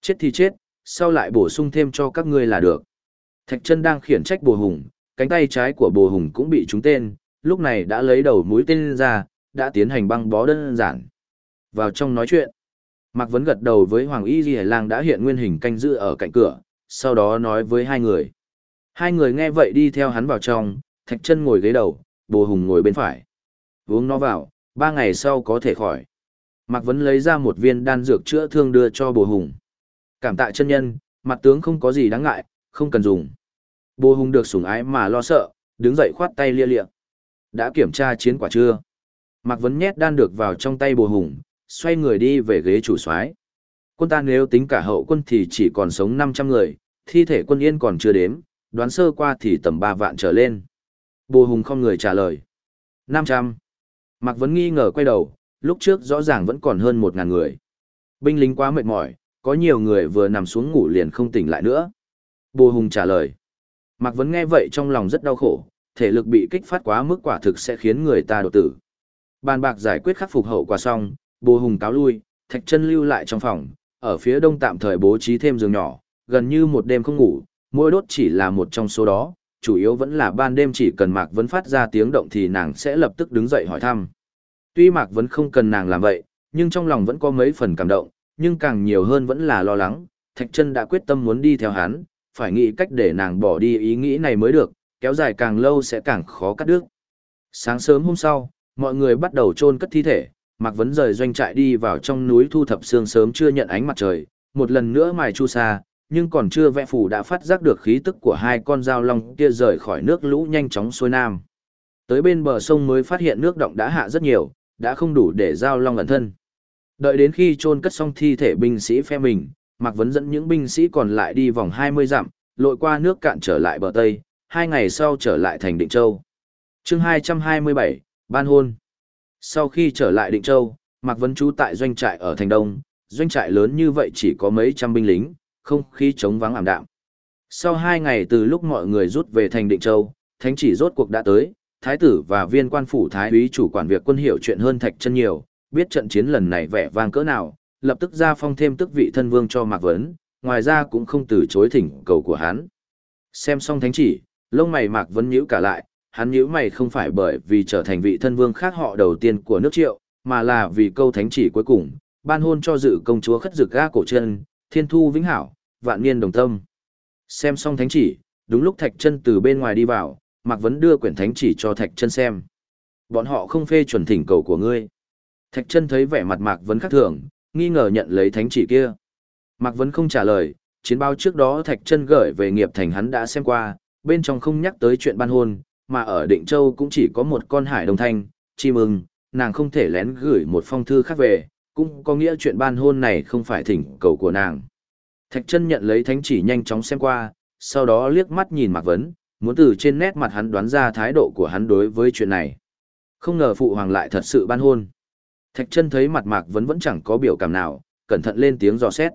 Chết thì chết, sau lại bổ sung thêm cho các ngươi là được. Thạch chân đang khiển trách bồ hùng, cánh tay trái của bồ hùng cũng bị trúng tên, lúc này đã lấy đầu mũi tên ra, đã tiến hành băng bó đơn giản. Vào trong nói chuyện, Mạc Vấn gật đầu với Hoàng Y Ghi Lang đã hiện nguyên hình canh giữ ở cạnh cửa, sau đó nói với hai người. Hai người nghe vậy đi theo hắn vào trong, thạch chân ngồi ghế đầu, bồ hùng ngồi bên phải. Uống nó vào, ba ngày sau có thể khỏi. Mạc Vấn lấy ra một viên đan dược chữa thương đưa cho bồ hùng. Cảm tạ chân nhân, mặt tướng không có gì đáng ngại, không cần dùng. Bồ hùng được sủng ái mà lo sợ, đứng dậy khoát tay lia lịa. Đã kiểm tra chiến quả chưa? Mạc Vấn nhét đan được vào trong tay bồ hùng, xoay người đi về ghế chủ soái. Quân ta nếu tính cả hậu quân thì chỉ còn sống 500 người, thi thể quân yên còn chưa đếm, đoán sơ qua thì tầm 3 vạn trở lên. Bồ hùng không người trả lời. 500. Mạc Vấn nghi ngờ quay đầu, lúc trước rõ ràng vẫn còn hơn 1.000 người. Binh lính quá mệt mỏi, có nhiều người vừa nằm xuống ngủ liền không tỉnh lại nữa. Bồ hùng trả lời. Mạc Vấn nghe vậy trong lòng rất đau khổ, thể lực bị kích phát quá mức quả thực sẽ khiến người ta đột tử. Bàn bạc giải quyết khắc phục hậu quả xong, Bồ Hùng cáo lui, Thạch Chân lưu lại trong phòng, ở phía đông tạm thời bố trí thêm giường nhỏ, gần như một đêm không ngủ, mỗi đốt chỉ là một trong số đó, chủ yếu vẫn là ban đêm chỉ cần Mạc Vấn phát ra tiếng động thì nàng sẽ lập tức đứng dậy hỏi thăm. Tuy Mạc Vấn không cần nàng làm vậy, nhưng trong lòng vẫn có mấy phần cảm động, nhưng càng nhiều hơn vẫn là lo lắng, Thạch Chân đã quyết tâm muốn đi theo hắn, phải nghĩ cách để nàng bỏ đi ý nghĩ này mới được, kéo dài càng lâu sẽ càng khó cắt đứt. Sáng sớm hôm sau, mọi người bắt đầu chôn cất thi thể, Mạc Vấn rời doanh trại đi vào trong núi thu thập xương sớm chưa nhận ánh mặt trời, một lần nữa mài chu sa, nhưng còn chưa vẽ phủ đã phát giác được khí tức của hai con dao long kia rời khỏi nước lũ nhanh chóng xuôi nam. Tới bên bờ sông mới phát hiện nước động đã hạ rất nhiều, đã không đủ để dao long ẩn thân. Đợi đến khi chôn cất xong thi thể binh sĩ phe mình, Mạc Vấn dẫn những binh sĩ còn lại đi vòng 20 dặm, lội qua nước cạn trở lại bờ Tây, hai ngày sau trở lại thành Định Châu. chương 227, Ban Hôn sau khi trở lại Định Châu, Mạc Vấn trú tại doanh trại ở thành Đông, doanh trại lớn như vậy chỉ có mấy trăm binh lính, không khí trống vắng ảm đạm. Sau hai ngày từ lúc mọi người rút về thành Định Châu, thánh chỉ rốt cuộc đã tới, thái tử và viên quan phủ thái úy chủ quản việc quân hiểu chuyện hơn thạch chân nhiều, biết trận chiến lần này vẻ vang cỡ nào, lập tức ra phong thêm tức vị thân vương cho Mạc Vấn, ngoài ra cũng không từ chối thỉnh cầu của hắn. Xem xong thánh chỉ, lông mày Mạc Vấn nhíu cả lại, hắn nhíu mày không phải bởi vì trở thành vị thân vương khác họ đầu tiên của nước triệu, mà là vì câu thánh chỉ cuối cùng, ban hôn cho dự công chúa khất dực ga cổ chân, thiên thu vĩnh hảo, vạn niên đồng tâm. Xem xong thánh chỉ, đúng lúc Thạch chân từ bên ngoài đi vào, Mạc Vấn đưa quyển thánh chỉ cho Thạch chân xem. Bọn họ không phê chuẩn thỉnh cầu của ngươi. Thạch chân thấy vẻ mặt Mạc Vấn khác thường, nghi ngờ nhận lấy thánh chỉ kia. Mạc Vấn không trả lời, chiến báo trước đó Thạch chân gửi về nghiệp thành hắn đã xem qua, bên trong không nhắc tới chuyện ban hôn, mà ở Định Châu cũng chỉ có một con hải đồng thanh, chim ưng, nàng không thể lén gửi một phong thư khác về, cũng có nghĩa chuyện ban hôn này không phải thỉnh cầu của nàng. Thạch chân nhận lấy thánh chỉ nhanh chóng xem qua, sau đó liếc mắt nhìn Mạc Vấn, muốn từ trên nét mặt hắn đoán ra thái độ của hắn đối với chuyện này. Không ngờ phụ hoàng lại thật sự ban hôn. Thạch chân thấy mặt Mạc Vấn vẫn chẳng có biểu cảm nào, cẩn thận lên tiếng dò xét.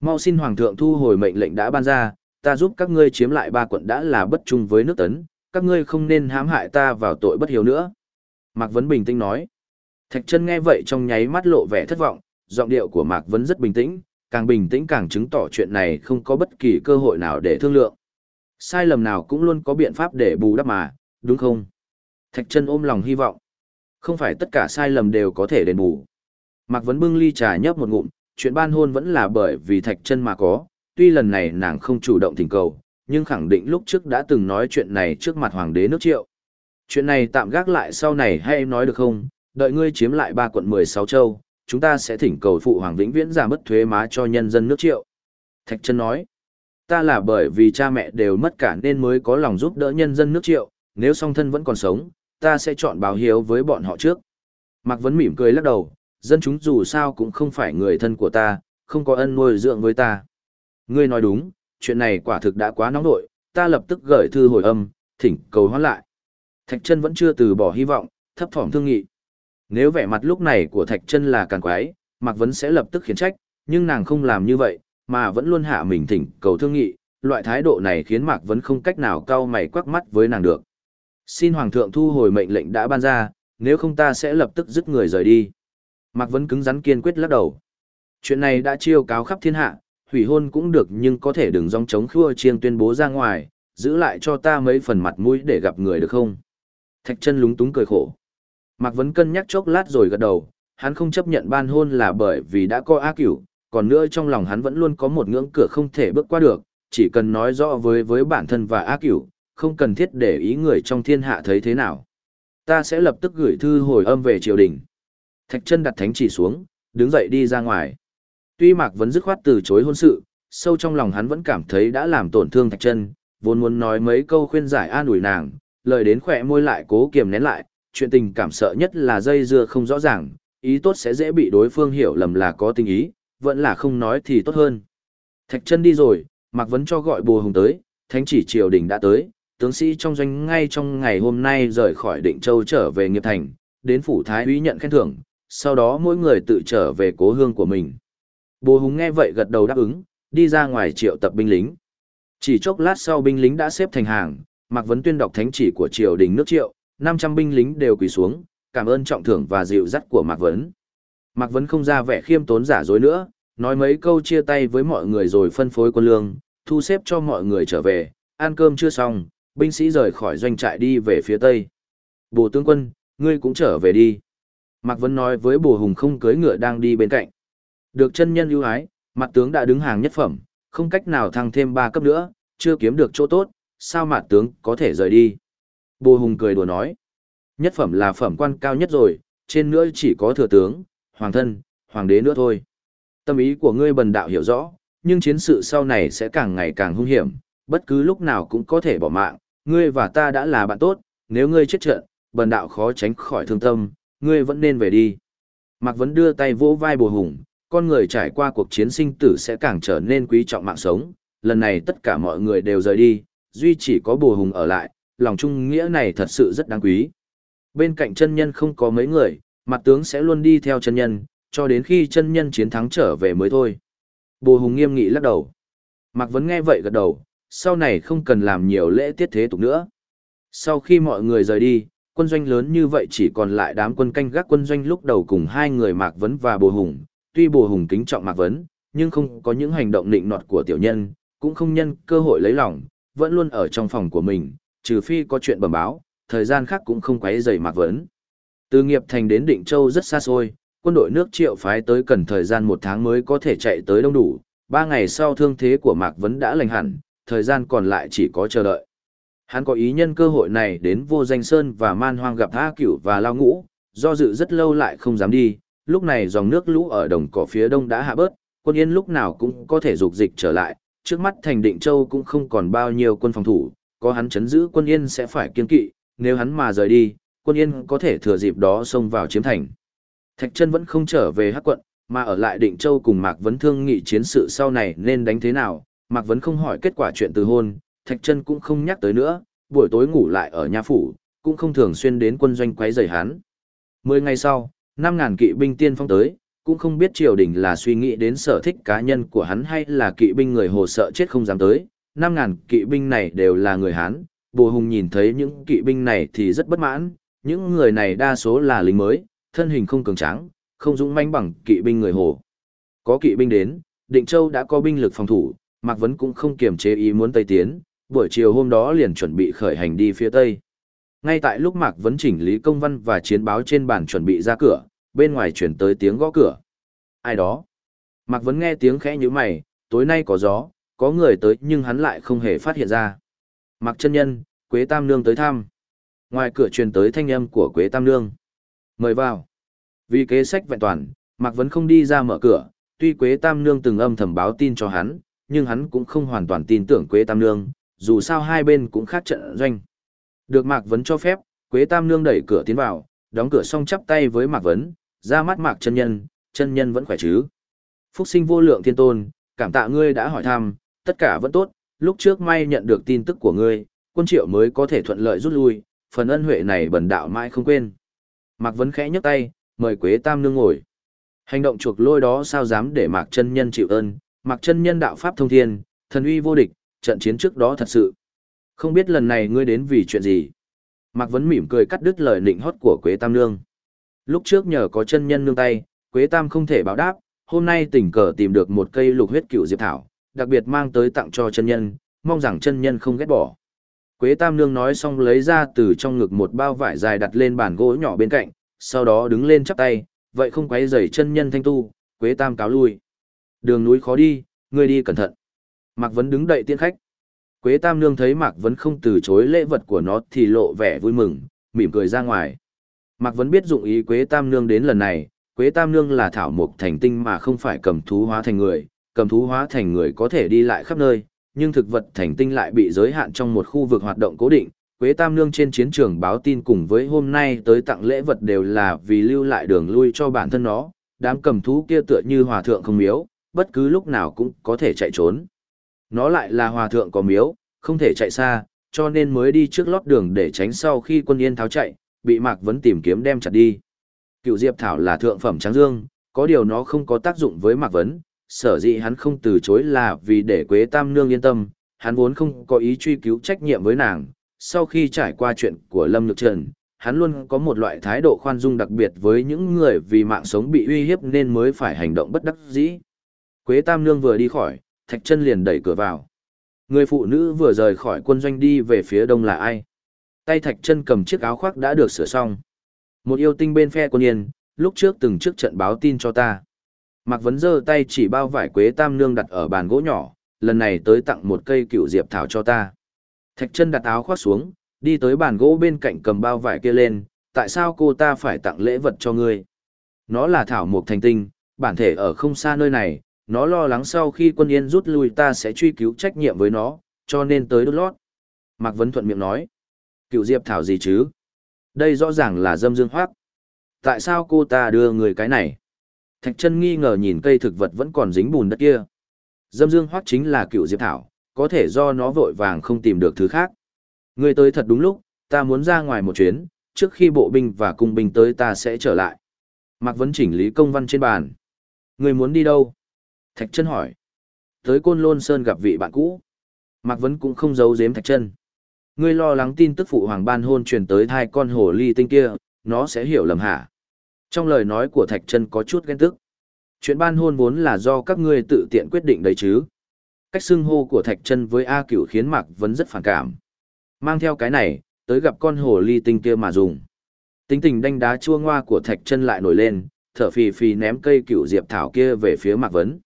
Mau xin hoàng thượng thu hồi mệnh lệnh đã ban ra, ta giúp các ngươi chiếm lại ba quận đã là bất trung với nước tấn, các ngươi không nên hãm hại ta vào tội bất hiếu nữa. Mạc Vấn bình tĩnh nói. Thạch chân nghe vậy trong nháy mắt lộ vẻ thất vọng, giọng điệu của Mạc Vấn rất bình tĩnh, càng bình tĩnh càng chứng tỏ chuyện này không có bất kỳ cơ hội nào để thương lượng. Sai lầm nào cũng luôn có biện pháp để bù đắp mà, đúng không? Thạch chân ôm lòng hy vọng. Không phải tất cả sai lầm đều có thể đền bù. Mạc Vấn bưng ly trà nhấp một ngụm, chuyện ban hôn vẫn là bởi vì thạch chân mà có, tuy lần này nàng không chủ động thỉnh cầu, nhưng khẳng định lúc trước đã từng nói chuyện này trước mặt hoàng đế nước triệu. Chuyện này tạm gác lại sau này hay nói được không, đợi ngươi chiếm lại ba quận 16 châu, chúng ta sẽ thỉnh cầu phụ hoàng vĩnh viễn giảm mất thuế má cho nhân dân nước triệu. Thạch chân nói, ta là bởi vì cha mẹ đều mất cả nên mới có lòng giúp đỡ nhân dân nước triệu, nếu song thân vẫn còn sống, ta sẽ chọn báo hiếu với bọn họ trước. Mạc Vấn mỉm cười lắc đầu, dân chúng dù sao cũng không phải người thân của ta, không có ân nuôi dưỡng với ta. Ngươi nói đúng, chuyện này quả thực đã quá nóng nội, ta lập tức gửi thư hồi âm, thỉnh cầu hoãn lại. Thạch chân vẫn chưa từ bỏ hy vọng, thấp thỏm thương nghị. Nếu vẻ mặt lúc này của Thạch chân là càng quái, Mạc Vấn sẽ lập tức khiển trách, nhưng nàng không làm như vậy, mà vẫn luôn hạ mình thỉnh cầu thương nghị, loại thái độ này khiến Mạc Vấn không cách nào cau mày quắc mắt với nàng được. Xin Hoàng thượng thu hồi mệnh lệnh đã ban ra, nếu không ta sẽ lập tức dứt người rời đi. Mạc Vấn cứng rắn kiên quyết lắc đầu. Chuyện này đã chiêu cáo khắp thiên hạ, hủy hôn cũng được nhưng có thể đừng dòng chống khua chiêng tuyên bố ra ngoài, giữ lại cho ta mấy phần mặt mũi để gặp người được không? Thạch chân lúng túng cười khổ. Mạc Vấn cân nhắc chốc lát rồi gật đầu, hắn không chấp nhận ban hôn là bởi vì đã có Á cửu, còn nữa trong lòng hắn vẫn luôn có một ngưỡng cửa không thể bước qua được, chỉ cần nói rõ với với bản thân và Á cửu, không cần thiết để ý người trong thiên hạ thấy thế nào. Ta sẽ lập tức gửi thư hồi âm về triều đình. Thạch chân đặt thánh chỉ xuống, đứng dậy đi ra ngoài. Tuy Mạc Vấn dứt khoát từ chối hôn sự, sâu trong lòng hắn vẫn cảm thấy đã làm tổn thương Thạch chân, vốn muốn nói mấy câu khuyên giải an ủi nàng, lời đến khỏe môi lại cố kiềm nén lại, chuyện tình cảm sợ nhất là dây dưa không rõ ràng, ý tốt sẽ dễ bị đối phương hiểu lầm là có tình ý, vẫn là không nói thì tốt hơn. Thạch chân đi rồi, Mạc Vấn cho gọi bùa hùng tới, thánh chỉ triều đình đã tới, tướng sĩ trong doanh ngay trong ngày hôm nay rời khỏi định châu trở về nghiệp thành, đến phủ thái úy nhận khen thưởng, sau đó mỗi người tự trở về cố hương của mình. Bồ Hùng nghe vậy gật đầu đáp ứng, đi ra ngoài triệu tập binh lính. Chỉ chốc lát sau binh lính đã xếp thành hàng, Mạc Vấn Tuyên đọc thánh chỉ của triều đình nước triệu, 500 binh lính đều quỳ xuống, cảm ơn trọng thưởng và dịu dắt của Mạc Vấn. Mạc Vấn không ra vẻ khiêm tốn giả dối nữa, nói mấy câu chia tay với mọi người rồi phân phối quân lương, thu xếp cho mọi người trở về, ăn cơm chưa xong, binh sĩ rời khỏi doanh trại đi về phía tây. Bồ tướng quân, ngươi cũng trở về đi. Mạc Vấn nói với bồ hùng không cưới ngựa đang đi bên cạnh. Được chân nhân ưu ái, mặt tướng đã đứng hàng nhất phẩm, không cách nào thăng thêm ba cấp nữa, chưa kiếm được chỗ tốt, sao mặt tướng có thể rời đi. Bồ hùng cười đùa nói. Nhất phẩm là phẩm quan cao nhất rồi, trên nữa chỉ có thừa tướng, hoàng thân, hoàng đế nữa thôi. Tâm ý của ngươi bần đạo hiểu rõ, nhưng chiến sự sau này sẽ càng ngày càng hung hiểm, bất cứ lúc nào cũng có thể bỏ mạng, ngươi và ta đã là bạn tốt, nếu ngươi chết trận, bần đạo khó tránh khỏi thương tâm, ngươi vẫn nên về đi. Mạc Vấn đưa tay vỗ vai bồ hùng, con người trải qua cuộc chiến sinh tử sẽ càng trở nên quý trọng mạng sống, lần này tất cả mọi người đều rời đi, duy chỉ có bồ hùng ở lại, lòng trung nghĩa này thật sự rất đáng quý. Bên cạnh chân nhân không có mấy người, mặt tướng sẽ luôn đi theo chân nhân, cho đến khi chân nhân chiến thắng trở về mới thôi. Bồ hùng nghiêm nghị lắc đầu. Mạc Vấn nghe vậy gật đầu, sau này không cần làm nhiều lễ tiết thế tục nữa. Sau khi mọi người rời đi, quân doanh lớn như vậy chỉ còn lại đám quân canh gác quân doanh lúc đầu cùng hai người Mạc Vấn và Bồ Hùng. Tuy Bồ Hùng kính trọng Mạc Vấn, nhưng không có những hành động nịnh nọt của tiểu nhân, cũng không nhân cơ hội lấy lòng, vẫn luôn ở trong phòng của mình, trừ phi có chuyện bẩm báo, thời gian khác cũng không quấy rầy Mạc Vấn. Từ nghiệp thành đến Định Châu rất xa xôi, quân đội nước triệu phái tới cần thời gian một tháng mới có thể chạy tới đông đủ, ba ngày sau thương thế của Mạc Vấn đã lành hẳn, thời gian còn lại chỉ có chờ đợi. Hắn có ý nhân cơ hội này đến vô danh sơn và man hoang gặp A Cửu và Lao Ngũ, do dự rất lâu lại không dám đi, lúc này dòng nước lũ ở đồng cỏ phía đông đã hạ bớt, quân yên lúc nào cũng có thể dục dịch trở lại, trước mắt thành định châu cũng không còn bao nhiêu quân phòng thủ, có hắn chấn giữ quân yên sẽ phải kiên kỵ, nếu hắn mà rời đi, quân yên có thể thừa dịp đó xông vào chiếm thành. Thạch chân vẫn không trở về hắc quận, mà ở lại định châu cùng Mạc Vấn thương nghị chiến sự sau này nên đánh thế nào, Mạc Vấn không hỏi kết quả chuyện từ hôn, Thạch chân cũng không nhắc tới nữa, buổi tối ngủ lại ở nhà phủ, cũng không thường xuyên đến quân doanh quấy rầy hắn. Mười ngày sau, năm ngàn kỵ binh tiên phong tới, cũng không biết triều đình là suy nghĩ đến sở thích cá nhân của hắn hay là kỵ binh người hồ sợ chết không dám tới. Năm ngàn kỵ binh này đều là người Hán, Bồ Hùng nhìn thấy những kỵ binh này thì rất bất mãn, những người này đa số là lính mới, thân hình không cường tráng, không dũng manh bằng kỵ binh người hồ. Có kỵ binh đến, Định Châu đã có binh lực phòng thủ, Mạc Vấn cũng không kiềm chế ý muốn Tây tiến, buổi chiều hôm đó liền chuẩn bị khởi hành đi phía Tây. Ngay tại lúc Mạc Vấn chỉnh lý công văn và chiến báo trên bàn chuẩn bị ra cửa, bên ngoài chuyển tới tiếng gõ cửa. Ai đó? Mạc Vấn nghe tiếng khẽ như mày, tối nay có gió, có người tới nhưng hắn lại không hề phát hiện ra. Mạc chân nhân, Quế Tam Nương tới thăm. Ngoài cửa truyền tới thanh âm của Quế Tam Nương. Mời vào. Vì kế sách vẹn toàn, Mạc Vấn không đi ra mở cửa, tuy Quế Tam Nương từng âm thầm báo tin cho hắn, nhưng hắn cũng không hoàn toàn tin tưởng Quế Tam Nương, dù sao hai bên cũng khác trận doanh. Được Mạc Vấn cho phép, Quế Tam Nương đẩy cửa tiến vào, đóng cửa xong chắp tay với Mạc Vấn, ra mắt Mạc chân nhân, chân nhân vẫn khỏe chứ. Phúc sinh vô lượng thiên tôn, cảm tạ ngươi đã hỏi thăm, tất cả vẫn tốt, lúc trước may nhận được tin tức của ngươi, quân triệu mới có thể thuận lợi rút lui, phần ân huệ này bần đạo mãi không quên. Mạc Vấn khẽ nhấc tay, mời Quế Tam Nương ngồi. Hành động chuộc lôi đó sao dám để Mạc chân nhân chịu ơn, Mạc chân nhân đạo pháp thông thiên, thần uy vô địch, trận chiến trước đó thật sự. Không biết lần này ngươi đến vì chuyện gì? Mạc Vấn mỉm cười cắt đứt lời nịnh hót của Quế Tam Nương. Lúc trước nhờ có chân nhân nương tay, Quế Tam không thể báo đáp, hôm nay tình cờ tìm được một cây lục huyết cựu diệp thảo, đặc biệt mang tới tặng cho chân nhân, mong rằng chân nhân không ghét bỏ. Quế Tam Nương nói xong lấy ra từ trong ngực một bao vải dài đặt lên bàn gỗ nhỏ bên cạnh, sau đó đứng lên chắp tay, vậy không quấy rầy chân nhân thanh tu, Quế Tam cáo lui. Đường núi khó đi, ngươi đi cẩn thận. Mạc Vấn đứng đậy tiên khách. Quế Tam Nương thấy Mạc Vấn không từ chối lễ vật của nó thì lộ vẻ vui mừng, mỉm cười ra ngoài. Mạc Vấn biết dụng ý Quế Tam Nương đến lần này, Quế Tam Nương là thảo mục thành tinh mà không phải cầm thú hóa thành người, cầm thú hóa thành người có thể đi lại khắp nơi, nhưng thực vật thành tinh lại bị giới hạn trong một khu vực hoạt động cố định. Quế Tam Nương trên chiến trường báo tin cùng với hôm nay tới tặng lễ vật đều là vì lưu lại đường lui cho bản thân nó, đám cầm thú kia tựa như hòa thượng không miếu, bất cứ lúc nào cũng có thể chạy trốn. Nó lại là hòa thượng có miếu, không thể chạy xa, cho nên mới đi trước lót đường để tránh sau khi quân yên tháo chạy, bị Mạc Vấn tìm kiếm đem chặt đi. Cựu Diệp Thảo là thượng phẩm trắng dương, có điều nó không có tác dụng với Mạc Vấn, sở dĩ hắn không từ chối là vì để Quế Tam Nương yên tâm, hắn vốn không có ý truy cứu trách nhiệm với nàng. Sau khi trải qua chuyện của Lâm Nhược Trần, hắn luôn có một loại thái độ khoan dung đặc biệt với những người vì mạng sống bị uy hiếp nên mới phải hành động bất đắc dĩ. Quế Tam Nương vừa đi khỏi, Thạch Chân liền đẩy cửa vào. Người phụ nữ vừa rời khỏi quân doanh đi về phía đông là ai? Tay Thạch Chân cầm chiếc áo khoác đã được sửa xong. Một yêu tinh bên phe quân yên, lúc trước từng trước trận báo tin cho ta. Mạc Vấn giơ tay chỉ bao vải quế tam nương đặt ở bàn gỗ nhỏ, lần này tới tặng một cây cựu diệp thảo cho ta. Thạch chân đặt áo khoác xuống, đi tới bàn gỗ bên cạnh cầm bao vải kia lên, tại sao cô ta phải tặng lễ vật cho ngươi? Nó là thảo mục thành tinh, bản thể ở không xa nơi này, nó lo lắng sau khi quân yên rút lui ta sẽ truy cứu trách nhiệm với nó, cho nên tới đốt lót. Mạc Vấn thuận miệng nói, cựu diệp thảo gì chứ? Đây rõ ràng là dâm dương hoác. Tại sao cô ta đưa người cái này? Thạch chân nghi ngờ nhìn cây thực vật vẫn còn dính bùn đất kia. Dâm dương hoác chính là cựu diệp thảo, có thể do nó vội vàng không tìm được thứ khác. Người tới thật đúng lúc, ta muốn ra ngoài một chuyến, trước khi bộ binh và cung binh tới ta sẽ trở lại. Mạc Vấn chỉnh lý công văn trên bàn. Người muốn đi đâu? Thạch chân hỏi. Tới Côn Lôn Sơn gặp vị bạn cũ. Mạc Vấn cũng không giấu giếm Thạch chân. Ngươi lo lắng tin tức phụ hoàng ban hôn truyền tới thai con hồ ly tinh kia, nó sẽ hiểu lầm hả? Trong lời nói của Thạch Trân có chút ghen tức. Chuyện ban hôn vốn là do các ngươi tự tiện quyết định đấy chứ. Cách xưng hô của Thạch Trân với A Cửu khiến Mạc Vấn rất phản cảm. Mang theo cái này, tới gặp con hồ ly tinh kia mà dùng. Tính tình đanh đá chua ngoa của Thạch Trân lại nổi lên, thở phì phì ném cây cửu diệp thảo kia về phía Mạc Vấn.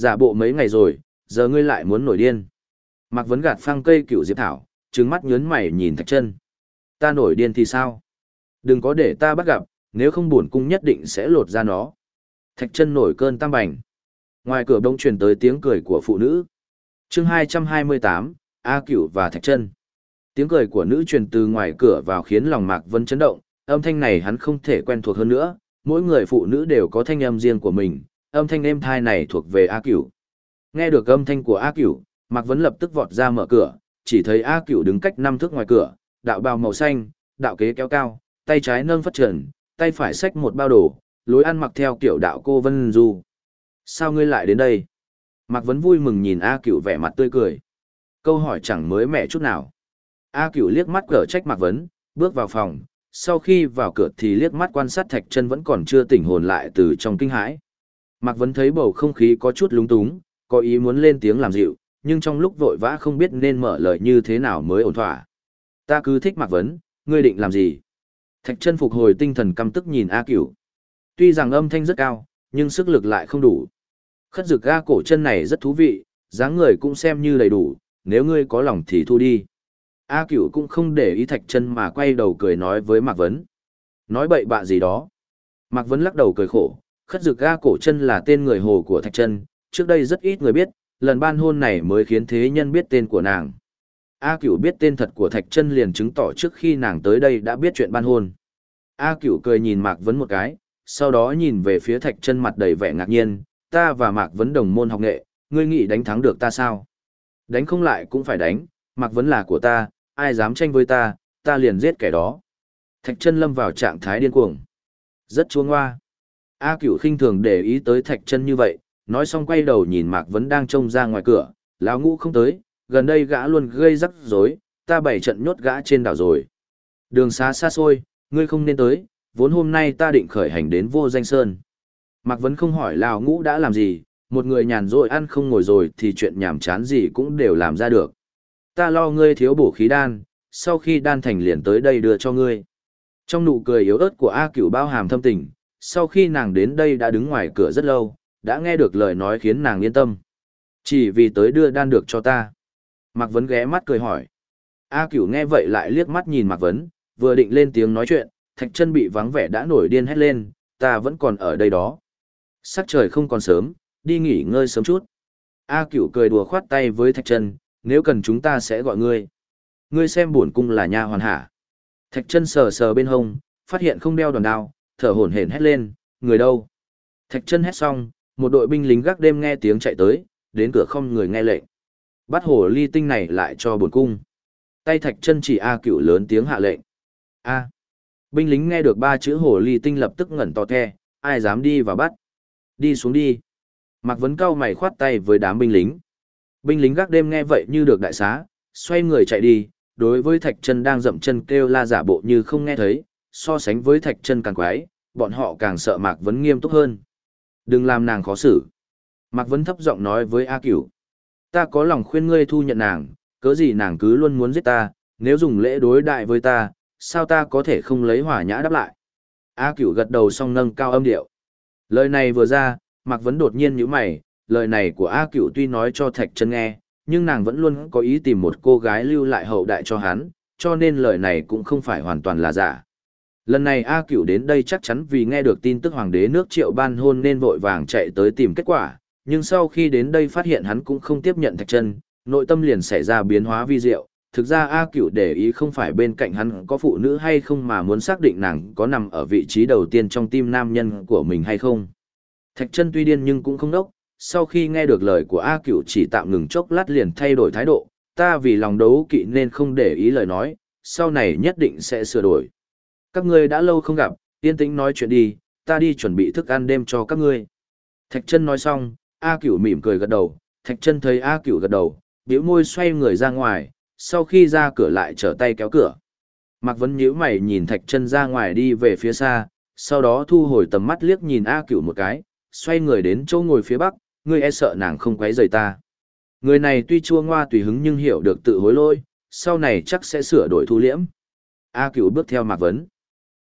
Giả bộ mấy ngày rồi, giờ ngươi lại muốn nổi điên. Mạc Vấn gạt phăng cây cựu diệp thảo, trừng mắt nhớn mày nhìn Thạch Chân. Ta nổi điên thì sao? Đừng có để ta bắt gặp, nếu không buồn cung nhất định sẽ lột ra nó. Thạch Chân nổi cơn tam bành. Ngoài cửa đông truyền tới tiếng cười của phụ nữ. Chương 228, A Cửu và Thạch Chân. Tiếng cười của nữ truyền từ ngoài cửa vào khiến lòng Mạc Vân chấn động, âm thanh này hắn không thể quen thuộc hơn nữa, mỗi người phụ nữ đều có thanh âm riêng của mình, âm thanh êm thai này thuộc về A Cửu. Nghe được âm thanh của A Cửu, Mạc Vấn lập tức vọt ra mở cửa, chỉ thấy A Cửu đứng cách năm thước ngoài cửa, đạo bào màu xanh, đạo kế kéo cao, tay trái nâng phất trần, tay phải xách một bao đồ, lối ăn mặc theo kiểu đạo cô Vân Du. Sao ngươi lại đến đây? Mạc Vấn vui mừng nhìn A Cửu vẻ mặt tươi cười. Câu hỏi chẳng mới mẻ chút nào. A Cửu liếc mắt cờ trách Mạc Vấn, bước vào phòng, sau khi vào cửa thì liếc mắt quan sát Thạch Chân vẫn còn chưa tỉnh hồn lại từ trong kinh hãi. Mạc Vấn thấy bầu không khí có chút lúng túng, có ý muốn lên tiếng làm dịu, nhưng trong lúc vội vã không biết nên mở lời như thế nào mới ổn thỏa. Ta cứ thích Mạc Vấn, ngươi định làm gì? Thạch chân phục hồi tinh thần căm tức nhìn A Cửu. Tuy rằng âm thanh rất cao, nhưng sức lực lại không đủ. Khất dực A cổ chân này rất thú vị, dáng người cũng xem như đầy đủ, nếu ngươi có lòng thì thu đi. A Cửu cũng không để ý Thạch chân mà quay đầu cười nói với Mạc Vấn. Nói bậy bạ gì đó. Mạc Vấn lắc đầu cười khổ, khất dực ga cổ chân là tên người hồ của Thạch chân, trước đây rất ít người biết, lần ban hôn này mới khiến thế nhân biết tên của nàng. A Cửu biết tên thật của Thạch Chân liền chứng tỏ trước khi nàng tới đây đã biết chuyện ban hôn. A Cửu cười nhìn Mạc Vấn một cái, sau đó nhìn về phía Thạch Chân mặt đầy vẻ ngạc nhiên, ta và Mạc Vấn đồng môn học nghệ, ngươi nghĩ đánh thắng được ta sao? Đánh không lại cũng phải đánh, Mạc Vấn là của ta, ai dám tranh với ta, ta liền giết kẻ đó. Thạch Chân lâm vào trạng thái điên cuồng. Rất chua ngoa. A Cửu khinh thường để ý tới Thạch Chân như vậy, nói xong quay đầu nhìn Mạc Vấn đang trông ra ngoài cửa, lão ngũ không tới, gần đây gã luôn gây rắc rối, ta bảy trận nhốt gã trên đảo rồi. Đường xá xa xôi, ngươi không nên tới, vốn hôm nay ta định khởi hành đến vô danh sơn. Mạc Vấn không hỏi lão ngũ đã làm gì, một người nhàn rỗi ăn không ngồi rồi thì chuyện nhảm chán gì cũng đều làm ra được. Ta lo ngươi thiếu bổ khí đan, sau khi đan thành liền tới đây đưa cho ngươi. Trong nụ cười yếu ớt của A Cửu bao hàm thâm tình, sau khi nàng đến đây đã đứng ngoài cửa rất lâu, đã nghe được lời nói khiến nàng yên tâm. Chỉ vì tới đưa đan được cho ta. Mạc Vấn ghé mắt cười hỏi. A cửu nghe vậy lại liếc mắt nhìn Mạc Vấn, vừa định lên tiếng nói chuyện, thạch chân bị vắng vẻ đã nổi điên hét lên, ta vẫn còn ở đây đó. Sắc trời không còn sớm, đi nghỉ ngơi sớm chút. A cửu cười đùa khoát tay với thạch chân, nếu cần chúng ta sẽ gọi ngươi. Ngươi xem buồn cung là nha hoàn hả. Thạch chân sờ sờ bên hông, phát hiện không đeo đòn đao, thở hổn hển hét lên, người đâu? Thạch chân hét xong, một đội binh lính gác đêm nghe tiếng chạy tới, đến cửa không người nghe lệnh. Bắt hồ ly tinh này lại cho buồn cung. Tay thạch chân chỉ A cựu lớn tiếng hạ lệnh. A. Binh lính nghe được ba chữ hồ ly tinh lập tức ngẩn to the, ai dám đi và bắt. Đi xuống đi. Mạc Vấn cao mày khoát tay với đám binh lính. Binh lính gác đêm nghe vậy như được đại xá, xoay người chạy đi, đối với thạch chân đang dậm chân kêu la giả bộ như không nghe thấy, so sánh với thạch chân càng quái, bọn họ càng sợ Mạc Vấn nghiêm túc hơn. Đừng làm nàng khó xử. Mạc Vấn thấp giọng nói với A Cửu. Ta có lòng khuyên ngươi thu nhận nàng, cớ gì nàng cứ luôn muốn giết ta, nếu dùng lễ đối đại với ta, sao ta có thể không lấy hỏa nhã đáp lại. A Cửu gật đầu song nâng cao âm điệu. Lời này vừa ra, Mạc Vấn đột nhiên nhíu mày, lời này của A Cửu tuy nói cho Thạch Chân nghe, nhưng nàng vẫn luôn có ý tìm một cô gái lưu lại hậu đại cho hắn, cho nên lời này cũng không phải hoàn toàn là giả. Lần này A Cửu đến đây chắc chắn vì nghe được tin tức hoàng đế nước triệu ban hôn nên vội vàng chạy tới tìm kết quả, nhưng sau khi đến đây phát hiện hắn cũng không tiếp nhận thạch chân, nội tâm liền xảy ra biến hóa vi diệu. Thực ra A Cửu để ý không phải bên cạnh hắn có phụ nữ hay không mà muốn xác định nàng có nằm ở vị trí đầu tiên trong tim nam nhân của mình hay không. Thạch chân tuy điên nhưng cũng không đốc, sau khi nghe được lời của A Cửu chỉ tạm ngừng chốc lát liền thay đổi thái độ, ta vì lòng đấu kỵ nên không để ý lời nói, sau này nhất định sẽ sửa đổi. Các ngươi đã lâu không gặp, yên tĩnh nói chuyện đi, ta đi chuẩn bị thức ăn đêm cho các ngươi. Thạch chân nói xong, A Cửu mỉm cười gật đầu, Thạch chân thấy A Cửu gật đầu, bĩu môi xoay người ra ngoài, sau khi ra cửa lại trở tay kéo cửa. Mạc Vấn nhíu mày nhìn Thạch chân ra ngoài đi về phía xa, sau đó thu hồi tầm mắt liếc nhìn A Cửu một cái, xoay người đến chỗ ngồi phía bắc, ngươi e sợ nàng không quấy rầy ta. Người này tuy chua ngoa tùy hứng nhưng hiểu được tự hối lôi, sau này chắc sẽ sửa đổi thu liễm. A Cửu bước theo Mạc Vấn.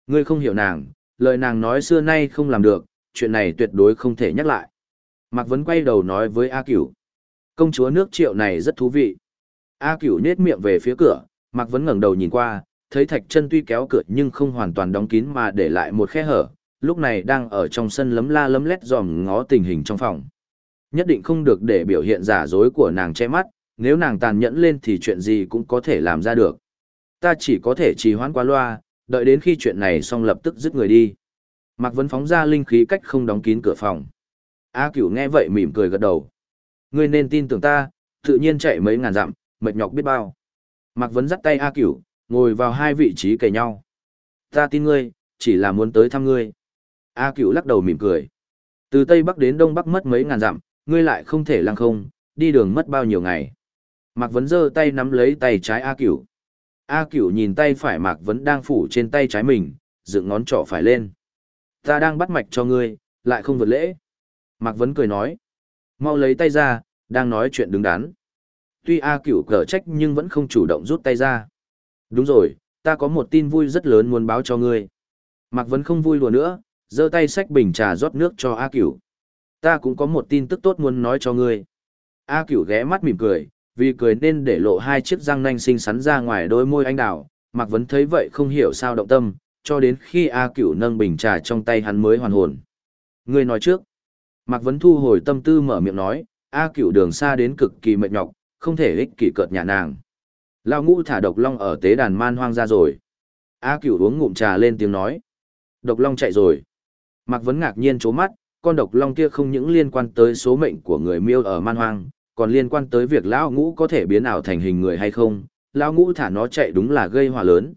Ngươi không hiểu nàng, lời nàng nói xưa nay không làm được, chuyện này tuyệt đối không thể nhắc lại. Mạc Vấn quay đầu nói với A Cửu. Công chúa nước triệu này rất thú vị. A Cửu nết miệng về phía cửa, Mạc Vấn ngẩng đầu nhìn qua, thấy Thạch Chân tuy kéo cửa nhưng không hoàn toàn đóng kín mà để lại một khe hở, lúc này đang ở trong sân lấm la lấm lét dòm ngó tình hình trong phòng. Nhất định không được để biểu hiện giả dối của nàng che mắt, nếu nàng tàn nhẫn lên thì chuyện gì cũng có thể làm ra được. Ta chỉ có thể trì hoãn qua loa, đợi đến khi chuyện này xong lập tức dứt người đi. Mạc Vấn phóng ra linh khí cách không đóng kín cửa phòng. A Cửu nghe vậy mỉm cười gật đầu. Ngươi nên tin tưởng ta, tự nhiên chạy mấy ngàn dặm, mệt nhọc biết bao. Mạc Vấn dắt tay A Cửu, ngồi vào hai vị trí kề nhau. Ta tin ngươi, chỉ là muốn tới thăm ngươi. A Cửu lắc đầu mỉm cười. Từ Tây Bắc đến Đông Bắc mất mấy ngàn dặm, ngươi lại không thể lăng không, đi đường mất bao nhiêu ngày. Mạc Vấn giơ tay nắm lấy tay trái A Cửu. A Cửu nhìn tay phải Mạc Vấn đang phủ trên tay trái mình, dựng ngón trỏ phải lên. Ta đang bắt mạch cho ngươi, lại không vượt lễ. Mạc Vấn cười nói. Mau lấy tay ra, đang nói chuyện đứng đắn. Tuy A Cửu cờ trách nhưng vẫn không chủ động rút tay ra. Đúng rồi, ta có một tin vui rất lớn muốn báo cho ngươi. Mạc Vấn không vui đùa nữa, giơ tay xách bình trà rót nước cho A Cửu. Ta cũng có một tin tức tốt muốn nói cho ngươi. A Cửu ghé mắt mỉm cười, vì cười nên để lộ hai chiếc răng nanh xinh xắn ra ngoài đôi môi anh đào. Mạc Vấn thấy vậy không hiểu sao động tâm, cho đến khi A Cửu nâng bình trà trong tay hắn mới hoàn hồn. Ngươi nói trước. Mạc Vấn thu hồi tâm tư mở miệng nói, A Cửu đường xa đến cực kỳ mệt nhọc, không thể ích kỷ cợt nhà nàng. Lao ngũ thả độc long ở tế đàn man hoang ra rồi. A Cửu uống ngụm trà lên tiếng nói. Độc long chạy rồi. Mạc Vấn ngạc nhiên chố mắt, con độc long kia không những liên quan tới số mệnh của người miêu ở man hoang, còn liên quan tới việc lão ngũ có thể biến ảo thành hình người hay không, lão ngũ thả nó chạy đúng là gây họa lớn.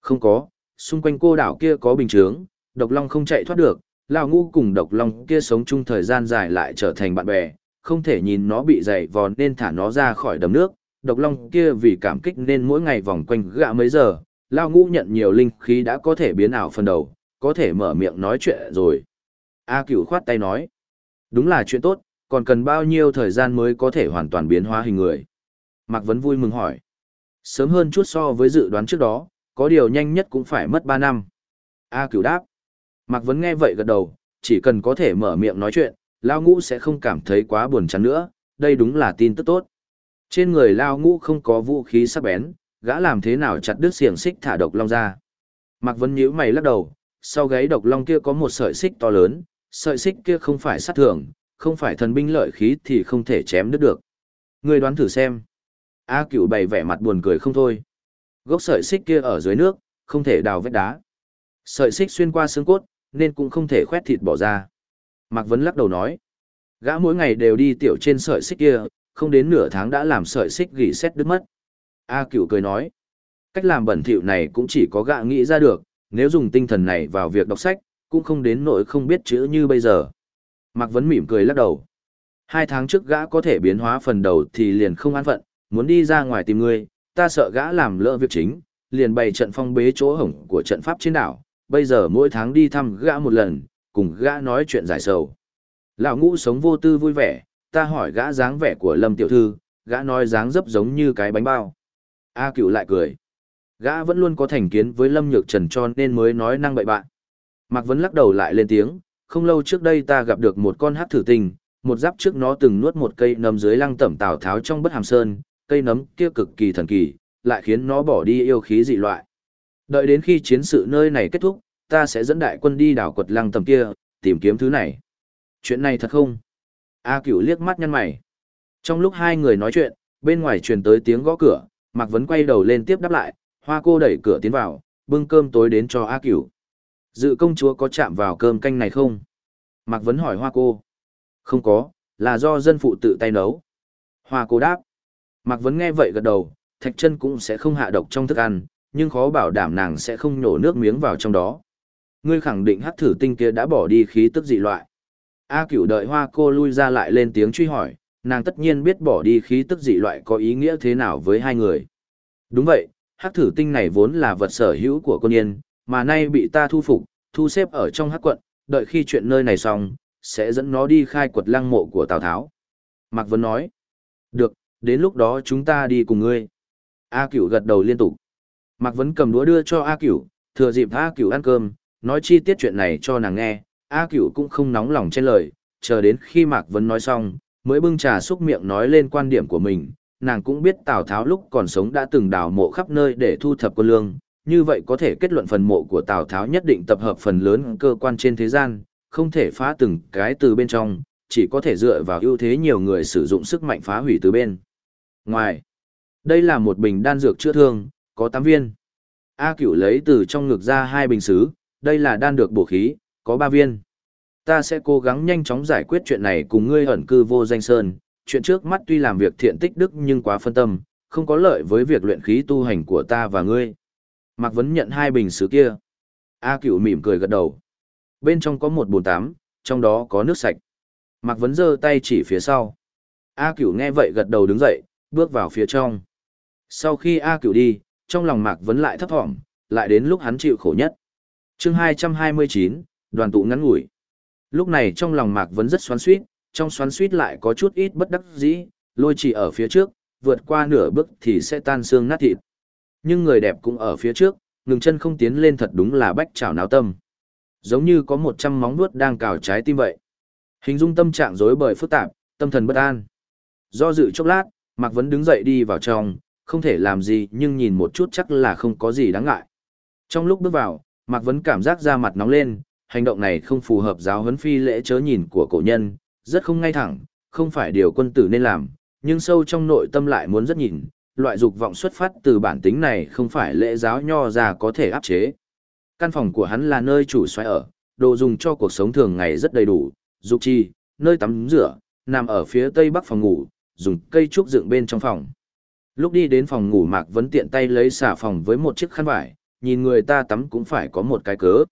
Không có, xung quanh cô đảo kia có bình chướng, độc long không chạy thoát được, lão ngũ cùng độc long kia sống chung thời gian dài lại trở thành bạn bè, không thể nhìn nó bị dày vò nên thả nó ra khỏi đầm nước. Độc long kia vì cảm kích nên mỗi ngày vòng quanh gạ mấy giờ, lão ngũ nhận nhiều linh khí đã có thể biến ảo phần đầu, có thể mở miệng nói chuyện rồi. A cửu khoát tay nói, đúng là chuyện tốt, còn cần bao nhiêu thời gian mới có thể hoàn toàn biến hóa hình người? Mạc Vấn vui mừng hỏi. Sớm hơn chút so với dự đoán trước đó, có điều nhanh nhất cũng phải mất 3 năm. A cửu đáp. Mạc Vấn nghe vậy gật đầu, chỉ cần có thể mở miệng nói chuyện, Lao Ngũ sẽ không cảm thấy quá buồn chán nữa, đây đúng là tin tức tốt. Trên người Lao Ngũ không có vũ khí sắc bén, gã làm thế nào chặt đứt xiềng xích thả độc long ra. Mạc Vấn nhíu mày lắc đầu, sau gáy độc long kia có một sợi xích to lớn, sợi xích kia không phải sát thường, không phải thần binh lợi khí thì không thể chém đứt được. Ngươi đoán thử xem. A cửu bày vẻ mặt buồn cười không thôi. Gốc sợi xích kia ở dưới nước, không thể đào vết đá. Sợi xích xuyên qua xương cốt, nên cũng không thể khoét thịt bỏ ra. Mạc Vấn lắc đầu nói. Gã mỗi ngày đều đi tiểu trên sợi xích kia, không đến nửa tháng đã làm sợi xích gỉ xét đứt mất. A cửu cười nói. Cách làm bẩn thỉu này cũng chỉ có gã nghĩ ra được, nếu dùng tinh thần này vào việc đọc sách, cũng không đến nỗi không biết chữ như bây giờ. Mạc Vấn mỉm cười lắc đầu. Hai tháng trước gã có thể biến hóa phần đầu thì liền không an phận, muốn đi ra ngoài tìm ngươi, ta sợ gã làm lỡ việc chính, liền bày trận phong bế chỗ hổng của trận pháp trên đảo, bây giờ mỗi tháng đi thăm gã một lần, cùng gã nói chuyện giải sầu. Lão ngũ sống vô tư vui vẻ, ta hỏi gã dáng vẻ của Lâm Tiểu Thư, gã nói dáng dấp giống như cái bánh bao. A cửu lại cười. Gã vẫn luôn có thành kiến với Lâm Nhược Trần cho nên mới nói năng bậy bạn. Mạc Vấn lắc đầu lại lên tiếng, không lâu trước đây ta gặp được một con hát thử tình, một giáp trước nó từng nuốt một cây nấm dưới lăng tẩm tào tháo trong bất hàm sơn, cây nấm kia cực kỳ thần kỳ, lại khiến nó bỏ đi yêu khí dị loại. Đợi đến khi chiến sự nơi này kết thúc, ta sẽ dẫn đại quân đi đảo quật lăng tầm kia, tìm kiếm thứ này. Chuyện này thật không? A cửu liếc mắt nhăn mày. Trong lúc hai người nói chuyện, bên ngoài truyền tới tiếng gõ cửa, Mạc Vấn quay đầu lên tiếp đáp lại, hoa cô đẩy cửa tiến vào, bưng cơm tối đến cho A cửu. Dự công chúa có chạm vào cơm canh này không? Mạc Vấn hỏi hoa cô. Không có, là do dân phụ tự tay nấu. Hoa cô đáp. Mạc Vấn nghe vậy gật đầu, thạch chân cũng sẽ không hạ độc trong thức ăn, nhưng khó bảo đảm nàng sẽ không nhổ nước miếng vào trong đó. Ngươi khẳng định hắc thử tinh kia đã bỏ đi khí tức dị loại. A cửu đợi hoa cô lui ra lại lên tiếng truy hỏi, nàng tất nhiên biết bỏ đi khí tức dị loại có ý nghĩa thế nào với hai người. Đúng vậy, hắc thử tinh này vốn là vật sở hữu của con yên, mà nay bị ta thu phục, thu xếp ở trong hắc quận, đợi khi chuyện nơi này xong, sẽ dẫn nó đi khai quật lăng mộ của Tào Tháo. Mạc Vân nói, được, đến lúc đó chúng ta đi cùng ngươi. A Cửu gật đầu liên tục. Mạc Vân cầm đũa đưa cho A Cửu, thừa dịp A Cửu ăn cơm, nói chi tiết chuyện này cho nàng nghe. A Cửu cũng không nóng lòng trên lời, chờ đến khi Mạc Vân nói xong, mới bưng trà xúc miệng nói lên quan điểm của mình. nàng cũng biết Tào Tháo lúc còn sống đã từng đào mộ khắp nơi để thu thập quân lương, như vậy có thể kết luận phần mộ của Tào Tháo nhất định tập hợp phần lớn cơ quan trên thế gian, không thể phá từng cái từ bên trong, chỉ có thể dựa vào ưu thế nhiều người sử dụng sức mạnh phá hủy từ bên. Ngoài, đây là một bình đan dược chữa thương, có 8 viên. A Cửu lấy từ trong ngực ra hai bình sứ, đây là đan được bổ khí, có 3 viên. Ta sẽ cố gắng nhanh chóng giải quyết chuyện này cùng ngươi ẩn cư vô danh sơn, chuyện trước mắt tuy làm việc thiện tích đức nhưng quá phân tâm, không có lợi với việc luyện khí tu hành của ta và ngươi. Mạc Vấn nhận hai bình sứ kia. A Cửu mỉm cười gật đầu. Bên trong có một bồn tắm, trong đó có nước sạch. Mạc Vấn giơ tay chỉ phía sau. A Cửu nghe vậy gật đầu đứng dậy, bước vào phía trong. Sau khi A Cửu đi, trong lòng Mạc Vấn lại thấp thỏm, lại đến lúc hắn chịu khổ nhất. chương 229, đoàn tụ ngắn ngủi. Lúc này trong lòng Mạc Vấn rất xoắn suýt, trong xoắn suýt lại có chút ít bất đắc dĩ, lôi chỉ ở phía trước, vượt qua nửa bước thì sẽ tan xương nát thịt. Nhưng người đẹp cũng ở phía trước, ngừng chân không tiến lên thật đúng là bách trảo náo tâm. Giống như có một trăm móng vuốt đang cào trái tim vậy. Hình dung tâm trạng rối bời phức tạp, tâm thần bất an. Do dự chốc lát, Mạc Vấn đứng dậy đi vào trong, không thể làm gì nhưng nhìn một chút chắc là không có gì đáng ngại. Trong lúc bước vào, Mạc Vấn cảm giác da mặt nóng lên, hành động này không phù hợp giáo huấn phi lễ chớ nhìn của cổ nhân, rất không ngay thẳng, không phải điều quân tử nên làm, nhưng sâu trong nội tâm lại muốn rất nhìn, loại dục vọng xuất phát từ bản tính này không phải lễ giáo nho ra có thể áp chế. Căn phòng của hắn là nơi chủ xoay ở, đồ dùng cho cuộc sống thường ngày rất đầy đủ, dục chi, nơi tắm rửa, nằm ở phía tây bắc phòng ngủ, dùng cây trúc dựng bên trong phòng. Lúc đi đến phòng ngủ Mạc Vấn tiện tay lấy xả phòng với một chiếc khăn vải, nhìn người ta tắm cũng phải có một cái cớ.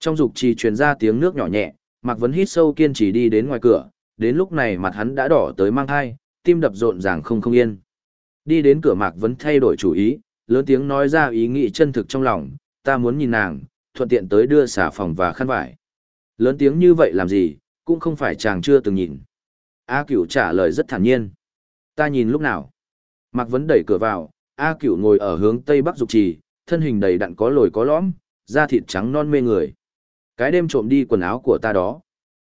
Trong dục trì truyền ra tiếng nước nhỏ nhẹ, Mạc Vấn hít sâu kiên trì đi đến ngoài cửa, đến lúc này mặt hắn đã đỏ tới mang thai, tim đập rộn ràng không không yên. Đi đến cửa Mạc Vấn thay đổi chủ ý, lớn tiếng nói ra ý nghĩ chân thực trong lòng, ta muốn nhìn nàng, thuận tiện tới đưa xả phòng và khăn vải. Lớn tiếng như vậy làm gì, cũng không phải chàng chưa từng nhìn. A Cửu trả lời rất thản nhiên. Ta nhìn lúc nào? Mạc Vấn đẩy cửa vào, A Cửu ngồi ở hướng tây bắc dục trì, thân hình đầy đặn có lồi có lõm, da thịt trắng non mê người. Cái đêm trộm đi quần áo của ta đó.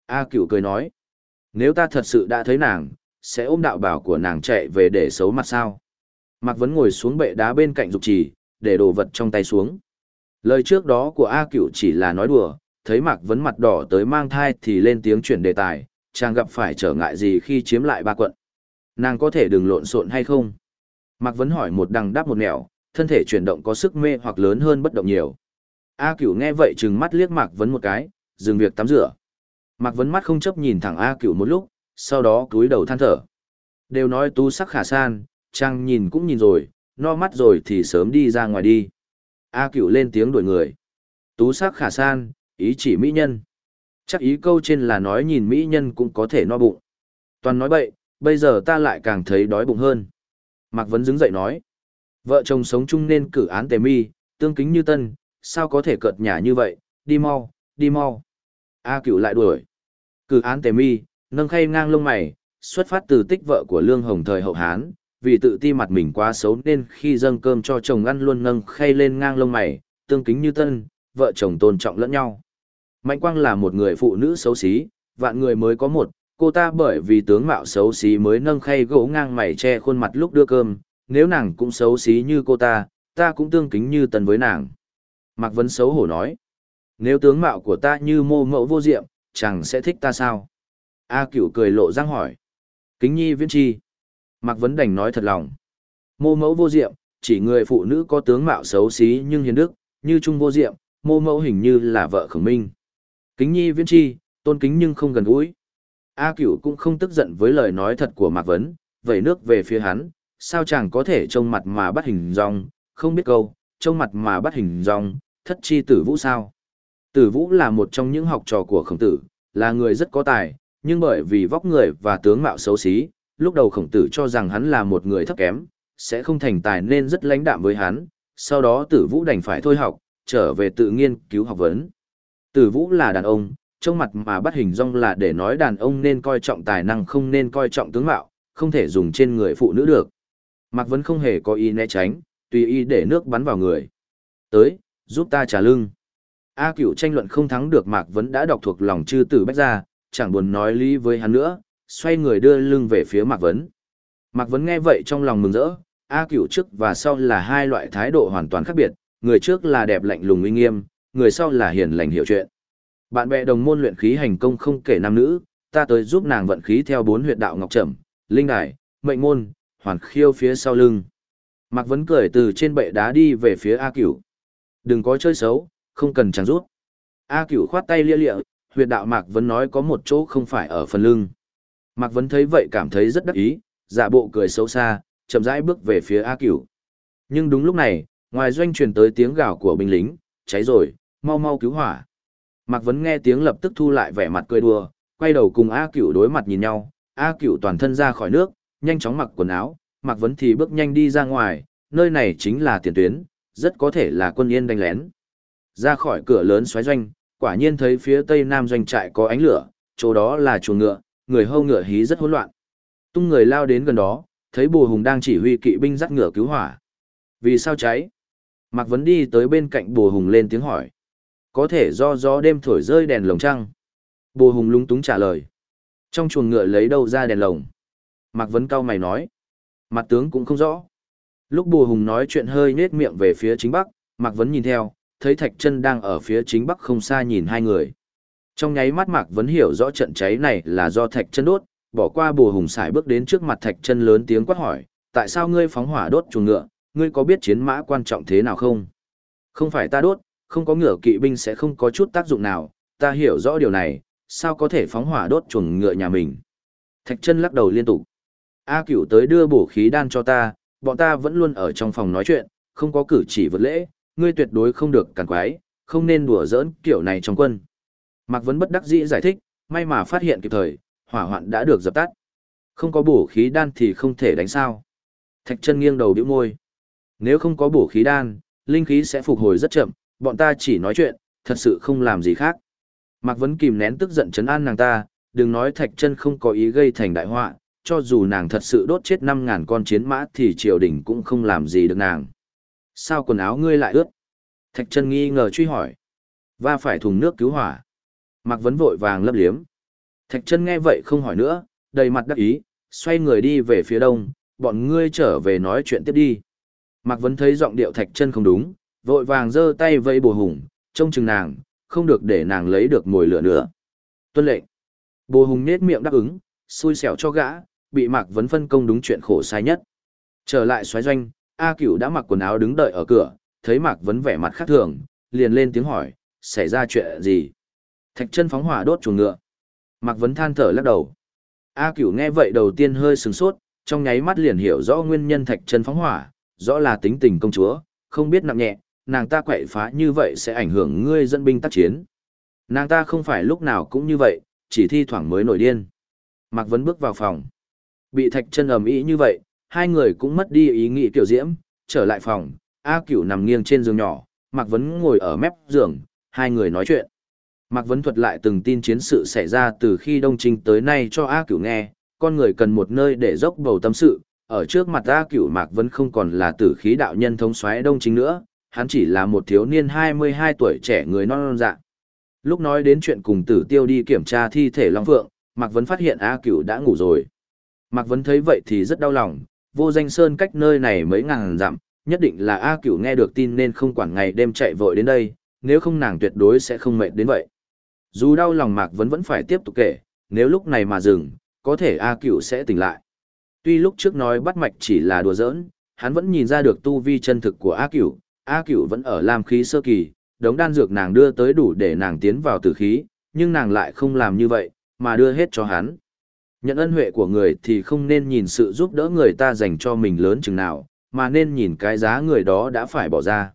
A Cửu cười nói. Nếu ta thật sự đã thấy nàng, sẽ ôm đạo bảo của nàng chạy về để xấu mặt sao. Mạc Vấn ngồi xuống bệ đá bên cạnh dục trì, để đồ vật trong tay xuống. Lời trước đó của A Cửu chỉ là nói đùa, thấy Mạc Vấn mặt đỏ tới mang thai thì lên tiếng chuyển đề tài, chàng gặp phải trở ngại gì khi chiếm lại ba quận. Nàng có thể đừng lộn xộn hay không? Mạc Vấn hỏi một đằng đáp một nẻo, thân thể chuyển động có sức mê hoặc lớn hơn bất động nhiều. A Cửu nghe vậy trừng mắt liếc Mạc Vấn một cái, dừng việc tắm rửa. Mạc Vấn mắt không chấp nhìn thẳng A Cửu một lúc, sau đó cúi đầu than thở. Đều nói tú sắc khả san, chàng nhìn cũng nhìn rồi, no mắt rồi thì sớm đi ra ngoài đi. A Cửu lên tiếng đuổi người. Tú sắc khả san, ý chỉ mỹ nhân. Chắc ý câu trên là nói nhìn mỹ nhân cũng có thể no bụng. Toàn nói bậy, bây giờ ta lại càng thấy đói bụng hơn. Mạc Vấn đứng dậy nói. Vợ chồng sống chung nên cử án tề mi, tương kính như tân, sao có thể cợt nhả như vậy, đi mau, đi mau. A cửu lại đuổi. Cử án tề mi, nâng khay ngang lông mày, xuất phát từ tích vợ của Lương Hồng thời hậu Hán, vì tự ti mặt mình quá xấu nên khi dâng cơm cho chồng ăn luôn nâng khay lên ngang lông mày, tương kính như tân, vợ chồng tôn trọng lẫn nhau. Mạnh Quang là một người phụ nữ xấu xí, vạn người mới có một, cô ta bởi vì tướng mạo xấu xí mới nâng khay gỗ ngang mày che khuôn mặt lúc đưa cơm, nếu nàng cũng xấu xí như cô ta, ta cũng tương kính như tần với nàng. Mạc Vấn xấu hổ nói, nếu tướng mạo của ta như mô mẫu vô diệm, chẳng sẽ thích ta sao? A cửu cười lộ răng hỏi, kính nhi viễn chi. Mạc Vấn đành nói thật lòng, mô mẫu vô diệm, chỉ người phụ nữ có tướng mạo xấu xí nhưng hiền đức, như trung vô diệm, mô mẫu hình như là vợ khổng minh. Kính nhi viễn chi, tôn kính nhưng không gần gũi. A cửu cũng không tức giận với lời nói thật của Mạc Vấn, vẩy nước về phía hắn, sao chàng có thể trông mặt mà bắt hình dong, không biết câu, trông mặt mà bắt hình dong, thất chi tử vũ sao. Tử vũ là một trong những học trò của khổng tử, là người rất có tài, nhưng bởi vì vóc người và tướng mạo xấu xí, lúc đầu khổng tử cho rằng hắn là một người thấp kém, sẽ không thành tài nên rất lãnh đạm với hắn, sau đó tử vũ đành phải thôi học, trở về tự nghiên cứu học vấn. Tử vũ là đàn ông, trong mặt mà bắt hình rong là để nói đàn ông nên coi trọng tài năng không nên coi trọng tướng mạo, không thể dùng trên người phụ nữ được. Mạc Vấn không hề có ý né tránh, tùy ý để nước bắn vào người. Tới, giúp ta trả lưng. A cửu tranh luận không thắng được Mạc Vấn đã đọc thuộc lòng chư tử bách ra, chẳng buồn nói lý với hắn nữa, xoay người đưa lưng về phía Mạc Vấn. Mạc Vấn nghe vậy trong lòng mừng rỡ, A cửu trước và sau là hai loại thái độ hoàn toàn khác biệt, người trước là đẹp lạnh lùng uy nghiêm, người sau là hiền lành hiểu chuyện. Bạn bè đồng môn luyện khí hành công không kể nam nữ, ta tới giúp nàng vận khí theo bốn huyệt đạo ngọc trầm, linh đài, mệnh môn, hoàn khiêu phía sau lưng. Mạc Vấn cười từ trên bệ đá đi về phía A Cửu. Đừng có chơi xấu, không cần chẳng rút. A Cửu khoát tay lia lịa, huyệt đạo Mạc Vấn nói có một chỗ không phải ở phần lưng. Mạc Vấn thấy vậy cảm thấy rất đắc ý, giả bộ cười xấu xa, chậm rãi bước về phía A Cửu. Nhưng đúng lúc này, ngoài doanh truyền tới tiếng gào của binh lính, cháy rồi, mau mau cứu hỏa. Mạc Vấn nghe tiếng lập tức thu lại vẻ mặt cười đùa, quay đầu cùng A Cửu đối mặt nhìn nhau, A Cửu toàn thân ra khỏi nước, nhanh chóng mặc quần áo, Mạc Vấn thì bước nhanh đi ra ngoài, nơi này chính là tiền tuyến, rất có thể là quân yên đánh lén. Ra khỏi cửa lớn xoáy doanh, quả nhiên thấy phía tây nam doanh trại có ánh lửa, chỗ đó là chuồng ngựa, người hâu ngựa hí rất hỗn loạn. Tung người lao đến gần đó, thấy Bồ Hùng đang chỉ huy kỵ binh dắt ngựa cứu hỏa. Vì sao cháy? Mạc Vấn đi tới bên cạnh Bồ Hùng lên tiếng hỏi. Có thể do gió đêm thổi rơi đèn lồng trăng. Bồ Hùng lúng túng trả lời. Trong chuồng ngựa lấy đâu ra đèn lồng? Mạc Vấn cao mày nói. Mặt tướng cũng không rõ. Lúc Bồ Hùng nói chuyện hơi nết miệng về phía chính bắc, Mạc Vấn nhìn theo, thấy Thạch Chân đang ở phía chính bắc không xa nhìn hai người. Trong nháy mắt Mạc Vấn hiểu rõ trận cháy này là do Thạch Chân đốt, bỏ qua Bùa Hùng sải bước đến trước mặt Thạch Chân lớn tiếng quát hỏi, tại sao ngươi phóng hỏa đốt chuồng ngựa, ngươi có biết chiến mã quan trọng thế nào không? Không phải ta đốt, không có ngựa kỵ binh sẽ không có chút tác dụng nào, ta hiểu rõ điều này, sao có thể phóng hỏa đốt chuồng ngựa nhà mình. Thạch chân lắc đầu liên tục. A cửu tới đưa bổ khí đan cho ta, bọn ta vẫn luôn ở trong phòng nói chuyện, không có cử chỉ vật lễ, ngươi tuyệt đối không được càn quái, không nên đùa giỡn kiểu này trong quân. Mạc Vấn bất đắc dĩ giải thích, may mà phát hiện kịp thời, hỏa hoạn đã được dập tắt. Không có bổ khí đan thì không thể đánh sao. Thạch chân nghiêng đầu điệu môi. Nếu không có bổ khí đan, linh khí sẽ phục hồi rất chậm, bọn ta chỉ nói chuyện, thật sự không làm gì khác. Mạc Vấn kìm nén tức giận chấn an nàng ta, đừng nói thạch chân không có ý gây thành đại họa, cho dù nàng thật sự đốt chết 5.000 con chiến mã thì triều đình cũng không làm gì được nàng. Sao quần áo ngươi lại ướt? Thạch chân nghi ngờ truy hỏi. Và phải thùng nước cứu hỏa. Mạc Vấn vội vàng lấp liếm. Thạch chân nghe vậy không hỏi nữa, đầy mặt đắc ý, xoay người đi về phía đông, bọn ngươi trở về nói chuyện tiếp đi. Mạc Vấn thấy giọng điệu thạch chân không đúng, vội vàng giơ tay vây bồ hùng, trông chừng nàng, không được để nàng lấy được mồi lửa nữa. Tuân lệnh. Bồ hùng nết miệng đáp ứng, xui xẻo cho gã, bị Mạc Vấn phân công đúng chuyện khổ sai nhất. Trở lại xoáy doanh, A Cửu đã mặc quần áo đứng đợi ở cửa, thấy Mạc Vấn vẻ mặt khác thường, liền lên tiếng hỏi, xảy ra chuyện gì? Thạch chân phóng hỏa đốt chuồng ngựa. Mạc Vấn than thở lắc đầu. A Cửu nghe vậy đầu tiên hơi sừng sốt, trong nháy mắt liền hiểu rõ nguyên nhân thạch chân phóng hỏa, rõ là tính tình công chúa, không biết nặng nhẹ, nàng ta quậy phá như vậy sẽ ảnh hưởng ngươi dẫn binh tác chiến. Nàng ta không phải lúc nào cũng như vậy, chỉ thi thoảng mới nổi điên. Mạc Vấn bước vào phòng. Bị thạch chân ầm ĩ như vậy, hai người cũng mất đi ý nghĩ tiểu diễm, trở lại phòng, A Cửu nằm nghiêng trên giường nhỏ, Mạc Vấn ngồi ở mép giường, hai người nói chuyện. Mạc Vấn thuật lại từng tin chiến sự xảy ra từ khi Đông Trinh tới nay cho A Cửu nghe, con người cần một nơi để dốc bầu tâm sự, ở trước mặt A Cửu Mạc Vấn không còn là tử khí đạo nhân thống soái Đông Trinh nữa, hắn chỉ là một thiếu niên 22 tuổi trẻ người non non dạ. Lúc nói đến chuyện cùng tử tiêu đi kiểm tra thi thể Long Phượng, Mạc Vấn phát hiện A Cửu đã ngủ rồi. Mạc Vấn thấy vậy thì rất đau lòng, vô danh sơn cách nơi này mấy ngàn dặm, nhất định là A Cửu nghe được tin nên không quản ngày đêm chạy vội đến đây, nếu không nàng tuyệt đối sẽ không mệt đến vậy. Dù đau lòng Mạc vẫn vẫn phải tiếp tục kể, nếu lúc này mà dừng, có thể A Cửu sẽ tỉnh lại. Tuy lúc trước nói bắt mạch chỉ là đùa giỡn, hắn vẫn nhìn ra được tu vi chân thực của A Cửu, A Cửu vẫn ở làm khí sơ kỳ, đống đan dược nàng đưa tới đủ để nàng tiến vào tử khí, nhưng nàng lại không làm như vậy, mà đưa hết cho hắn. Nhận ân huệ của người thì không nên nhìn sự giúp đỡ người ta dành cho mình lớn chừng nào, mà nên nhìn cái giá người đó đã phải bỏ ra.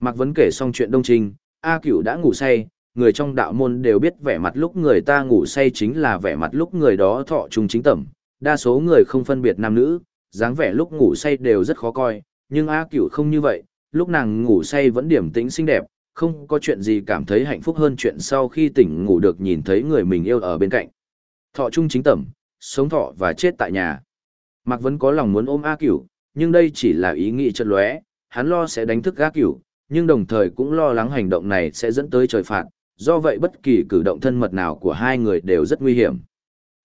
Mạc Vấn kể xong chuyện Đông Trinh, A Cửu đã ngủ say, người trong đạo môn đều biết vẻ mặt lúc người ta ngủ say chính là vẻ mặt lúc người đó thọ trung chính tẩm, đa số người không phân biệt nam nữ, dáng vẻ lúc ngủ say đều rất khó coi, nhưng A Cửu không như vậy, lúc nàng ngủ say vẫn điểm tĩnh xinh đẹp, không có chuyện gì cảm thấy hạnh phúc hơn chuyện sau khi tỉnh ngủ được nhìn thấy người mình yêu ở bên cạnh. Thọ trung chính tẩm, sống thọ và chết tại nhà. Mạc vẫn có lòng muốn ôm A Cửu, nhưng đây chỉ là ý nghĩ chân lóe, hắn lo sẽ đánh thức A Cửu, nhưng đồng thời cũng lo lắng hành động này sẽ dẫn tới trời phạt, do vậy bất kỳ cử động thân mật nào của hai người đều rất nguy hiểm.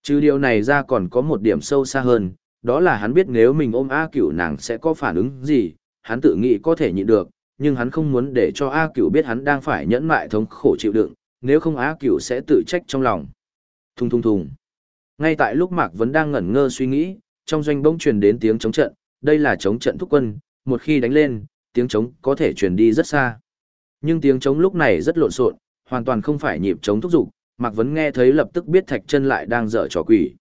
Trừ điều này ra còn có một điểm sâu xa hơn, đó là hắn biết nếu mình ôm A cửu nàng sẽ có phản ứng gì, hắn tự nghĩ có thể nhịn được, nhưng hắn không muốn để cho A cửu biết hắn đang phải nhẫn mại thống khổ chịu đựng, nếu không A cửu sẽ tự trách trong lòng. Thùng thùng thùng. Ngay tại lúc Mạc Vấn đang ngẩn ngơ suy nghĩ, trong doanh bỗng truyền đến tiếng chống trận, đây là chống trận thúc quân, một khi đánh lên, tiếng chống có thể truyền đi rất xa. Nhưng tiếng chống lúc này rất lộn xộn, hoàn toàn không phải nhịp chống thúc dục, Mạc Vấn nghe thấy lập tức biết Thạch Chân lại đang dở trò quỷ.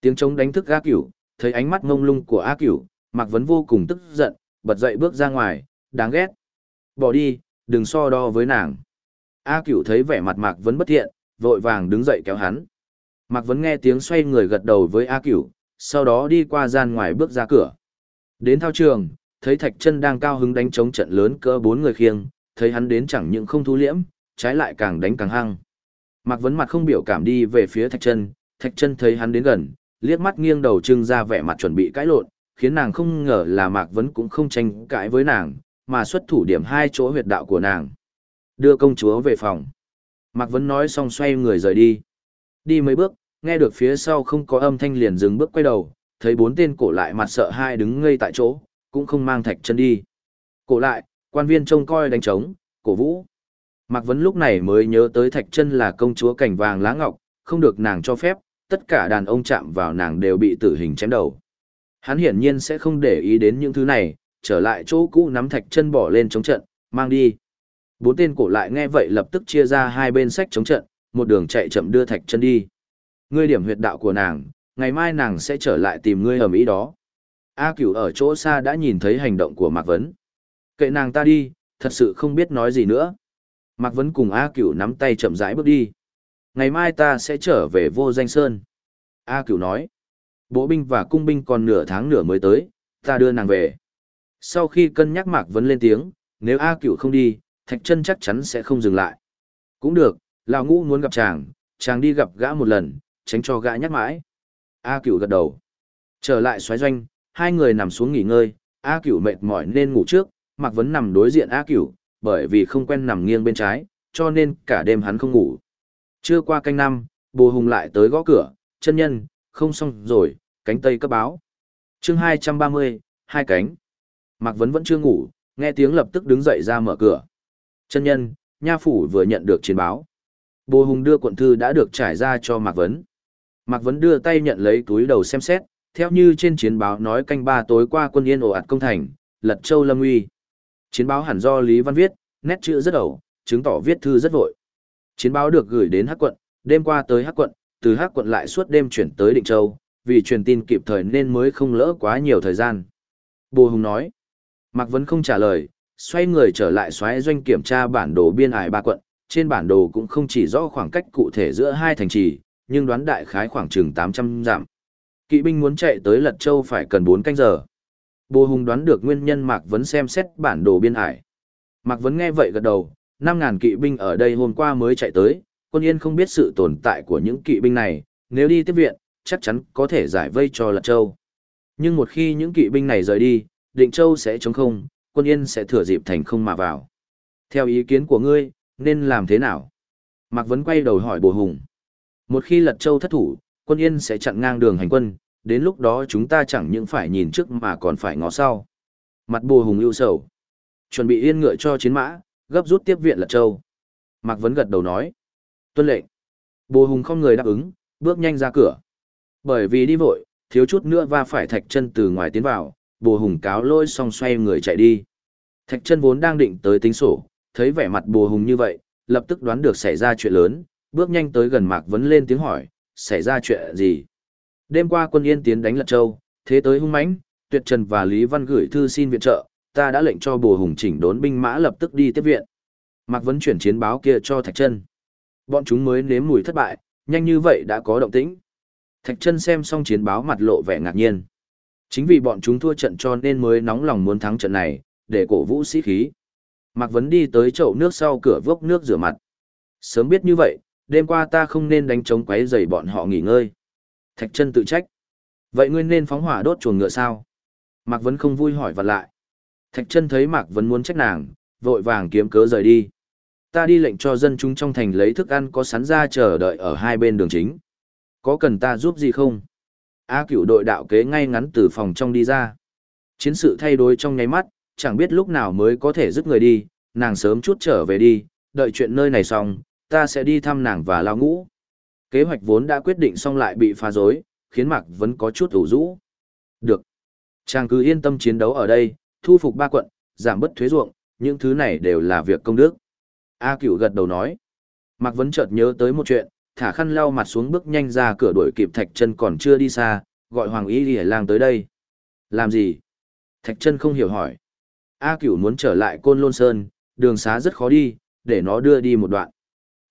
Tiếng chống đánh thức A Cửu, thấy ánh mắt ngông lung của A Cửu, Mạc Vấn vô cùng tức giận, bật dậy bước ra ngoài, đáng ghét. Bỏ đi, đừng so đo với nàng. A Cửu thấy vẻ mặt Mạc Vấn bất thiện, vội vàng đứng dậy kéo hắn. Mạc Vấn nghe tiếng xoay người gật đầu với A Cửu, sau đó đi qua gian ngoài bước ra cửa. Đến thao trường, thấy Thạch Chân đang cao hứng đánh chống trận lớn cỡ bốn người khiêng, thấy hắn đến chẳng những không thu liễm, trái lại càng đánh càng hăng. Mạc Vấn mặt không biểu cảm đi về phía Thạch Chân, Thạch Chân thấy hắn đến gần, liếc mắt nghiêng đầu trưng ra vẻ mặt chuẩn bị cãi lộn, khiến nàng không ngờ là Mạc Vấn cũng không tranh cãi với nàng, mà xuất thủ điểm hai chỗ huyệt đạo của nàng. Đưa công chúa về phòng. Mạc Vấn nói xong xoay người rời đi. Đi mấy bước, nghe được phía sau không có âm thanh liền dừng bước quay đầu, thấy bốn tên cổ lại mặt sợ hai đứng ngây tại chỗ, cũng không mang thạch chân đi. Cổ lại, quan viên trông coi đánh trống, cổ vũ. Mạc Vấn lúc này mới nhớ tới thạch chân là công chúa cảnh vàng lá ngọc, không được nàng cho phép, tất cả đàn ông chạm vào nàng đều bị tử hình chém đầu. Hắn hiển nhiên sẽ không để ý đến những thứ này, trở lại chỗ cũ nắm thạch chân bỏ lên chống trận, mang đi. Bốn tên cổ lại nghe vậy lập tức chia ra hai bên sách chống trận, một đường chạy chậm đưa thạch chân đi. Ngươi điểm huyệt đạo của nàng, ngày mai nàng sẽ trở lại tìm ngươi ở Mỹ đó. A cửu ở chỗ xa đã nhìn thấy hành động của Mạc Vấn. Kệ nàng ta đi, thật sự không biết nói gì nữa. Mạc Vấn cùng A cửu nắm tay chậm rãi bước đi. Ngày mai ta sẽ trở về vô danh sơn. A cửu nói. Bộ binh và cung binh còn nửa tháng nửa mới tới, ta đưa nàng về. Sau khi cân nhắc Mạc Vấn lên tiếng, nếu A cửu không đi, Thạch chân chắc chắn sẽ không dừng lại. Cũng được, Lão ngũ muốn gặp chàng, chàng đi gặp gã một lần, tránh cho gã nhắc mãi. A cửu gật đầu. Trở lại xoáy doanh, hai người nằm xuống nghỉ ngơi, A cửu mệt mỏi nên ngủ trước, Mạc Vấn nằm đối diện A cửu, bởi vì không quen nằm nghiêng bên trái, cho nên cả đêm hắn không ngủ. Chưa qua canh năm, bồ hùng lại tới gõ cửa, chân nhân, không xong rồi, cánh tây cấp báo. chương 230, hai cánh. Mạc Vấn vẫn chưa ngủ, nghe tiếng lập tức đứng dậy ra mở cửa. Chân nhân, nha phủ vừa nhận được chiến báo. Bồ Hùng đưa cuộn thư đã được trải ra cho Mạc Vấn. Mạc Vấn đưa tay nhận lấy túi đầu xem xét, theo như trên chiến báo nói canh ba tối qua quân yên ồ ạt công thành, lật châu lâm uy. Chiến báo hẳn do Lý Văn viết, nét chữ rất ẩu, chứng tỏ viết thư rất vội. Chiến báo được gửi đến Hắc quận, đêm qua tới Hắc quận, từ Hắc quận lại suốt đêm chuyển tới Định Châu, vì truyền tin kịp thời nên mới không lỡ quá nhiều thời gian. Bồ Hùng nói. Mạc Vấn không trả lời, xoay người trở lại xoáy doanh kiểm tra bản đồ biên ải ba quận, trên bản đồ cũng không chỉ rõ khoảng cách cụ thể giữa hai thành trì, nhưng đoán đại khái khoảng chừng 800 dặm. Kỵ binh muốn chạy tới Lật Châu phải cần 4 canh giờ. Bồ Hùng đoán được nguyên nhân Mạc Vấn xem xét bản đồ biên hải. Mạc Vấn nghe vậy gật đầu, 5.000 kỵ binh ở đây hôm qua mới chạy tới, quân yên không biết sự tồn tại của những kỵ binh này, nếu đi tiếp viện, chắc chắn có thể giải vây cho Lật Châu. Nhưng một khi những kỵ binh này rời đi, Định Châu sẽ chống không, quân yên sẽ thừa dịp thành không mà vào. Theo ý kiến của ngươi, nên làm thế nào? Mạc Vấn quay đầu hỏi Bồ Hùng. Một khi Lật Châu thất thủ, quân yên sẽ chặn ngang đường hành quân, đến lúc đó chúng ta chẳng những phải nhìn trước mà còn phải ngó sau. Mặt bùa Hùng ưu sầu. Chuẩn bị yên ngựa cho chiến mã, gấp rút tiếp viện Lật Châu. Mạc Vấn gật đầu nói. Tuân lệnh. Bùa Hùng không người đáp ứng, bước nhanh ra cửa. Bởi vì đi vội, thiếu chút nữa va phải thạch chân từ ngoài tiến vào, bùa hùng cáo lôi xong xoay người chạy đi. Thạch chân vốn đang định tới tính sổ, thấy vẻ mặt bùa hùng như vậy, lập tức đoán được xảy ra chuyện lớn, bước nhanh tới gần Mạc Vấn lên tiếng hỏi, xảy ra chuyện gì? Đêm qua quân yên tiến đánh Lật Châu, thế tới hung mãnh, Tuyệt Trần và Lý Văn gửi thư xin viện trợ, ta đã lệnh cho Bùa hùng chỉnh đốn binh mã lập tức đi tiếp viện. Mạc Vấn chuyển chiến báo kia cho Thạch Trân Bọn chúng mới nếm mùi thất bại, nhanh như vậy đã có động tĩnh. Thạch Trân xem xong chiến báo mặt lộ vẻ ngạc nhiên. Chính vì bọn chúng thua trận cho nên mới nóng lòng muốn thắng trận này, để cổ vũ sĩ khí. Mạc Vấn đi tới chậu nước sau cửa vốc nước rửa mặt. Sớm biết như vậy, đêm qua ta không nên đánh trống quấy dày bọn họ nghỉ ngơi. Thạch chân tự trách. Vậy ngươi nên phóng hỏa đốt chuồng ngựa sao? Mạc Vấn không vui hỏi vặt lại. Thạch chân thấy Mạc Vấn muốn trách nàng, vội vàng kiếm cớ rời đi. Ta đi lệnh cho dân chúng trong thành lấy thức ăn có sắn ra chờ đợi ở hai bên đường chính. Có cần ta giúp gì không? A cửu đội đạo kế ngay ngắn từ phòng trong đi ra. Chiến sự thay đổi trong nháy mắt, chẳng biết lúc nào mới có thể giúp người đi, nàng sớm chút trở về đi, đợi chuyện nơi này xong, ta sẽ đi thăm nàng và lao ngũ. Kế hoạch vốn đã quyết định xong lại bị phá rối, khiến Mạc vẫn có chút ủ rũ. Được. Chàng cứ yên tâm chiến đấu ở đây, thu phục ba quận, giảm bớt thuế ruộng, những thứ này đều là việc công đức. A cửu gật đầu nói. Mạc Vấn chợt nhớ tới một chuyện, thả khăn lau mặt xuống bước nhanh ra cửa đuổi kịp Thạch chân còn chưa đi xa, gọi Hoàng Y Lìa Lang tới đây. Làm gì? Thạch chân không hiểu hỏi. A cửu muốn trở lại Côn Lôn Sơn, đường xá rất khó đi, để nó đưa đi một đoạn.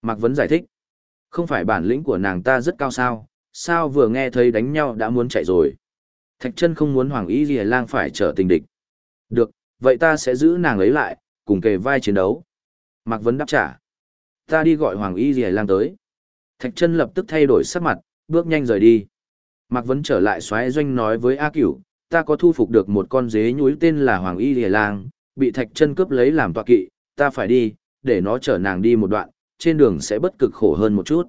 Mạc Vấn giải thích. Không phải bản lĩnh của nàng ta rất cao sao, sao vừa nghe thấy đánh nhau đã muốn chạy rồi. Thạch chân không muốn Hoàng Y Lìa Lang phải trở tình địch. Được, vậy ta sẽ giữ nàng ấy lại, cùng kề vai chiến đấu. Mạc Vấn đáp trả. Ta đi gọi Hoàng Y Lìa Lang tới. Thạch chân lập tức thay đổi sắc mặt, bước nhanh rời đi. Mạc Vấn trở lại xoáy doanh nói với A Cửu, ta có thu phục được một con dế nhúi tên là Hoàng Y Lìa Lang, bị Thạch chân cướp lấy làm tọa kỵ, ta phải đi, để nó chở nàng đi một đoạn, trên đường sẽ bất cực khổ hơn một chút.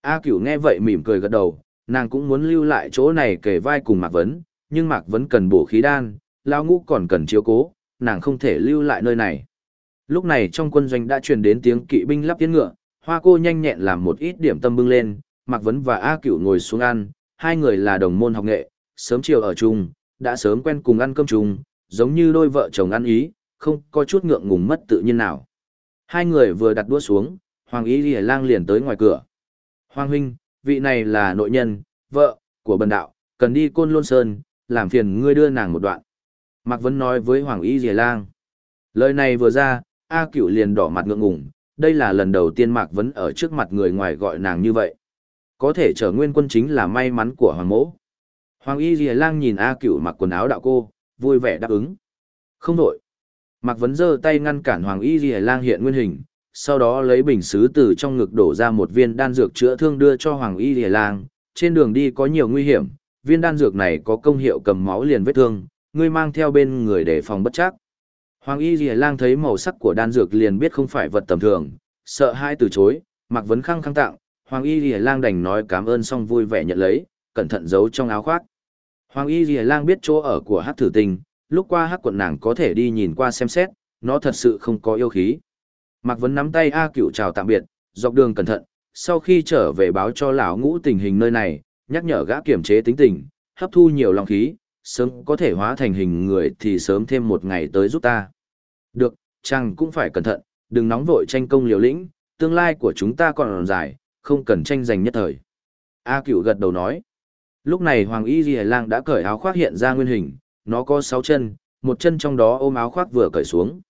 A Cửu nghe vậy mỉm cười gật đầu, nàng cũng muốn lưu lại chỗ này kể vai cùng Mạc Vấn, nhưng Mạc Vấn cần bổ khí đan, lao ngũ còn cần chiếu cố, nàng không thể lưu lại nơi này. Lúc này trong quân doanh đã truyền đến tiếng kỵ binh lắp tiến ngựa, hoa cô nhanh nhẹn làm một ít điểm tâm bưng lên, Mạc Vấn và A Cửu ngồi xuống ăn, hai người là đồng môn học nghệ, sớm chiều ở chung, đã sớm quen cùng ăn cơm chung, giống như đôi vợ chồng ăn ý, không có chút ngượng ngùng mất tự nhiên nào. Hai người vừa đặt đũa xuống, Hoàng Y Lìa Lang liền tới ngoài cửa. Hoàng huynh, vị này là nội nhân, vợ, của bần đạo, cần đi côn lôn sơn, làm phiền ngươi đưa nàng một đoạn. Mạc Vấn nói với Hoàng Y Dìa Lang. Lời này vừa ra, A Cửu liền đỏ mặt ngượng ngùng, đây là lần đầu tiên Mạc Vấn ở trước mặt người ngoài gọi nàng như vậy. Có thể trở nguyên quân chính là may mắn của Hoàng Mỗ. Hoàng Y Dìa Lang nhìn A Cửu mặc quần áo đạo cô, vui vẻ đáp ứng. Không đổi. Mạc Vấn giơ tay ngăn cản Hoàng Y Dìa Lang hiện nguyên hình, sau đó lấy bình xứ từ trong ngực đổ ra một viên đan dược chữa thương đưa cho Hoàng Y Lìa Lang. Trên đường đi có nhiều nguy hiểm, viên đan dược này có công hiệu cầm máu liền vết thương, ngươi mang theo bên người để phòng bất chắc. Hoàng Y Lìa Lang thấy màu sắc của đan dược liền biết không phải vật tầm thường, sợ hai từ chối, mặc Vấn khăng khăng tặng, Hoàng Y Lìa Lang đành nói cảm ơn xong vui vẻ nhận lấy, cẩn thận giấu trong áo khoác. Hoàng Y Lìa Lang biết chỗ ở của Hắc Thử Tình, lúc qua Hắc quận nàng có thể đi nhìn qua xem xét, nó thật sự không có yêu khí. Mạc Vấn nắm tay A Cửu chào tạm biệt, dọc đường cẩn thận, sau khi trở về báo cho lão ngũ tình hình nơi này, nhắc nhở gã kiểm chế tính tình, hấp thu nhiều long khí, sớm có thể hóa thành hình người thì sớm thêm một ngày tới giúp ta. Được, chàng cũng phải cẩn thận, đừng nóng vội tranh công liều lĩnh, tương lai của chúng ta còn dài, không cần tranh giành nhất thời. A Cửu gật đầu nói. Lúc này Hoàng Y Ghi Lang đã cởi áo khoác hiện ra nguyên hình, nó có sáu chân, một chân trong đó ôm áo khoác vừa cởi xuống.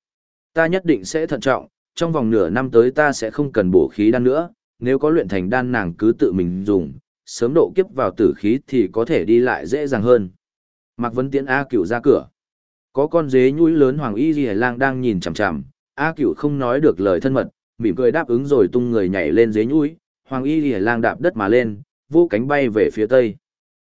Ta nhất định sẽ thận trọng, trong vòng nửa năm tới ta sẽ không cần bổ khí đan nữa, nếu có luyện thành đan nàng cứ tự mình dùng, sớm độ kiếp vào tử khí thì có thể đi lại dễ dàng hơn. Mạc Vấn Tiễn A Cửu ra cửa. Có con dế nhũi lớn Hoàng Y Ghi Lang đang nhìn chằm chằm, A Cửu không nói được lời thân mật, mỉm cười đáp ứng rồi tung người nhảy lên dế nhũi, Hoàng Y Ghi Lang đạp đất mà lên, vô cánh bay về phía tây.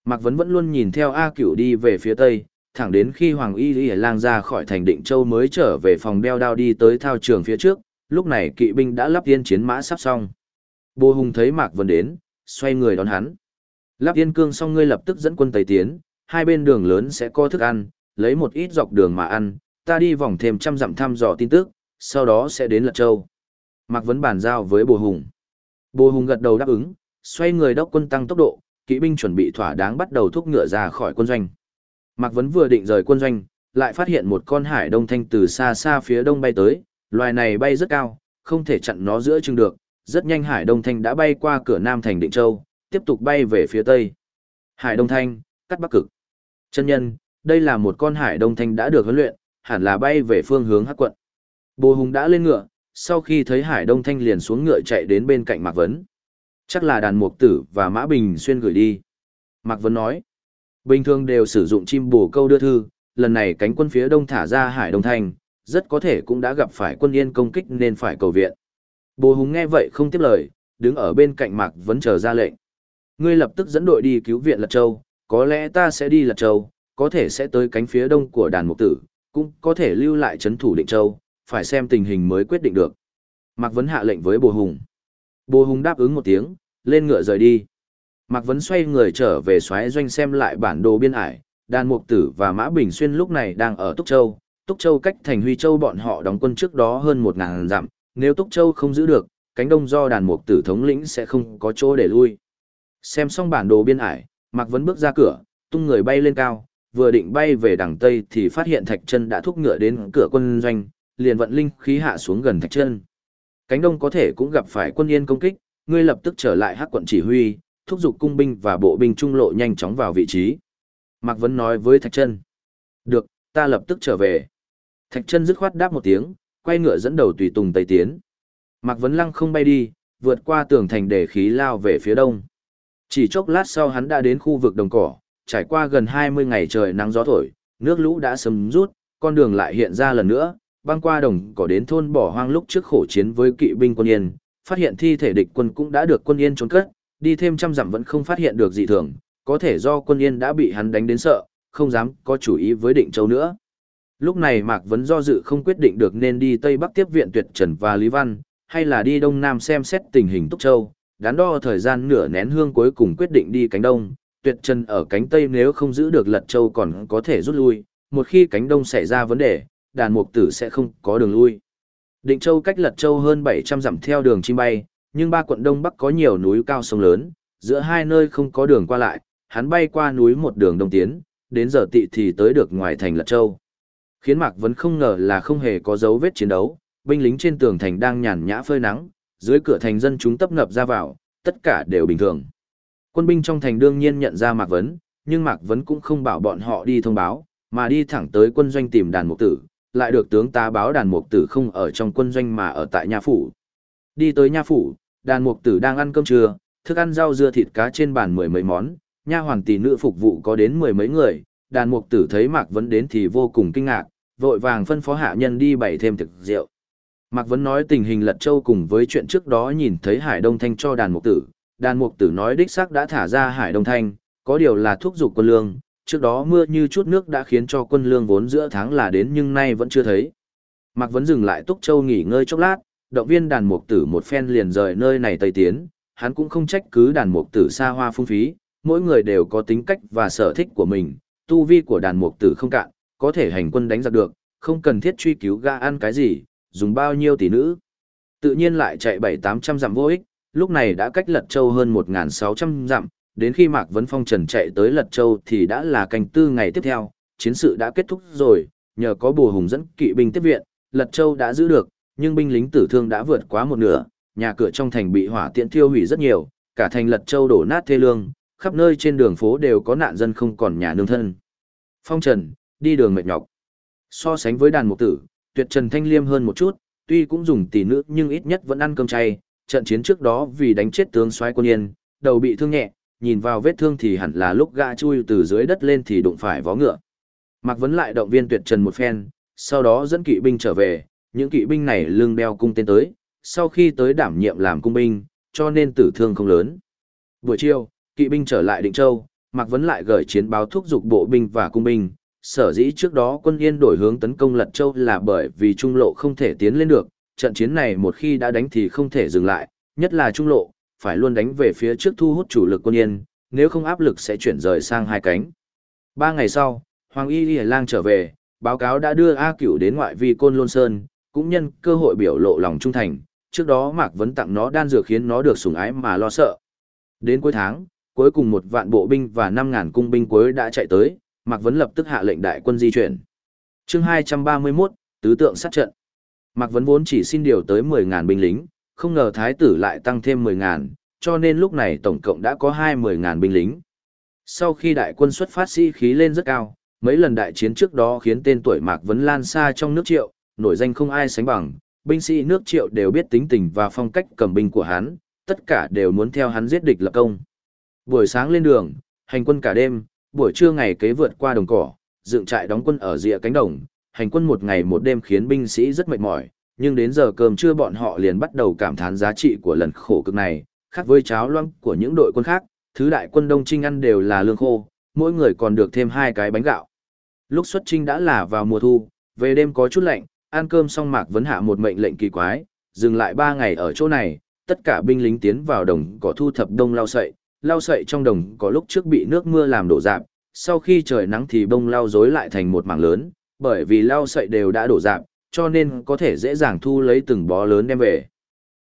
Mạc Vấn vẫn luôn nhìn theo A Cửu đi về phía tây, thẳng đến khi Hoàng Y Ghi Lang ra khỏi thành Định Châu mới trở về phòng đeo đao đi tới thao trường phía trước, lúc này kỵ binh đã lắp tiên chiến mã sắp xong. Bồ Hùng thấy Mạc Vân đến, xoay người đón hắn. Lắp tiên cương xong ngươi lập tức dẫn quân tây tiến, hai bên đường lớn sẽ có thức ăn, lấy một ít dọc đường mà ăn, ta đi vòng thêm trăm dặm thăm dò tin tức, sau đó sẽ đến Lật Châu. Mạc Vân bàn giao với Bồ Hùng. Bồ Hùng gật đầu đáp ứng, xoay người đốc quân tăng tốc độ, kỵ binh chuẩn bị thỏa đáng bắt đầu thúc ngựa ra khỏi quân doanh. Mạc Vấn vừa định rời quân doanh, lại phát hiện một con hải đông thanh từ xa xa phía đông bay tới, loài này bay rất cao, không thể chặn nó giữa chừng được, rất nhanh Hải Đông Thanh đã bay qua cửa Nam thành Định Châu, tiếp tục bay về phía Tây. Hải Đông Thanh, cắt Bắc Cực. Chân nhân, đây là một con Hải Đông Thanh đã được huấn luyện, hẳn là bay về phương hướng Hắc quận. Bồ Hùng đã lên ngựa, sau khi thấy Hải Đông Thanh liền xuống ngựa chạy đến bên cạnh Mạc Vấn. Chắc là đàn mục tử và Mã Bình xuyên gửi đi. Mạc Vấn nói, bình thường đều sử dụng chim bồ câu đưa thư, lần này cánh quân phía đông thả ra Hải Đông Thanh, rất có thể cũng đã gặp phải quân yên công kích nên phải cầu viện. Bồ Hùng nghe vậy không tiếp lời, đứng ở bên cạnh Mạc Vấn chờ ra lệnh. Ngươi lập tức dẫn đội đi cứu viện Lật Châu, có lẽ ta sẽ đi Lật Châu, có thể sẽ tới cánh phía đông của đàn mục tử, cũng có thể lưu lại chấn thủ Định Châu, phải xem tình hình mới quyết định được. Mạc Vấn hạ lệnh với Bồ Hùng. Bồ Hùng đáp ứng một tiếng, lên ngựa rời đi. Mạc Vấn xoay người trở về xoáy doanh xem lại bản đồ biên ải, đàn mục tử và Mã Bình Xuyên lúc này đang ở Túc Châu. Túc Châu cách thành Huy Châu bọn họ đóng quân trước đó hơn 1.000 dặm, nếu Túc Châu không giữ được, cánh đông do đàn mục tử thống lĩnh sẽ không có chỗ để lui. Xem xong bản đồ biên ải, Mạc Vấn bước ra cửa, tung người bay lên cao, vừa định bay về đằng Tây thì phát hiện Thạch Chân đã thúc ngựa đến cửa quân doanh, liền vận linh khí hạ xuống gần Thạch Chân. Cánh đông có thể cũng gặp phải quân yên công kích, ngươi lập tức trở lại hắc quận chỉ huy, thúc giục cung binh và bộ binh trung lộ nhanh chóng vào vị trí. Mạc Vấn nói với Thạch Chân. Được, ta lập tức trở về. Thạch Chân dứt khoát đáp một tiếng, quay ngựa dẫn đầu tùy tùng tây tiến. Mạc Vấn Lăng không bay đi, vượt qua tường thành để khí lao về phía đông. Chỉ chốc lát sau hắn đã đến khu vực đồng cỏ, trải qua gần 20 ngày trời nắng gió thổi, nước lũ đã sầm rút, con đường lại hiện ra lần nữa, băng qua đồng cỏ đến thôn bỏ hoang lúc trước khổ chiến với kỵ binh quân yên, phát hiện thi thể địch quân cũng đã được quân yên trốn cất, đi thêm trăm dặm vẫn không phát hiện được dị thường, có thể do quân yên đã bị hắn đánh đến sợ, không dám có chủ ý với định châu nữa. Lúc này Mạc Vấn do dự không quyết định được nên đi Tây Bắc tiếp viện Tuyệt Trần và Lý Văn, hay là đi Đông Nam xem xét tình hình Túc Châu, đắn đo thời gian nửa nén hương cuối cùng quyết định đi cánh Đông, Tuyệt Trần ở cánh Tây nếu không giữ được Lật Châu còn có thể rút lui, một khi cánh Đông xảy ra vấn đề, đàn mục tử sẽ không có đường lui. Định Châu cách Lật Châu hơn 700 dặm theo đường chim bay, nhưng ba quận Đông Bắc có nhiều núi cao sông lớn, giữa hai nơi không có đường qua lại, hắn bay qua núi một đường đông tiến, đến giờ tị thì tới được ngoài thành Lật Châu. Khiến Mạc Vấn không ngờ là không hề có dấu vết chiến đấu, binh lính trên tường thành đang nhàn nhã phơi nắng, dưới cửa thành dân chúng tấp nập ra vào, tất cả đều bình thường. Quân binh trong thành đương nhiên nhận ra Mạc Vấn, nhưng Mạc Vấn cũng không bảo bọn họ đi thông báo, mà đi thẳng tới quân doanh tìm đàn mục tử, lại được tướng tá báo đàn mục tử không ở trong quân doanh mà ở tại nhà phủ. Đi tới nhà phủ, đàn mục tử đang ăn cơm trưa, thức ăn rau dưa thịt cá trên bàn mười mấy món, nha hoàn tỷ nữ phục vụ có đến mười mấy người, đàn mục tử thấy Mạc Vấn đến thì vô cùng kinh ngạc, vội vàng phân phó hạ nhân đi bày thêm thực rượu. Mạc Vấn nói tình hình Lật Châu cùng với chuyện trước đó nhìn thấy Hải Đông Thanh cho đàn mục tử, đàn mục tử nói đích xác đã thả ra Hải Đông Thanh, có điều là thuốc dục quân lương, trước đó mưa như chút nước đã khiến cho quân lương vốn giữa tháng là đến nhưng nay vẫn chưa thấy. Mạc Vấn dừng lại Túc Châu nghỉ ngơi chốc lát, động viên đàn mục tử một phen liền rời nơi này tây tiến, hắn cũng không trách cứ đàn mục tử xa hoa phung phí, mỗi người đều có tính cách và sở thích của mình, tu vi của đàn mục tử không cạn, có thể hành quân đánh giặc được, không cần thiết truy cứu gã ăn cái gì, dùng bao nhiêu tỷ nữ. Tự nhiên lại chạy bảy tám trăm dặm vô ích, lúc này đã cách Lật Châu hơn một sáu trăm dặm, đến khi Mạc Vấn Phong Trần chạy tới Lật Châu thì đã là canh tư ngày tiếp theo, chiến sự đã kết thúc rồi, nhờ có bùa hùng dẫn kỵ binh tiếp viện, Lật Châu đã giữ được, nhưng binh lính tử thương đã vượt quá một nửa, nhà cửa trong thành bị hỏa tiễn thiêu hủy rất nhiều, cả thành Lật Châu đổ nát thê lương, khắp nơi trên đường phố đều có nạn dân không còn nhà nương thân. Phong Trần, đi đường mệt nhọc. So sánh với đàn mục tử, tuyệt trần thanh liêm hơn một chút, tuy cũng dùng tỷ nữ nhưng ít nhất vẫn ăn cơm chay, trận chiến trước đó vì đánh chết tướng soái quân yên, đầu bị thương nhẹ, nhìn vào vết thương thì hẳn là lúc gã chui từ dưới đất lên thì đụng phải vó ngựa. Mạc Vấn lại động viên tuyệt trần một phen, sau đó dẫn kỵ binh trở về, những kỵ binh này lưng đeo cung tên tới, sau khi tới đảm nhiệm làm cung binh, cho nên tử thương không lớn. Buổi chiều, kỵ binh trở lại Định Châu, Mạc Vấn lại gửi chiến báo thúc giục bộ binh và cung binh, sở dĩ trước đó quân yên đổi hướng tấn công Lật Châu là bởi vì trung lộ không thể tiến lên được, trận chiến này một khi đã đánh thì không thể dừng lại, nhất là trung lộ, phải luôn đánh về phía trước thu hút chủ lực quân yên, nếu không áp lực sẽ chuyển rời sang hai cánh. Ba ngày sau, Hoàng Y Lì Lang trở về, báo cáo đã đưa A Cửu đến ngoại vi Côn Lôn Sơn, cũng nhân cơ hội biểu lộ lòng trung thành, trước đó Mạc Vấn tặng nó đan dược khiến nó được sủng ái mà lo sợ. Đến cuối tháng, cuối cùng một vạn bộ binh và 5.000 cung binh cuối đã chạy tới, Mạc Vấn lập tức hạ lệnh đại quân di chuyển. chương 231, Tứ tượng sát trận. Mạc Vấn vốn chỉ xin điều tới 10.000 binh lính, không ngờ thái tử lại tăng thêm 10.000, cho nên lúc này tổng cộng đã có 20.000 binh lính. Sau khi đại quân xuất phát sĩ khí lên rất cao, mấy lần đại chiến trước đó khiến tên tuổi Mạc Vấn lan xa trong nước triệu, nổi danh không ai sánh bằng, binh sĩ nước triệu đều biết tính tình và phong cách cầm binh của hắn, tất cả đều muốn theo hắn giết địch lập công. Buổi sáng lên đường, hành quân cả đêm, buổi trưa ngày kế vượt qua đồng cỏ, dựng trại đóng quân ở rìa cánh đồng, hành quân một ngày một đêm khiến binh sĩ rất mệt mỏi, nhưng đến giờ cơm trưa bọn họ liền bắt đầu cảm thán giá trị của lần khổ cực này, khác với cháo loãng của những đội quân khác, thứ đại quân Đông Trinh ăn đều là lương khô, mỗi người còn được thêm hai cái bánh gạo. Lúc xuất trinh đã là vào mùa thu, về đêm có chút lạnh, ăn cơm xong Mạc Vấn hạ một mệnh lệnh kỳ quái, dừng lại ba ngày ở chỗ này, tất cả binh lính tiến vào đồng cỏ thu thập đông lau sậy, lau sậy trong đồng có lúc trước bị nước mưa làm đổ dạp, sau khi trời nắng thì bông lau rối lại thành một mảng lớn, bởi vì lau sậy đều đã đổ dạp, cho nên có thể dễ dàng thu lấy từng bó lớn đem về.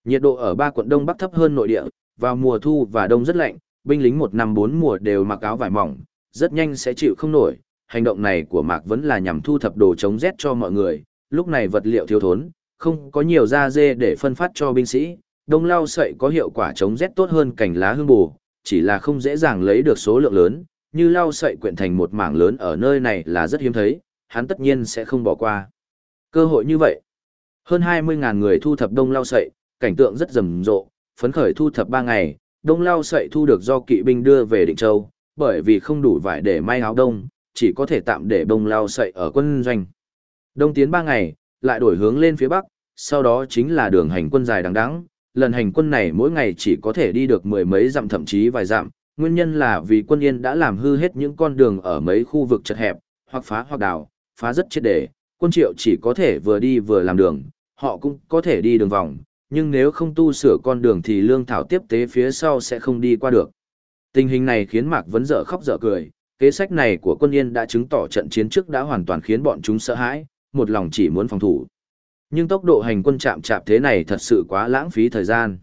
Nhiệt độ ở ba quận Đông Bắc thấp hơn nội địa, vào mùa thu và đông rất lạnh, binh lính một năm bốn mùa đều mặc áo vải mỏng, rất nhanh sẽ chịu không nổi. Hành động này của Mạc vẫn là nhằm thu thập đồ chống rét cho mọi người, lúc này vật liệu thiếu thốn, không có nhiều da dê để phân phát cho binh sĩ, đông lau sậy có hiệu quả chống rét tốt hơn cành lá hương bù, chỉ là không dễ dàng lấy được số lượng lớn, như lau sậy quyện thành một mảng lớn ở nơi này là rất hiếm thấy, hắn tất nhiên sẽ không bỏ qua. Cơ hội như vậy, hơn 20.000 người thu thập đông lau sậy, cảnh tượng rất rầm rộ, phấn khởi thu thập 3 ngày, đông lau sậy thu được do kỵ binh đưa về Định Châu, bởi vì không đủ vải để may áo đông, chỉ có thể tạm để đông lau sậy ở quân doanh. Đông tiến 3 ngày, lại đổi hướng lên phía bắc, sau đó chính là đường hành quân dài đằng đẵng. Lần hành quân này mỗi ngày chỉ có thể đi được mười mấy dặm thậm chí vài dặm, nguyên nhân là vì quân yên đã làm hư hết những con đường ở mấy khu vực chật hẹp, hoặc phá hoặc đào, phá rất chết để, quân triệu chỉ có thể vừa đi vừa làm đường, họ cũng có thể đi đường vòng, nhưng nếu không tu sửa con đường thì lương thảo tiếp tế phía sau sẽ không đi qua được. Tình hình này khiến Mạc Vấn dở khóc dở cười, kế sách này của quân yên đã chứng tỏ trận chiến trước đã hoàn toàn khiến bọn chúng sợ hãi, một lòng chỉ muốn phòng thủ. Nhưng tốc độ hành quân chạm chạp thế này thật sự quá lãng phí thời gian.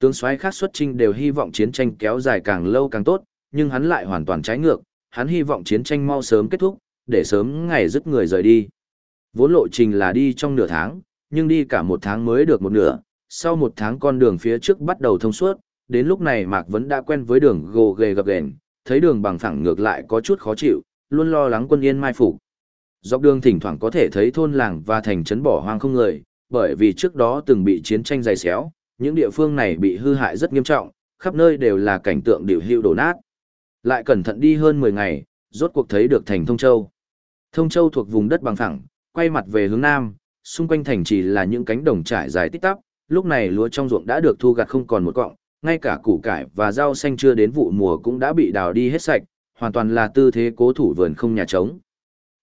Tướng soái khác xuất trinh đều hy vọng chiến tranh kéo dài càng lâu càng tốt, nhưng hắn lại hoàn toàn trái ngược, hắn hy vọng chiến tranh mau sớm kết thúc, để sớm ngày dứt người rời đi. Vốn lộ trình là đi trong nửa tháng, nhưng đi cả một tháng mới được một nửa, sau một tháng con đường phía trước bắt đầu thông suốt, đến lúc này Mạc vẫn đã quen với đường gồ ghề gập ghềnh, thấy đường bằng phẳng ngược lại có chút khó chịu, luôn lo lắng quân yên mai phục. Dọc đường thỉnh thoảng có thể thấy thôn làng và thành trấn bỏ hoang không người, bởi vì trước đó từng bị chiến tranh dày xéo, những địa phương này bị hư hại rất nghiêm trọng, khắp nơi đều là cảnh tượng điều hưu đổ nát. Lại cẩn thận đi hơn 10 ngày, rốt cuộc thấy được thành Thông Châu. Thông Châu thuộc vùng đất bằng phẳng, quay mặt về hướng nam, xung quanh thành chỉ là những cánh đồng trải dài tích tắp, lúc này lúa trong ruộng đã được thu gặt không còn một cọng, ngay cả củ cải và rau xanh chưa đến vụ mùa cũng đã bị đào đi hết sạch, hoàn toàn là tư thế cố thủ vườn không nhà trống.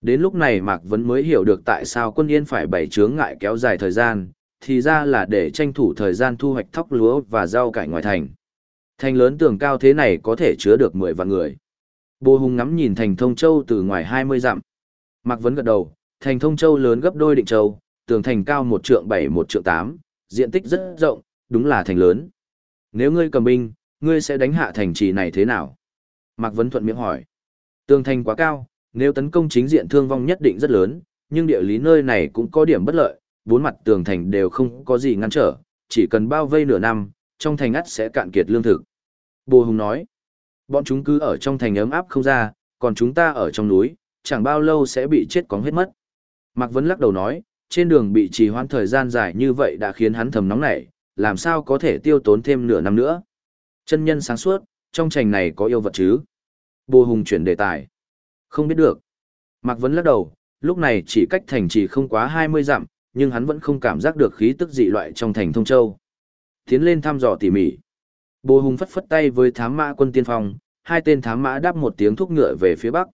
Đến lúc này Mạc Vấn mới hiểu được tại sao quân yên phải bày chướng ngại kéo dài thời gian, thì ra là để tranh thủ thời gian thu hoạch thóc lúa và rau cải ngoài thành. Thành lớn tường cao thế này có thể chứa được 10 vạn người. Bồ Hùng ngắm nhìn thành Thông Châu từ ngoài 20 dặm. Mạc Vấn gật đầu, thành Thông Châu lớn gấp đôi Định Châu, tường thành cao một trượng 7 một trượng 8, diện tích rất rộng, đúng là thành lớn. Nếu ngươi cầm binh, ngươi sẽ đánh hạ thành trì này thế nào? Mạc Vấn thuận miệng hỏi. Tường thành quá cao, nếu tấn công chính diện thương vong nhất định rất lớn, nhưng địa lý nơi này cũng có điểm bất lợi, bốn mặt tường thành đều không có gì ngăn trở, chỉ cần bao vây nửa năm, trong thành ắt sẽ cạn kiệt lương thực. Bồ Hùng nói, bọn chúng cứ ở trong thành ấm áp không ra, còn chúng ta ở trong núi, chẳng bao lâu sẽ bị chết cóng hết mất. Mạc Vấn lắc đầu nói, trên đường bị trì hoãn thời gian dài như vậy đã khiến hắn thầm nóng nảy, làm sao có thể tiêu tốn thêm nửa năm nữa. Chân nhân sáng suốt, trong thành này có yêu vật chứ? Bồ Hùng chuyển đề tài. Không biết được. Mạc Vấn lắc đầu, lúc này chỉ cách thành chỉ không quá 20 dặm, nhưng hắn vẫn không cảm giác được khí tức dị loại trong thành Thông Châu. Tiến lên thăm dò tỉ mỉ. Bồ Hùng phất phất tay với thám mã quân tiên phong, hai tên thám mã đáp một tiếng thúc ngựa về phía bắc.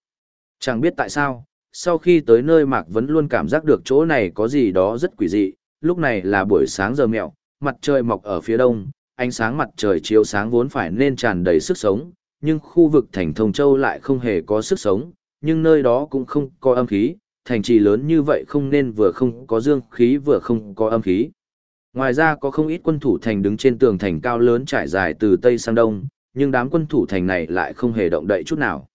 Chẳng biết tại sao, sau khi tới nơi Mạc Vấn luôn cảm giác được chỗ này có gì đó rất quỷ dị, lúc này là buổi sáng giờ mẹo, mặt trời mọc ở phía đông, ánh sáng mặt trời chiếu sáng vốn phải nên tràn đầy sức sống, nhưng khu vực thành Thông Châu lại không hề có sức sống, nhưng nơi đó cũng không có âm khí, thành trì lớn như vậy không nên vừa không có dương khí vừa không có âm khí. Ngoài ra có không ít quân thủ thành đứng trên tường thành cao lớn trải dài từ Tây sang Đông, nhưng đám quân thủ thành này lại không hề động đậy chút nào.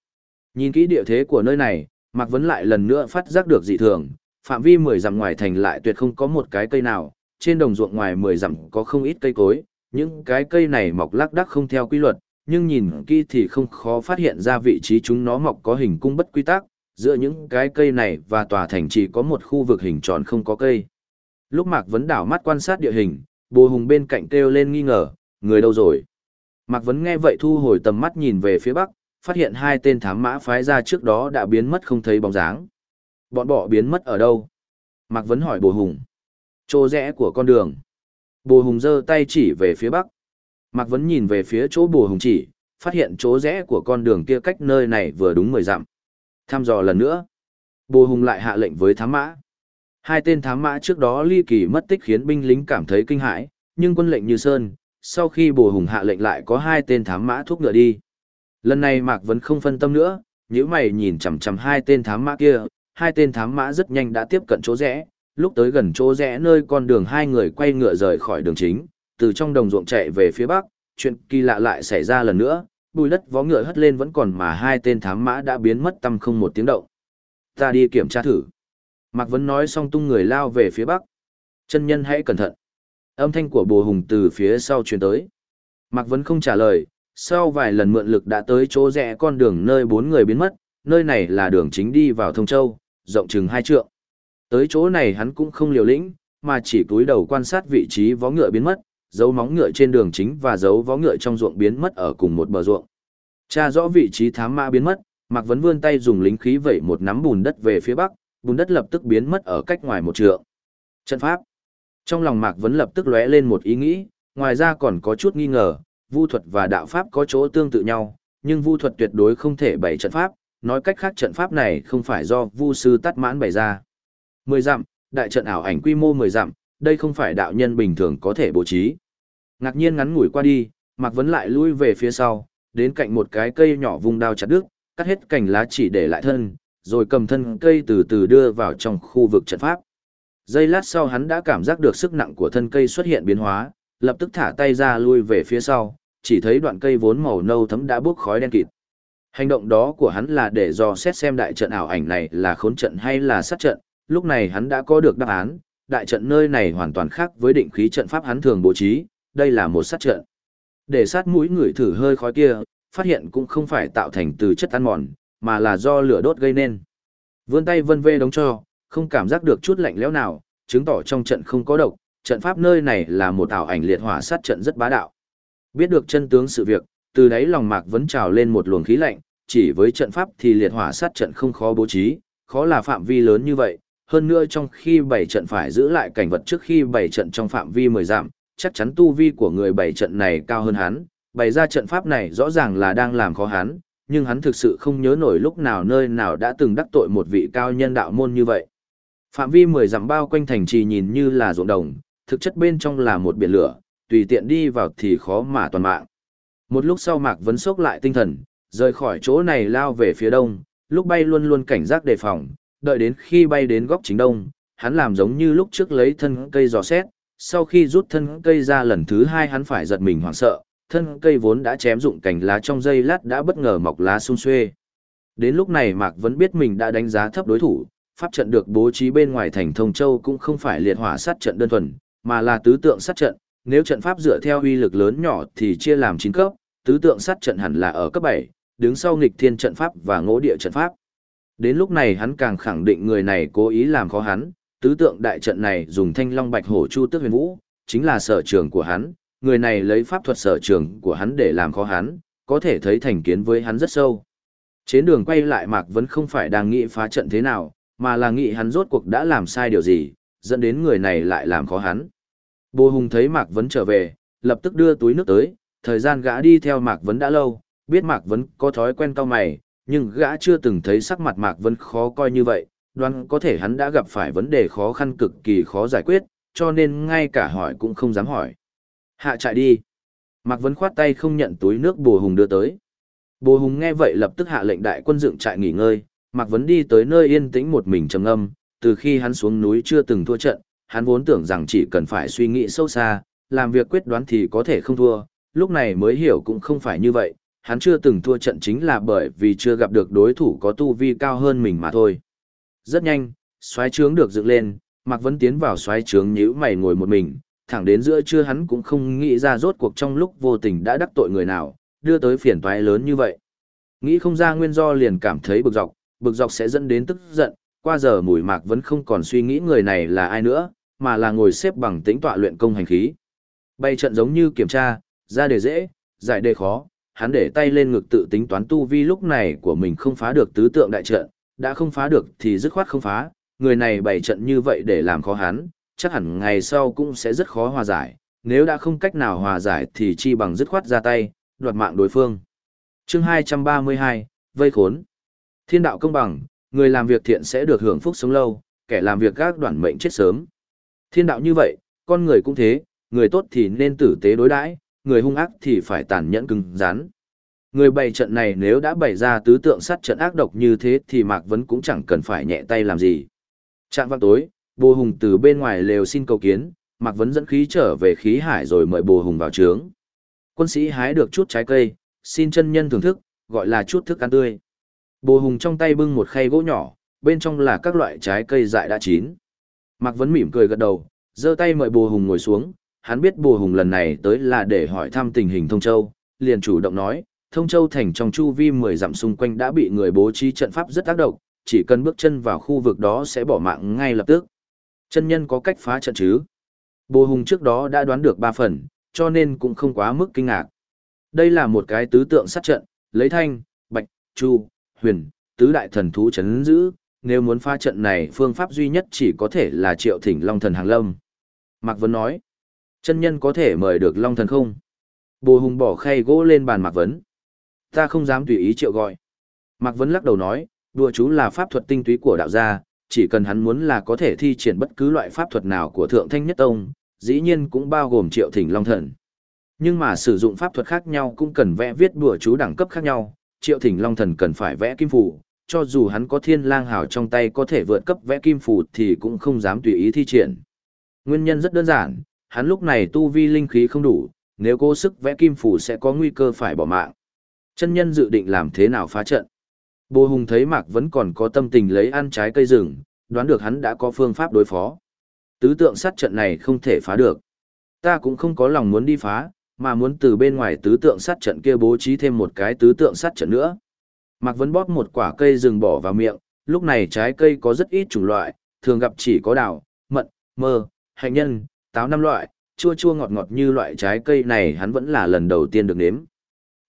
Nhìn kỹ địa thế của nơi này, Mạc Vấn lại lần nữa phát giác được dị thường, phạm vi 10 dặm ngoài thành lại tuyệt không có một cái cây nào, trên đồng ruộng ngoài 10 dặm có không ít cây cối, những cái cây này mọc lác đác không theo quy luật, nhưng nhìn kỹ thì không khó phát hiện ra vị trí chúng nó mọc có hình cung bất quy tắc, giữa những cái cây này và tòa thành chỉ có một khu vực hình tròn không có cây. Lúc Mạc Vấn đảo mắt quan sát địa hình, bồ hùng bên cạnh kêu lên nghi ngờ, người đâu rồi? Mạc Vấn nghe vậy thu hồi tầm mắt nhìn về phía bắc, phát hiện hai tên thám mã phái ra trước đó đã biến mất không thấy bóng dáng. Bọn bỏ biến mất ở đâu? Mạc Vấn hỏi bồ hùng. Chỗ rẽ của con đường. Bồ hùng giơ tay chỉ về phía bắc. Mạc Vấn nhìn về phía chỗ bùa hùng chỉ, phát hiện chỗ rẽ của con đường kia cách nơi này vừa đúng 10 dặm. Tham dò lần nữa. bùa hùng lại hạ lệnh với thám mã. Hai tên thám mã trước đó ly kỳ mất tích khiến binh lính cảm thấy kinh hãi, nhưng quân lệnh như sơn, sau khi bùa hùng hạ lệnh lại có hai tên thám mã thúc ngựa đi. Lần này Mạc vẫn không phân tâm nữa, nếu mày nhìn chằm chằm hai tên thám mã kia, hai tên thám mã rất nhanh đã tiếp cận chỗ rẽ, lúc tới gần chỗ rẽ nơi con đường hai người quay ngựa rời khỏi đường chính, từ trong đồng ruộng chạy về phía bắc, chuyện kỳ lạ lại xảy ra lần nữa, bùi đất vó ngựa hất lên vẫn còn mà hai tên thám mã đã biến mất tâm không một tiếng động. Ta đi kiểm tra thử. Mạc Vấn nói xong tung người lao về phía bắc. Chân nhân hãy cẩn thận. Âm thanh của bồ hùng từ phía sau truyền tới. Mạc Vấn không trả lời, sau vài lần mượn lực đã tới chỗ rẽ con đường nơi bốn người biến mất, nơi này là đường chính đi vào Thông Châu, rộng chừng hai trượng. Tới chỗ này hắn cũng không liều lĩnh, mà chỉ cúi đầu quan sát vị trí vó ngựa biến mất, dấu móng ngựa trên đường chính và dấu vó ngựa trong ruộng biến mất ở cùng một bờ ruộng. Tra rõ vị trí thám mã biến mất, Mạc Vấn vươn tay dùng lính khí vẩy một nắm bùn đất về phía bắc, bùn đất lập tức biến mất ở cách ngoài một trượng. Trận pháp. Trong lòng Mạc Vấn lập tức lóe lên một ý nghĩ, ngoài ra còn có chút nghi ngờ, vu thuật và đạo pháp có chỗ tương tự nhau, nhưng vu thuật tuyệt đối không thể bày trận pháp, nói cách khác trận pháp này không phải do vu sư tắt mãn bày ra. Mười dặm, đại trận ảo ảnh quy mô mười dặm, đây không phải đạo nhân bình thường có thể bố trí. Ngạc nhiên ngắn ngủi qua đi, Mạc Vấn lại lui về phía sau, đến cạnh một cái cây nhỏ vùng đao chặt đứt, cắt hết cành lá chỉ để lại thân, rồi cầm thân cây từ từ đưa vào trong khu vực trận pháp. Giây lát sau hắn đã cảm giác được sức nặng của thân cây xuất hiện biến hóa, lập tức thả tay ra lui về phía sau, chỉ thấy đoạn cây vốn màu nâu thấm đã bốc khói đen kịt. Hành động đó của hắn là để dò xét xem đại trận ảo ảnh này là khốn trận hay là sát trận, lúc này hắn đã có được đáp án, đại trận nơi này hoàn toàn khác với định khí trận pháp hắn thường bố trí, đây là một sát trận. Để sát mũi người thử hơi khói kia, phát hiện cũng không phải tạo thành từ chất ăn mòn, mà là do lửa đốt gây nên. Vươn tay vân vê đóng cho, không cảm giác được chút lạnh lẽo nào, chứng tỏ trong trận không có độc, trận pháp nơi này là một ảo ảnh liệt hỏa sát trận rất bá đạo. Biết được chân tướng sự việc, từ đấy lòng Mạc vẫn trào lên một luồng khí lạnh, chỉ với trận pháp thì liệt hỏa sát trận không khó bố trí, khó là phạm vi lớn như vậy, hơn nữa trong khi bảy trận phải giữ lại cảnh vật trước khi bảy trận trong phạm vi 10 giảm, chắc chắn tu vi của người bảy trận này cao hơn hắn, bày ra trận pháp này rõ ràng là đang làm khó hắn, nhưng hắn thực sự không nhớ nổi lúc nào nơi nào đã từng đắc tội một vị cao nhân đạo môn như vậy. Phạm vi 10 dặm bao quanh thành trì nhìn như là ruộng đồng, thực chất bên trong là một biển lửa, tùy tiện đi vào thì khó mà toàn mạng. Một lúc sau Mạc Vấn sốc lại tinh thần, rời khỏi chỗ này lao về phía đông, lúc bay luôn luôn cảnh giác đề phòng, đợi đến khi bay đến góc chính đông, hắn làm giống như lúc trước lấy thân cây giò xét, sau khi rút thân cây ra lần thứ hai hắn phải giật mình hoảng sợ, thân cây vốn đã chém dụng cành lá trong dây lát đã bất ngờ mọc lá sung xuê. Đến lúc này Mạc vẫn biết mình đã đánh giá thấp đối thủ, pháp trận được bố trí bên ngoài thành Thông Châu cũng không phải liệt hỏa sát trận đơn thuần, mà là tứ tượng sát trận, nếu trận pháp dựa theo uy lực lớn nhỏ thì chia làm 9 cấp, tứ tượng sát trận hẳn là ở cấp 7, đứng sau nghịch thiên trận pháp và ngỗ địa trận pháp. Đến lúc này hắn càng khẳng định người này cố ý làm khó hắn, tứ tượng đại trận này dùng thanh long bạch hổ chu tước huyền vũ, chính là sở trường của hắn, người này lấy pháp thuật sở trường của hắn để làm khó hắn, có thể thấy thành kiến với hắn rất sâu. Trên đường quay lại Mạc vẫn không phải đang nghĩ phá trận thế nào, mà là nghĩ hắn rốt cuộc đã làm sai điều gì, dẫn đến người này lại làm khó hắn. Bồ Hùng thấy Mạc Vấn trở về, lập tức đưa túi nước tới, thời gian gã đi theo Mạc Vấn đã lâu, biết Mạc Vấn có thói quen cao mày, nhưng gã chưa từng thấy sắc mặt Mạc Vấn khó coi như vậy, đoán có thể hắn đã gặp phải vấn đề khó khăn cực kỳ khó giải quyết, cho nên ngay cả hỏi cũng không dám hỏi. Hạ trại đi. Mạc Vấn khoát tay không nhận túi nước Bồ Hùng đưa tới. Bồ Hùng nghe vậy lập tức hạ lệnh đại quân dựng trại nghỉ ngơi, Mạc Vấn đi tới nơi yên tĩnh một mình trầm âm, từ khi hắn xuống núi chưa từng thua trận, hắn vốn tưởng rằng chỉ cần phải suy nghĩ sâu xa, làm việc quyết đoán thì có thể không thua, lúc này mới hiểu cũng không phải như vậy, hắn chưa từng thua trận chính là bởi vì chưa gặp được đối thủ có tu vi cao hơn mình mà thôi. Rất nhanh, xoáy trướng được dựng lên, Mạc Vấn tiến vào xoáy trướng nhíu mày ngồi một mình, thẳng đến giữa trưa hắn cũng không nghĩ ra rốt cuộc trong lúc vô tình đã đắc tội người nào, đưa tới phiền toái lớn như vậy. Nghĩ không ra nguyên do liền cảm thấy bực dọc, bực dọc sẽ dẫn đến tức giận, qua giờ mùi mạc vẫn không còn suy nghĩ người này là ai nữa, mà là ngồi xếp bằng tĩnh tọa luyện công hành khí. Bay trận giống như kiểm tra, ra đề dễ, giải đề khó, hắn để tay lên ngực tự tính toán tu vi lúc này của mình không phá được tứ tượng đại trận, đã không phá được thì dứt khoát không phá, người này bày trận như vậy để làm khó hắn, chắc hẳn ngày sau cũng sẽ rất khó hòa giải, nếu đã không cách nào hòa giải thì chi bằng dứt khoát ra tay, đoạt mạng đối phương. Chương 232, Vây khốn. Thiên đạo công bằng, người làm việc thiện sẽ được hưởng phúc sống lâu, kẻ làm việc gác đoạn mệnh chết sớm. Thiên đạo như vậy, con người cũng thế, người tốt thì nên tử tế đối đãi, người hung ác thì phải tàn nhẫn cứng rắn. Người bày trận này nếu đã bày ra tứ tượng sát trận ác độc như thế thì Mạc Vấn cũng chẳng cần phải nhẹ tay làm gì. Trạng văn tối, Bồ Hùng từ bên ngoài lều xin cầu kiến, Mạc Vấn dẫn khí trở về khí hải rồi mời Bồ Hùng vào trướng. Quân sĩ hái được chút trái cây, xin chân nhân thưởng thức, gọi là chút thức ăn tươi. Bồ Hùng trong tay bưng một khay gỗ nhỏ, bên trong là các loại trái cây dại đã chín. Mạc Vấn mỉm cười gật đầu, giơ tay mời Bồ Hùng ngồi xuống, hắn biết Bồ Hùng lần này tới là để hỏi thăm tình hình Thông Châu, liền chủ động nói, Thông Châu thành trong chu vi 10 dặm xung quanh đã bị người bố trí trận pháp rất tác động, chỉ cần bước chân vào khu vực đó sẽ bỏ mạng ngay lập tức. Chân nhân có cách phá trận chứ? Bồ Hùng trước đó đã đoán được 3 phần, cho nên cũng không quá mức kinh ngạc. Đây là một cái tứ tượng sát trận, lấy thanh, bạch, chu, huyền, tứ đại thần thú chấn giữ, nếu muốn phá trận này phương pháp duy nhất chỉ có thể là triệu thỉnh Long Thần Hàng Lâm. Mạc Vấn nói, chân nhân có thể mời được Long Thần không? Bồ Hùng bỏ khay gỗ lên bàn Mạc Vấn. Ta không dám tùy ý triệu gọi. Mạc Vấn lắc đầu nói, đùa chú là pháp thuật tinh túy của đạo gia, chỉ cần hắn muốn là có thể thi triển bất cứ loại pháp thuật nào của Thượng Thanh Nhất Tông, dĩ nhiên cũng bao gồm triệu thỉnh Long Thần. Nhưng mà sử dụng pháp thuật khác nhau cũng cần vẽ viết đùa chú đẳng cấp khác nhau, triệu thỉnh Long Thần cần phải vẽ kim phủ, cho dù hắn có thiên lang hào trong tay có thể vượt cấp vẽ kim phủ thì cũng không dám tùy ý thi triển. Nguyên nhân rất đơn giản, hắn lúc này tu vi linh khí không đủ, nếu cố sức vẽ kim phủ sẽ có nguy cơ phải bỏ mạng. Chân nhân dự định làm thế nào phá trận? Bồ Hùng thấy Mạc vẫn còn có tâm tình lấy ăn trái cây rừng, đoán được hắn đã có phương pháp đối phó. Tứ tượng sát trận này không thể phá được. Ta cũng không có lòng muốn đi phá, mà muốn từ bên ngoài tứ tượng sát trận kia bố trí thêm một cái tứ tượng sát trận nữa. Mạc Vấn bóp một quả cây rừng bỏ vào miệng, lúc này trái cây có rất ít chủng loại, thường gặp chỉ có đào, mận, mơ, hạnh nhân, táo năm loại, chua chua ngọt ngọt như loại trái cây này hắn vẫn là lần đầu tiên được nếm.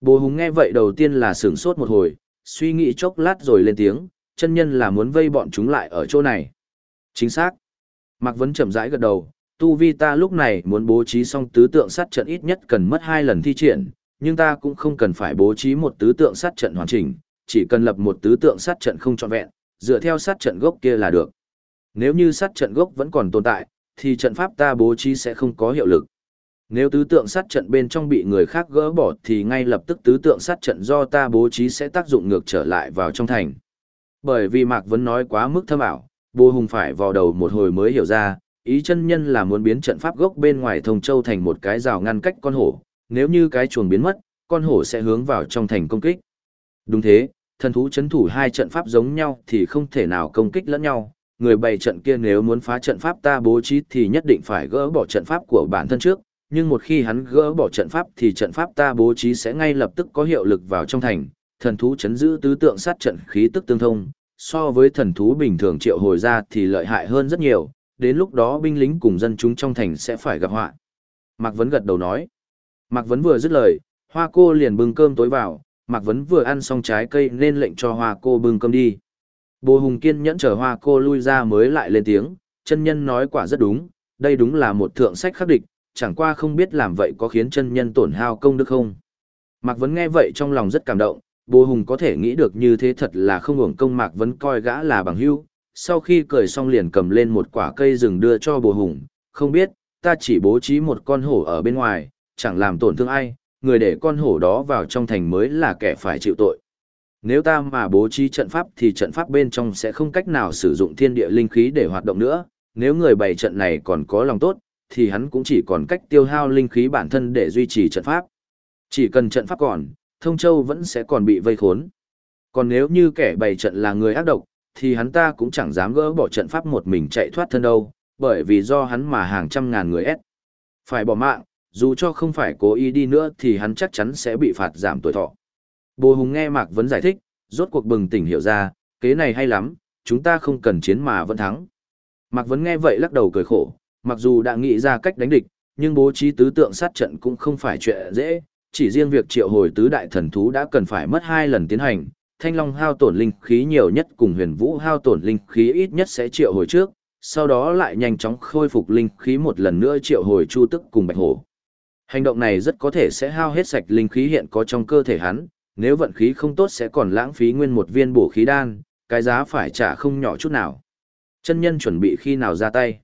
Bồ Hùng nghe vậy đầu tiên là sửng sốt một hồi, suy nghĩ chốc lát rồi lên tiếng, chân nhân là muốn vây bọn chúng lại ở chỗ này. Chính xác. Mạc Vấn chậm rãi gật đầu, tu vi ta lúc này muốn bố trí xong tứ tượng sát trận ít nhất cần mất hai lần thi triển, nhưng ta cũng không cần phải bố trí một tứ tượng sát trận hoàn chỉnh, chỉ cần lập một tứ tượng sát trận không trọn vẹn, dựa theo sát trận gốc kia là được. Nếu như sát trận gốc vẫn còn tồn tại, thì trận pháp ta bố trí sẽ không có hiệu lực. Nếu tứ tượng sát trận bên trong bị người khác gỡ bỏ thì ngay lập tức tứ tượng sát trận do ta bố trí sẽ tác dụng ngược trở lại vào trong thành. Bởi vì Mạc Vấn nói quá mức thâm ảo, Bồ Hùng phải vào đầu một hồi mới hiểu ra, ý chân nhân là muốn biến trận pháp gốc bên ngoài thông châu thành một cái rào ngăn cách con hổ, nếu như cái chuồng biến mất, con hổ sẽ hướng vào trong thành công kích. Đúng thế, thần thú chấn thủ hai trận pháp giống nhau thì không thể nào công kích lẫn nhau, người bày trận kia nếu muốn phá trận pháp ta bố trí thì nhất định phải gỡ bỏ trận pháp của bản thân trước, nhưng một khi hắn gỡ bỏ trận pháp thì trận pháp ta bố trí sẽ ngay lập tức có hiệu lực vào trong thành, thần thú chấn giữ tứ tượng sát trận khí tức tương thông, so với thần thú bình thường triệu hồi ra thì lợi hại hơn rất nhiều, đến lúc đó binh lính cùng dân chúng trong thành sẽ phải gặp họa. Mạc Vấn gật đầu nói. Mạc Vấn vừa dứt lời, hoa cô liền bưng cơm tối vào, Mạc Vấn vừa ăn xong trái cây nên lệnh cho hoa cô bưng cơm đi. Bồ Hùng kiên nhẫn chờ hoa cô lui ra mới lại lên tiếng, chân nhân nói quả rất đúng, đây đúng là một thượng sách khắc địch, chẳng qua không biết làm vậy có khiến chân nhân tổn hao công đức không. Mạc Vấn nghe vậy trong lòng rất cảm động, Bồ Hùng có thể nghĩ được như thế thật là không hưởng công Mạc Vấn coi gã là bằng hữu. Sau khi cười xong liền cầm lên một quả cây rừng đưa cho Bồ Hùng, không biết, ta chỉ bố trí một con hổ ở bên ngoài, chẳng làm tổn thương ai, người để con hổ đó vào trong thành mới là kẻ phải chịu tội. Nếu ta mà bố trí trận pháp thì trận pháp bên trong sẽ không cách nào sử dụng thiên địa linh khí để hoạt động nữa, nếu người bày trận này còn có lòng tốt, thì hắn cũng chỉ còn cách tiêu hao linh khí bản thân để duy trì trận pháp. Chỉ cần trận pháp còn, thông châu vẫn sẽ còn bị vây khốn. Còn nếu như kẻ bày trận là người ác độc, thì hắn ta cũng chẳng dám gỡ bỏ trận pháp một mình chạy thoát thân đâu, bởi vì do hắn mà hàng trăm ngàn người ép. Phải bỏ mạng, dù cho không phải cố ý đi nữa thì hắn chắc chắn sẽ bị phạt giảm tuổi thọ. Bồ Hùng nghe Mạc Vấn giải thích, rốt cuộc bừng tỉnh hiểu ra, kế này hay lắm, chúng ta không cần chiến mà vẫn thắng. Mạc Vấn nghe vậy lắc đầu cười khổ, mặc dù đã nghĩ ra cách đánh địch, nhưng bố trí tứ tượng sát trận cũng không phải chuyện dễ, chỉ riêng việc triệu hồi tứ đại thần thú đã cần phải mất hai lần tiến hành, thanh long hao tổn linh khí nhiều nhất cùng huyền vũ hao tổn linh khí ít nhất sẽ triệu hồi trước, sau đó lại nhanh chóng khôi phục linh khí một lần nữa triệu hồi chu tức cùng bạch hổ. Hành động này rất có thể sẽ hao hết sạch linh khí hiện có trong cơ thể hắn, nếu vận khí không tốt sẽ còn lãng phí nguyên một viên bổ khí đan, cái giá phải trả không nhỏ chút nào. Chân nhân chuẩn bị khi nào ra tay?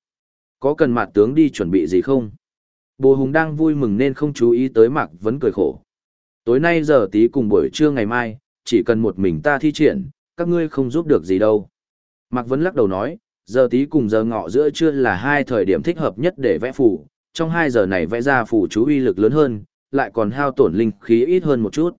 Có cần mặt tướng đi chuẩn bị gì không? Bồ Hùng đang vui mừng nên không chú ý tới Mạc Vấn cười khổ. Tối nay giờ tí cùng buổi trưa ngày mai, chỉ cần một mình ta thi triển, các ngươi không giúp được gì đâu. Mạc Vấn lắc đầu nói, giờ tí cùng giờ ngọ giữa trưa là hai thời điểm thích hợp nhất để vẽ phù, trong hai giờ này vẽ ra phù chú uy lực lớn hơn, lại còn hao tổn linh khí ít hơn một chút.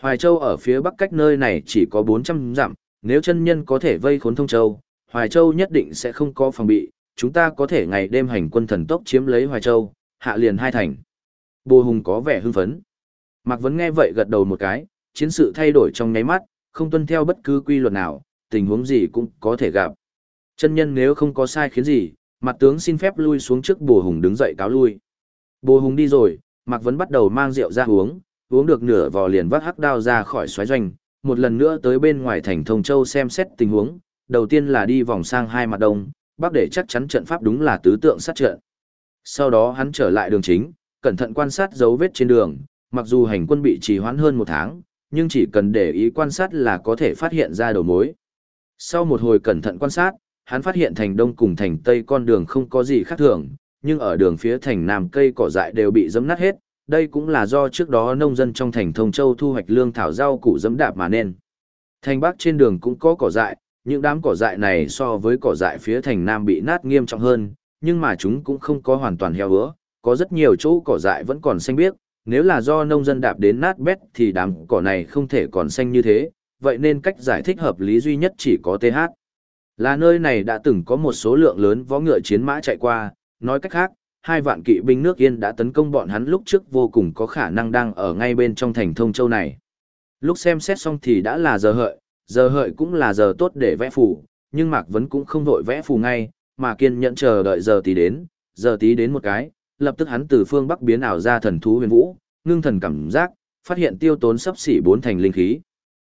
Hoài Châu ở phía bắc cách nơi này chỉ có 400 dặm, nếu chân nhân có thể vây khốn thông Châu, Hoài Châu nhất định sẽ không có phòng bị, chúng ta có thể ngày đêm hành quân thần tốc chiếm lấy Hoài Châu, hạ liền hai thành. Bồ Hùng có vẻ hưng phấn. Mạc Vấn nghe vậy gật đầu một cái, chiến sự thay đổi trong nháy mắt, không tuân theo bất cứ quy luật nào, tình huống gì cũng có thể gặp. Chân nhân nếu không có sai khiến gì, mặt tướng xin phép lui xuống trước Bồ Hùng đứng dậy cáo lui. Bồ Hùng đi rồi, Mạc Vấn bắt đầu mang rượu ra uống, uống được nửa vò liền vác hắc đao ra khỏi xoáy doanh, một lần nữa tới bên ngoài thành Thông Châu xem xét tình huống, đầu tiên là đi vòng sang hai mặt đông, bắc để chắc chắn trận pháp đúng là tứ tượng sát trận. Sau đó hắn trở lại đường chính, cẩn thận quan sát dấu vết trên đường, mặc dù hành quân bị trì hoãn hơn một tháng, nhưng chỉ cần để ý quan sát là có thể phát hiện ra đầu mối. Sau một hồi cẩn thận quan sát, hắn phát hiện thành đông cùng thành tây con đường không có gì khác thường, nhưng ở đường phía thành nam cây cỏ dại đều bị dẫm nát hết, đây cũng là do trước đó nông dân trong thành Thông Châu thu hoạch lương thảo rau củ dẫm đạp mà nên. Thành bắc trên đường cũng có cỏ dại, những đám cỏ dại này so với cỏ dại phía thành nam bị nát nghiêm trọng hơn, nhưng mà chúng cũng không có hoàn toàn heo hứa, có rất nhiều chỗ cỏ dại vẫn còn xanh biếc, nếu là do nông dân đạp đến nát bét thì đám cỏ này không thể còn xanh như thế, vậy nên cách giải thích hợp lý duy nhất chỉ có TH. Là nơi này đã từng có một số lượng lớn võ ngựa chiến mã chạy qua, nói cách khác, hai vạn kỵ binh nước Yên đã tấn công bọn hắn lúc trước vô cùng có khả năng đang ở ngay bên trong thành thông châu này. Lúc xem xét xong thì đã là giờ hợi, giờ hợi cũng là giờ tốt để vẽ phù, nhưng Mạc Vấn cũng không vội vẽ phù ngay, mà kiên nhẫn chờ đợi giờ tí đến, giờ tí đến một cái, lập tức hắn từ phương bắc biến ảo ra thần thú huyền vũ, ngưng thần cảm giác, phát hiện tiêu tốn sắp xỉ bốn thành linh khí.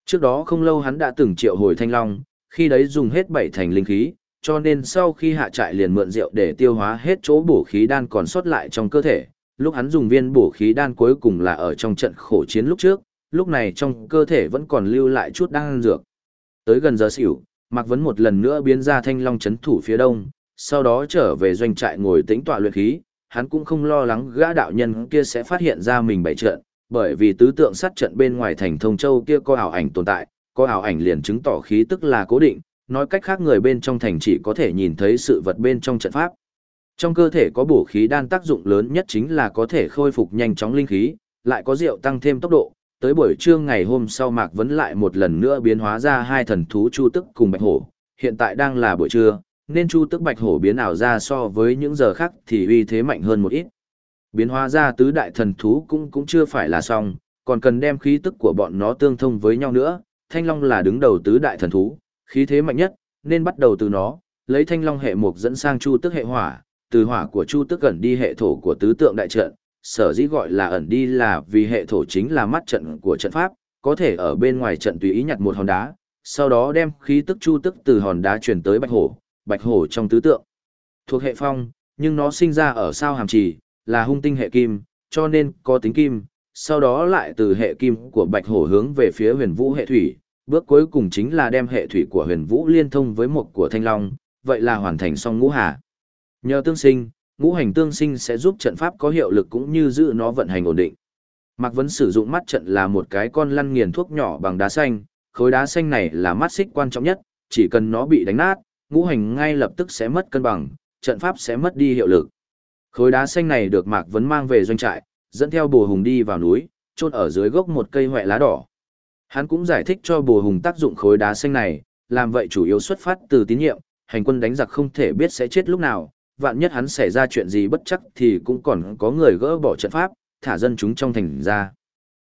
Trước đó không lâu hắn đã từng triệu hồi thanh long, khi đấy dùng hết bảy thành linh khí, cho nên sau khi hạ trại liền mượn rượu để tiêu hóa hết chỗ bổ khí đan còn sót lại trong cơ thể. Lúc hắn dùng viên bổ khí đan cuối cùng là ở trong trận khổ chiến lúc trước, lúc này trong cơ thể vẫn còn lưu lại chút đan dược. Tới gần giờ xỉu, Mạc Vấn một lần nữa biến ra thanh long chấn thủ phía đông, sau đó trở về doanh trại ngồi tĩnh tọa luyện khí, hắn cũng không lo lắng gã đạo nhân kia sẽ phát hiện ra mình bày trận, bởi vì tứ tượng sát trận bên ngoài thành thông châu kia có ảo ảnh tồn tại, có ảo ảnh liền chứng tỏ khí tức là cố định, nói cách khác người bên trong thành chỉ có thể nhìn thấy sự vật bên trong trận pháp. Trong cơ thể có bổ khí đan tác dụng lớn nhất chính là có thể khôi phục nhanh chóng linh khí, lại có rượu tăng thêm tốc độ. Tới buổi trưa ngày hôm sau Mạc Vấn lại một lần nữa biến hóa ra hai thần thú Chu Tức cùng Bạch Hổ. Hiện tại đang là buổi trưa, nên Chu Tức Bạch Hổ biến ảo ra so với những giờ khác thì uy thế mạnh hơn một ít. Biến hóa ra tứ đại thần thú cũng cũng chưa phải là xong, còn cần đem khí tức của bọn nó tương thông với nhau nữa. Thanh Long là đứng đầu tứ đại thần thú, khí thế mạnh nhất, nên bắt đầu từ nó, lấy thanh long hệ mục dẫn sang chu tức hệ hỏa, từ hỏa của chu tức gần đi hệ thổ của tứ tượng đại trận, sở dĩ gọi là ẩn đi là vì hệ thổ chính là mắt trận của trận pháp, có thể ở bên ngoài trận tùy ý nhặt một hòn đá, sau đó đem khí tức chu tức từ hòn đá truyền tới bạch hổ, bạch hổ trong tứ tượng. Thuộc hệ phong, nhưng nó sinh ra ở sao hàm trì, là hung tinh hệ kim, cho nên có tính kim, sau đó lại từ hệ kim của bạch hổ hướng về phía huyền vũ hệ thủy, Bước cuối cùng chính là đem hệ thủy của huyền vũ liên thông với một của thanh long, vậy là hoàn thành xong ngũ hà. Nhờ tương sinh, ngũ hành tương sinh sẽ giúp trận pháp có hiệu lực cũng như giữ nó vận hành ổn định. Mạc Vấn sử dụng mắt trận là một cái con lăn nghiền thuốc nhỏ bằng đá xanh, khối đá xanh này là mắt xích quan trọng nhất, chỉ cần nó bị đánh nát, ngũ hành ngay lập tức sẽ mất cân bằng, trận pháp sẽ mất đi hiệu lực. Khối đá xanh này được Mạc Vấn mang về doanh trại, dẫn theo bồ hùng đi vào núi, chôn ở dưới gốc một cây hoẹ lá đỏ, Hắn cũng giải thích cho bồ hùng tác dụng khối đá xanh này, làm vậy chủ yếu xuất phát từ tín nhiệm, hành quân đánh giặc không thể biết sẽ chết lúc nào, vạn nhất hắn xảy ra chuyện gì bất chắc thì cũng còn có người gỡ bỏ trận pháp, thả dân chúng trong thành ra.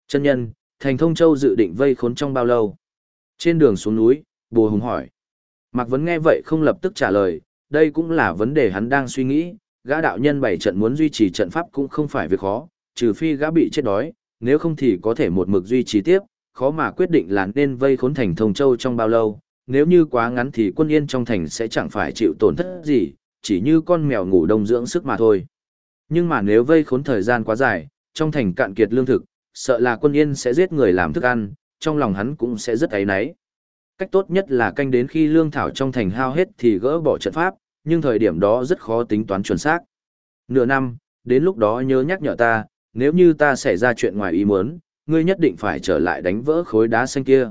Chân nhân, thành thông châu dự định vây khốn trong bao lâu? Trên đường xuống núi, Bùa hùng hỏi. Mạc Vấn nghe vậy không lập tức trả lời, đây cũng là vấn đề hắn đang suy nghĩ, gã đạo nhân bảy trận muốn duy trì trận pháp cũng không phải việc khó, trừ phi gã bị chết đói, nếu không thì có thể một mực duy trì tiếp, khó mà quyết định là nên vây khốn thành thông châu trong bao lâu, nếu như quá ngắn thì quân yên trong thành sẽ chẳng phải chịu tổn thất gì, chỉ như con mèo ngủ đông dưỡng sức mà thôi. Nhưng mà nếu vây khốn thời gian quá dài, trong thành cạn kiệt lương thực, sợ là quân yên sẽ giết người làm thức ăn, trong lòng hắn cũng sẽ rất ấy náy. Cách tốt nhất là canh đến khi lương thảo trong thành hao hết thì gỡ bỏ trận pháp, nhưng thời điểm đó rất khó tính toán chuẩn xác. Nửa năm, đến lúc đó nhớ nhắc nhở ta, nếu như ta xảy ra chuyện ngoài ý muốn, ngươi nhất định phải trở lại đánh vỡ khối đá xanh kia.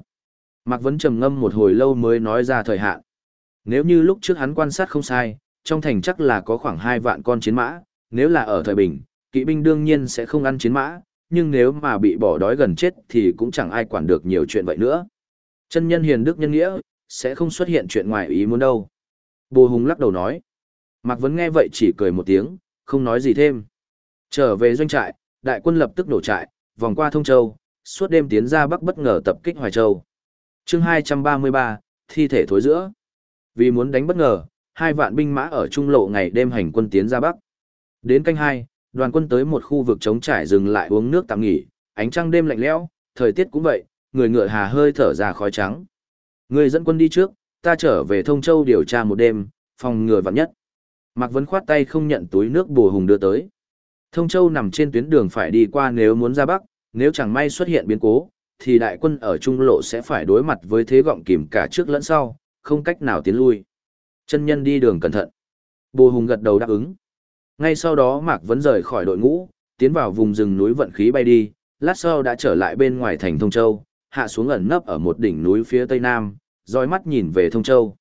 Mạc Vấn trầm ngâm một hồi lâu mới nói ra thời hạn. Nếu như lúc trước hắn quan sát không sai, trong thành chắc là có khoảng 2 vạn con chiến mã, nếu là ở thời bình, kỵ binh đương nhiên sẽ không ăn chiến mã, nhưng nếu mà bị bỏ đói gần chết thì cũng chẳng ai quản được nhiều chuyện vậy nữa. Chân nhân hiền đức nhân nghĩa, sẽ không xuất hiện chuyện ngoài ý muốn đâu. Bồ Hùng lắc đầu nói. Mạc Vấn nghe vậy chỉ cười một tiếng, không nói gì thêm. Trở về doanh trại, đại quân lập tức nổ trại, vòng qua Thông Châu, suốt đêm tiến ra Bắc bất ngờ tập kích Hoài Châu. chương 233, thi thể thối giữa. Vì muốn đánh bất ngờ, hai vạn binh mã ở trung lộ ngày đêm hành quân tiến ra Bắc. Đến canh hai, đoàn quân tới một khu vực trống trải dừng lại uống nước tạm nghỉ, ánh trăng đêm lạnh lẽo, thời tiết cũng vậy, người ngựa hà hơi thở ra khói trắng. Người dẫn quân đi trước, ta trở về Thông Châu điều tra một đêm, phòng ngừa vạn nhất. Mạc Vấn khoát tay không nhận túi nước bùa hùng đưa tới. Thông Châu nằm trên tuyến đường phải đi qua nếu muốn ra Bắc, nếu chẳng may xuất hiện biến cố, thì đại quân ở trung lộ sẽ phải đối mặt với thế gọng kìm cả trước lẫn sau, không cách nào tiến lui. Chân nhân đi đường cẩn thận. Bồ hùng gật đầu đáp ứng. Ngay sau đó Mạc Vấn rời khỏi đội ngũ, tiến vào vùng rừng núi vận khí bay đi, lát sau đã trở lại bên ngoài thành Thông Châu, hạ xuống ẩn nấp ở một đỉnh núi phía tây nam, dõi mắt nhìn về Thông Châu.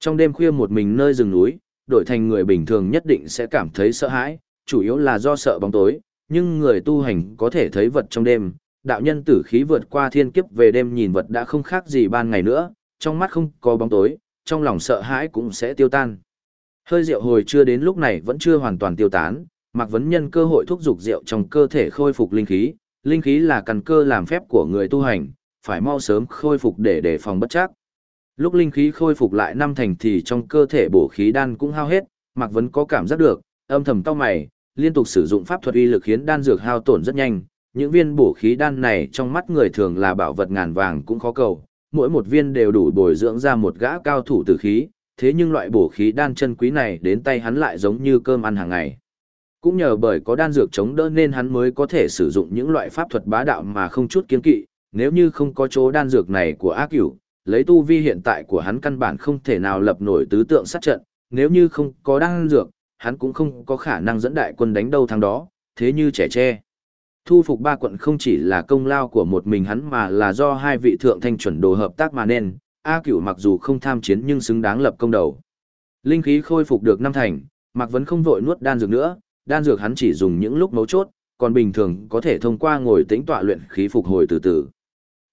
Trong đêm khuya một mình nơi rừng núi, đổi thành người bình thường nhất định sẽ cảm thấy sợ hãi, chủ yếu là do sợ bóng tối, nhưng người tu hành có thể thấy vật trong đêm, đạo nhân tử khí vượt qua thiên kiếp về đêm nhìn vật đã không khác gì ban ngày nữa, trong mắt không có bóng tối, trong lòng sợ hãi cũng sẽ tiêu tan. Hơi rượu hồi chưa đến lúc này vẫn chưa hoàn toàn tiêu tán, Mạc Vấn nhân cơ hội thúc dục rượu trong cơ thể khôi phục linh khí, linh khí là căn cơ làm phép của người tu hành, phải mau sớm khôi phục để đề phòng bất chắc. Lúc linh khí khôi phục lại năm thành thì trong cơ thể bổ khí đan cũng hao hết, Mạc Vấn có cảm giác được, âm thầm cau mày, liên tục sử dụng pháp thuật uy lực khiến đan dược hao tổn rất nhanh. Những viên bổ khí đan này trong mắt người thường là bảo vật ngàn vàng cũng khó cầu, mỗi một viên đều đủ bồi dưỡng ra một gã cao thủ tử khí, thế nhưng loại bổ khí đan chân quý này đến tay hắn lại giống như cơm ăn hàng ngày. Cũng nhờ bởi có đan dược chống đỡ nên hắn mới có thể sử dụng những loại pháp thuật bá đạo mà không chút kiên kỵ, nếu như không có chỗ đan dược này của ác cửu, lấy tu vi hiện tại của hắn căn bản không thể nào lập nổi tứ tượng sát trận, nếu như không có đan dược, hắn cũng không có khả năng dẫn đại quân đánh đâu thắng đó, thế như trẻ tre. Thu phục ba quận không chỉ là công lao của một mình hắn mà là do hai vị thượng thanh chuẩn đồ hợp tác mà nên, A Cửu mặc dù không tham chiến nhưng xứng đáng lập công đầu. Linh khí khôi phục được năm thành, Mạc Vấn không vội nuốt đan dược nữa, đan dược hắn chỉ dùng những lúc mấu chốt, còn bình thường có thể thông qua ngồi tĩnh tọa luyện khí phục hồi từ từ.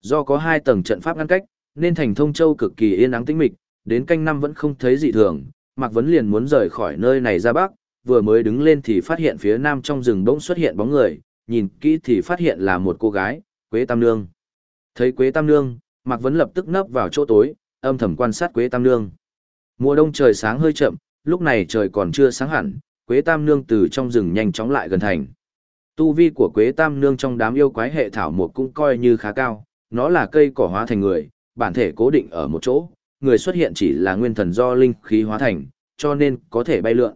Do có hai tầng trận pháp ngăn cách, nên thành thông châu cực kỳ yên ắng tĩnh mịch, đến canh năm vẫn không thấy dị thường, Mạc Vấn liền muốn rời khỏi nơi này ra bắc, vừa mới đứng lên thì phát hiện phía nam trong rừng bỗng xuất hiện bóng người, nhìn kỹ thì phát hiện là một cô gái, Quế Tam Nương. Thấy Quế Tam Nương, Mạc Vấn lập tức nấp vào chỗ tối, âm thầm quan sát Quế Tam Nương. Mùa đông trời sáng hơi chậm, lúc này trời còn chưa sáng hẳn, Quế Tam Nương từ trong rừng nhanh chóng lại gần thành. Tu vi của Quế Tam Nương trong đám yêu quái hệ thảo một cũng coi như khá cao, nó là cây cỏ hóa thành người, bản thể cố định ở một chỗ, người xuất hiện chỉ là nguyên thần do linh khí hóa thành, cho nên có thể bay lượn.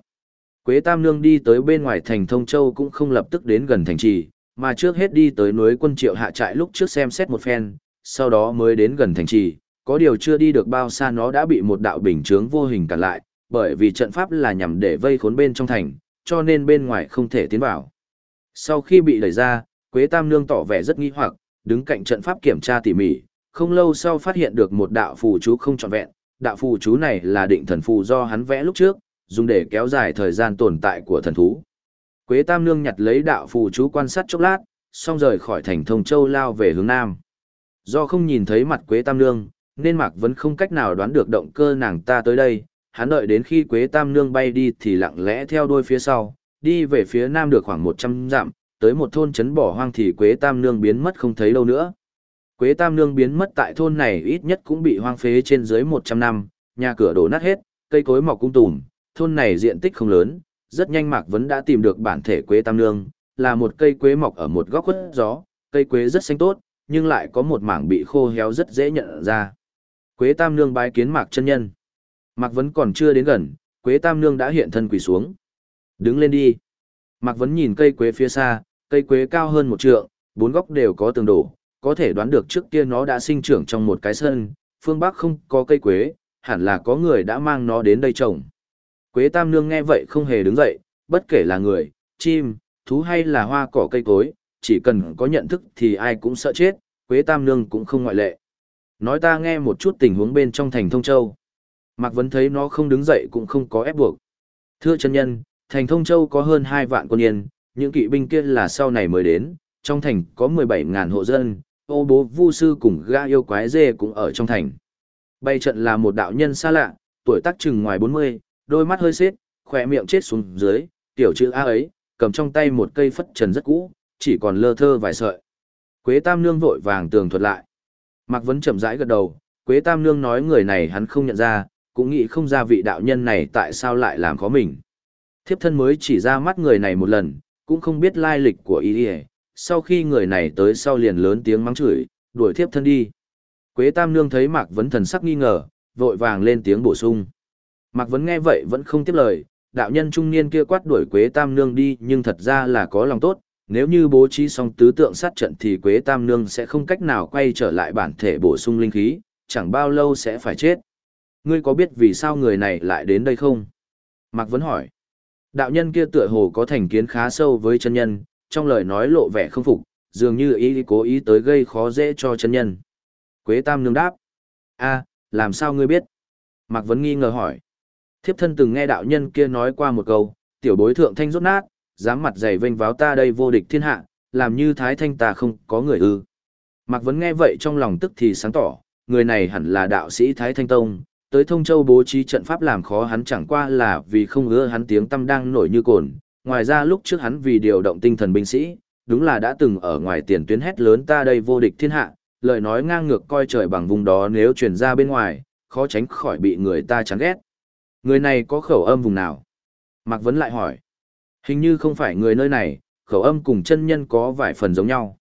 Quế Tam Nương đi tới bên ngoài thành Thông Châu cũng không lập tức đến gần thành trì, mà trước hết đi tới núi quân triệu hạ trại lúc trước xem xét một phen, sau đó mới đến gần thành trì, có điều chưa đi được bao xa nó đã bị một đạo bình chướng vô hình cản lại, bởi vì trận pháp là nhằm để vây khốn bên trong thành, cho nên bên ngoài không thể tiến vào. Sau khi bị đẩy ra, Quế Tam Nương tỏ vẻ rất nghi hoặc, đứng cạnh trận pháp kiểm tra tỉ mỉ, không lâu sau phát hiện được một đạo phù chú không trọn vẹn, đạo phù chú này là định thần phù do hắn vẽ lúc trước, dùng để kéo dài thời gian tồn tại của thần thú. Quế Tam Nương nhặt lấy đạo phù chú quan sát chốc lát, xong rời khỏi thành Thông Châu lao về hướng Nam. Do không nhìn thấy mặt Quế Tam Nương, nên Mạc vẫn không cách nào đoán được động cơ nàng ta tới đây, hắn đợi đến khi Quế Tam Nương bay đi thì lặng lẽ theo đuôi phía sau, đi về phía Nam được khoảng 100 dặm, tới một thôn trấn bỏ hoang thì Quế Tam Nương biến mất không thấy đâu nữa. Quế Tam Nương biến mất tại thôn này ít nhất cũng bị hoang phế trên dưới 100 năm, nhà cửa đổ nát hết, cây cối mọc cung tùm, thôn này diện tích không lớn, rất nhanh Mạc Vấn đã tìm được bản thể Quế Tam Nương, là một cây quế mọc ở một góc khuất gió, cây quế rất xanh tốt, nhưng lại có một mảng bị khô héo rất dễ nhận ra. Quế Tam Nương bái kiến Mạc chân nhân. Mạc Vấn còn chưa đến gần, Quế Tam Nương đã hiện thân quỳ xuống. Đứng lên đi. Mạc Vấn nhìn cây quế phía xa, cây quế cao hơn một trượng, bốn góc đều có tường đổ, có thể đoán được trước kia nó đã sinh trưởng trong một cái sân, phương Bắc không có cây quế, hẳn là có người đã mang nó đến đây trồng. Quế Tam Nương nghe vậy không hề đứng dậy, bất kể là người, chim, thú hay là hoa cỏ cây cối, chỉ cần có nhận thức thì ai cũng sợ chết, Quế Tam Nương cũng không ngoại lệ. Nói ta nghe một chút tình huống bên trong thành Thông Châu. Mạc Vấn thấy nó không đứng dậy cũng không có ép buộc. Thưa chân nhân, thành Thông Châu có hơn 2 vạn quân yên, những kỵ binh kia là sau này mới đến, trong thành có 17.000 hộ dân, ô bố vu sư cùng ga yêu quái dê cũng ở trong thành. Bay trận là một đạo nhân xa lạ, tuổi tác chừng ngoài 40, đôi mắt hơi xếp, khỏe miệng chết xuống dưới, tiểu chữ A ấy, cầm trong tay một cây phất trần rất cũ, chỉ còn lơ thơ vài sợi. Quế Tam Nương vội vàng tường thuật lại. Mạc Vấn chậm rãi gật đầu, Quế Tam Nương nói người này hắn không nhận ra, cũng nghĩ không ra vị đạo nhân này tại sao lại làm khó mình. Thiếp thân mới chỉ ra mắt người này một lần, cũng không biết lai lịch của y sau khi người này tới sau liền lớn tiếng mắng chửi, đuổi thiếp thân đi. Quế Tam Nương thấy Mạc Vấn thần sắc nghi ngờ, vội vàng lên tiếng bổ sung. Mạc Vấn nghe vậy vẫn không tiếp lời, đạo nhân trung niên kia quát đuổi Quế Tam Nương đi nhưng thật ra là có lòng tốt, nếu như bố trí xong tứ tượng sát trận thì Quế Tam Nương sẽ không cách nào quay trở lại bản thể bổ sung linh khí, chẳng bao lâu sẽ phải chết. Ngươi có biết vì sao người này lại đến đây không? Mạc Vấn hỏi. Đạo nhân kia tựa hồ có thành kiến khá sâu với chân nhân, trong lời nói lộ vẻ không phục, dường như ý cố ý tới gây khó dễ cho chân nhân. Quế Tam Nương đáp. a làm sao ngươi biết? Mạc Vấn nghi ngờ hỏi. Thiếp thân từng nghe đạo nhân kia nói qua một câu, tiểu bối thượng thanh rốt nát, dám mặt dày vênh váo ta đây vô địch thiên hạ, làm như thái thanh ta không có người ư. Mạc Vấn nghe vậy trong lòng tức thì sáng tỏ, người này hẳn là đạo sĩ Thái Thanh Tông, tới Thông Châu bố trí trận pháp làm khó hắn chẳng qua là vì không ưa hắn tiếng tâm đang nổi như cồn. Ngoài ra lúc trước hắn vì điều động tinh thần binh sĩ, đúng là đã từng ở ngoài tiền tuyến hét lớn ta đây vô địch thiên hạ, lời nói ngang ngược coi trời bằng vùng đó nếu truyền ra bên ngoài, khó tránh khỏi bị người ta chán ghét. Người này có khẩu âm vùng nào? Mạc Vấn lại hỏi. Hình như không phải người nơi này, khẩu âm cùng chân nhân có vài phần giống nhau.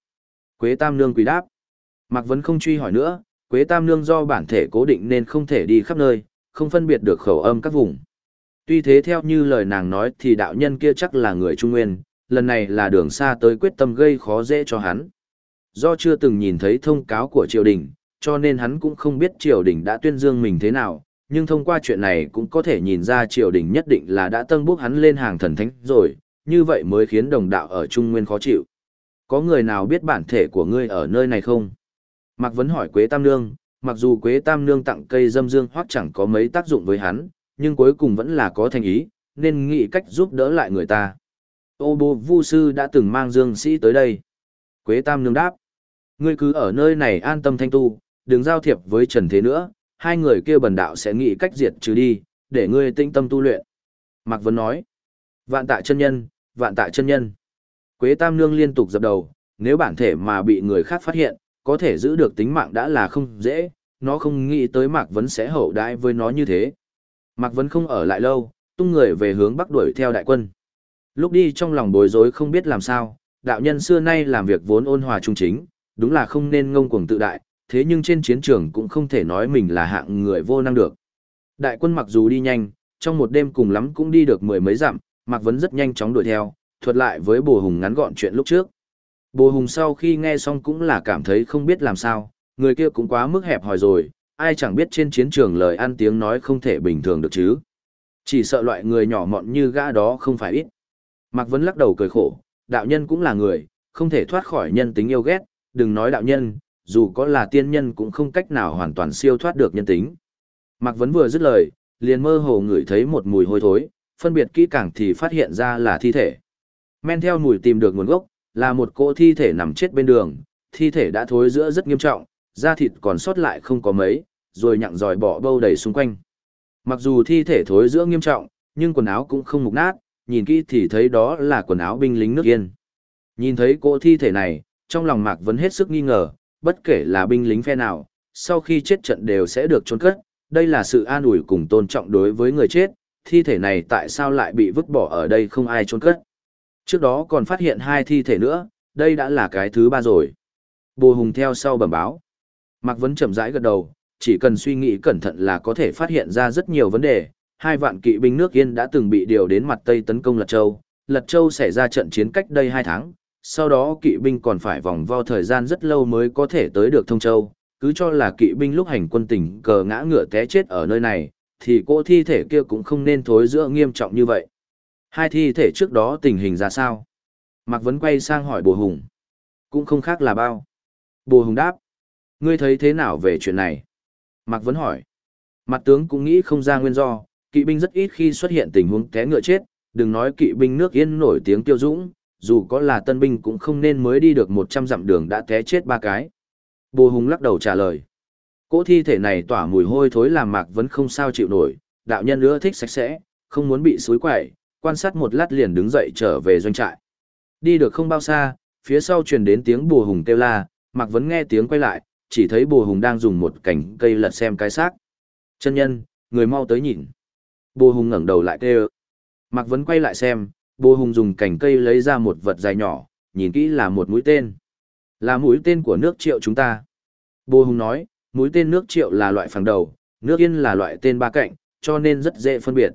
Quế Tam Nương quỳ đáp. Mạc Vấn không truy hỏi nữa, Quế Tam Nương do bản thể cố định nên không thể đi khắp nơi, không phân biệt được khẩu âm các vùng. Tuy thế theo như lời nàng nói thì đạo nhân kia chắc là người Trung Nguyên, lần này là đường xa tới quyết tâm gây khó dễ cho hắn. Do chưa từng nhìn thấy thông cáo của triều đình, cho nên hắn cũng không biết triều đình đã tuyên dương mình thế nào, nhưng thông qua chuyện này cũng có thể nhìn ra triều đình nhất định là đã tân bốc hắn lên hàng thần thánh rồi, như vậy mới khiến đồng đạo ở Trung Nguyên khó chịu. Có người nào biết bản thể của ngươi ở nơi này không? Mạc Vấn hỏi Quế Tam Nương, mặc dù Quế Tam Nương tặng cây dâm dương hoặc chẳng có mấy tác dụng với hắn, nhưng cuối cùng vẫn là có thành ý, nên nghĩ cách giúp đỡ lại người ta. Ô bố vu sư đã từng mang dương sĩ tới đây. Quế Tam Nương đáp, ngươi cứ ở nơi này an tâm thanh tu, đừng giao thiệp với Trần Thế nữa, hai người kia bần đạo sẽ nghĩ cách diệt trừ đi, để ngươi tinh tâm tu luyện. Mạc Vân nói, vạn tạ chân nhân, vạn tạ chân nhân. Quế Tam Nương liên tục dập đầu, nếu bản thể mà bị người khác phát hiện, có thể giữ được tính mạng đã là không dễ, nó không nghĩ tới Mạc Vấn sẽ hậu đãi với nó như thế. Mạc Vấn không ở lại lâu, tung người về hướng bắc đuổi theo đại quân. Lúc đi trong lòng bối rối không biết làm sao, đạo nhân xưa nay làm việc vốn ôn hòa trung chính, đúng là không nên ngông cuồng tự đại, thế nhưng trên chiến trường cũng không thể nói mình là hạng người vô năng được. Đại quân mặc dù đi nhanh, trong một đêm cùng lắm cũng đi được mười mấy dặm, Mạc Vấn rất nhanh chóng đuổi theo, thuật lại với Bồ Hùng ngắn gọn chuyện lúc trước. Bồ Hùng sau khi nghe xong cũng là cảm thấy không biết làm sao, người kia cũng quá mức hẹp hòi rồi, ai chẳng biết trên chiến trường lời ăn tiếng nói không thể bình thường được chứ. Chỉ sợ loại người nhỏ mọn như gã đó không phải ít. Mạc Vấn lắc đầu cười khổ, đạo nhân cũng là người, không thể thoát khỏi nhân tính yêu ghét, đừng nói đạo nhân, dù có là tiên nhân cũng không cách nào hoàn toàn siêu thoát được nhân tính. Mạc Vấn vừa dứt lời, liền mơ hồ ngửi thấy một mùi hôi thối, phân biệt kỹ càng thì phát hiện ra là thi thể. Men theo mùi tìm được nguồn gốc, là một cỗ thi thể nằm chết bên đường, thi thể đã thối giữa rất nghiêm trọng, da thịt còn sót lại không có mấy, rồi nhặng dòi bỏ bâu đầy xung quanh. Mặc dù thi thể thối giữa nghiêm trọng, nhưng quần áo cũng không mục nát, nhìn kỹ thì thấy đó là quần áo binh lính nước yên. Nhìn thấy cỗ thi thể này, trong lòng Mạc vẫn hết sức nghi ngờ, bất kể là binh lính phe nào, sau khi chết trận đều sẽ được chôn cất, đây là sự an ủi cùng tôn trọng đối với người chết, thi thể này tại sao lại bị vứt bỏ ở đây không ai chôn cất. Trước đó còn phát hiện hai thi thể nữa, đây đã là cái thứ ba rồi. Bồ Hùng theo sau bẩm báo. Mạc Vấn chậm rãi gật đầu, chỉ cần suy nghĩ cẩn thận là có thể phát hiện ra rất nhiều vấn đề. Hai vạn kỵ binh nước Yên đã từng bị điều đến mặt Tây tấn công Lật Châu. Lật Châu xảy ra trận chiến cách đây hai tháng, sau đó kỵ binh còn phải vòng vo thời gian rất lâu mới có thể tới được Thông Châu. Cứ cho là kỵ binh lúc hành quân tỉnh cờ ngã ngựa té chết ở nơi này, thì cô thi thể kia cũng không nên thối giữa nghiêm trọng như vậy. Hai thi thể trước đó tình hình ra sao? Mạc Vấn quay sang hỏi Bồ Hùng. Cũng không khác là bao. Bồ Hùng đáp. Ngươi thấy thế nào về chuyện này? Mạc Vấn hỏi. Mặt tướng cũng nghĩ không ra nguyên do, kỵ binh rất ít khi xuất hiện tình huống té ngựa chết, đừng nói kỵ binh nước yên nổi tiếng tiêu dũng, dù có là tân binh cũng không nên mới đi được 100 dặm đường đã té chết ba cái. Bồ Hùng lắc đầu trả lời. Cỗ thi thể này tỏa mùi hôi thối làm Mạc vẫn không sao chịu nổi, đạo nhân nữa thích sạch sẽ, không muốn bị suối quẩy, quan sát một lát liền đứng dậy trở về doanh trại. Đi được không bao xa, phía sau truyền đến tiếng Bồ hùng kêu la, Mạc vẫn nghe tiếng quay lại, chỉ thấy Bồ hùng đang dùng một cành cây lật xem cái xác. Chân nhân, người mau tới nhìn. Bồ hùng ngẩng đầu lại kêu. Mạc vẫn quay lại xem, Bồ hùng dùng cành cây lấy ra một vật dài nhỏ, nhìn kỹ là một mũi tên. Là mũi tên của nước triệu chúng ta. Bồ hùng nói, mũi tên nước triệu là loại phẳng đầu, nước yên là loại tên ba cạnh, cho nên rất dễ phân biệt.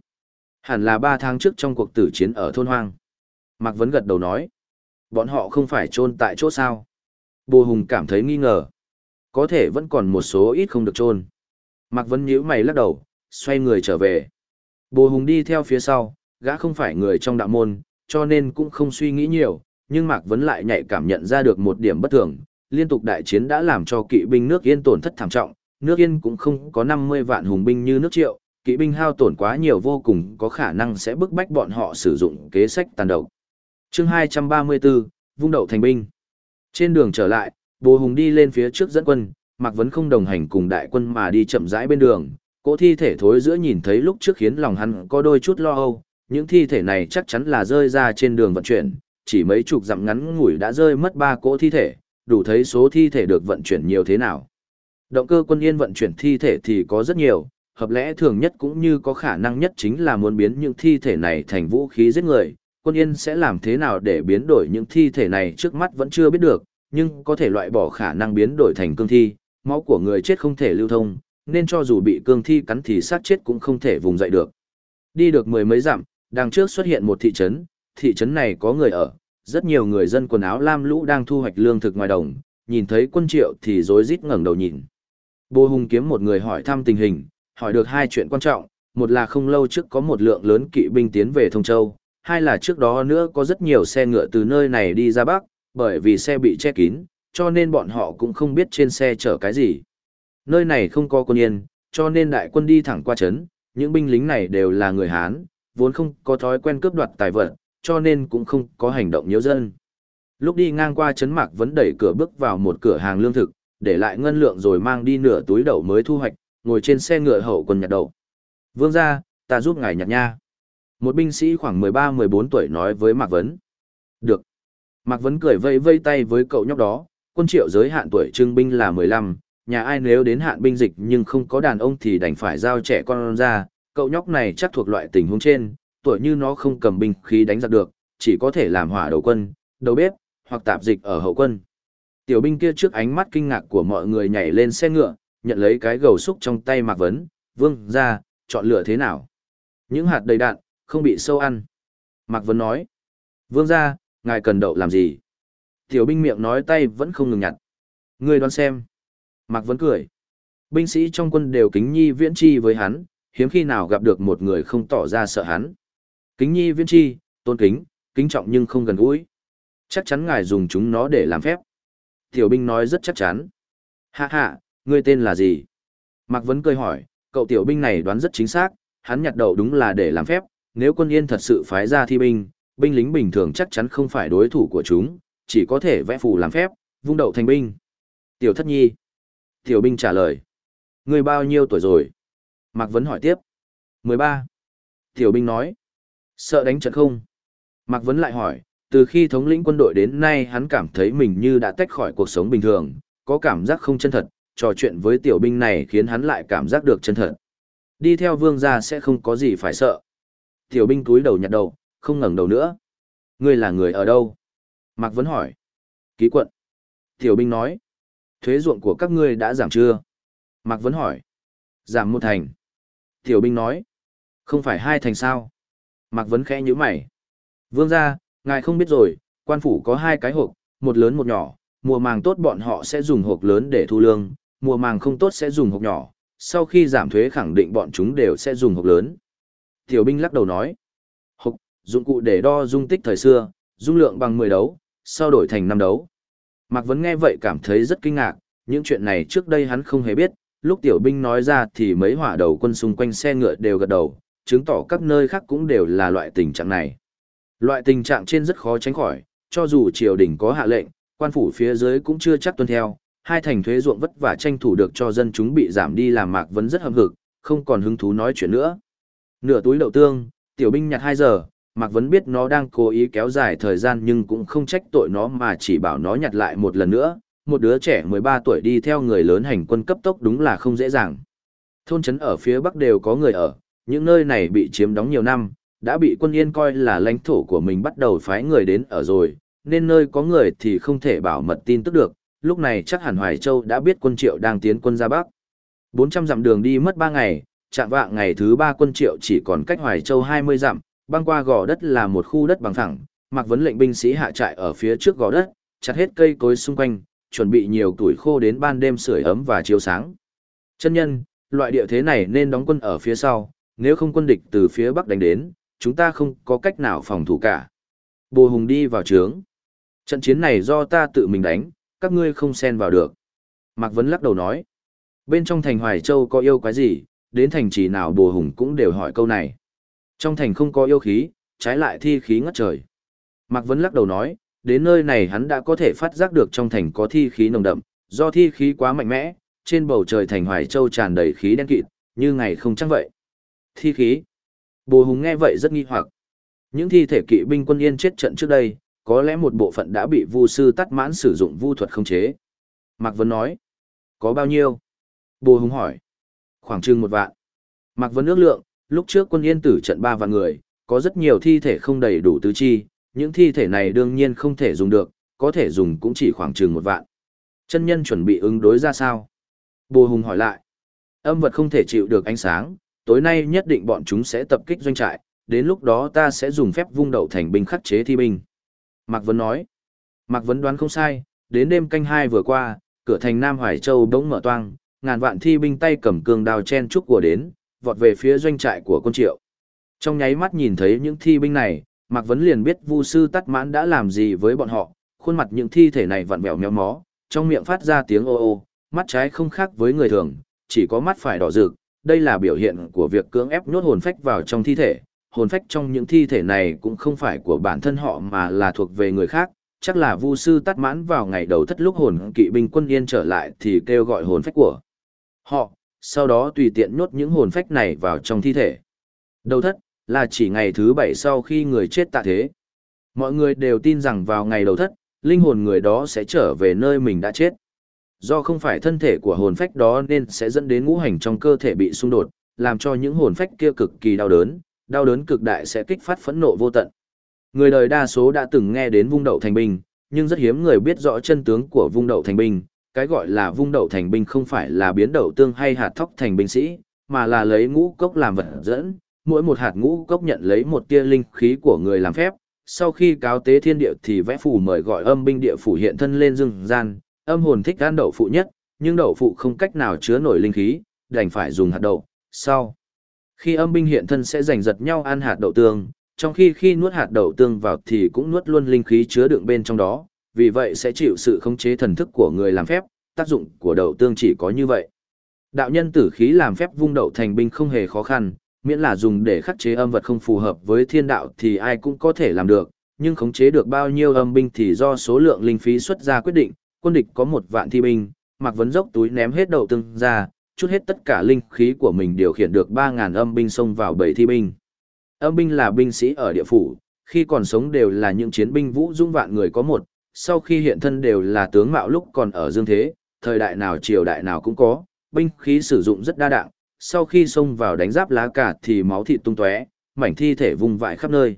Hẳn là ba tháng trước trong cuộc tử chiến ở thôn hoang. Mạc Vấn gật đầu nói. Bọn họ không phải chôn tại chỗ sao. Bồ Hùng cảm thấy nghi ngờ. Có thể vẫn còn một số ít không được chôn. Mạc Vấn nhíu mày lắc đầu, xoay người trở về. Bồ Hùng đi theo phía sau, gã không phải người trong đạo môn, cho nên cũng không suy nghĩ nhiều, nhưng Mạc Vấn lại nhạy cảm nhận ra được một điểm bất thường. Liên tục đại chiến đã làm cho kỵ binh nước Yên tổn thất thảm trọng, nước Yên cũng không có 50 vạn hùng binh như nước Triệu, kỵ binh hao tổn quá nhiều vô cùng có khả năng sẽ bức bách bọn họ sử dụng kế sách tàn độc. chương 234, vung đậu thành binh. Trên đường trở lại, Bồ Hùng đi lên phía trước dẫn quân, Mạc Vấn không đồng hành cùng đại quân mà đi chậm rãi bên đường. Cỗ thi thể thối giữa nhìn thấy lúc trước khiến lòng hắn có đôi chút lo âu, những thi thể này chắc chắn là rơi ra trên đường vận chuyển, chỉ mấy chục dặm ngắn ngủi đã rơi mất ba cỗ thi thể, đủ thấy số thi thể được vận chuyển nhiều thế nào. Động cơ quân yên vận chuyển thi thể thì có rất nhiều, hợp lẽ thường nhất cũng như có khả năng nhất chính là muốn biến những thi thể này thành vũ khí giết người. Quân yên sẽ làm thế nào để biến đổi những thi thể này trước mắt vẫn chưa biết được, nhưng có thể loại bỏ khả năng biến đổi thành cương thi, máu của người chết không thể lưu thông, nên cho dù bị cương thi cắn thì xác chết cũng không thể vùng dậy được. Đi được mười mấy dặm, đằng trước xuất hiện một thị trấn, thị trấn này có người ở, rất nhiều người dân quần áo lam lũ đang thu hoạch lương thực ngoài đồng, nhìn thấy quân triệu thì rối rít ngẩng đầu nhìn. Bồ Hùng kiếm một người hỏi thăm tình hình, hỏi được hai chuyện quan trọng, một là không lâu trước có một lượng lớn kỵ binh tiến về Thông Châu, hai là trước đó nữa có rất nhiều xe ngựa từ nơi này đi ra Bắc, bởi vì xe bị che kín, cho nên bọn họ cũng không biết trên xe chở cái gì. Nơi này không có quân yên, cho nên đại quân đi thẳng qua trấn, những binh lính này đều là người Hán, vốn không có thói quen cướp đoạt tài vật, cho nên cũng không có hành động nhiễu dân. Lúc đi ngang qua trấn Mạc vẫn đẩy cửa bước vào một cửa hàng lương thực, để lại ngân lượng rồi mang đi nửa túi đậu mới thu hoạch, ngồi trên xe ngựa hậu quân nhặt đậu. Vương ra, ta giúp ngài nhặt nha. Một binh sĩ khoảng 13-14 tuổi nói với Mạc Vấn. Được. Mạc Vấn cười vây vây tay với cậu nhóc đó, quân triệu giới hạn tuổi trưng binh là 15, nhà ai nếu đến hạn binh dịch nhưng không có đàn ông thì đành phải giao trẻ con ra, cậu nhóc này chắc thuộc loại tình huống trên, tuổi như nó không cầm binh khí đánh giặc được, chỉ có thể làm hỏa đầu quân, đầu bếp, hoặc tạp dịch ở hậu quân. Tiểu binh kia trước ánh mắt kinh ngạc của mọi người nhảy lên xe ngựa, nhận lấy cái gầu xúc trong tay Mạc Vấn, vương ra, chọn lựa thế nào? Những hạt đầy đạn, không bị sâu ăn. Mạc Vấn nói, vương ra, ngài cần đậu làm gì? Tiểu binh miệng nói tay vẫn không ngừng nhặt. người đoán xem. Mạc Vấn cười. Binh sĩ trong quân đều kính nhi viễn chi với hắn, hiếm khi nào gặp được một người không tỏ ra sợ hắn. Kính nhi viên chi, tôn kính, kính trọng nhưng không gần gũi. Chắc chắn ngài dùng chúng nó để làm phép. Tiểu binh nói rất chắc chắn. Hạ hạ, ngươi tên là gì? Mạc Vấn cười hỏi, cậu tiểu binh này đoán rất chính xác, hắn nhặt đầu đúng là để làm phép, nếu quân yên thật sự phái ra thi binh, binh lính bình thường chắc chắn không phải đối thủ của chúng, chỉ có thể vẽ phù làm phép, vung đậu thành binh. Tiểu thất nhi. Tiểu binh trả lời. người bao nhiêu tuổi rồi? Mạc Vấn hỏi tiếp. 13. Tiểu binh nói. Sợ đánh trận không? Mạc Vấn lại hỏi, từ khi thống lĩnh quân đội đến nay hắn cảm thấy mình như đã tách khỏi cuộc sống bình thường, có cảm giác không chân thật, trò chuyện với tiểu binh này khiến hắn lại cảm giác được chân thật. Đi theo vương gia sẽ không có gì phải sợ. Tiểu binh cúi đầu nhặt đầu, không ngẩng đầu nữa. Ngươi là người ở đâu? Mạc Vấn hỏi. Ký quận. Tiểu binh nói. Thuế ruộng của các ngươi đã giảm chưa? Mạc Vấn hỏi. Giảm một thành. Tiểu binh nói. Không phải hai thành sao? Mạc Vấn khẽ như mày. Vương gia, ngài không biết rồi, quan phủ có hai cái hộp, một lớn một nhỏ, mùa màng tốt bọn họ sẽ dùng hộp lớn để thu lương, mùa màng không tốt sẽ dùng hộp nhỏ, sau khi giảm thuế khẳng định bọn chúng đều sẽ dùng hộp lớn. Tiểu binh lắc đầu nói, hộp, dụng cụ để đo dung tích thời xưa, dung lượng bằng 10 đấu, sau đổi thành 5 đấu. Mạc Vấn nghe vậy cảm thấy rất kinh ngạc, những chuyện này trước đây hắn không hề biết, lúc tiểu binh nói ra thì mấy hỏa đầu quân xung quanh xe ngựa đều gật đầu, chứng tỏ các nơi khác cũng đều là loại tình trạng này. Loại tình trạng trên rất khó tránh khỏi, cho dù triều đình có hạ lệnh, quan phủ phía dưới cũng chưa chắc tuân theo, hai thành thuế ruộng vất vả tranh thủ được cho dân chúng bị giảm đi làm Mạc vẫn rất hâm hực, không còn hứng thú nói chuyện nữa. Nửa túi đậu tương, tiểu binh nhặt 2 giờ, Mạc Vấn biết nó đang cố ý kéo dài thời gian nhưng cũng không trách tội nó mà chỉ bảo nó nhặt lại một lần nữa. Một đứa trẻ 13 tuổi đi theo người lớn hành quân cấp tốc đúng là không dễ dàng. Thôn trấn ở phía bắc đều có người ở, những nơi này bị chiếm đóng nhiều năm, đã bị quân yên coi là lãnh thổ của mình bắt đầu phái người đến ở rồi, nên nơi có người thì không thể bảo mật tin tức được, lúc này chắc hẳn Hoài Châu đã biết quân triệu đang tiến quân ra Bắc. 400 dặm đường đi mất 3 ngày, chạm vạng ngày thứ 3 quân triệu chỉ còn cách Hoài Châu 20 dặm, băng qua gò đất là một khu đất bằng phẳng, Mạc Vấn lệnh binh sĩ hạ trại ở phía trước gò đất, chặt hết cây cối xung quanh, chuẩn bị nhiều tuổi khô đến ban đêm sưởi ấm và chiếu sáng. Chân nhân, loại địa thế này nên đóng quân ở phía sau, nếu không quân địch từ phía bắc đánh đến, chúng ta không có cách nào phòng thủ cả. Bồ Hùng đi vào trướng. Trận chiến này do ta tự mình đánh, các ngươi không xen vào được. Mạc Vấn lắc đầu nói. Bên trong thành Hoài Châu có yêu quái gì, đến thành trì nào Bồ Hùng cũng đều hỏi câu này. Trong thành không có yêu khí, trái lại thi khí ngất trời. Mạc Vấn lắc đầu nói, đến nơi này hắn đã có thể phát giác được trong thành có thi khí nồng đậm, do thi khí quá mạnh mẽ, trên bầu trời thành Hoài Châu tràn đầy khí đen kịt, như ngày không chắc vậy. Thi khí. Bồ Hùng nghe vậy rất nghi hoặc. Những thi thể kỵ binh quân yên chết trận trước đây, có lẽ một bộ phận đã bị vu sư tắt mãn sử dụng vu thuật khống chế. Mạc Vân nói. Có bao nhiêu? Bồ Hùng hỏi. Khoảng chừng một vạn. Mạc Vân ước lượng, lúc trước quân yên tử trận ba vạn người, có rất nhiều thi thể không đầy đủ tứ chi, những thi thể này đương nhiên không thể dùng được, có thể dùng cũng chỉ khoảng chừng một vạn. Chân nhân chuẩn bị ứng đối ra sao? Bồ Hùng hỏi lại. Âm vật không thể chịu được ánh sáng, tối nay nhất định bọn chúng sẽ tập kích doanh trại, đến lúc đó ta sẽ dùng phép vung đậu thành binh khắc chế thi binh. Mạc Vấn nói. Mạc Vấn đoán không sai, đến đêm canh hai vừa qua, cửa thành Nam Hoài Châu bỗng mở toang, ngàn vạn thi binh tay cầm cương đao chen trúc của đến, vọt về phía doanh trại của quân triệu. Trong nháy mắt nhìn thấy những thi binh này, Mạc Vấn liền biết Vu sư Tắt Mãn đã làm gì với bọn họ, khuôn mặt những thi thể này vặn vẹo méo mó, trong miệng phát ra tiếng ô ô, mắt trái không khác với người thường, chỉ có mắt phải đỏ rực, đây là biểu hiện của việc cưỡng ép nhốt hồn phách vào trong thi thể. Hồn phách trong những thi thể này cũng không phải của bản thân họ mà là thuộc về người khác, chắc là Vu sư Tắt Mãn vào ngày đầu thất lúc hồn kỵ binh quân yên trở lại thì kêu gọi hồn phách của họ, sau đó tùy tiện nhốt những hồn phách này vào trong thi thể. Đầu thất, là chỉ ngày thứ bảy sau khi người chết tạ thế. Mọi người đều tin rằng vào ngày đầu thất, linh hồn người đó sẽ trở về nơi mình đã chết. Do không phải thân thể của hồn phách đó nên sẽ dẫn đến ngũ hành trong cơ thể bị xung đột, làm cho những hồn phách kia cực kỳ đau đớn, đau đớn cực đại sẽ kích phát phẫn nộ vô tận. Người đời đa số đã từng nghe đến vung đậu thành binh, nhưng rất hiếm người biết rõ chân tướng của vung đậu thành binh, cái gọi là vung đậu thành binh không phải là biến đậu tương hay hạt thóc thành binh sĩ, mà là lấy ngũ cốc làm vật dẫn, mỗi một hạt ngũ cốc nhận lấy một tia linh khí của người làm phép, sau khi cáo tế thiên địa thì vẽ phù mời gọi âm binh địa phủ hiện thân lên dương gian, âm hồn thích gan đậu phụ nhất, nhưng đậu phụ không cách nào chứa nổi linh khí, đành phải dùng hạt đậu. Sau, khi âm binh hiện thân sẽ giành giật nhau ăn hạt đậu tương, trong khi khi nuốt hạt đậu tương vào thì cũng nuốt luôn linh khí chứa đựng bên trong đó, vì vậy sẽ chịu sự khống chế thần thức của người làm phép, tác dụng của đậu tương chỉ có như vậy. Đạo nhân tử khí làm phép vung đậu thành binh không hề khó khăn, miễn là dùng để khắc chế âm vật không phù hợp với thiên đạo thì ai cũng có thể làm được, nhưng khống chế được bao nhiêu âm binh thì do số lượng linh phí xuất ra quyết định, quân địch có một vạn thi binh, Mạc Vấn dốc túi ném hết đầu tương ra, chút hết tất cả linh khí của mình điều khiển được 3.000 âm binh xông vào bảy thi binh. Âm binh là binh sĩ ở địa phủ, khi còn sống đều là những chiến binh vũ dung vạn người có một, sau khi hiện thân đều là tướng mạo lúc còn ở dương thế, thời đại nào triều đại nào cũng có, binh khí sử dụng rất đa dạng, sau khi xông vào đánh giáp lá cả thì máu thịt tung tóe, mảnh thi thể vùng vãi khắp nơi.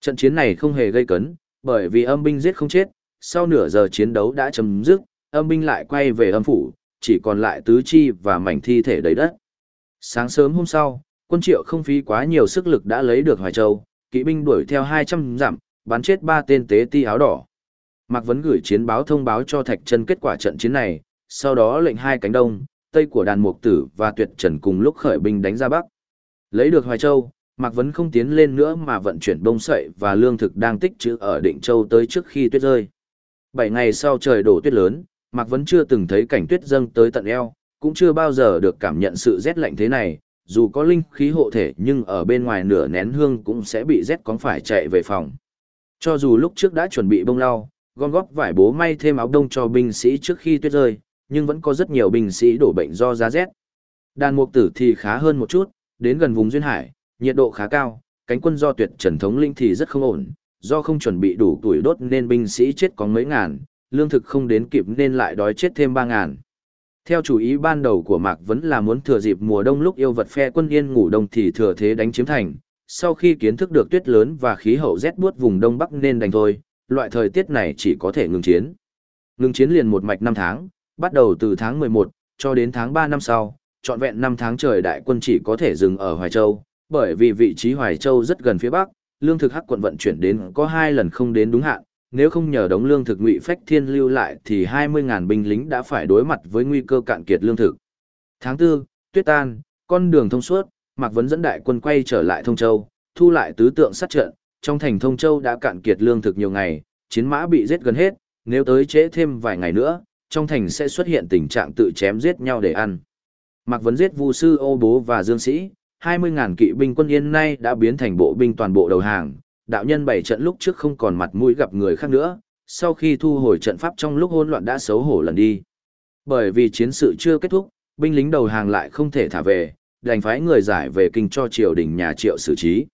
Trận chiến này không hề gây cấn, bởi vì âm binh giết không chết, sau nửa giờ chiến đấu đã chấm dứt, âm binh lại quay về âm phủ, chỉ còn lại tứ chi và mảnh thi thể đầy đất. Sáng sớm hôm sau, quân triệu không phí quá nhiều sức lực đã lấy được Hoài Châu, kỵ binh đuổi theo 200 dặm, bắn chết ba tên tế ti áo đỏ. Mạc Vấn gửi chiến báo thông báo cho Thạch Trân kết quả trận chiến này, sau đó lệnh hai cánh đông, tây của đàn mục tử và tuyệt trần cùng lúc khởi binh đánh ra bắc. Lấy được Hoài Châu, Mạc Vấn không tiến lên nữa mà vận chuyển bông sậy và lương thực đang tích trữ ở Định Châu tới trước khi tuyết rơi. Bảy ngày sau trời đổ tuyết lớn, Mạc Vấn chưa từng thấy cảnh tuyết dâng tới tận eo, cũng chưa bao giờ được cảm nhận sự rét lạnh thế này, dù có linh khí hộ thể nhưng ở bên ngoài nửa nén hương cũng sẽ bị rét cóng phải chạy về phòng. Cho dù lúc trước đã chuẩn bị bông lau, gom góp vải bố may thêm áo đông cho binh sĩ trước khi tuyết rơi, nhưng vẫn có rất nhiều binh sĩ đổ bệnh do giá rét. Đàn mục tử thì khá hơn một chút, đến gần vùng duyên hải, nhiệt độ khá cao, cánh quân do tuyệt trần thống linh thì rất không ổn, do không chuẩn bị đủ tuổi đốt nên binh sĩ chết có mấy ngàn, lương thực không đến kịp nên lại đói chết thêm ba ngàn. Theo chủ ý ban đầu của Mạc vẫn là muốn thừa dịp mùa đông lúc yêu vật phe quân yên ngủ đông thì thừa thế đánh chiếm thành, sau khi kiến thức được tuyết lớn và khí hậu rét buốt vùng đông bắc nên đánh thôi, loại thời tiết này chỉ có thể ngừng chiến. Ngừng chiến liền một mạch năm tháng, bắt đầu từ tháng 11 cho đến tháng 3 năm sau, trọn vẹn 5 tháng trời đại quân chỉ có thể dừng ở Hoài Châu, bởi vì vị trí Hoài Châu rất gần phía bắc, lương thực hắc quận vận chuyển đến có hai lần không đến đúng hạn, nếu không nhờ đống lương thực ngụy phách thiên lưu lại thì 20.000 binh lính đã phải đối mặt với nguy cơ cạn kiệt lương thực. Tháng 4, tuyết tan, con đường thông suốt, Mạc Vấn dẫn đại quân quay trở lại Thông Châu, thu lại tứ tượng sát trận, trong thành Thông Châu đã cạn kiệt lương thực nhiều ngày, chiến mã bị giết gần hết, nếu tới trễ thêm vài ngày nữa, trong thành sẽ xuất hiện tình trạng tự chém giết nhau để ăn. Mạc Vấn giết Vu sư Ô Bố và Dương Sĩ, 20.000 kỵ binh quân yên nay đã biến thành bộ binh toàn bộ đầu hàng, đạo nhân bảy trận lúc trước không còn mặt mũi gặp người khác nữa, sau khi thu hồi trận pháp trong lúc hỗn loạn đã xấu hổ lần đi. Bởi vì chiến sự chưa kết thúc, binh lính đầu hàng lại không thể thả về, đành phái người giải về kinh cho triều đình nhà triệu xử trí.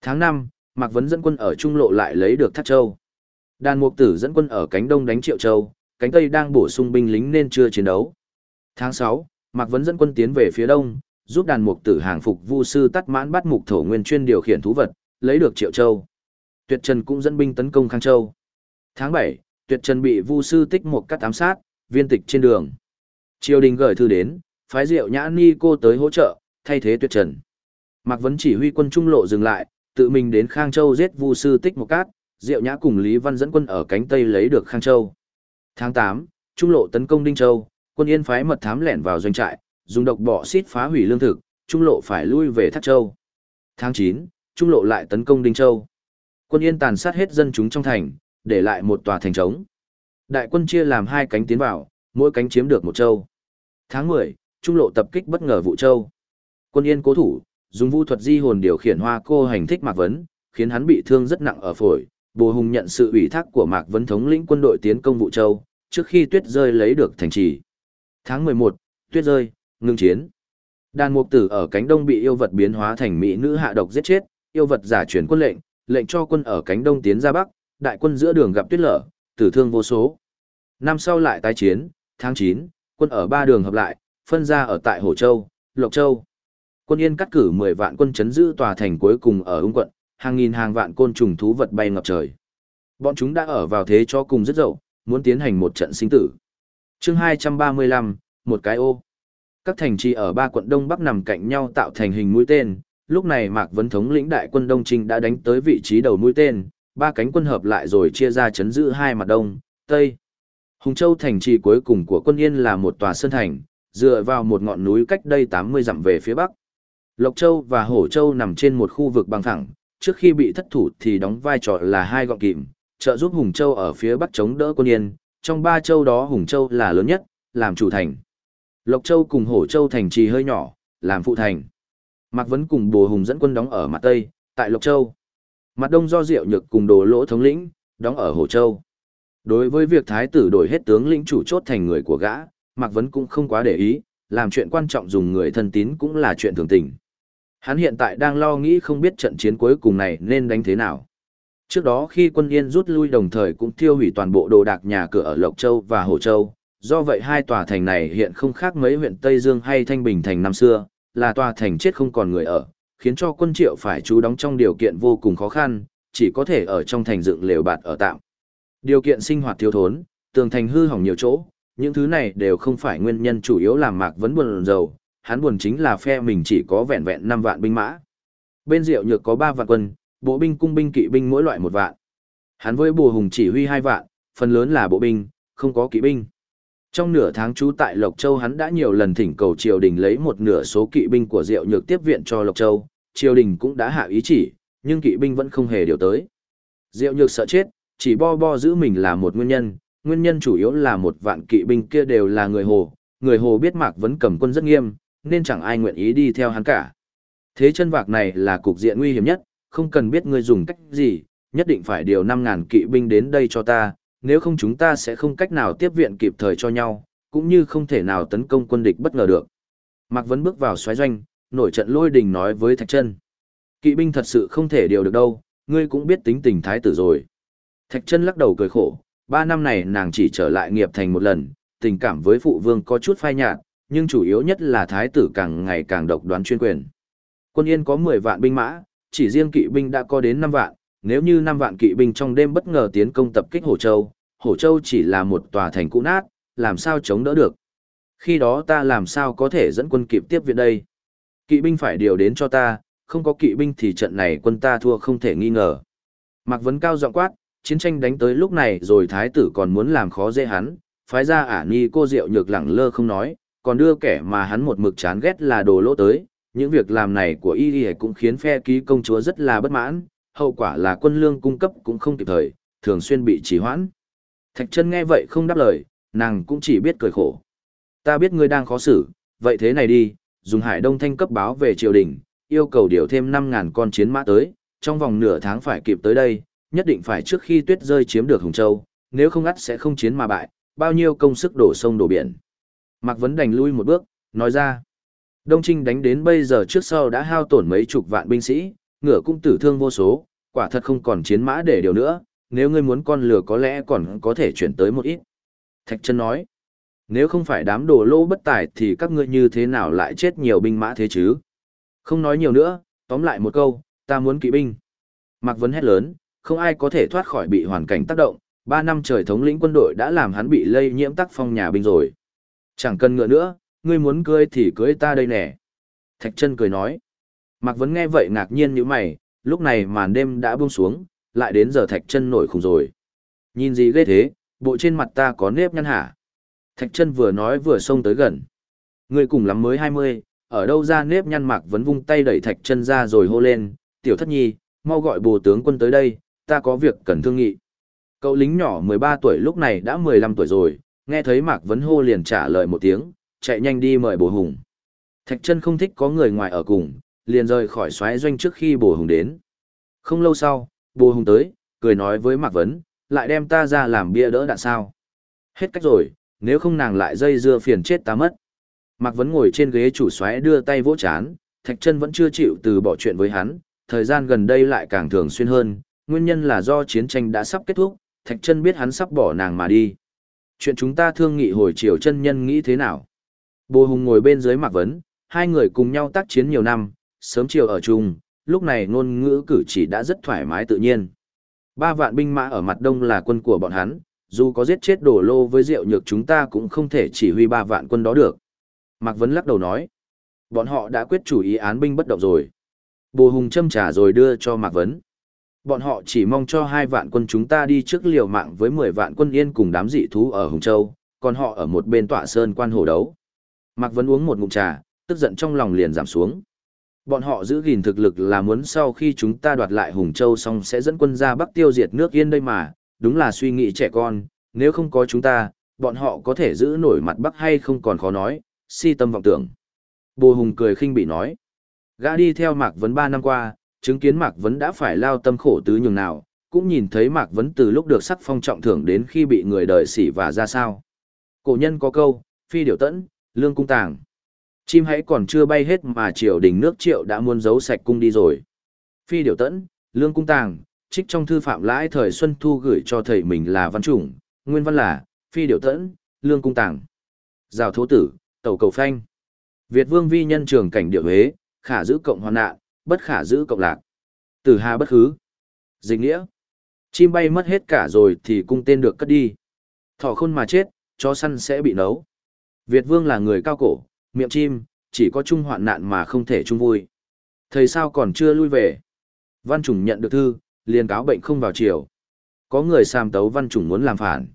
Tháng 5, Mạc Vấn dẫn quân ở Trung Lộ lại lấy được Thác Châu. Đàn Mục Tử dẫn quân ở cánh Đông đánh Triệu Châu, cánh Tây đang bổ sung binh lính nên chưa chiến đấu. Tháng 6, Mạc Vấn dẫn quân tiến về phía Đông, giúp đàn Mục Tử hàng phục Vu sư Tắt Mãn bắt Mục Thổ Nguyên chuyên điều khiển thú vật, lấy được Triệu Châu. Tuyệt Trần cũng dẫn binh tấn công Khang Châu. Tháng 7, Tuyệt Trần bị Vu sư Tích một cắt ám sát, viên tịch trên đường. Triều đình gửi thư đến, phái Diệu Nhã Ni cô tới hỗ trợ, thay thế Tuyệt Trần. Mạc Vấn chỉ huy quân trung lộ dừng lại, tự mình đến Khang Châu giết Vu sư Tích một cát, Diệu Nhã cùng Lý Văn dẫn quân ở cánh Tây lấy được Khang Châu. Tháng 8, trung lộ tấn công Đinh Châu, quân Yên phái mật thám lẻn vào doanh trại, dùng độc bọ xít phá hủy lương thực, trung lộ phải lui về Thác Châu. Tháng 9, trung lộ lại tấn công Đinh Châu. Quân Yên tàn sát hết dân chúng trong thành, để lại một tòa thành trống. Đại quân chia làm hai cánh tiến vào, mỗi cánh chiếm được một châu. Tháng 10, trung lộ tập kích bất ngờ vụ châu. Quân Yên cố thủ, dùng vũ thuật di hồn điều khiển hoa cô hành thích Mạc Vấn, khiến hắn bị thương rất nặng ở phổi. Bồ Hùng nhận sự ủy thác của Mạc Vấn thống lĩnh quân đội tiến công vụ châu, trước khi tuyết rơi lấy được thành trì. Tháng 11, tuyết rơi, ngưng chiến. Đàn mục tử ở cánh đông bị yêu vật biến hóa thành mỹ nữ hạ độc giết chết, yêu vật giả chuyển quân lệnh, lệnh cho quân ở cánh đông tiến ra bắc, đại quân giữa đường gặp tuyết lở, tử thương vô số. Năm sau lại tái chiến, tháng 9, quân ở ba đường hợp lại, phân ra ở tại Hồ Châu, Lộc Châu. Quân Yên cắt cử 10 vạn quân chấn giữ tòa thành cuối cùng ở Ung quận, hàng nghìn hàng vạn côn trùng thú vật bay ngập trời. Bọn chúng đã ở vào thế cho cùng rất dậu, muốn tiến hành một trận sinh tử. Chương 235, một cái ô. Các thành trì ở ba quận Đông Bắc nằm cạnh nhau tạo thành hình mũi tên, lúc này Mạc Vấn thống lĩnh đại quân Đông Trinh đã đánh tới vị trí đầu mũi tên, ba cánh quân hợp lại rồi chia ra chấn giữ hai mặt đông, tây. Hùng Châu thành trì cuối cùng của quân Yên là một tòa sơn thành, dựa vào một ngọn núi cách đây 80 dặm về phía bắc. Lộc Châu và Hổ Châu nằm trên một khu vực bằng thẳng, trước khi bị thất thủ thì đóng vai trò là hai gọng kìm, trợ giúp Hùng Châu ở phía bắc chống đỡ quân Yên, trong ba châu đó Hùng Châu là lớn nhất, làm chủ thành. Lộc Châu cùng Hổ Châu thành trì hơi nhỏ, làm phụ thành. Mạc Vấn cùng Bồ Hùng dẫn quân đóng ở mặt Tây, tại Lộc Châu. Mặt Đông do Diệu Nhược cùng Đồ Lỗ thống lĩnh, đóng ở hổ Châu. Đối với việc Thái tử đổi hết tướng lĩnh chủ chốt thành người của gã, Mạc Vấn cũng không quá để ý, làm chuyện quan trọng dùng người thân tín cũng là chuyện thường tình. Hắn hiện tại đang lo nghĩ không biết trận chiến cuối cùng này nên đánh thế nào. Trước đó khi quân Yên rút lui đồng thời cũng tiêu hủy toàn bộ đồ đạc nhà cửa ở Lộc Châu và Hồ Châu, do vậy hai tòa thành này hiện không khác mấy huyện Tây Dương hay Thanh Bình thành năm xưa, là tòa thành chết không còn người ở, khiến cho quân triệu phải trú đóng trong điều kiện vô cùng khó khăn, chỉ có thể ở trong thành dựng lều bạt ở tạm. Điều kiện sinh hoạt thiếu thốn, tường thành hư hỏng nhiều chỗ, những thứ này đều không phải nguyên nhân chủ yếu làm Mạc Vấn buồn rầu, hắn buồn chính là phe mình chỉ có vẹn vẹn 5 vạn binh mã. Bên Diệu Nhược có 3 vạn quân, bộ binh cung binh kỵ binh mỗi loại một vạn. Hắn với Bùa Hùng chỉ huy hai vạn, phần lớn là bộ binh, không có kỵ binh. Trong nửa tháng trú tại Lộc Châu hắn đã nhiều lần thỉnh cầu triều đình lấy một nửa số kỵ binh của Diệu Nhược tiếp viện cho Lộc Châu, triều đình cũng đã hạ ý chỉ, nhưng kỵ binh vẫn không hề điều tới. Diệu nhược sợ chết, chỉ bo bo giữ mình là một nguyên nhân, nguyên nhân chủ yếu là một vạn kỵ binh kia đều là người Hồ, người Hồ biết Mạc Vấn cầm quân rất nghiêm, nên chẳng ai nguyện ý đi theo hắn cả. Thế chân vạc này là cục diện nguy hiểm nhất, không cần biết ngươi dùng cách gì, nhất định phải điều 5.000 kỵ binh đến đây cho ta, nếu không chúng ta sẽ không cách nào tiếp viện kịp thời cho nhau, cũng như không thể nào tấn công quân địch bất ngờ được. Mạc Vấn bước vào xoáy doanh, nổi trận lôi đình nói với Thạch Trân. Kỵ binh thật sự không thể điều được đâu, ngươi cũng biết tính tình thái tử rồi. Thạch Trân lắc đầu cười khổ, ba năm này nàng chỉ trở lại nghiệp thành một lần, tình cảm với phụ vương có chút phai nhạt, nhưng chủ yếu nhất là thái tử càng ngày càng độc đoán chuyên quyền. Quân yên có 10 vạn binh mã, chỉ riêng kỵ binh đã có đến 5 vạn, nếu như 5 vạn kỵ binh trong đêm bất ngờ tiến công tập kích hồ Châu, hồ Châu chỉ là một tòa thành cũ nát, làm sao chống đỡ được. Khi đó ta làm sao có thể dẫn quân kịp tiếp viện đây? Kỵ binh phải điều đến cho ta, không có kỵ binh thì trận này quân ta thua không thể nghi ngờ. Mạc Vấn cao giọng quát, chiến tranh đánh tới lúc này rồi thái tử còn muốn làm khó dễ hắn, phái ra ả ni cô rượu nhược lẳng lơ không nói, còn đưa kẻ mà hắn một mực chán ghét là đồ lỗ tới, những việc làm này của y y cũng khiến phe ký công chúa rất là bất mãn, hậu quả là quân lương cung cấp cũng không kịp thời, thường xuyên bị trì hoãn. Thạch chân nghe vậy không đáp lời, nàng cũng chỉ biết cười khổ. Ta biết ngươi đang khó xử, vậy thế này đi, dùng hải đông thanh cấp báo về triều đình, yêu cầu điều thêm 5.000 con chiến mã tới, trong vòng nửa tháng phải kịp tới đây, nhất định phải trước khi tuyết rơi chiếm được Hồng Châu, nếu không ắt sẽ không chiến mà bại, bao nhiêu công sức đổ sông đổ biển. Mạc Vấn đành lui một bước, nói ra. Đông Trinh đánh đến bây giờ trước sau đã hao tổn mấy chục vạn binh sĩ, ngựa cũng tử thương vô số, quả thật không còn chiến mã để điều nữa, nếu ngươi muốn con lừa có lẽ còn có thể chuyển tới một ít. Thạch chân nói, nếu không phải đám đồ lỗ bất tài thì các ngươi như thế nào lại chết nhiều binh mã thế chứ? Không nói nhiều nữa, tóm lại một câu, ta muốn kỵ binh. Mạc Vấn hét lớn, không ai có thể thoát khỏi bị hoàn cảnh tác động, ba năm trời thống lĩnh quân đội đã làm hắn bị lây nhiễm tắc phong nhà binh rồi. Chẳng cần ngựa nữa, ngươi muốn cưới thì cưới ta đây nè. Thạch chân cười nói. Mạc Vấn nghe vậy ngạc nhiên như mày, lúc này màn đêm đã buông xuống, lại đến giờ thạch chân nổi khủng rồi. Nhìn gì ghê thế, bộ trên mặt ta có nếp nhăn hả? Thạch chân vừa nói vừa xông tới gần. Ngươi cùng lắm mới 20, ở đâu ra nếp nhăn Mạc Vấn vung tay đẩy thạch chân ra rồi hô lên, tiểu thất nhi, mau gọi bồ tướng quân tới đây, ta có việc cần thương nghị. Cậu lính nhỏ 13 tuổi lúc này đã 15 tuổi rồi, nghe thấy Mạc Vấn hô liền trả lời một tiếng, chạy nhanh đi mời bồ hùng. Thạch chân không thích có người ngoài ở cùng, liền rời khỏi xoáy doanh trước khi bồ hùng đến. Không lâu sau, bồ hùng tới, cười nói với Mạc Vấn, lại đem ta ra làm bia đỡ đạn sao. Hết cách rồi, nếu không nàng lại dây dưa phiền chết ta mất. Mạc Vấn ngồi trên ghế chủ xoáy đưa tay vỗ chán, Thạch chân vẫn chưa chịu từ bỏ chuyện với hắn, thời gian gần đây lại càng thường xuyên hơn, nguyên nhân là do chiến tranh đã sắp kết thúc, Thạch chân biết hắn sắp bỏ nàng mà đi. Chuyện chúng ta thương nghị hồi chiều chân nhân nghĩ thế nào? Bồ Hùng ngồi bên dưới Mạc Vấn, hai người cùng nhau tác chiến nhiều năm, sớm chiều ở chung, lúc này ngôn ngữ cử chỉ đã rất thoải mái tự nhiên. Ba vạn binh mã ở mặt đông là quân của bọn hắn, dù có giết chết đổ lô với rượu nhược chúng ta cũng không thể chỉ huy ba vạn quân đó được. Mạc Vấn lắc đầu nói, bọn họ đã quyết chủ ý án binh bất động rồi. Bồ Hùng châm trả rồi đưa cho Mạc Vấn. Bọn họ chỉ mong cho hai vạn quân chúng ta đi trước liều mạng với mười vạn quân yên cùng đám dị thú ở Hùng Châu, còn họ ở một bên tọa sơn quan hồ đấu. Mạc Vấn uống một ngụm trà, tức giận trong lòng liền giảm xuống. Bọn họ giữ gìn thực lực là muốn sau khi chúng ta đoạt lại Hùng Châu xong sẽ dẫn quân ra Bắc tiêu diệt nước Yên đây mà, đúng là suy nghĩ trẻ con, nếu không có chúng ta, bọn họ có thể giữ nổi mặt Bắc hay không còn khó nói, si tâm vọng tưởng. Bồ Hùng cười khinh bị nói. Gã đi theo Mạc Vấn ba năm qua, chứng kiến Mạc Vấn đã phải lao tâm khổ tứ nhường nào, cũng nhìn thấy Mạc Vấn từ lúc được sắc phong trọng thưởng đến khi bị người đời xỉ và ra sao. Cổ nhân có câu, phi điều tẫn, lương cung tàng. Chim hãy còn chưa bay hết mà triều đình nước triệu đã muốn giấu sạch cung đi rồi. Phi điều tẫn, lương cung tàng, trích trong thư phạm lãi thời Xuân Thu gửi cho thầy mình là văn chủng, nguyên văn là, phi điều tẫn, lương cung tàng. Rào thố tử, Tẩu cầu phanh. Việt vương vi nhân trường cảnh điệu huế, khả giữ cộng hoàn nạn, bất khả giữ cộng lạc. Tử hà bất khứ. Dịch nghĩa. Chim bay mất hết cả rồi thì cung tên được cất đi. Thỏ khôn mà chết, chó săn sẽ bị nấu. Việt vương là người cao cổ, miệng chim, chỉ có chung hoạn nạn mà không thể chung vui. Thầy sao còn chưa lui về. Văn chủng nhận được thư, liền cáo bệnh không vào chiều. Có người sàm tấu văn chủng muốn làm phản.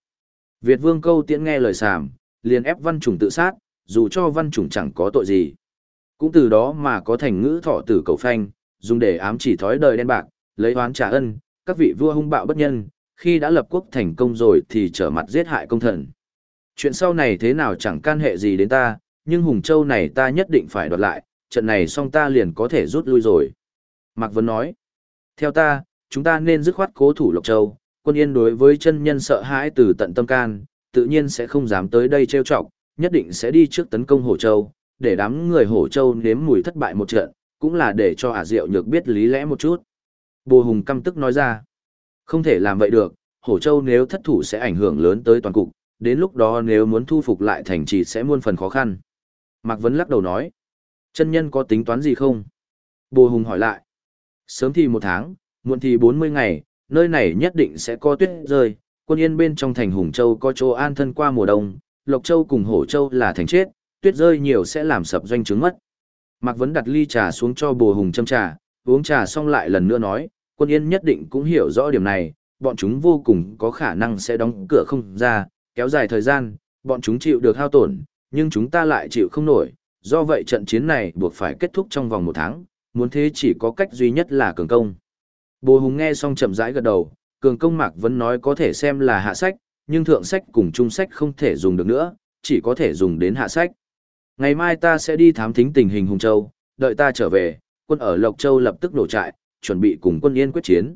Việt vương câu tiễn nghe lời sàm, liền ép văn chủng tự sát, dù cho văn chủng chẳng có tội gì. Cũng từ đó mà có thành ngữ thọ tử cầu phanh, dùng để ám chỉ thói đời đen bạc, lấy oán trả ân, các vị vua hung bạo bất nhân, khi đã lập quốc thành công rồi thì trở mặt giết hại công thần. Chuyện sau này thế nào chẳng can hệ gì đến ta, nhưng Hùng Châu này ta nhất định phải đoạt lại, trận này xong ta liền có thể rút lui rồi. Mạc Vân nói, theo ta, chúng ta nên dứt khoát cố thủ Lộc Châu, quân yên đối với chân nhân sợ hãi từ tận tâm can, tự nhiên sẽ không dám tới đây trêu chọc, nhất định sẽ đi trước tấn công Hổ Châu, để đám người Hổ Châu nếm mùi thất bại một trận, cũng là để cho Ả Diệu Nhược biết lý lẽ một chút. Bồ Hùng căm tức nói ra, không thể làm vậy được, Hổ Châu nếu thất thủ sẽ ảnh hưởng lớn tới toàn cục, đến lúc đó nếu muốn thu phục lại thành trì sẽ muôn phần khó khăn. Mạc Vấn lắc đầu nói, chân nhân có tính toán gì không? Bồ Hùng hỏi lại, sớm thì một tháng, muộn thì 40 ngày, nơi này nhất định sẽ có tuyết rơi, quân yên bên trong thành Hùng Châu có chỗ an thân qua mùa đông, Lộc Châu cùng Hổ Châu là thành chết, tuyết rơi nhiều sẽ làm sập doanh trướng mất. Mạc Vấn đặt ly trà xuống cho bồ hùng châm trà, uống trà xong lại lần nữa nói, quân yên nhất định cũng hiểu rõ điểm này, bọn chúng vô cùng có khả năng sẽ đóng cửa không ra, kéo dài thời gian, bọn chúng chịu được hao tổn, nhưng chúng ta lại chịu không nổi, do vậy trận chiến này buộc phải kết thúc trong vòng một tháng, muốn thế chỉ có cách duy nhất là cường công. Bồ Hùng nghe xong chậm rãi gật đầu, cường công Mạc Vấn nói có thể xem là hạ sách, nhưng thượng sách cùng trung sách không thể dùng được nữa, chỉ có thể dùng đến hạ sách. Ngày mai ta sẽ đi thám thính tình hình Hùng Châu, đợi ta trở về, quân ở Lộc Châu lập tức nổ trại, chuẩn bị cùng quân Yên quyết chiến.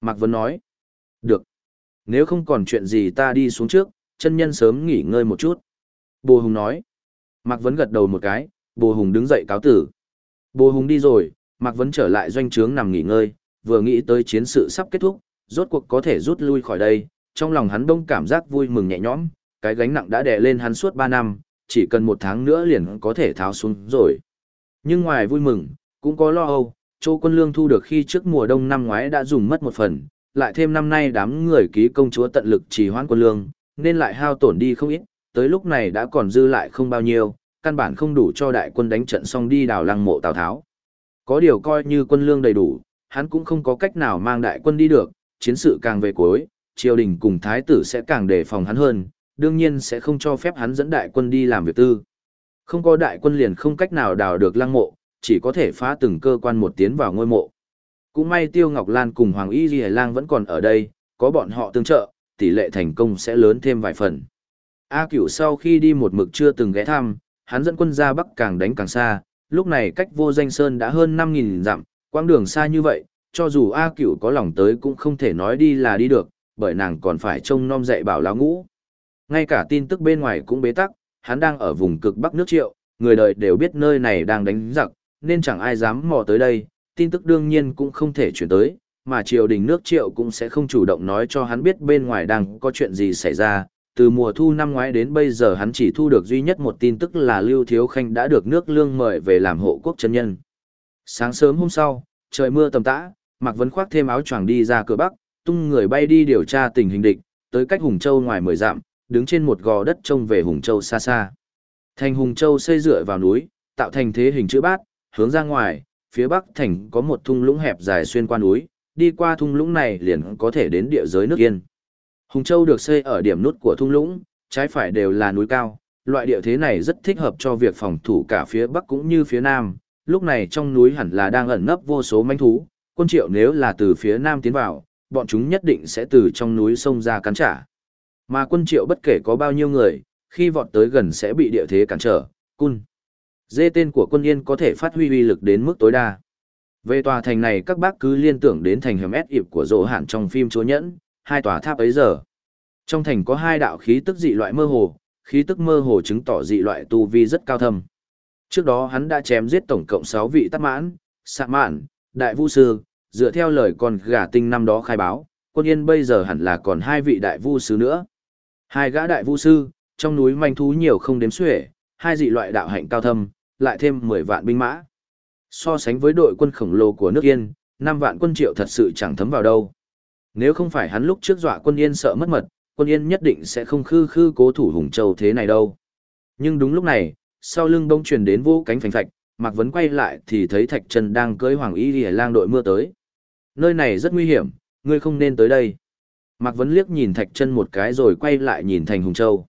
Mạc Vân nói, được. Nếu không còn chuyện gì ta đi xuống trước, chân nhân sớm nghỉ ngơi một chút. Bồ Hùng nói, Mạc Vấn gật đầu một cái, Bồ Hùng đứng dậy cáo tử. Bồ Hùng đi rồi, Mạc Vấn trở lại doanh trướng nằm nghỉ ngơi, vừa nghĩ tới chiến sự sắp kết thúc, rốt cuộc có thể rút lui khỏi đây, trong lòng hắn đông cảm giác vui mừng nhẹ nhõm, cái gánh nặng đã đè lên hắn suốt 3 năm, chỉ cần một tháng nữa liền có thể tháo xuống rồi. Nhưng ngoài vui mừng, cũng có lo âu, Chỗ quân lương thu được khi trước mùa đông năm ngoái đã dùng mất một phần, lại thêm năm nay đám người ký công chúa tận lực trì hoãn quân lương, nên lại hao tổn đi không ít, tới lúc này đã còn dư lại không bao nhiêu, căn bản không đủ cho đại quân đánh trận xong đi đào lăng mộ Tào Tháo. Có điều coi như quân lương đầy đủ, hắn cũng không có cách nào mang đại quân đi được, chiến sự càng về cuối, triều đình cùng thái tử sẽ càng đề phòng hắn hơn, đương nhiên sẽ không cho phép hắn dẫn đại quân đi làm việc tư. Không có đại quân liền không cách nào đào được lăng mộ, chỉ có thể phá từng cơ quan một tiến vào ngôi mộ. Cũng may Tiêu Ngọc Lan cùng Hoàng Y Ghi Lang vẫn còn ở đây, có bọn họ tương trợ, tỷ lệ thành công sẽ lớn thêm vài phần. A Cửu sau khi đi một mực chưa từng ghé thăm, hắn dẫn quân ra Bắc càng đánh càng xa, lúc này cách vô danh sơn đã hơn 5.000 dặm, quãng đường xa như vậy, cho dù A Cửu có lòng tới cũng không thể nói đi là đi được, bởi nàng còn phải trông nom dạy bảo lão ngũ. Ngay cả tin tức bên ngoài cũng bế tắc, hắn đang ở vùng cực bắc nước triệu, người đời đều biết nơi này đang đánh giặc, nên chẳng ai dám mò tới đây, tin tức đương nhiên cũng không thể chuyển tới, mà triều đình nước triệu cũng sẽ không chủ động nói cho hắn biết bên ngoài đang có chuyện gì xảy ra. Từ mùa thu năm ngoái đến bây giờ hắn chỉ thu được duy nhất một tin tức là Lưu Thiếu Khanh đã được nước lương mời về làm hộ quốc chân nhân. Sáng sớm hôm sau, trời mưa tầm tã, Mạc Vấn khoác thêm áo choàng đi ra cửa bắc, tung người bay đi điều tra tình hình địch, tới cách Hùng Châu ngoài mười dặm, đứng trên một gò đất trông về Hùng Châu xa xa. Thành Hùng Châu xây dựa vào núi, tạo thành thế hình chữ bát, hướng ra ngoài, phía bắc thành có một thung lũng hẹp dài xuyên qua núi, đi qua thung lũng này liền có thể đến địa giới nước Yên. Hùng Châu được xây ở điểm nút của thung lũng, trái phải đều là núi cao, loại địa thế này rất thích hợp cho việc phòng thủ cả phía bắc cũng như phía nam. Lúc này trong núi hẳn là đang ẩn nấp vô số manh thú, quân triệu nếu là từ phía nam tiến vào, bọn chúng nhất định sẽ từ trong núi sông ra cắn trả. Mà quân triệu bất kể có bao nhiêu người, khi vọt tới gần sẽ bị địa thế cản trở, cun. Dê tên của quân yên có thể phát huy uy lực đến mức tối đa. Về tòa thành này các bác cứ liên tưởng đến thành hầm ép ịp của rộ hạn trong phim Chúa Nhẫn, hai tòa tháp ấy giờ. Trong thành có hai đạo khí tức dị loại mơ hồ, khí tức mơ hồ chứng tỏ dị loại tu vi rất cao thâm. Trước đó hắn đã chém giết tổng cộng 6 vị tát mãn, sạ mạn, đại vu sư, dựa theo lời con gà tinh năm đó khai báo, quân yên bây giờ hẳn là còn hai vị đại vu sư nữa. Hai gã đại vu sư, trong núi manh thú nhiều không đếm xuể, hai dị loại đạo hạnh cao thâm, lại thêm 10 vạn binh mã. So sánh với đội quân khổng lồ của nước Yên, 5 vạn quân triệu thật sự chẳng thấm vào đâu. Nếu không phải hắn lúc trước dọa quân Yên sợ mất mật, quân Yên nhất định sẽ không khư khư cố thủ Hùng Châu thế này đâu. Nhưng đúng lúc này, sau lưng bông truyền đến vô cánh phành phạch, Mạc Vấn quay lại thì thấy Thạch Trần đang cưới Hoàng Y Lìa lang đội mưa tới. Nơi này rất nguy hiểm, ngươi không nên tới đây. Mạc Vấn liếc nhìn Thạch Trân một cái rồi quay lại nhìn Thành Hùng Châu.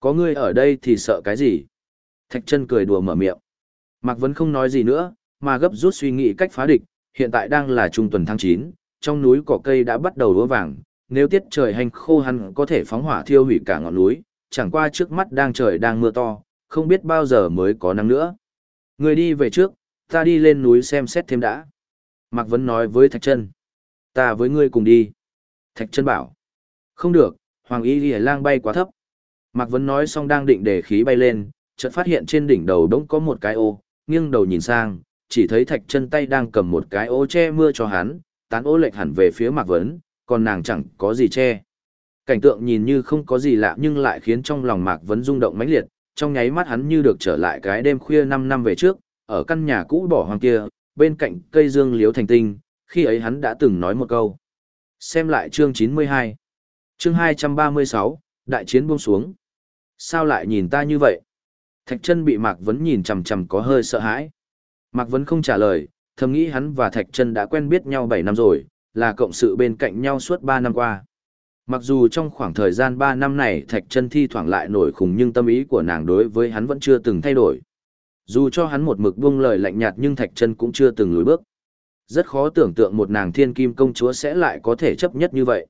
Có ngươi ở đây thì sợ cái gì? Thạch Trân cười đùa mở miệng. Mạc Vấn không nói gì nữa, mà gấp rút suy nghĩ cách phá địch, hiện tại đang là trung tuần tháng 9, trong núi cỏ cây đã bắt đầu lúa vàng, nếu tiết trời hành khô hắn có thể phóng hỏa thiêu hủy cả ngọn núi, chẳng qua trước mắt đang trời đang mưa to, không biết bao giờ mới có nắng nữa. Người đi về trước, ta đi lên núi xem xét thêm đã. Mạc Vấn nói với Thạch Trân. Ta với ngươi cùng đi. Thạch Trân bảo. Không được, Hoàng Y Ghi lang bay quá thấp. Mạc Vấn nói xong đang định để khí bay lên, chợt phát hiện trên đỉnh đầu đống có một cái ô, nghiêng đầu nhìn sang, chỉ thấy Thạch chân tay đang cầm một cái ô che mưa cho hắn, tán ô lệch hẳn về phía Mạc Vấn, còn nàng chẳng có gì che. Cảnh tượng nhìn như không có gì lạ nhưng lại khiến trong lòng Mạc Vấn rung động mãnh liệt, trong nháy mắt hắn như được trở lại cái đêm khuya 5 năm về trước, ở căn nhà cũ bỏ hoang kia, bên cạnh cây dương liếu thành tinh, khi ấy hắn đã từng nói một câu. Xem lại chương 92. Chương 236, đại chiến buông xuống. Sao lại nhìn ta như vậy? Thạch chân bị Mạc Vấn nhìn chằm chằm có hơi sợ hãi. Mạc Vấn không trả lời, thầm nghĩ hắn và Thạch Trân đã quen biết nhau 7 năm rồi, là cộng sự bên cạnh nhau suốt 3 năm qua. Mặc dù trong khoảng thời gian 3 năm này Thạch Trân thi thoảng lại nổi khùng nhưng tâm ý của nàng đối với hắn vẫn chưa từng thay đổi. Dù cho hắn một mực buông lời lạnh nhạt nhưng Thạch Trân cũng chưa từng lùi bước. Rất khó tưởng tượng một nàng thiên kim công chúa sẽ lại có thể chấp nhất như vậy.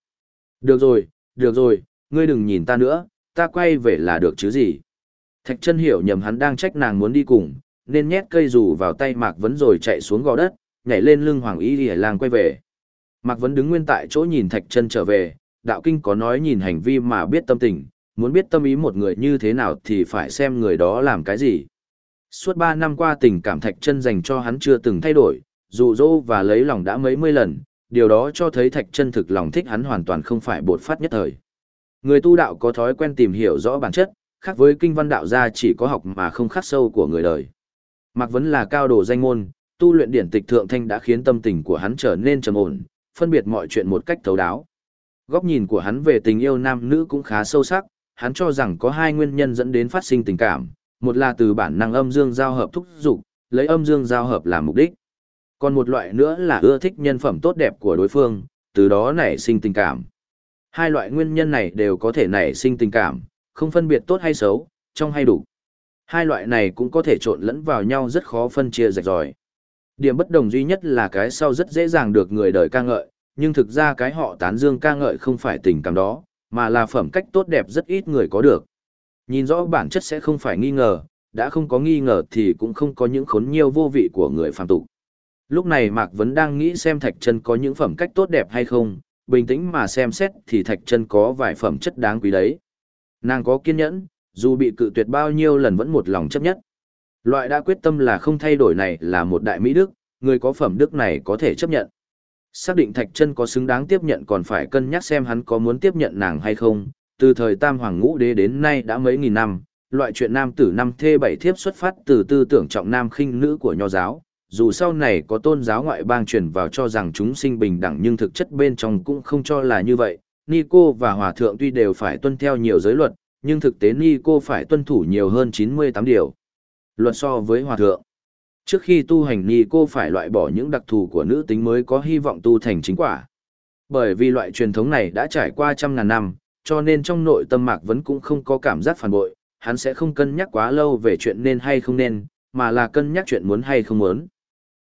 Được rồi, được rồi, ngươi đừng nhìn ta nữa, ta quay về là được chứ gì. Thạch Trân hiểu nhầm hắn đang trách nàng muốn đi cùng, nên nhét cây dù vào tay Mạc Vấn rồi chạy xuống gò đất, nhảy lên lưng Hoàng Y Lì Lang quay về. Mạc Vấn đứng nguyên tại chỗ nhìn Thạch chân trở về, đạo kinh có nói nhìn hành vi mà biết tâm tình, muốn biết tâm ý một người như thế nào thì phải xem người đó làm cái gì. Suốt ba năm qua tình cảm Thạch chân dành cho hắn chưa từng thay đổi, dụ dỗ và lấy lòng đã mấy mươi lần, điều đó cho thấy Thạch chân thực lòng thích hắn hoàn toàn không phải bột phát nhất thời. Người tu đạo có thói quen tìm hiểu rõ bản chất, khác với kinh văn đạo gia chỉ có học mà không khắc sâu của người đời. Mạc Vấn là cao đồ danh môn, tu luyện điển tịch thượng thanh đã khiến tâm tình của hắn trở nên trầm ổn, phân biệt mọi chuyện một cách thấu đáo. Góc nhìn của hắn về tình yêu nam nữ cũng khá sâu sắc, hắn cho rằng có hai nguyên nhân dẫn đến phát sinh tình cảm, một là từ bản năng âm dương giao hợp thúc dục, lấy âm dương giao hợp làm mục đích. Còn một loại nữa là ưa thích nhân phẩm tốt đẹp của đối phương, từ đó nảy sinh tình cảm. Hai loại nguyên nhân này đều có thể nảy sinh tình cảm, không phân biệt tốt hay xấu, trong hay đủ. Hai loại này cũng có thể trộn lẫn vào nhau rất khó phân chia rạch ròi. Điểm bất đồng duy nhất là cái sau rất dễ dàng được người đời ca ngợi, nhưng thực ra cái họ tán dương ca ngợi không phải tình cảm đó, mà là phẩm cách tốt đẹp rất ít người có được. Nhìn rõ bản chất sẽ không phải nghi ngờ, đã không có nghi ngờ thì cũng không có những khốn nhiều vô vị của người phàm tục. Lúc này Mạc Vấn đang nghĩ xem Thạch Trân có những phẩm cách tốt đẹp hay không, bình tĩnh mà xem xét thì Thạch Trân có vài phẩm chất đáng quý đấy. Nàng có kiên nhẫn, dù bị cự tuyệt bao nhiêu lần vẫn một lòng chấp nhất. Loại đã quyết tâm là không thay đổi này là một đại mỹ đức, người có phẩm đức này có thể chấp nhận. Xác định Thạch chân có xứng đáng tiếp nhận còn phải cân nhắc xem hắn có muốn tiếp nhận nàng hay không. Từ thời Tam Hoàng Ngũ Đế đến nay đã mấy nghìn năm, loại chuyện nam tử năm thê bảy thiếp xuất phát từ tư tưởng trọng nam khinh nữ của nho giáo. Dù sau này có tôn giáo ngoại bang truyền vào cho rằng chúng sinh bình đẳng nhưng thực chất bên trong cũng không cho là như vậy. Nico và Hòa Thượng tuy đều phải tuân theo nhiều giới luật, nhưng thực tế Nico phải tuân thủ nhiều hơn 98 điều. Luật so với Hòa Thượng. Trước khi tu hành ni cô phải loại bỏ những đặc thù của nữ tính mới có hy vọng tu thành chính quả. Bởi vì loại truyền thống này đã trải qua trăm ngàn năm, cho nên trong nội tâm Mạc vẫn cũng không có cảm giác phản bội, hắn sẽ không cân nhắc quá lâu về chuyện nên hay không nên, mà là cân nhắc chuyện muốn hay không muốn.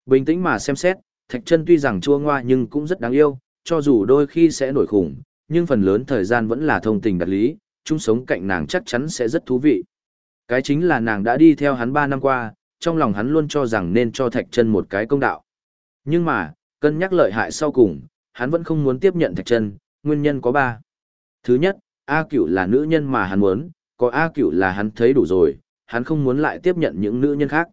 Bình tĩnh mà xem xét, Thạch chân tuy rằng chua ngoa nhưng cũng rất đáng yêu, cho dù đôi khi sẽ nổi khủng, nhưng phần lớn thời gian vẫn là thông tình đạt lý, chung sống cạnh nàng chắc chắn sẽ rất thú vị. Cái chính là nàng đã đi theo hắn 3 năm qua, trong lòng hắn luôn cho rằng nên cho Thạch Trân một cái công đạo. Nhưng mà, cân nhắc lợi hại sau cùng, hắn vẫn không muốn tiếp nhận Thạch Trân. nguyên nhân có ba. Thứ nhất, A Cửu là nữ nhân mà hắn muốn, có A Cửu là hắn thấy đủ rồi, hắn không muốn lại tiếp nhận những nữ nhân khác.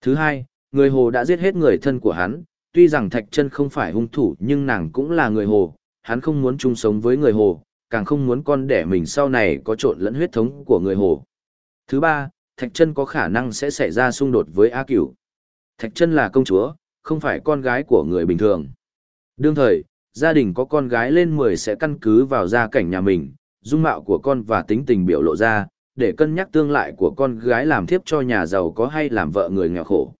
Thứ hai, người hồ đã giết hết người thân của hắn, tuy rằng Thạch Trân không phải hung thủ nhưng nàng cũng là người hồ, hắn không muốn chung sống với người hồ, càng không muốn con đẻ mình sau này có trộn lẫn huyết thống của người hồ. Thứ ba, Thạch Trân có khả năng sẽ xảy ra xung đột với A Cửu. Thạch Trân là công chúa, không phải con gái của người bình thường. Đương thời, gia đình có con gái lên 10 sẽ căn cứ vào gia cảnh nhà mình, dung mạo của con và tính tình biểu lộ ra, để cân nhắc tương lai của con gái làm thiếp cho nhà giàu có hay làm vợ người nghèo khổ.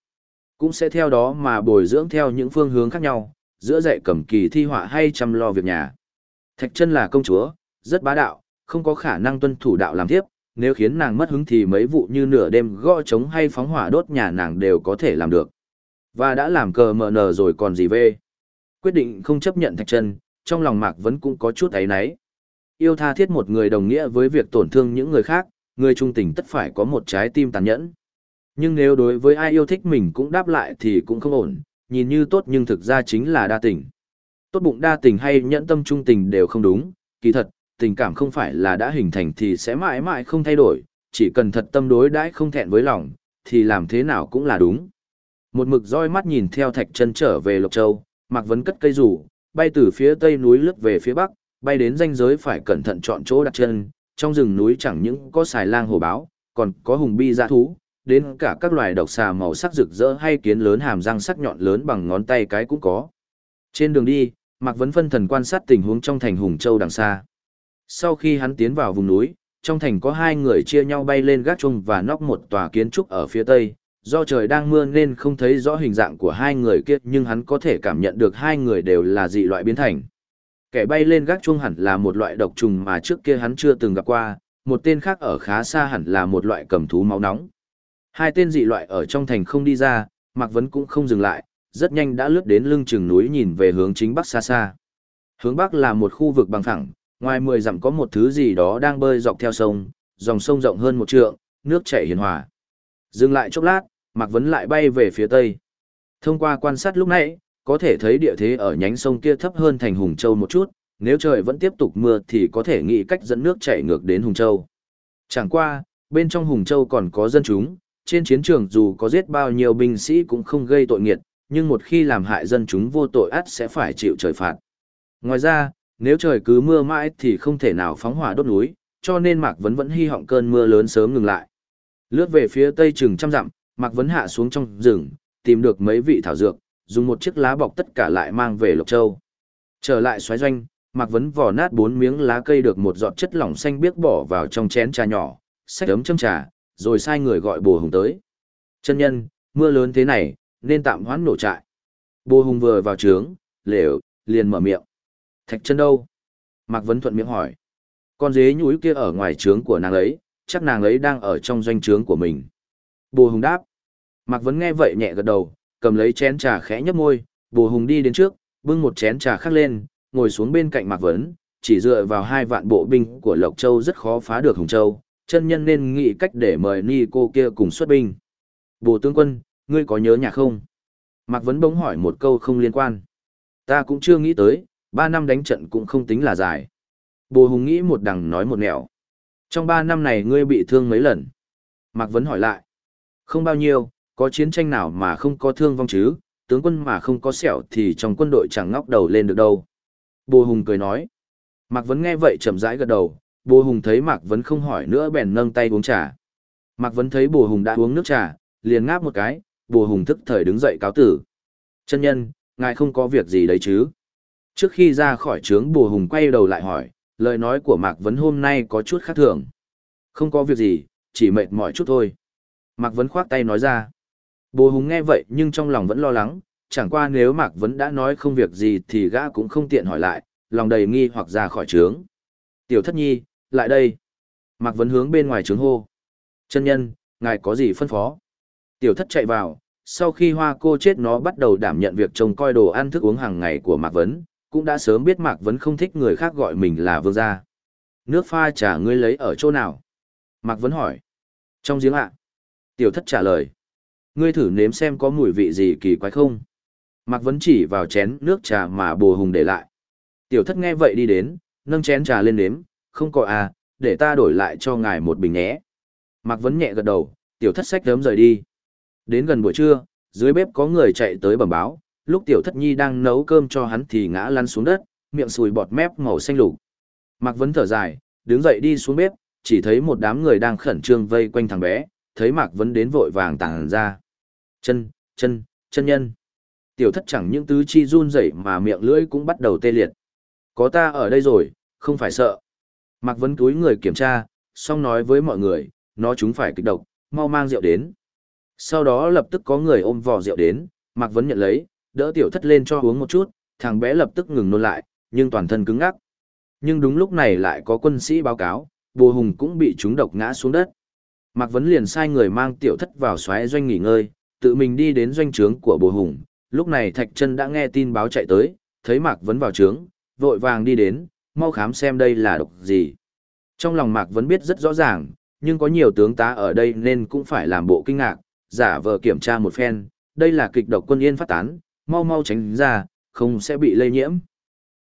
Cũng sẽ theo đó mà bồi dưỡng theo những phương hướng khác nhau, giữa dạy cầm kỳ thi họa hay chăm lo việc nhà. Thạch Trân là công chúa, rất bá đạo, không có khả năng tuân thủ đạo làm thiếp, nếu khiến nàng mất hứng thì mấy vụ như nửa đêm gõ trống hay phóng hỏa đốt nhà nàng đều có thể làm được. Và đã làm cờ mờ nở rồi còn gì về. Quyết định không chấp nhận thạch chân, trong lòng Mạc vẫn cũng có chút ấy náy. Yêu tha thiết một người đồng nghĩa với việc tổn thương những người khác, người trung tình tất phải có một trái tim tàn nhẫn. Nhưng nếu đối với ai yêu thích mình cũng đáp lại thì cũng không ổn, nhìn như tốt nhưng thực ra chính là đa tình. Tốt bụng đa tình hay nhẫn tâm trung tình đều không đúng, kỳ thật, tình cảm không phải là đã hình thành thì sẽ mãi mãi không thay đổi, chỉ cần thật tâm đối đãi không thẹn với lòng, thì làm thế nào cũng là đúng. Một mực roi mắt nhìn theo thạch chân trở về Lộc Châu, Mạc Vấn cất cây rủ, bay từ phía tây núi lướt về phía bắc, bay đến ranh giới phải cẩn thận chọn chỗ đặt chân, trong rừng núi chẳng những có xài lang hổ báo, còn có hùng bi dã thú, đến cả các loài độc xà màu sắc rực rỡ hay kiến lớn hàm răng sắc nhọn lớn bằng ngón tay cái cũng có. Trên đường đi, Mạc Vấn phân thần quan sát tình huống trong thành Hùng Châu đằng xa. Sau khi hắn tiến vào vùng núi, trong thành có hai người chia nhau bay lên gác chung và nóc một tòa kiến trúc ở phía tây. Do trời đang mưa nên không thấy rõ hình dạng của hai người kia nhưng hắn có thể cảm nhận được hai người đều là dị loại biến thành. Kẻ bay lên gác chuông hẳn là một loại độc trùng mà trước kia hắn chưa từng gặp qua, một tên khác ở khá xa hẳn là một loại cầm thú máu nóng. Hai tên dị loại ở trong thành không đi ra, Mạc Vấn cũng không dừng lại, rất nhanh đã lướt đến lưng chừng núi nhìn về hướng chính bắc xa xa. Hướng bắc là một khu vực bằng phẳng, ngoài mười dặm có một thứ gì đó đang bơi dọc theo sông, dòng sông rộng hơn một trượng, nước chảy hiền hòa. Dừng lại chốc lát, Mạc Vấn lại bay về phía tây. Thông qua quan sát lúc nãy, có thể thấy địa thế ở nhánh sông kia thấp hơn thành Hùng Châu một chút, nếu trời vẫn tiếp tục mưa thì có thể nghĩ cách dẫn nước chảy ngược đến Hùng Châu. Chẳng qua, bên trong Hùng Châu còn có dân chúng, trên chiến trường dù có giết bao nhiêu binh sĩ cũng không gây tội nghiệt, nhưng một khi làm hại dân chúng vô tội ắt sẽ phải chịu trời phạt. Ngoài ra, nếu trời cứ mưa mãi thì không thể nào phóng hỏa đốt núi, cho nên Mạc Vấn vẫn hy vọng cơn mưa lớn sớm ngừng lại. Lướt về phía tây chừng trăm dặm, Mạc Vấn hạ xuống trong rừng, tìm được mấy vị thảo dược, dùng một chiếc lá bọc tất cả lại mang về Lộc Châu. Trở lại xoáy doanh, Mạc Vấn vò nát bốn miếng lá cây được một giọt chất lỏng xanh biếc bỏ vào trong chén trà nhỏ, xách ấm châm trà, rồi sai người gọi bồ hùng tới. Chân nhân, mưa lớn thế này, nên tạm hoãn nổ trại. Bồ hùng vừa vào trướng, lều, liền mở miệng. Thạch chân đâu? Mạc Vấn thuận miệng hỏi. Con dế nhúi kia ở ngoài trướng của nàng ấy, chắc nàng ấy đang ở trong doanh trướng của mình. Bồ hùng đáp. Mạc Vấn nghe vậy nhẹ gật đầu, cầm lấy chén trà khẽ nhấp môi, bồ hùng đi đến trước, bưng một chén trà khác lên, ngồi xuống bên cạnh Mạc Vấn, chỉ dựa vào hai vạn bộ binh của Lộc Châu rất khó phá được Hùng Châu, chân nhân nên nghĩ cách để mời ni cô kia cùng xuất binh. Bồ tướng quân, ngươi có nhớ nhà không? Mạc Vấn bỗng hỏi một câu không liên quan. Ta cũng chưa nghĩ tới, ba năm đánh trận cũng không tính là dài. Bồ Hùng nghĩ một đằng nói một nẻo. Trong ba năm này ngươi bị thương mấy lần? Mạc Vấn hỏi lại. Không bao nhiêu, có chiến tranh nào mà không có thương vong chứ, tướng quân mà không có sẹo thì trong quân đội chẳng ngóc đầu lên được đâu. Bồ Hùng cười nói. Mạc Vấn nghe vậy chậm rãi gật đầu, Bồ Hùng thấy Mạc Vấn không hỏi nữa bèn nâng tay uống trà. Mạc Vấn thấy Bồ Hùng đã uống nước trà, liền ngáp một cái, bùa Hùng thức thời đứng dậy cáo tử. Chân nhân, ngài không có việc gì đấy chứ? Trước khi ra khỏi trướng bùa Hùng quay đầu lại hỏi, lời nói của Mạc Vấn hôm nay có chút khác thường. Không có việc gì, chỉ mệt mỏi chút thôi. Mạc Vấn khoát tay nói ra. Bùa Hùng nghe vậy nhưng trong lòng vẫn lo lắng, chẳng qua nếu Mạc Vấn đã nói không việc gì thì gã cũng không tiện hỏi lại, lòng đầy nghi hoặc ra khỏi trướng. Tiểu thất nhi, lại đây. Mạc Vấn hướng bên ngoài trướng hô. Chân nhân, ngài có gì phân phó? Tiểu thất chạy vào, sau khi hoa cô chết nó bắt đầu đảm nhận việc trông coi đồ ăn thức uống hàng ngày của Mạc Vấn, cũng đã sớm biết Mạc Vấn không thích người khác gọi mình là vương gia. Nước pha trà ngươi lấy ở chỗ nào? Mạc Vấn hỏi. Trong giếng ạ. Tiểu thất trả lời. Ngươi thử nếm xem có mùi vị gì kỳ quái không? Mạc Vấn chỉ vào chén nước trà mà bồ hùng để lại. Tiểu thất nghe vậy đi đến, nâng chén trà lên nếm, không có à, để ta đổi lại cho ngài một bình nhé. Mạc Vấn nhẹ gật đầu, tiểu thất sách đớm rời đi. Đến gần buổi trưa, dưới bếp có người chạy tới bẩm báo, lúc tiểu thất nhi đang nấu cơm cho hắn thì ngã lăn xuống đất, miệng sùi bọt mép màu xanh lục. Mạc Vấn thở dài, đứng dậy đi xuống bếp, chỉ thấy một đám người đang khẩn trương vây quanh thằng bé, thấy Mạc Vấn đến vội vàng tàng ra. Chân, chân, chân nhân. Tiểu thất chẳng những tứ chi run rẩy mà miệng lưỡi cũng bắt đầu tê liệt. Có ta ở đây rồi, không phải sợ. Mạc Vấn túi người kiểm tra, xong nói với mọi người, nó chúng phải kịch độc, mau mang rượu đến. Sau đó lập tức có người ôm vò rượu đến, Mạc Vấn nhận lấy, đỡ tiểu thất lên cho uống một chút, thằng bé lập tức ngừng nôn lại, nhưng toàn thân cứng ngắc. Nhưng đúng lúc này lại có quân sĩ báo cáo, bồ hùng cũng bị chúng độc ngã xuống đất. Mạc Vấn liền sai người mang tiểu thất vào xoáy doanh nghỉ ngơi, tự mình đi đến doanh trướng của bồ hùng. Lúc này Thạch Chân đã nghe tin báo chạy tới, thấy Mạc Vấn vào trướng, vội vàng đi đến, mau khám xem đây là độc gì. Trong lòng Mạc Vấn biết rất rõ ràng, nhưng có nhiều tướng tá ở đây nên cũng phải làm bộ kinh ngạc, giả vờ kiểm tra một phen, đây là kịch độc quân yên phát tán, mau mau tránh ra, không sẽ bị lây nhiễm.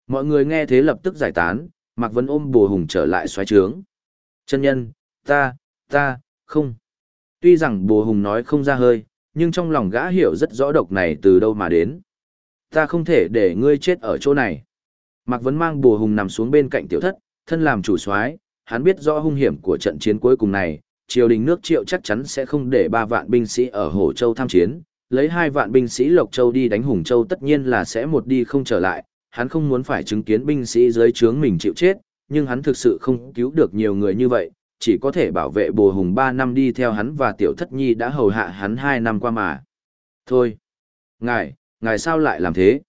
Mọi người nghe thế lập tức giải tán, Mạc Vân ôm bồ hùng trở lại xoáy trướng. Chân nhân, ta, ta, không. Tuy rằng bồ hùng nói không ra hơi, nhưng trong lòng gã hiểu rất rõ độc này từ đâu mà đến. Ta không thể để ngươi chết ở chỗ này. Mạc Vân mang bồ hùng nằm xuống bên cạnh tiểu thất, thân làm chủ soái hắn biết rõ hung hiểm của trận chiến cuối cùng này, triều đình nước triệu chắc chắn sẽ không để ba vạn binh sĩ ở Hồ Châu tham chiến, lấy hai vạn binh sĩ Lộc Châu đi đánh Hùng Châu tất nhiên là sẽ một đi không trở lại, hắn không muốn phải chứng kiến binh sĩ dưới trướng mình chịu chết, nhưng hắn thực sự không cứu được nhiều người như vậy, chỉ có thể bảo vệ bồ hùng 3 năm đi theo hắn và tiểu thất nhi đã hầu hạ hắn 2 năm qua mà. Thôi, ngài, ngài sao lại làm thế?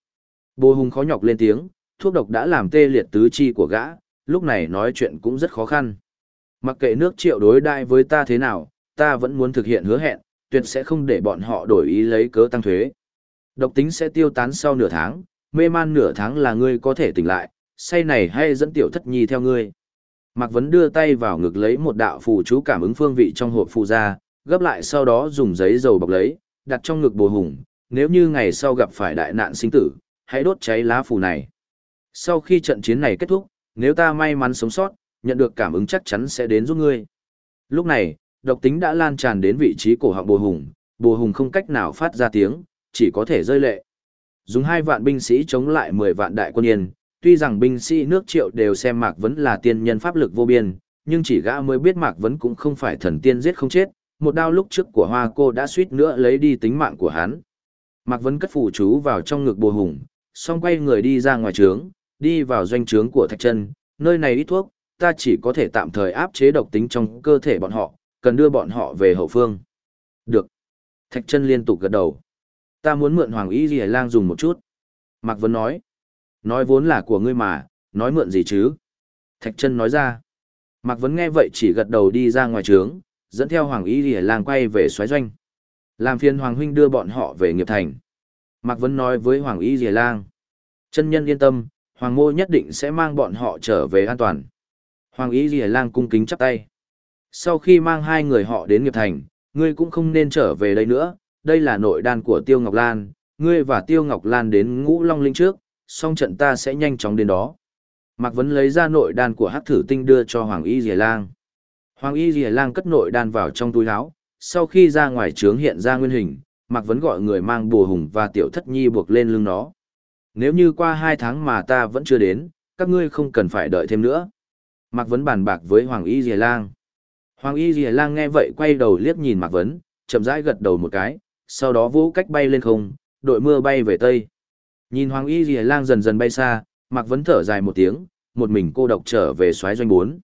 Bồ hùng khó nhọc lên tiếng, thuốc độc đã làm tê liệt tứ chi của gã, lúc này nói chuyện cũng rất khó khăn. Mặc kệ nước triệu đối đại với ta thế nào, ta vẫn muốn thực hiện hứa hẹn, tuyệt sẽ không để bọn họ đổi ý lấy cớ tăng thuế. Độc tính sẽ tiêu tán sau nửa tháng, mê man nửa tháng là ngươi có thể tỉnh lại, say này hay dẫn tiểu thất nhi theo ngươi. Mạc Vấn đưa tay vào ngực lấy một đạo phù chú cảm ứng phương vị trong hộp phù ra, gấp lại sau đó dùng giấy dầu bọc lấy, đặt trong ngực bồ hùng, nếu như ngày sau gặp phải đại nạn sinh tử, hãy đốt cháy lá phù này. Sau khi trận chiến này kết thúc, nếu ta may mắn sống sót, nhận được cảm ứng chắc chắn sẽ đến giúp ngươi. Lúc này, độc tính đã lan tràn đến vị trí cổ họng bồ hùng, bồ hùng không cách nào phát ra tiếng, chỉ có thể rơi lệ. Dùng hai vạn binh sĩ chống lại 10 vạn đại quân yên, tuy rằng binh sĩ nước triệu đều xem Mạc Vấn là tiên nhân pháp lực vô biên, nhưng chỉ gã mới biết Mạc Vấn cũng không phải thần tiên giết không chết, một đao lúc trước của hoa cô đã suýt nữa lấy đi tính mạng của hắn. Mạc Vấn cất phủ chú vào trong ngực bồ hùng, xong quay người đi ra ngoài trướng, đi vào doanh trướng của Thạch Trân, nơi này ít thuốc, ta chỉ có thể tạm thời áp chế độc tính trong cơ thể bọn họ, cần đưa bọn họ về hậu phương. Được. Thạch Trân liên tục gật đầu. Ta muốn mượn Hoàng Y Ghi Lang dùng một chút. Mạc Vân nói. Nói vốn là của ngươi mà, nói mượn gì chứ? Thạch Trân nói ra. Mạc Vân nghe vậy chỉ gật đầu đi ra ngoài trướng, dẫn theo Hoàng Y Ghi Lang quay về xoáy doanh. Làm phiền Hoàng Huynh đưa bọn họ về nghiệp thành. Mạc Vân nói với Hoàng Y Ghi Lang. Chân nhân yên tâm, Hoàng Mô nhất định sẽ mang bọn họ trở về an toàn. Hoàng Y Ghi Lang cung kính chắp tay. Sau khi mang hai người họ đến nghiệp thành, ngươi cũng không nên trở về đây nữa, đây là nội đan của Tiêu Ngọc Lan, ngươi và Tiêu Ngọc Lan đến ngũ long linh trước, song trận ta sẽ nhanh chóng đến đó. Mạc Vấn lấy ra nội đan của hắc thử tinh đưa cho Hoàng Y Dì Lang. Hoàng Y Dì Lang cất nội đan vào trong túi áo, sau khi ra ngoài trướng hiện ra nguyên hình, Mạc Vấn gọi người mang bùa hùng và tiểu thất nhi buộc lên lưng nó. Nếu như qua hai tháng mà ta vẫn chưa đến, các ngươi không cần phải đợi thêm nữa. Mạc Vấn bàn bạc với Hoàng Y Dìa Lang. Hoàng Y Dìa Lang nghe vậy quay đầu liếc nhìn Mạc Vấn, chậm rãi gật đầu một cái, sau đó vũ cách bay lên không, đội mưa bay về Tây. Nhìn Hoàng Y Dìa Lang dần dần bay xa, Mạc Vấn thở dài một tiếng, một mình cô độc trở về xoáy doanh 4.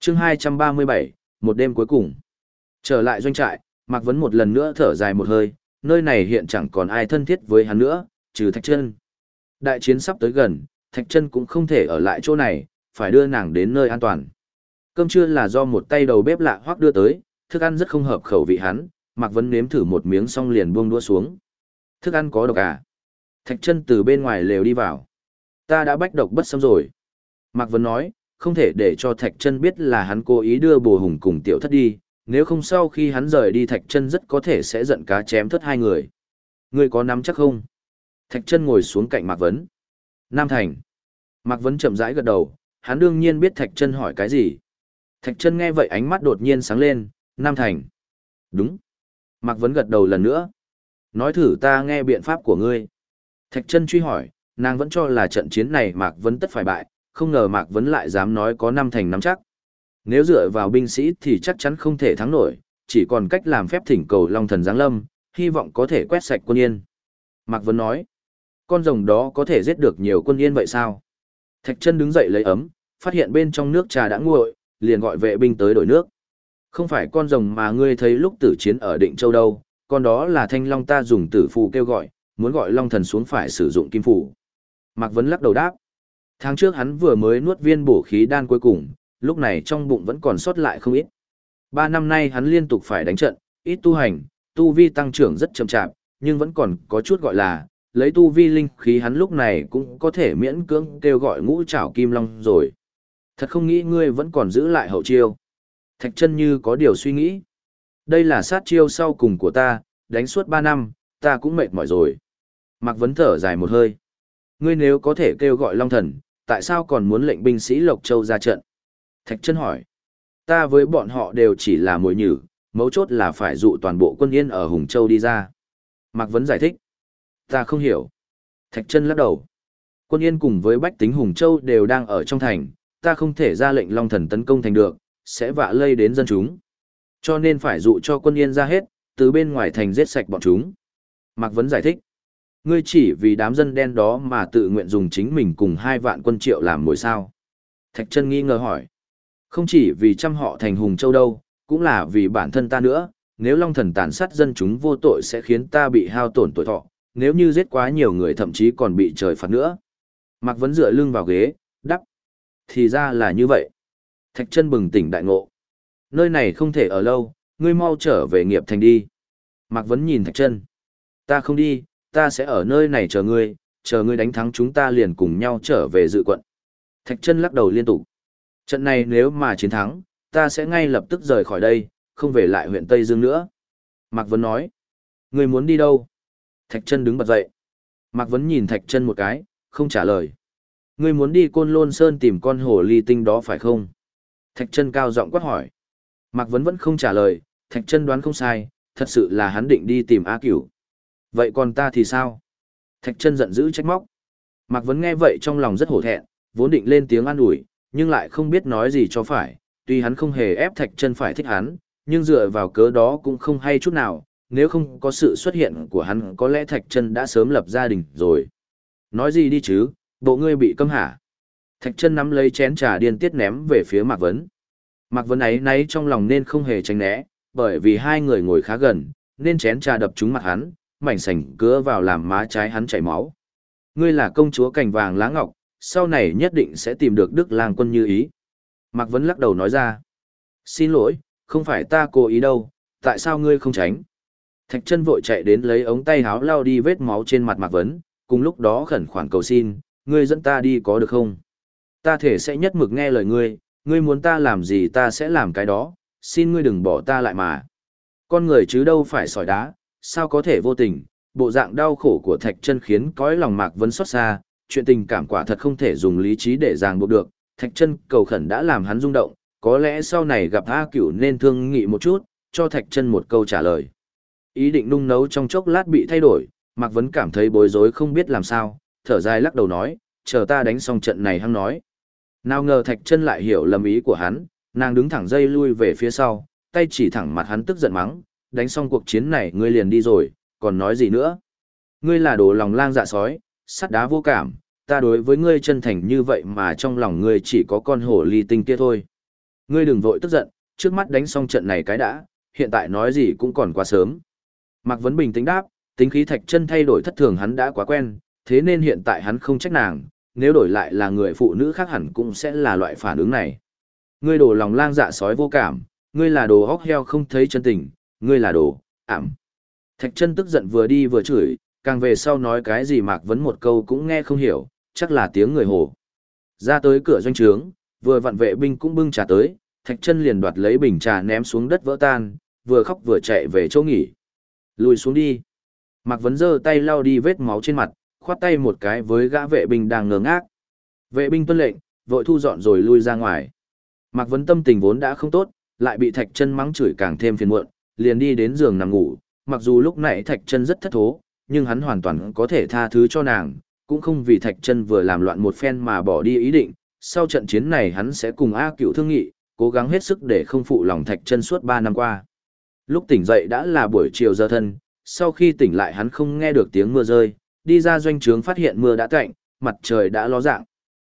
chương 237, một đêm cuối cùng. Trở lại doanh trại, Mạc Vấn một lần nữa thở dài một hơi, nơi này hiện chẳng còn ai thân thiết với hắn nữa, trừ Thạch Trân. Đại chiến sắp tới gần, Thạch Trân cũng không thể ở lại chỗ này, phải đưa nàng đến nơi an toàn. Cơm trưa là do một tay đầu bếp lạ hoắc đưa tới, thức ăn rất không hợp khẩu vị hắn, Mạc Vấn nếm thử một miếng xong liền buông đũa xuống. Thức ăn có độc à? Thạch chân từ bên ngoài lều đi vào. Ta đã bách độc bất xâm rồi. Mạc Vấn nói, không thể để cho Thạch chân biết là hắn cố ý đưa bồ hùng cùng tiểu thất đi, nếu không sau khi hắn rời đi Thạch chân rất có thể sẽ giận cá chém thất hai người. Ngươi có nắm chắc không? Thạch chân ngồi xuống cạnh Mạc Vấn. Nam Thành. Mạc Vấn chậm rãi gật đầu, hắn đương nhiên biết Thạch chân hỏi cái gì. Thạch chân nghe vậy ánh mắt đột nhiên sáng lên, Nam Thành. Đúng. Mạc Vấn gật đầu lần nữa. Nói thử ta nghe biện pháp của ngươi. Thạch chân truy hỏi, nàng vẫn cho là trận chiến này Mạc Vấn tất phải bại, không ngờ Mạc Vấn lại dám nói có năm thành nắm chắc. Nếu dựa vào binh sĩ thì chắc chắn không thể thắng nổi, chỉ còn cách làm phép thỉnh cầu Long Thần Giáng Lâm, hy vọng có thể quét sạch quân yên. Mạc Vấn nói, con rồng đó có thể giết được nhiều quân yên vậy sao? Thạch chân đứng dậy lấy ấm, phát hiện bên trong nước trà đã nguội, liền gọi vệ binh tới đổi nước. Không phải con rồng mà ngươi thấy lúc tử chiến ở Định Châu đâu, con đó là thanh long ta dùng tử phù kêu gọi, muốn gọi long thần xuống phải sử dụng kim phù. Mạc Vấn lắc đầu đáp. Tháng trước hắn vừa mới nuốt viên bổ khí đan cuối cùng, lúc này trong bụng vẫn còn sót lại không ít. Ba năm nay hắn liên tục phải đánh trận, ít tu hành, tu vi tăng trưởng rất chậm chạp, nhưng vẫn còn có chút gọi là, lấy tu vi linh khí hắn lúc này cũng có thể miễn cưỡng kêu gọi ngũ trảo kim long rồi. Thật không nghĩ ngươi vẫn còn giữ lại hậu chiêu. Thạch chân như có điều suy nghĩ. Đây là sát chiêu sau cùng của ta, đánh suốt 3 năm, ta cũng mệt mỏi rồi. Mạc Vấn thở dài một hơi. Ngươi nếu có thể kêu gọi Long Thần, tại sao còn muốn lệnh binh sĩ Lộc Châu ra trận? Thạch chân hỏi. Ta với bọn họ đều chỉ là mồi nhử, mấu chốt là phải dụ toàn bộ quân yên ở Hùng Châu đi ra. Mạc Vấn giải thích. Ta không hiểu. Thạch chân lắc đầu. Quân yên cùng với bách tính Hùng Châu đều đang ở trong thành, ta không thể ra lệnh Long Thần tấn công thành được, sẽ vạ lây đến dân chúng. Cho nên phải dụ cho quân yên ra hết, từ bên ngoài thành giết sạch bọn chúng. Mạc Vấn giải thích. Ngươi chỉ vì đám dân đen đó mà tự nguyện dùng chính mình cùng hai vạn quân triệu làm mồi sao. Thạch chân nghi ngờ hỏi. Không chỉ vì trăm họ thành hùng châu đâu, cũng là vì bản thân ta nữa, nếu long thần tàn sát dân chúng vô tội sẽ khiến ta bị hao tổn tuổi thọ, nếu như giết quá nhiều người thậm chí còn bị trời phạt nữa. Mạc Vấn dựa lưng vào ghế, đắp. Thì ra là như vậy. Thạch chân bừng tỉnh đại ngộ. Nơi này không thể ở lâu, ngươi mau trở về nghiệp thành đi. Mạc Vấn nhìn Thạch chân. Ta không đi, ta sẽ ở nơi này chờ ngươi, chờ ngươi đánh thắng chúng ta liền cùng nhau trở về dự quận. Thạch chân lắc đầu liên tục. Trận này nếu mà chiến thắng, ta sẽ ngay lập tức rời khỏi đây, không về lại huyện Tây Dương nữa. Mạc Vấn nói. Ngươi muốn đi đâu? Thạch chân đứng bật dậy. Mạc Vấn nhìn Thạch chân một cái, không trả lời. Ngươi muốn đi Côn Lôn Sơn tìm con hồ ly tinh đó phải không? Thạch chân cao giọng quát hỏi. Mạc Vấn vẫn không trả lời, Thạch chân đoán không sai, thật sự là hắn định đi tìm A Cửu. Vậy còn ta thì sao? Thạch chân giận dữ trách móc. Mạc Vấn nghe vậy trong lòng rất hổ thẹn, vốn định lên tiếng an ủi, nhưng lại không biết nói gì cho phải, tuy hắn không hề ép Thạch chân phải thích hắn, nhưng dựa vào cớ đó cũng không hay chút nào, nếu không có sự xuất hiện của hắn có lẽ Thạch chân đã sớm lập gia đình rồi. Nói gì đi chứ, bộ ngươi bị câm hả? Thạch chân nắm lấy chén trà điên tiết ném về phía Mạc Vấn. Mạc Vấn ấy nấy trong lòng nên không hề tránh né, bởi vì hai người ngồi khá gần, nên chén trà đập trúng mặt hắn, mảnh sành cứa vào làm má trái hắn chảy máu. Ngươi là công chúa cành vàng lá ngọc, sau này nhất định sẽ tìm được Đức Lang quân như ý. Mạc Vấn lắc đầu nói ra. Xin lỗi, không phải ta cố ý đâu, tại sao ngươi không tránh? Thạch chân vội chạy đến lấy ống tay háo lau đi vết máu trên mặt Mạc Vấn, cùng lúc đó khẩn khoản cầu xin, ngươi dẫn ta đi có được không? Ta thể sẽ nhất mực nghe lời ngươi, ngươi muốn ta làm gì ta sẽ làm cái đó, xin ngươi đừng bỏ ta lại mà. Con người chứ đâu phải sỏi đá, sao có thể vô tình, bộ dạng đau khổ của thạch chân khiến cõi lòng mạc vấn xót xa, chuyện tình cảm quả thật không thể dùng lý trí để ràng buộc được, thạch chân cầu khẩn đã làm hắn rung động, có lẽ sau này gặp A cửu nên thương nghị một chút, cho thạch chân một câu trả lời. Ý định nung nấu trong chốc lát bị thay đổi, mạc vấn cảm thấy bối rối không biết làm sao, thở dài lắc đầu nói, chờ ta đánh xong trận này hăng nói. Nào ngờ thạch chân lại hiểu lầm ý của hắn, nàng đứng thẳng dây lui về phía sau, tay chỉ thẳng mặt hắn tức giận mắng, đánh xong cuộc chiến này ngươi liền đi rồi, còn nói gì nữa? Ngươi là đồ lòng lang dạ sói, sắt đá vô cảm, ta đối với ngươi chân thành như vậy mà trong lòng ngươi chỉ có con hổ ly tinh kia thôi. Ngươi đừng vội tức giận, trước mắt đánh xong trận này cái đã, hiện tại nói gì cũng còn quá sớm. Mạc Vấn bình tĩnh đáp, tính khí thạch chân thay đổi thất thường hắn đã quá quen, thế nên hiện tại hắn không trách nàng, nếu đổi lại là người phụ nữ khác hẳn cũng sẽ là loại phản ứng này. Ngươi đồ lòng lang dạ sói vô cảm, ngươi là đồ hóc heo không thấy chân tình, ngươi là đồ, ảm. Thạch chân tức giận vừa đi vừa chửi, càng về sau nói cái gì mạc vấn một câu cũng nghe không hiểu, chắc là tiếng người hồ. Ra tới cửa doanh trướng, vừa vặn vệ binh cũng bưng trà tới, thạch chân liền đoạt lấy bình trà ném xuống đất vỡ tan, vừa khóc vừa chạy về chỗ nghỉ. Lùi xuống đi. Mạc vấn giơ tay lau đi vết máu trên mặt, khoát tay một cái với gã vệ binh đang ngơ ngác. Vệ binh tuân lệnh, vội thu dọn rồi lui ra ngoài. Mạc vấn tâm tình vốn đã không tốt, lại bị thạch chân mắng chửi càng thêm phiền muộn, liền đi đến giường nằm ngủ, mặc dù lúc nãy Thạch Chân rất thất thố, nhưng hắn hoàn toàn có thể tha thứ cho nàng, cũng không vì Thạch Chân vừa làm loạn một phen mà bỏ đi ý định, sau trận chiến này hắn sẽ cùng A Cửu thương nghị, cố gắng hết sức để không phụ lòng Thạch Chân suốt 3 năm qua. Lúc tỉnh dậy đã là buổi chiều giờ thân, sau khi tỉnh lại hắn không nghe được tiếng mưa rơi, đi ra doanh trướng phát hiện mưa đã tạnh, mặt trời đã ló dạng.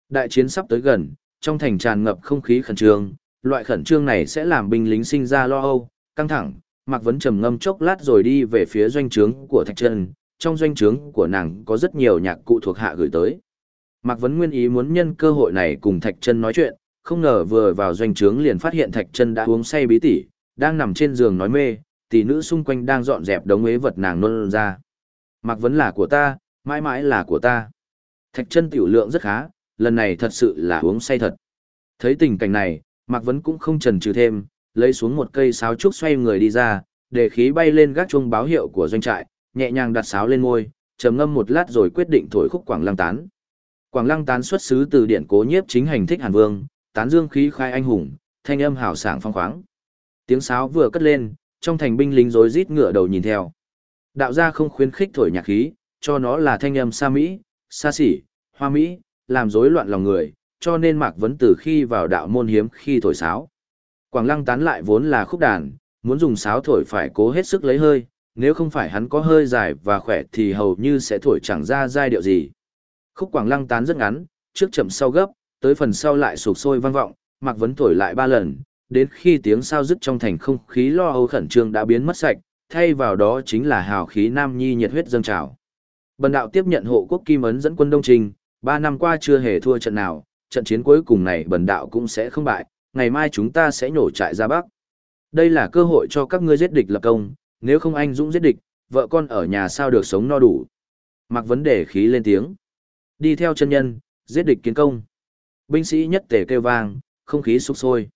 Đại chiến sắp tới gần, trong thành tràn ngập không khí khẩn trương, loại khẩn trương này sẽ làm binh lính sinh ra lo âu, căng thẳng, Mạc Vấn trầm ngâm chốc lát rồi đi về phía doanh trướng của Thạch Trân, trong doanh trướng của nàng có rất nhiều nhạc cụ thuộc hạ gửi tới. Mạc Vấn nguyên ý muốn nhân cơ hội này cùng Thạch Trân nói chuyện, không ngờ vừa vào doanh trướng liền phát hiện Thạch Trân đã uống say bí tỉ, đang nằm trên giường nói mê, tỷ nữ xung quanh đang dọn dẹp đống ế vật nàng nôn ra. Mạc Vấn là của ta, mãi mãi là của ta. Thạch chân tiểu lượng rất khá, lần này thật sự là uống say thật. Thấy tình cảnh này, Mạc Vấn cũng không chần chừ thêm, lấy xuống một cây sáo trúc xoay người đi ra, để khí bay lên gác chuông báo hiệu của doanh trại, nhẹ nhàng đặt sáo lên môi, trầm ngâm một lát rồi quyết định thổi khúc Quảng Lăng Tán. Quảng Lăng Tán xuất xứ từ điện cố nhiếp chính hành thích Hàn Vương, tán dương khí khai anh hùng, thanh âm hào sảng phong khoáng. Tiếng sáo vừa cất lên, trong thành binh lính rối rít ngựa đầu nhìn theo. Đạo gia không khuyến khích thổi nhạc khí, cho nó là thanh âm xa mỹ, xa xỉ, hoa mỹ, làm rối loạn lòng người, cho nên Mạc Vấn từ khi vào đạo môn hiếm khi thổi sáo. Quảng Lăng tán lại vốn là khúc đàn, muốn dùng sáo thổi phải cố hết sức lấy hơi, nếu không phải hắn có hơi dài và khỏe thì hầu như sẽ thổi chẳng ra giai điệu gì. Khúc Quảng Lăng tán rất ngắn, trước chậm sau gấp, tới phần sau lại sụp sôi vang vọng, Mạc Vấn thổi lại ba lần, đến khi tiếng sao dứt trong thành không khí lo âu khẩn trương đã biến mất sạch, thay vào đó chính là hào khí nam nhi nhiệt huyết dâng trào. Bần đạo tiếp nhận hộ quốc kim ấn dẫn quân Đông Trình, ba năm qua chưa hề thua trận nào, trận chiến cuối cùng này bần đạo cũng sẽ không bại, ngày mai chúng ta sẽ nhổ trại ra Bắc. Đây là cơ hội cho các ngươi giết địch lập công, nếu không anh dũng giết địch, vợ con ở nhà sao được sống no đủ. Mặc vấn đề khí lên tiếng. Đi theo chân nhân, giết địch kiến công. Binh sĩ nhất tề kêu vang, không khí sục sôi.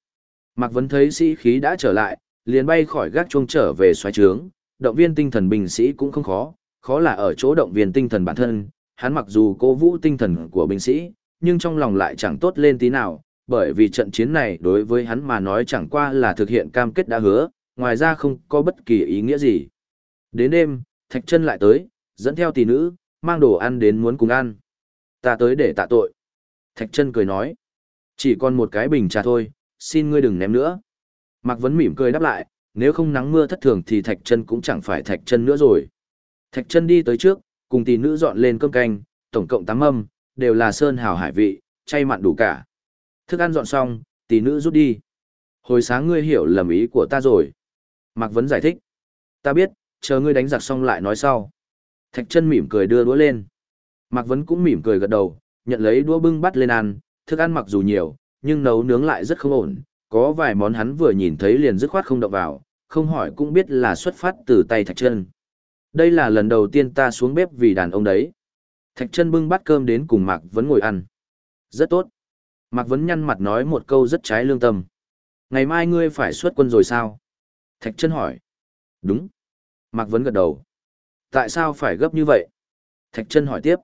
Mạc Vấn thấy sĩ khí đã trở lại, liền bay khỏi gác chuông trở về xoáy trướng, động viên tinh thần binh sĩ cũng không khó, khó là ở chỗ động viên tinh thần bản thân, hắn mặc dù cố vũ tinh thần của binh sĩ, nhưng trong lòng lại chẳng tốt lên tí nào, bởi vì trận chiến này đối với hắn mà nói chẳng qua là thực hiện cam kết đã hứa, ngoài ra không có bất kỳ ý nghĩa gì. Đến đêm, Thạch Chân lại tới, dẫn theo tỷ nữ, mang đồ ăn đến muốn cùng ăn. Ta tới để tạ tội. Thạch Chân cười nói, chỉ còn một cái bình trà thôi, xin ngươi đừng ném nữa. Mạc Vấn mỉm cười đáp lại, nếu không nắng mưa thất thường thì Thạch Chân cũng chẳng phải Thạch Chân nữa rồi. Thạch Chân đi tới trước, cùng tỷ nữ dọn lên cơm canh, tổng cộng 8 mâm, đều là sơn hào hải vị, chay mặn đủ cả. Thức ăn dọn xong, tỷ nữ rút đi. Hồi sáng ngươi hiểu lầm ý của ta rồi. Mạc Vấn giải thích. Ta biết, chờ ngươi đánh giặc xong lại nói sau. Thạch chân mỉm cười đưa đũa lên. Mạc Vấn cũng mỉm cười gật đầu, nhận lấy đũa bưng bắt lên ăn, thức ăn mặc dù nhiều, nhưng nấu nướng lại rất không ổn, có vài món hắn vừa nhìn thấy liền dứt khoát không động vào, không hỏi cũng biết là xuất phát từ tay Thạch chân. Đây là lần đầu tiên ta xuống bếp vì đàn ông đấy. Thạch chân bưng bát cơm đến cùng Mạc Vấn ngồi ăn. Rất tốt. Mạc Vấn nhăn mặt nói một câu rất trái lương tâm. Ngày mai ngươi phải xuất quân rồi sao? Thạch chân hỏi. Đúng. Mạc Vấn gật đầu. Tại sao phải gấp như vậy? Thạch chân hỏi tiếp.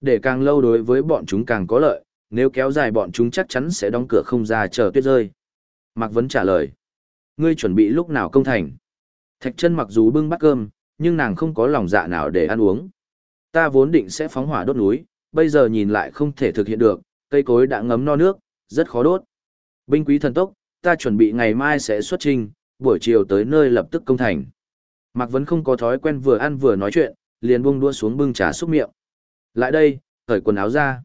Để càng lâu đối với bọn chúng càng có lợi, nếu kéo dài bọn chúng chắc chắn sẽ đóng cửa không ra chờ tuyết rơi. Mạc Vấn trả lời. Ngươi chuẩn bị lúc nào công thành? Thạch chân mặc dù bưng bát cơm, nhưng nàng không có lòng dạ nào để ăn uống. Ta vốn định sẽ phóng hỏa đốt núi, bây giờ nhìn lại không thể thực hiện được, cây cối đã ngấm no nước, rất khó đốt. Binh quý thần tốc, ta chuẩn bị ngày mai sẽ xuất trình, buổi chiều tới nơi lập tức công thành. Mạc Vấn không có thói quen vừa ăn vừa nói chuyện, liền buông đua xuống bưng trà xúc miệng. Lại đây, cởi quần áo ra.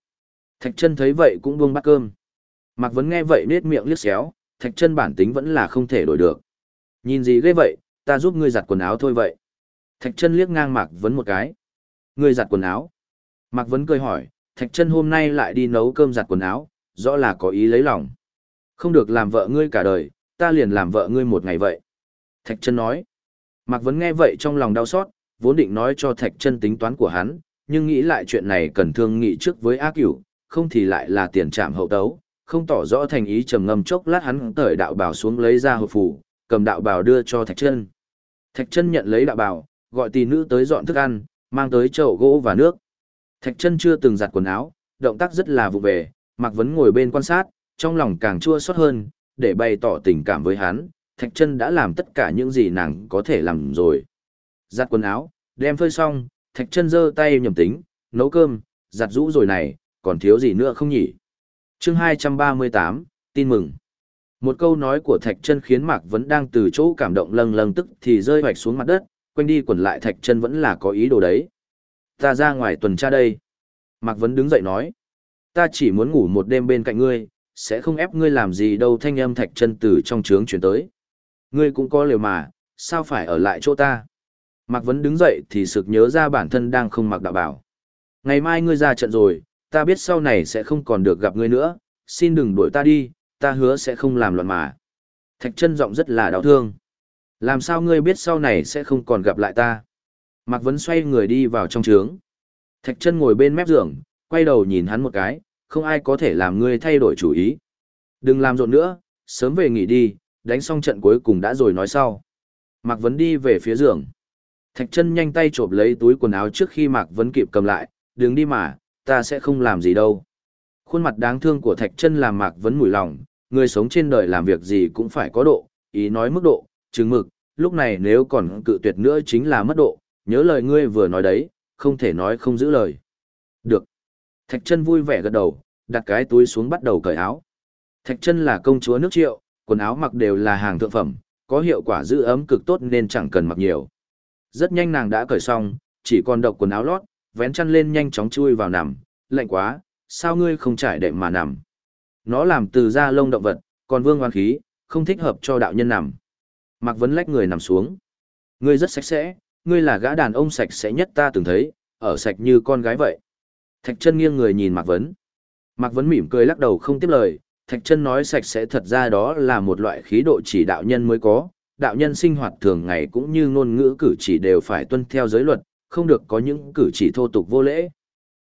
Thạch chân thấy vậy cũng buông bát cơm. Mạc Vấn nghe vậy nết miệng liếc xéo, thạch chân bản tính vẫn là không thể đổi được. Nhìn gì ghê vậy, ta giúp ngươi giặt quần áo thôi vậy. Thạch chân liếc ngang Mạc Vấn một cái. Ngươi giặt quần áo. Mạc Vấn cười hỏi, Thạch chân hôm nay lại đi nấu cơm giặt quần áo, rõ là có ý lấy lòng. Không được làm vợ ngươi cả đời, ta liền làm vợ ngươi một ngày vậy. Thạch chân nói. Mạc Vấn nghe vậy trong lòng đau xót, vốn định nói cho Thạch chân tính toán của hắn, nhưng nghĩ lại chuyện này cần thương nghị trước với A cửu, không thì lại là tiền trạm hậu tấu, không tỏ rõ thành ý trầm ngâm chốc lát hắn cởi đạo bảo xuống lấy ra hộp phủ, cầm đạo bảo đưa cho Thạch chân. Thạch chân nhận lấy đạo bảo gọi tỷ nữ tới dọn thức ăn, mang tới chậu gỗ và nước. Thạch chân chưa từng giặt quần áo, động tác rất là vụ về, Mạc Vấn ngồi bên quan sát, trong lòng càng chua xót hơn, để bày tỏ tình cảm với hắn, Thạch chân đã làm tất cả những gì nàng có thể làm rồi. Giặt quần áo, đem phơi xong, Thạch chân giơ tay nhầm tính, nấu cơm, giặt rũ rồi này, còn thiếu gì nữa không nhỉ? Chương 238, tin mừng. Một câu nói của Thạch chân khiến Mạc Vấn đang từ chỗ cảm động lâng lâng tức thì rơi hoạch xuống mặt đất, quanh đi quẩn lại Thạch chân vẫn là có ý đồ đấy. Ta ra ngoài tuần tra đây. Mạc Vấn đứng dậy nói. Ta chỉ muốn ngủ một đêm bên cạnh ngươi, sẽ không ép ngươi làm gì đâu thanh âm thạch chân từ trong trướng chuyển tới. Ngươi cũng có liều mà, sao phải ở lại chỗ ta? Mạc Vấn đứng dậy thì sực nhớ ra bản thân đang không mặc đạo bảo. Ngày mai ngươi ra trận rồi, ta biết sau này sẽ không còn được gặp ngươi nữa, xin đừng đuổi ta đi, ta hứa sẽ không làm loạn mà. Thạch chân giọng rất là đau thương. Làm sao ngươi biết sau này sẽ không còn gặp lại ta? Mạc Vấn xoay người đi vào trong trướng. Thạch chân ngồi bên mép giường, quay đầu nhìn hắn một cái, không ai có thể làm ngươi thay đổi chủ ý. Đừng làm rộn nữa, sớm về nghỉ đi, đánh xong trận cuối cùng đã rồi nói sau. Mạc Vấn đi về phía giường. Thạch chân nhanh tay chộp lấy túi quần áo trước khi Mạc Vấn kịp cầm lại, đừng đi mà, ta sẽ không làm gì đâu. Khuôn mặt đáng thương của Thạch chân làm Mạc Vấn mùi lòng, người sống trên đời làm việc gì cũng phải có độ, ý nói mức độ, chứng mực, lúc này nếu còn cự tuyệt nữa chính là mất độ, nhớ lời ngươi vừa nói đấy, không thể nói không giữ lời. Được. Thạch chân vui vẻ gật đầu, đặt cái túi xuống bắt đầu cởi áo. Thạch chân là công chúa nước triệu, quần áo mặc đều là hàng thượng phẩm, có hiệu quả giữ ấm cực tốt nên chẳng cần mặc nhiều. Rất nhanh nàng đã cởi xong, chỉ còn độc quần áo lót, vén chăn lên nhanh chóng chui vào nằm, lạnh quá, sao ngươi không trải đệm mà nằm. Nó làm từ da lông động vật, còn vương hoan khí, không thích hợp cho đạo nhân nằm. Mạc Vấn lách người nằm xuống. Ngươi rất sạch sẽ, ngươi là gã đàn ông sạch sẽ nhất ta từng thấy, ở sạch như con gái vậy. Thạch chân nghiêng người nhìn Mạc Vấn. Mạc Vấn mỉm cười lắc đầu không tiếp lời, Thạch chân nói sạch sẽ thật ra đó là một loại khí độ chỉ đạo nhân mới có, đạo nhân sinh hoạt thường ngày cũng như ngôn ngữ cử chỉ đều phải tuân theo giới luật, không được có những cử chỉ thô tục vô lễ.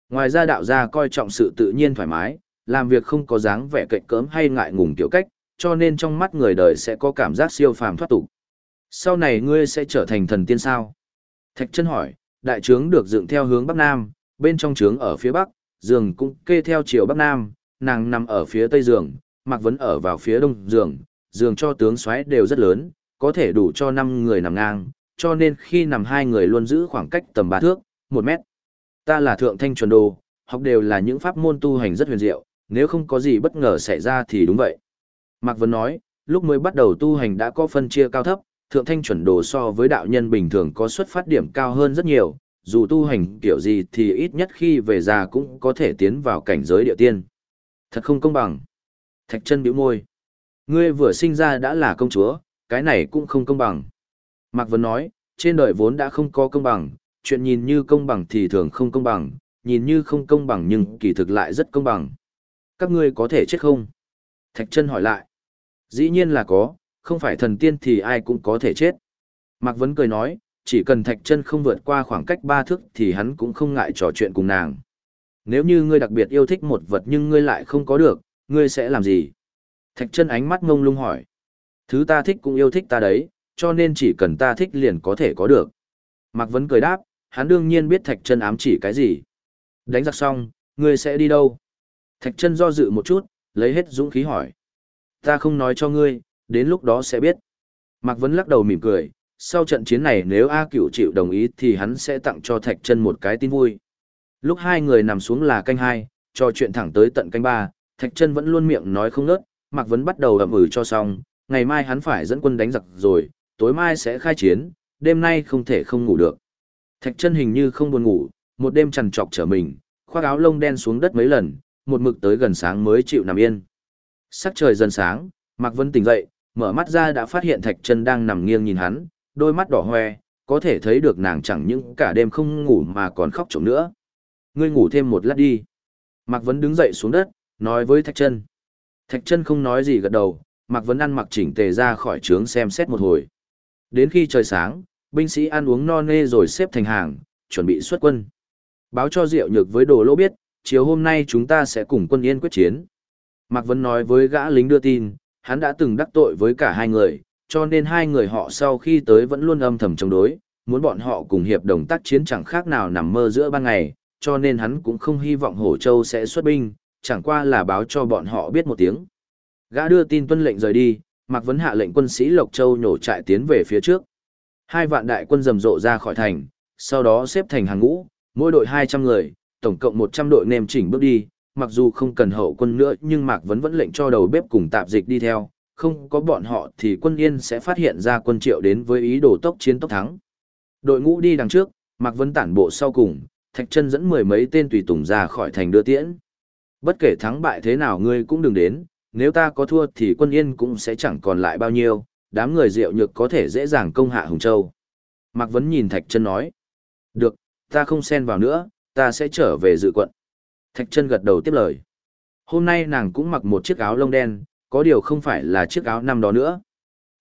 Ngoài ra đạo gia coi trọng sự tự nhiên thoải mái, làm việc không có dáng vẻ cạnh cỡm hay ngại ngùng kiểu cách, cho nên trong mắt người đời sẽ có cảm giác siêu phàm thoát tục. Sau này ngươi sẽ trở thành thần tiên sao? Thạch chân hỏi, đại trướng được dựng theo hướng bắc nam, bên trong trướng ở phía bắc, giường cũng kê theo chiều bắc nam, nàng nằm ở phía tây giường, Mạc Vấn ở vào phía đông giường, giường cho tướng xoáy đều rất lớn, có thể đủ cho 5 người nằm ngang, cho nên khi nằm hai người luôn giữ khoảng cách tầm ba thước, một mét. Ta là thượng thanh chuẩn đồ, học đều là những pháp môn tu hành rất huyền diệu, nếu không có gì bất ngờ xảy ra thì đúng vậy. Mạc Vân nói, lúc mới bắt đầu tu hành đã có phân chia cao thấp, thượng thanh chuẩn đồ so với đạo nhân bình thường có xuất phát điểm cao hơn rất nhiều, dù tu hành kiểu gì thì ít nhất khi về già cũng có thể tiến vào cảnh giới địa tiên. Thật không công bằng. Thạch chân bĩu môi. Ngươi vừa sinh ra đã là công chúa, cái này cũng không công bằng. Mạc Vân nói, trên đời vốn đã không có công bằng, chuyện nhìn như công bằng thì thường không công bằng, nhìn như không công bằng nhưng kỳ thực lại rất công bằng. Các ngươi có thể chết không? Thạch chân hỏi lại. Dĩ nhiên là có, không phải thần tiên thì ai cũng có thể chết. Mạc Vấn cười nói, chỉ cần thạch chân không vượt qua khoảng cách ba thước thì hắn cũng không ngại trò chuyện cùng nàng. Nếu như ngươi đặc biệt yêu thích một vật nhưng ngươi lại không có được, ngươi sẽ làm gì? Thạch chân ánh mắt ngông lung hỏi. Thứ ta thích cũng yêu thích ta đấy, cho nên chỉ cần ta thích liền có thể có được. Mạc Vấn cười đáp, hắn đương nhiên biết Thạch Trân ám chỉ cái gì. Đánh giặc xong, ngươi sẽ đi đâu? Thạch Trân do dự một chút, lấy hết dũng khí hỏi. Ta không nói cho ngươi, đến lúc đó sẽ biết. Mạc Vấn lắc đầu mỉm cười, sau trận chiến này nếu A Cửu chịu đồng ý thì hắn sẽ tặng cho Thạch Trân một cái tin vui. Lúc hai người nằm xuống là canh hai, trò chuyện thẳng tới tận canh ba, Thạch Trân vẫn luôn miệng nói không ngớt, Mạc Vấn bắt đầu ậm ừ cho xong, ngày mai hắn phải dẫn quân đánh giặc rồi, tối mai sẽ khai chiến, đêm nay không thể không ngủ được. Thạch chân hình như không buồn ngủ, một đêm trằn trọc trở mình, khoác áo lông đen xuống đất mấy lần, một mực tới gần sáng mới chịu nằm yên. Sắc trời dần sáng, Mạc Vân tỉnh dậy, mở mắt ra đã phát hiện Thạch chân đang nằm nghiêng nhìn hắn, đôi mắt đỏ hoe, có thể thấy được nàng chẳng những cả đêm không ngủ mà còn khóc trộm nữa. Ngươi ngủ thêm một lát đi. Mạc Vân đứng dậy xuống đất, nói với Thạch chân. Thạch chân không nói gì gật đầu, Mạc Vân ăn mặc chỉnh tề ra khỏi trướng xem xét một hồi. Đến khi trời sáng, binh sĩ ăn uống no nê rồi xếp thành hàng, chuẩn bị xuất quân. Báo cho Diệu Nhược với Đồ Lỗ biết, chiều hôm nay chúng ta sẽ cùng quân yên quyết chiến. Mạc Vân nói với gã lính đưa tin, hắn đã từng đắc tội với cả hai người, cho nên hai người họ sau khi tới vẫn luôn âm thầm chống đối, muốn bọn họ cùng hiệp đồng tác chiến chẳng khác nào nằm mơ giữa ban ngày, cho nên hắn cũng không hy vọng Hổ Châu sẽ xuất binh, chẳng qua là báo cho bọn họ biết một tiếng. Gã đưa tin tuân lệnh rời đi, Mạc Vấn hạ lệnh quân sĩ Lộc Châu nhổ trại tiến về phía trước. Hai vạn đại quân rầm rộ ra khỏi thành, sau đó xếp thành hàng ngũ, mỗi đội 200 người, tổng cộng 100 đội nêm chỉnh bước đi, mặc dù không cần hậu quân nữa nhưng Mạc Vấn vẫn lệnh cho đầu bếp cùng tạp dịch đi theo, không có bọn họ thì quân yên sẽ phát hiện ra quân triệu đến với ý đồ tốc chiến tốc thắng. Đội ngũ đi đằng trước, Mạc Vấn tản bộ sau cùng, Thạch chân dẫn mười mấy tên tùy tùng ra khỏi thành đưa tiễn. Bất kể thắng bại thế nào ngươi cũng đừng đến, nếu ta có thua thì quân yên cũng sẽ chẳng còn lại bao nhiêu, đám người diệu nhược có thể dễ dàng công hạ Hùng Châu. Mạc Vấn nhìn Thạch Trân nói. Được, ta không xen vào nữa, ta sẽ trở về dự quận. Thạch Trân gật đầu tiếp lời. Hôm nay nàng cũng mặc một chiếc áo lông đen, có điều không phải là chiếc áo năm đó nữa.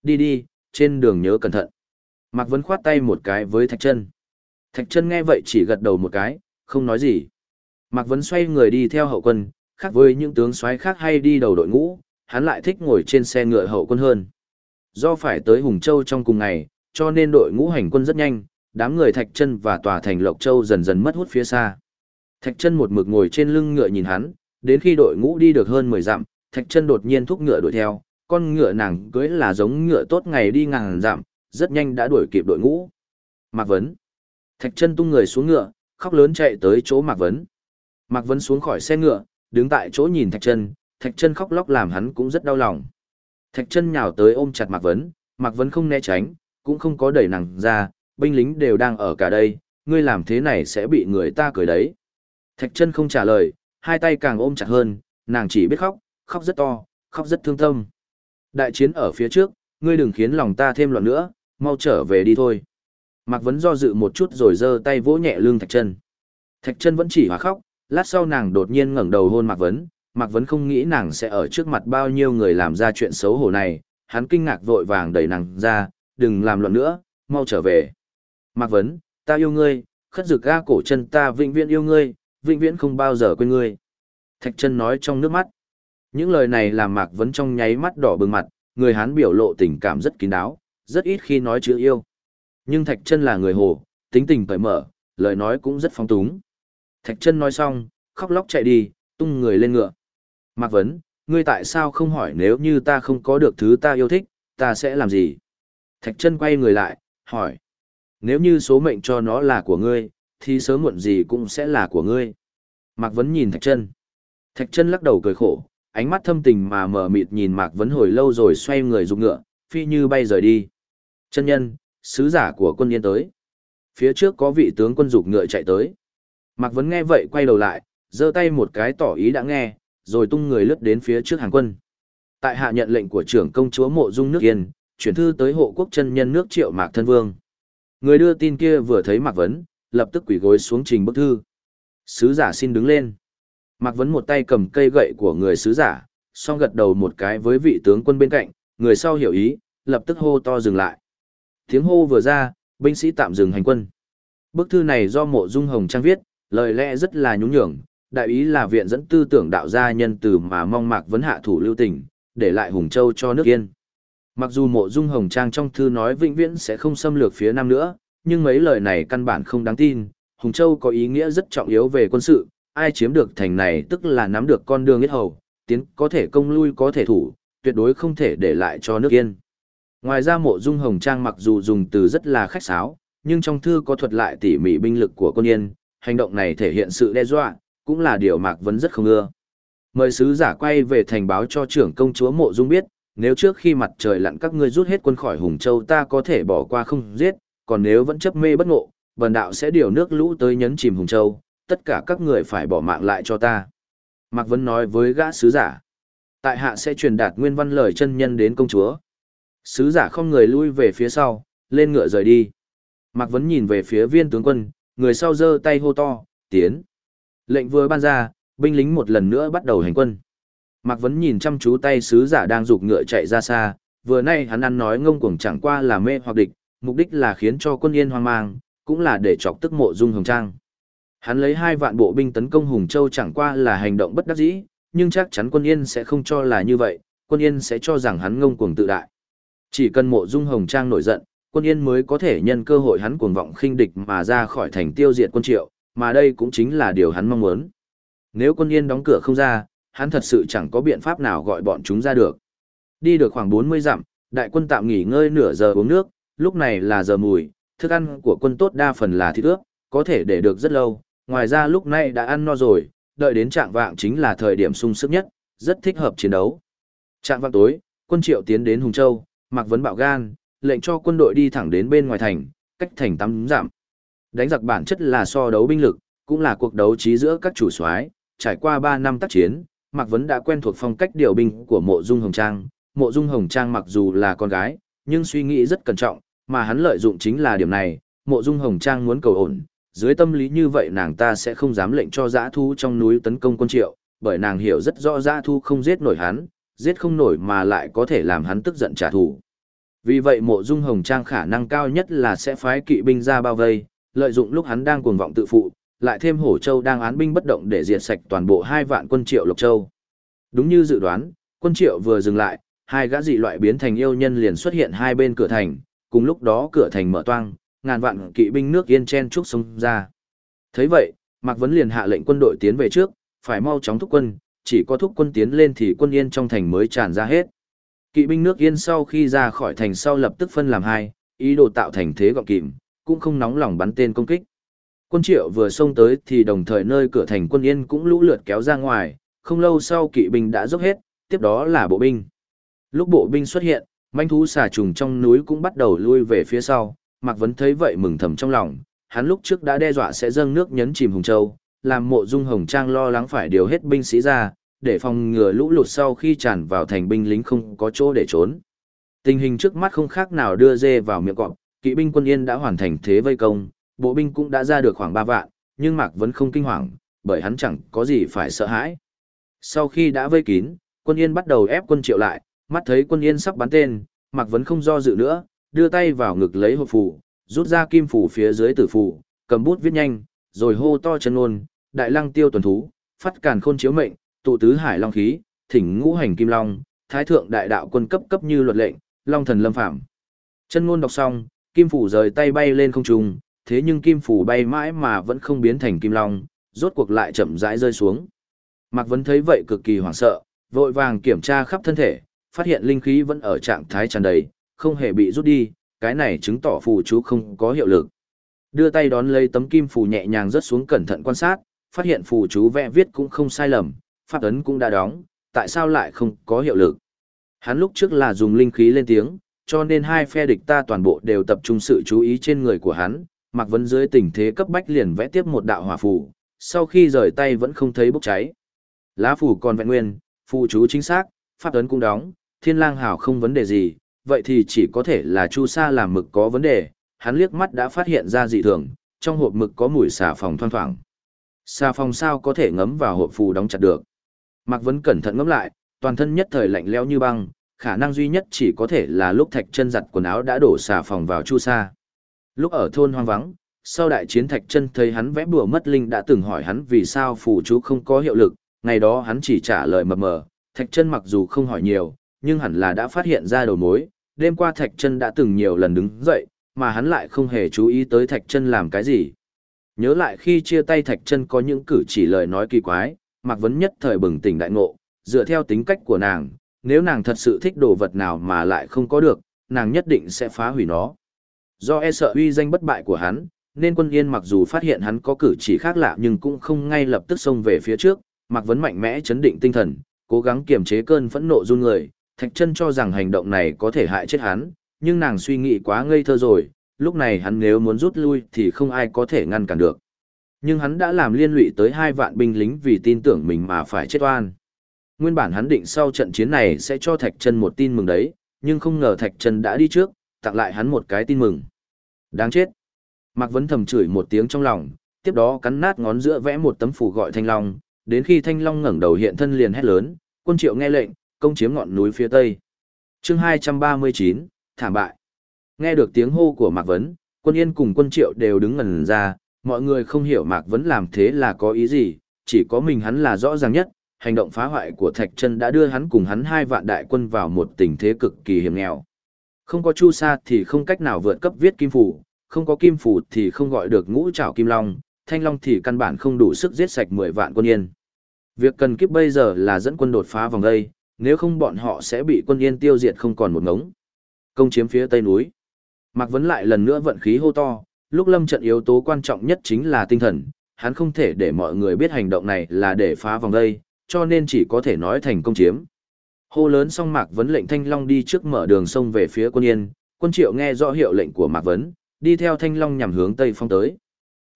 Đi đi, trên đường nhớ cẩn thận. Mạc Vấn khoát tay một cái với Thạch Chân. Thạch Chân nghe vậy chỉ gật đầu một cái, không nói gì. Mạc Vấn xoay người đi theo hậu quân, khác với những tướng soái khác hay đi đầu đội ngũ, hắn lại thích ngồi trên xe ngựa hậu quân hơn. Do phải tới Hùng Châu trong cùng ngày, cho nên đội ngũ hành quân rất nhanh, đám người Thạch Chân và tòa thành Lộc Châu dần dần mất hút phía xa. Thạch Chân một mực ngồi trên lưng ngựa nhìn hắn, đến khi đội ngũ đi được hơn 10 dặm, Thạch Chân đột nhiên thúc ngựa đuổi theo, con ngựa nàng cưỡi là giống ngựa tốt ngày đi ngàn dặm, rất nhanh đã đuổi kịp đội ngũ. Mạc Vấn. Thạch Chân tung người xuống ngựa, khóc lớn chạy tới chỗ Mạc Vấn. Mạc Vấn xuống khỏi xe ngựa, đứng tại chỗ nhìn Thạch Chân, Thạch Chân khóc lóc làm hắn cũng rất đau lòng. Thạch Chân nhào tới ôm chặt Mạc Vấn, Mạc Vấn không né tránh, cũng không có đẩy nàng ra, binh lính đều đang ở cả đây, ngươi làm thế này sẽ bị người ta cười đấy. Thạch Chân không trả lời, hai tay càng ôm chặt hơn, nàng chỉ biết khóc, khóc rất to, khóc rất thương tâm. Đại chiến ở phía trước, ngươi đừng khiến lòng ta thêm loạn nữa, mau trở về đi thôi. Mạc Vấn do dự một chút rồi giơ tay vỗ nhẹ lưng Thạch Chân. Thạch Chân vẫn chỉ hòa khóc, lát sau nàng đột nhiên ngẩng đầu hôn Mạc Vấn, Mạc Vấn không nghĩ nàng sẽ ở trước mặt bao nhiêu người làm ra chuyện xấu hổ này, hắn kinh ngạc vội vàng đẩy nàng ra, đừng làm loạn nữa, mau trở về. Mạc Vấn, ta yêu ngươi, khất dực ga cổ chân ta vĩnh viễn yêu ngươi, vĩnh viễn không bao giờ quên ngươi. Thạch chân nói trong nước mắt. Những lời này làm Mạc Vấn trong nháy mắt đỏ bừng mặt, người Hán biểu lộ tình cảm rất kín đáo, rất ít khi nói chữ yêu. Nhưng Thạch chân là người hồ, tính tình cởi mở, lời nói cũng rất phong túng. Thạch chân nói xong, khóc lóc chạy đi, tung người lên ngựa. Mạc Vấn, ngươi tại sao không hỏi nếu như ta không có được thứ ta yêu thích, ta sẽ làm gì? Thạch chân quay người lại, hỏi. Nếu như số mệnh cho nó là của ngươi, thì sớm muộn gì cũng sẽ là của ngươi. Mạc Vấn nhìn Thạch chân. Thạch chân lắc đầu cười khổ, ánh mắt thâm tình mà mở mịt nhìn Mạc Vấn hồi lâu rồi xoay người rụng ngựa, phi như bay rời đi. Chân nhân, sứ giả của quân yên tới. Phía trước có vị tướng quân dục ngựa chạy tới. Mạc Vấn nghe vậy quay đầu lại, giơ tay một cái tỏ ý đã nghe, rồi tung người lướt đến phía trước hàng quân. Tại hạ nhận lệnh của trưởng công chúa Mộ Dung nước Yên, chuyển thư tới hộ quốc chân nhân nước Triệu Mạc Thân Vương. Người đưa tin kia vừa thấy Mạc Vấn, lập tức quỳ gối xuống trình bức thư. Sứ giả xin đứng lên. Mạc Vấn một tay cầm cây gậy của người sứ giả, song gật đầu một cái với vị tướng quân bên cạnh, người sau hiểu ý, lập tức hô to dừng lại. Tiếng hô vừa ra, binh sĩ tạm dừng hành quân. Bức thư này do mộ dung hồng trang viết, lời lẽ rất là nhún nhường, đại ý là viện dẫn tư tưởng đạo gia nhân từ mà mong Mạc Vấn hạ thủ lưu tình, để lại Hùng Châu cho nước yên. Mặc dù mộ dung hồng trang trong thư nói vĩnh viễn sẽ không xâm lược phía Nam nữa, nhưng mấy lời này căn bản không đáng tin. Hùng Châu có ý nghĩa rất trọng yếu về quân sự, ai chiếm được thành này tức là nắm được con đường ít hầu, tiến có thể công lui có thể thủ, tuyệt đối không thể để lại cho nước yên. Ngoài ra mộ dung hồng trang mặc dù dùng từ rất là khách sáo, nhưng trong thư có thuật lại tỉ mỉ binh lực của quân yên, hành động này thể hiện sự đe dọa, cũng là điều Mạc Vấn rất không ưa. Mời sứ giả quay về thành báo cho trưởng công chúa mộ dung biết, nếu trước khi mặt trời lặn các ngươi rút hết quân khỏi Hùng Châu ta có thể bỏ qua không giết, còn nếu vẫn chấp mê bất ngộ, bần đạo sẽ điều nước lũ tới nhấn chìm Hùng Châu, tất cả các người phải bỏ mạng lại cho ta. Mạc Vấn nói với gã sứ giả. Tại hạ sẽ truyền đạt nguyên văn lời chân nhân đến công chúa. Sứ giả không người lui về phía sau, lên ngựa rời đi. Mạc Vấn nhìn về phía viên tướng quân, người sau giơ tay hô to, tiến. Lệnh vừa ban ra, binh lính một lần nữa bắt đầu hành quân. Mạc Vấn nhìn chăm chú tay sứ giả đang rục ngựa chạy ra xa, vừa nay hắn ăn nói ngông cuồng chẳng qua là mê hoặc địch, mục đích là khiến cho quân yên hoang mang, cũng là để chọc tức mộ dung hồng trang. Hắn lấy hai vạn bộ binh tấn công Hùng Châu chẳng qua là hành động bất đắc dĩ, nhưng chắc chắn quân yên sẽ không cho là như vậy, quân yên sẽ cho rằng hắn ngông cuồng tự đại. Chỉ cần mộ dung hồng trang nổi giận, quân yên mới có thể nhân cơ hội hắn cuồng vọng khinh địch mà ra khỏi thành tiêu diệt quân triệu, mà đây cũng chính là điều hắn mong muốn. Nếu quân yên đóng cửa không ra, hắn thật sự chẳng có biện pháp nào gọi bọn chúng ra được. Đi được khoảng 40 dặm, đại quân tạm nghỉ ngơi nửa giờ uống nước, lúc này là giờ mùi, thức ăn của quân tốt đa phần là thịt ướp, có thể để được rất lâu, ngoài ra lúc này đã ăn no rồi, đợi đến trạng vạng chính là thời điểm sung sức nhất, rất thích hợp chiến đấu. Trạng vạng tối, quân triệu tiến đến Hùng Châu, mặc vấn bạo gan, lệnh cho quân đội đi thẳng đến bên ngoài thành, cách thành tắm giảm. Đánh giặc bản chất là so đấu binh lực, cũng là cuộc đấu trí giữa các chủ soái, trải qua 3 năm tác chiến, Mạc Vấn đã quen thuộc phong cách điều binh của Mộ Dung Hồng Trang. Mộ Dung Hồng Trang mặc dù là con gái, nhưng suy nghĩ rất cẩn trọng, mà hắn lợi dụng chính là điểm này. Mộ Dung Hồng Trang muốn cầu ổn, dưới tâm lý như vậy nàng ta sẽ không dám lệnh cho giã thu trong núi tấn công quân triệu, bởi nàng hiểu rất rõ giã thu không giết nổi hắn, giết không nổi mà lại có thể làm hắn tức giận trả thù. Vì vậy mộ dung hồng trang khả năng cao nhất là sẽ phái kỵ binh ra bao vây, lợi dụng lúc hắn đang cuồng vọng tự phụ, lại thêm hổ châu đang án binh bất động để diệt sạch toàn bộ hai vạn quân triệu lộc châu. Đúng như dự đoán, quân triệu vừa dừng lại, hai gã dị loại biến thành yêu nhân liền xuất hiện hai bên cửa thành, cùng lúc đó cửa thành mở toang, ngàn vạn kỵ binh nước yên chen trúc sông ra. Thấy vậy, Mạc Vấn liền hạ lệnh quân đội tiến về trước, phải mau chóng thúc quân, chỉ có thúc quân tiến lên thì quân yên trong thành mới tràn ra hết. Kỵ binh nước yên sau khi ra khỏi thành sau lập tức phân làm hai, ý đồ tạo thành thế gọng kìm, cũng không nóng lòng bắn tên công kích. Quân triệu vừa xông tới thì đồng thời nơi cửa thành quân yên cũng lũ lượt kéo ra ngoài, không lâu sau kỵ binh đã dốc hết, tiếp đó là bộ binh. Lúc bộ binh xuất hiện, manh thú xà trùng trong núi cũng bắt đầu lui về phía sau, Mạc Vấn thấy vậy mừng thầm trong lòng, hắn lúc trước đã đe dọa sẽ dâng nước nhấn chìm Hùng Châu, làm mộ dung Hồng Trang lo lắng phải điều hết binh sĩ ra, để phòng ngừa lũ lụt sau khi tràn vào thành binh lính không có chỗ để trốn. Tình hình trước mắt không khác nào đưa dê vào miệng cọp, kỵ binh quân yên đã hoàn thành thế vây công, bộ binh cũng đã ra được khoảng 3 vạn, nhưng Mạc vẫn không kinh hoàng, bởi hắn chẳng có gì phải sợ hãi. Sau khi đã vây kín, quân yên bắt đầu ép quân triệu lại, mắt thấy quân yên sắp bắn tên, Mạc vẫn không do dự nữa, đưa tay vào ngực lấy hộp phù, rút ra kim phù phía dưới tử phù, cầm bút viết nhanh, rồi hô to chân ngôn, đại lăng tiêu tuần thú, phát càn khôn chiếu mệnh, tụ tứ hải long khí, thỉnh ngũ hành kim long, thái thượng đại đạo quân cấp cấp như luật lệnh, long thần lâm phạm. Chân ngôn đọc xong, kim phủ rời tay bay lên không trung, thế nhưng kim phủ bay mãi mà vẫn không biến thành kim long, rốt cuộc lại chậm rãi rơi xuống. Mạc Vân thấy vậy cực kỳ hoảng sợ, vội vàng kiểm tra khắp thân thể, phát hiện linh khí vẫn ở trạng thái tràn đầy, không hề bị rút đi, cái này chứng tỏ phù chú không có hiệu lực. Đưa tay đón lấy tấm kim phù nhẹ nhàng rớt xuống cẩn thận quan sát, phát hiện phù chú vẽ viết cũng không sai lầm, pháp ấn cũng đã đóng, tại sao lại không có hiệu lực? Hắn lúc trước là dùng linh khí lên tiếng, cho nên hai phe địch ta toàn bộ đều tập trung sự chú ý trên người của hắn, Mạc Vấn dưới tình thế cấp bách liền vẽ tiếp một đạo hỏa phù, sau khi rời tay vẫn không thấy bốc cháy. Lá phù còn vẹn nguyên, phù chú chính xác, pháp ấn cũng đóng, thiên lang hảo không vấn đề gì, vậy thì chỉ có thể là chu sa làm mực có vấn đề, hắn liếc mắt đã phát hiện ra dị thường, trong hộp mực có mùi xà phòng thoang thoảng. Xà phòng sao có thể ngấm vào hộp phù đóng chặt được. Mạc Vấn cẩn thận ngẫm lại, toàn thân nhất thời lạnh lẽo như băng, khả năng duy nhất chỉ có thể là lúc Thạch Chân giặt quần áo đã đổ xà phòng vào chu sa. Lúc ở thôn hoang vắng, sau đại chiến Thạch Chân thấy hắn vẽ bùa mất linh đã từng hỏi hắn vì sao phù chú không có hiệu lực, ngày đó hắn chỉ trả lời mập mờ, Thạch Chân mặc dù không hỏi nhiều, nhưng hẳn là đã phát hiện ra đầu mối, đêm qua Thạch Chân đã từng nhiều lần đứng dậy, mà hắn lại không hề chú ý tới Thạch Chân làm cái gì. Nhớ lại khi chia tay Thạch Chân có những cử chỉ lời nói kỳ quái, Mạc Vấn nhất thời bừng tỉnh đại ngộ, dựa theo tính cách của nàng, nếu nàng thật sự thích đồ vật nào mà lại không có được, nàng nhất định sẽ phá hủy nó. Do e sợ uy danh bất bại của hắn, nên quân yên mặc dù phát hiện hắn có cử chỉ khác lạ nhưng cũng không ngay lập tức xông về phía trước, Mạc Vấn mạnh mẽ chấn định tinh thần, cố gắng kiềm chế cơn phẫn nộ run người, Thạch Chân cho rằng hành động này có thể hại chết hắn, nhưng nàng suy nghĩ quá ngây thơ rồi, lúc này hắn nếu muốn rút lui thì không ai có thể ngăn cản được nhưng hắn đã làm liên lụy tới hai vạn binh lính vì tin tưởng mình mà phải chết oan. Nguyên bản hắn định sau trận chiến này sẽ cho Thạch Trân một tin mừng đấy, nhưng không ngờ Thạch Trân đã đi trước, tặng lại hắn một cái tin mừng. Đáng chết. Mạc Vấn thầm chửi một tiếng trong lòng, tiếp đó cắn nát ngón giữa vẽ một tấm phủ gọi Thanh Long, đến khi Thanh Long ngẩng đầu hiện thân liền hét lớn, quân triệu nghe lệnh, công chiếm ngọn núi phía tây. chương 239, thảm bại. Nghe được tiếng hô của Mạc Vấn, quân yên cùng quân triệu đều đứng ngần ra, mọi người không hiểu Mạc Vấn làm thế là có ý gì, chỉ có mình hắn là rõ ràng nhất, hành động phá hoại của Thạch Trân đã đưa hắn cùng hắn hai vạn đại quân vào một tình thế cực kỳ hiểm nghèo. Không có Chu Sa thì không cách nào vượt cấp viết kim phủ, không có kim phủ thì không gọi được ngũ trảo kim long, thanh long thì căn bản không đủ sức giết sạch 10 vạn quân yên. Việc cần kiếp bây giờ là dẫn quân đột phá vòng đây, nếu không bọn họ sẽ bị quân yên tiêu diệt không còn một ngống. Công chiếm phía tây núi. Mạc Vấn lại lần nữa vận khí hô to, lúc lâm trận yếu tố quan trọng nhất chính là tinh thần, hắn không thể để mọi người biết hành động này là để phá vòng đây, cho nên chỉ có thể nói thành công chiếm. Hô lớn xong Mạc Vấn lệnh Thanh Long đi trước mở đường sông về phía quân yên, quân triệu nghe rõ hiệu lệnh của Mạc Vấn, đi theo Thanh Long nhằm hướng Tây Phong tới.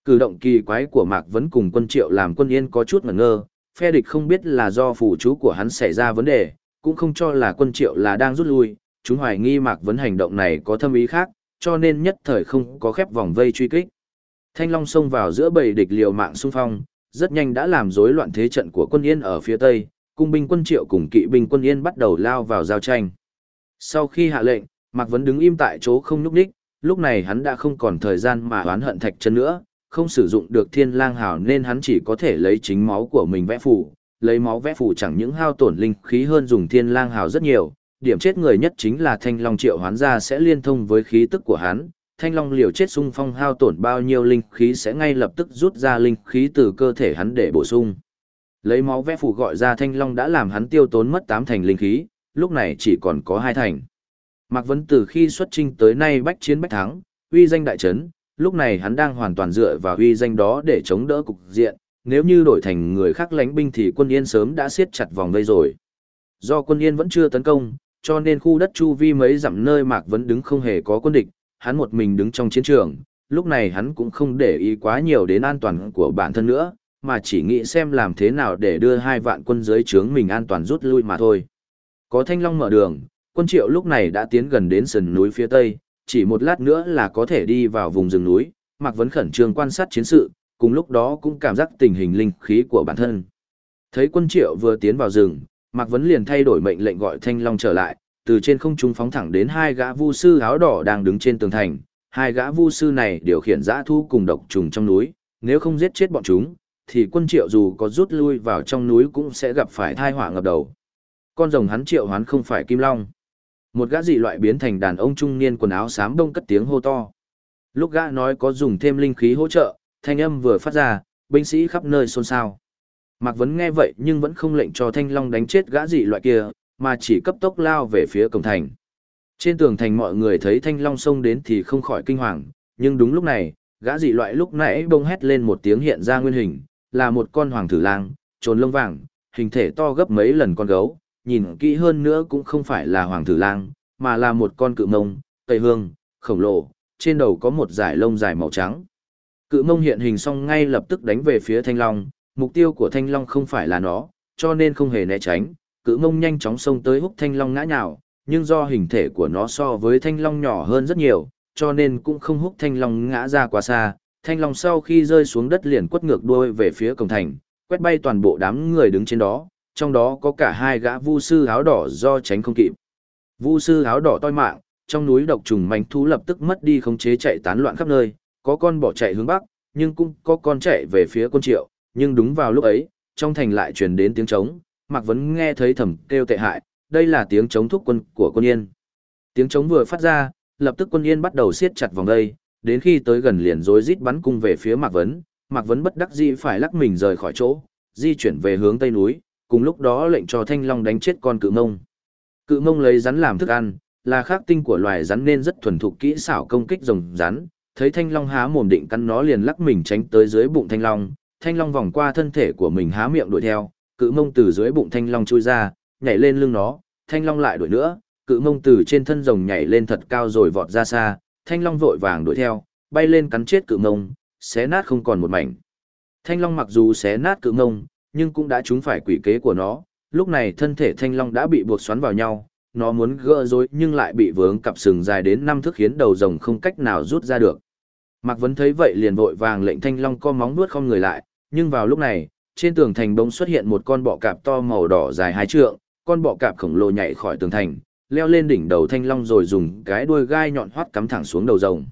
Cử động kỳ quái của Mạc Vấn cùng quân triệu làm quân yên có chút ngẩn ngơ, phe địch không biết là do phủ chú của hắn xảy ra vấn đề, cũng không cho là quân triệu là đang rút lui, chúng hoài nghi Mạc Vấn hành động này có thâm ý khác, cho nên nhất thời không có khép vòng vây truy kích. Thanh Long xông vào giữa bầy địch liều mạng xung phong, rất nhanh đã làm rối loạn thế trận của quân Yên ở phía tây, cung binh quân Triệu cùng kỵ binh quân Yên bắt đầu lao vào giao tranh. Sau khi hạ lệnh, Mạc Vấn đứng im tại chỗ không nhúc đích, lúc này hắn đã không còn thời gian mà oán hận thạch chân nữa, không sử dụng được thiên lang hào nên hắn chỉ có thể lấy chính máu của mình vẽ phù, lấy máu vẽ phù chẳng những hao tổn linh khí hơn dùng thiên lang hào rất nhiều, điểm chết người nhất chính là thanh long triệu hoán ra sẽ liên thông với khí tức của hắn, thanh long liều chết xung phong hao tổn bao nhiêu linh khí sẽ ngay lập tức rút ra linh khí từ cơ thể hắn để bổ sung. Lấy máu vẽ phù gọi ra thanh long đã làm hắn tiêu tốn mất tám thành linh khí, lúc này chỉ còn có hai thành. Mạc Vấn từ khi xuất trinh tới nay bách chiến bách thắng, uy danh đại trấn, lúc này hắn đang hoàn toàn dựa vào uy danh đó để chống đỡ cục diện, nếu như đổi thành người khác lãnh binh thì quân yên sớm đã siết chặt vòng vây rồi. Do quân yên vẫn chưa tấn công, cho nên khu đất chu vi mấy dặm nơi Mạc Vấn đứng không hề có quân địch, hắn một mình đứng trong chiến trường, lúc này hắn cũng không để ý quá nhiều đến an toàn của bản thân nữa, mà chỉ nghĩ xem làm thế nào để đưa hai vạn quân dưới trướng mình an toàn rút lui mà thôi. Có thanh long mở đường, quân triệu lúc này đã tiến gần đến sườn núi phía tây, chỉ một lát nữa là có thể đi vào vùng rừng núi, Mạc Vấn khẩn trương quan sát chiến sự, cùng lúc đó cũng cảm giác tình hình linh khí của bản thân. Thấy quân triệu vừa tiến vào rừng, Mạc Vấn liền thay đổi mệnh lệnh gọi Thanh Long trở lại, từ trên không trung phóng thẳng đến hai gã vu sư áo đỏ đang đứng trên tường thành. Hai gã vu sư này điều khiển dã thu cùng độc trùng trong núi, nếu không giết chết bọn chúng, thì quân triệu dù có rút lui vào trong núi cũng sẽ gặp phải thai họa ngập đầu. Con rồng hắn triệu hoán không phải kim long. Một gã dị loại biến thành đàn ông trung niên quần áo xám đông cất tiếng hô to. Lúc gã nói có dùng thêm linh khí hỗ trợ, thanh âm vừa phát ra, binh sĩ khắp nơi xôn xao. Mạc Vấn nghe vậy nhưng vẫn không lệnh cho Thanh Long đánh chết gã dị loại kia, mà chỉ cấp tốc lao về phía cổng thành. Trên tường thành mọi người thấy Thanh Long xông đến thì không khỏi kinh hoàng, nhưng đúng lúc này, gã dị loại lúc nãy bông hét lên một tiếng hiện ra nguyên hình, là một con hoàng thử lang, trồn lông vàng, hình thể to gấp mấy lần con gấu, nhìn kỹ hơn nữa cũng không phải là hoàng thử lang, mà là một con cự mông, tây hương, khổng lồ, trên đầu có một dải lông dài màu trắng. Cự mông hiện hình xong ngay lập tức đánh về phía thanh long, mục tiêu của thanh long không phải là nó, cho nên không hề né tránh, cự mông nhanh chóng xông tới húc thanh long ngã nhào, nhưng do hình thể của nó so với thanh long nhỏ hơn rất nhiều, cho nên cũng không húc thanh long ngã ra quá xa. Thanh long sau khi rơi xuống đất liền quất ngược đuôi về phía cổng thành, quét bay toàn bộ đám người đứng trên đó, trong đó có cả hai gã vu sư áo đỏ do tránh không kịp. Vu sư áo đỏ toi mạng, trong núi độc trùng manh thú lập tức mất đi khống chế chạy tán loạn khắp nơi, có con bỏ chạy hướng bắc, nhưng cũng có con chạy về phía quân triệu, nhưng đúng vào lúc ấy, trong thành lại truyền đến tiếng trống, Mạc Vấn nghe thấy thầm kêu tệ hại, đây là tiếng trống thúc quân của quân yên. Tiếng trống vừa phát ra, lập tức quân yên bắt đầu siết chặt vòng đây, đến khi tới gần liền rối rít bắn cung về phía Mạc Vấn, Mạc Vấn bất đắc dĩ phải lắc mình rời khỏi chỗ, di chuyển về hướng tây núi, cùng lúc đó lệnh cho Thanh Long đánh chết con cự ngông. Cự ngông lấy rắn làm thức ăn, là khắc tinh của loài rắn nên rất thuần thục kỹ xảo công kích rồng rắn, thấy Thanh Long há mồm định cắn nó liền lắc mình tránh tới dưới bụng Thanh Long, Thanh Long vòng qua thân thể của mình há miệng đuổi theo, cự mông từ dưới bụng Thanh Long chui ra, nhảy lên lưng nó, Thanh Long lại đuổi nữa, cự mông từ trên thân rồng nhảy lên thật cao rồi vọt ra xa, Thanh Long vội vàng đuổi theo, bay lên cắn chết cự mông, xé nát không còn một mảnh. Thanh Long mặc dù xé nát cự mông, nhưng cũng đã trúng phải quỷ kế của nó, lúc này thân thể Thanh Long đã bị buộc xoắn vào nhau, nó muốn gỡ rối nhưng lại bị vướng cặp sừng dài đến năm thước khiến đầu rồng không cách nào rút ra được. Mạc Vấn thấy vậy liền vội vàng lệnh Thanh Long co móng nuốt không người lại, nhưng vào lúc này, trên tường thành bỗng xuất hiện một con bọ cạp to màu đỏ dài hai trượng, con bọ cạp khổng lồ nhảy khỏi tường thành, leo lên đỉnh đầu Thanh Long rồi dùng cái đuôi gai nhọn hoắt cắm thẳng xuống đầu rồng.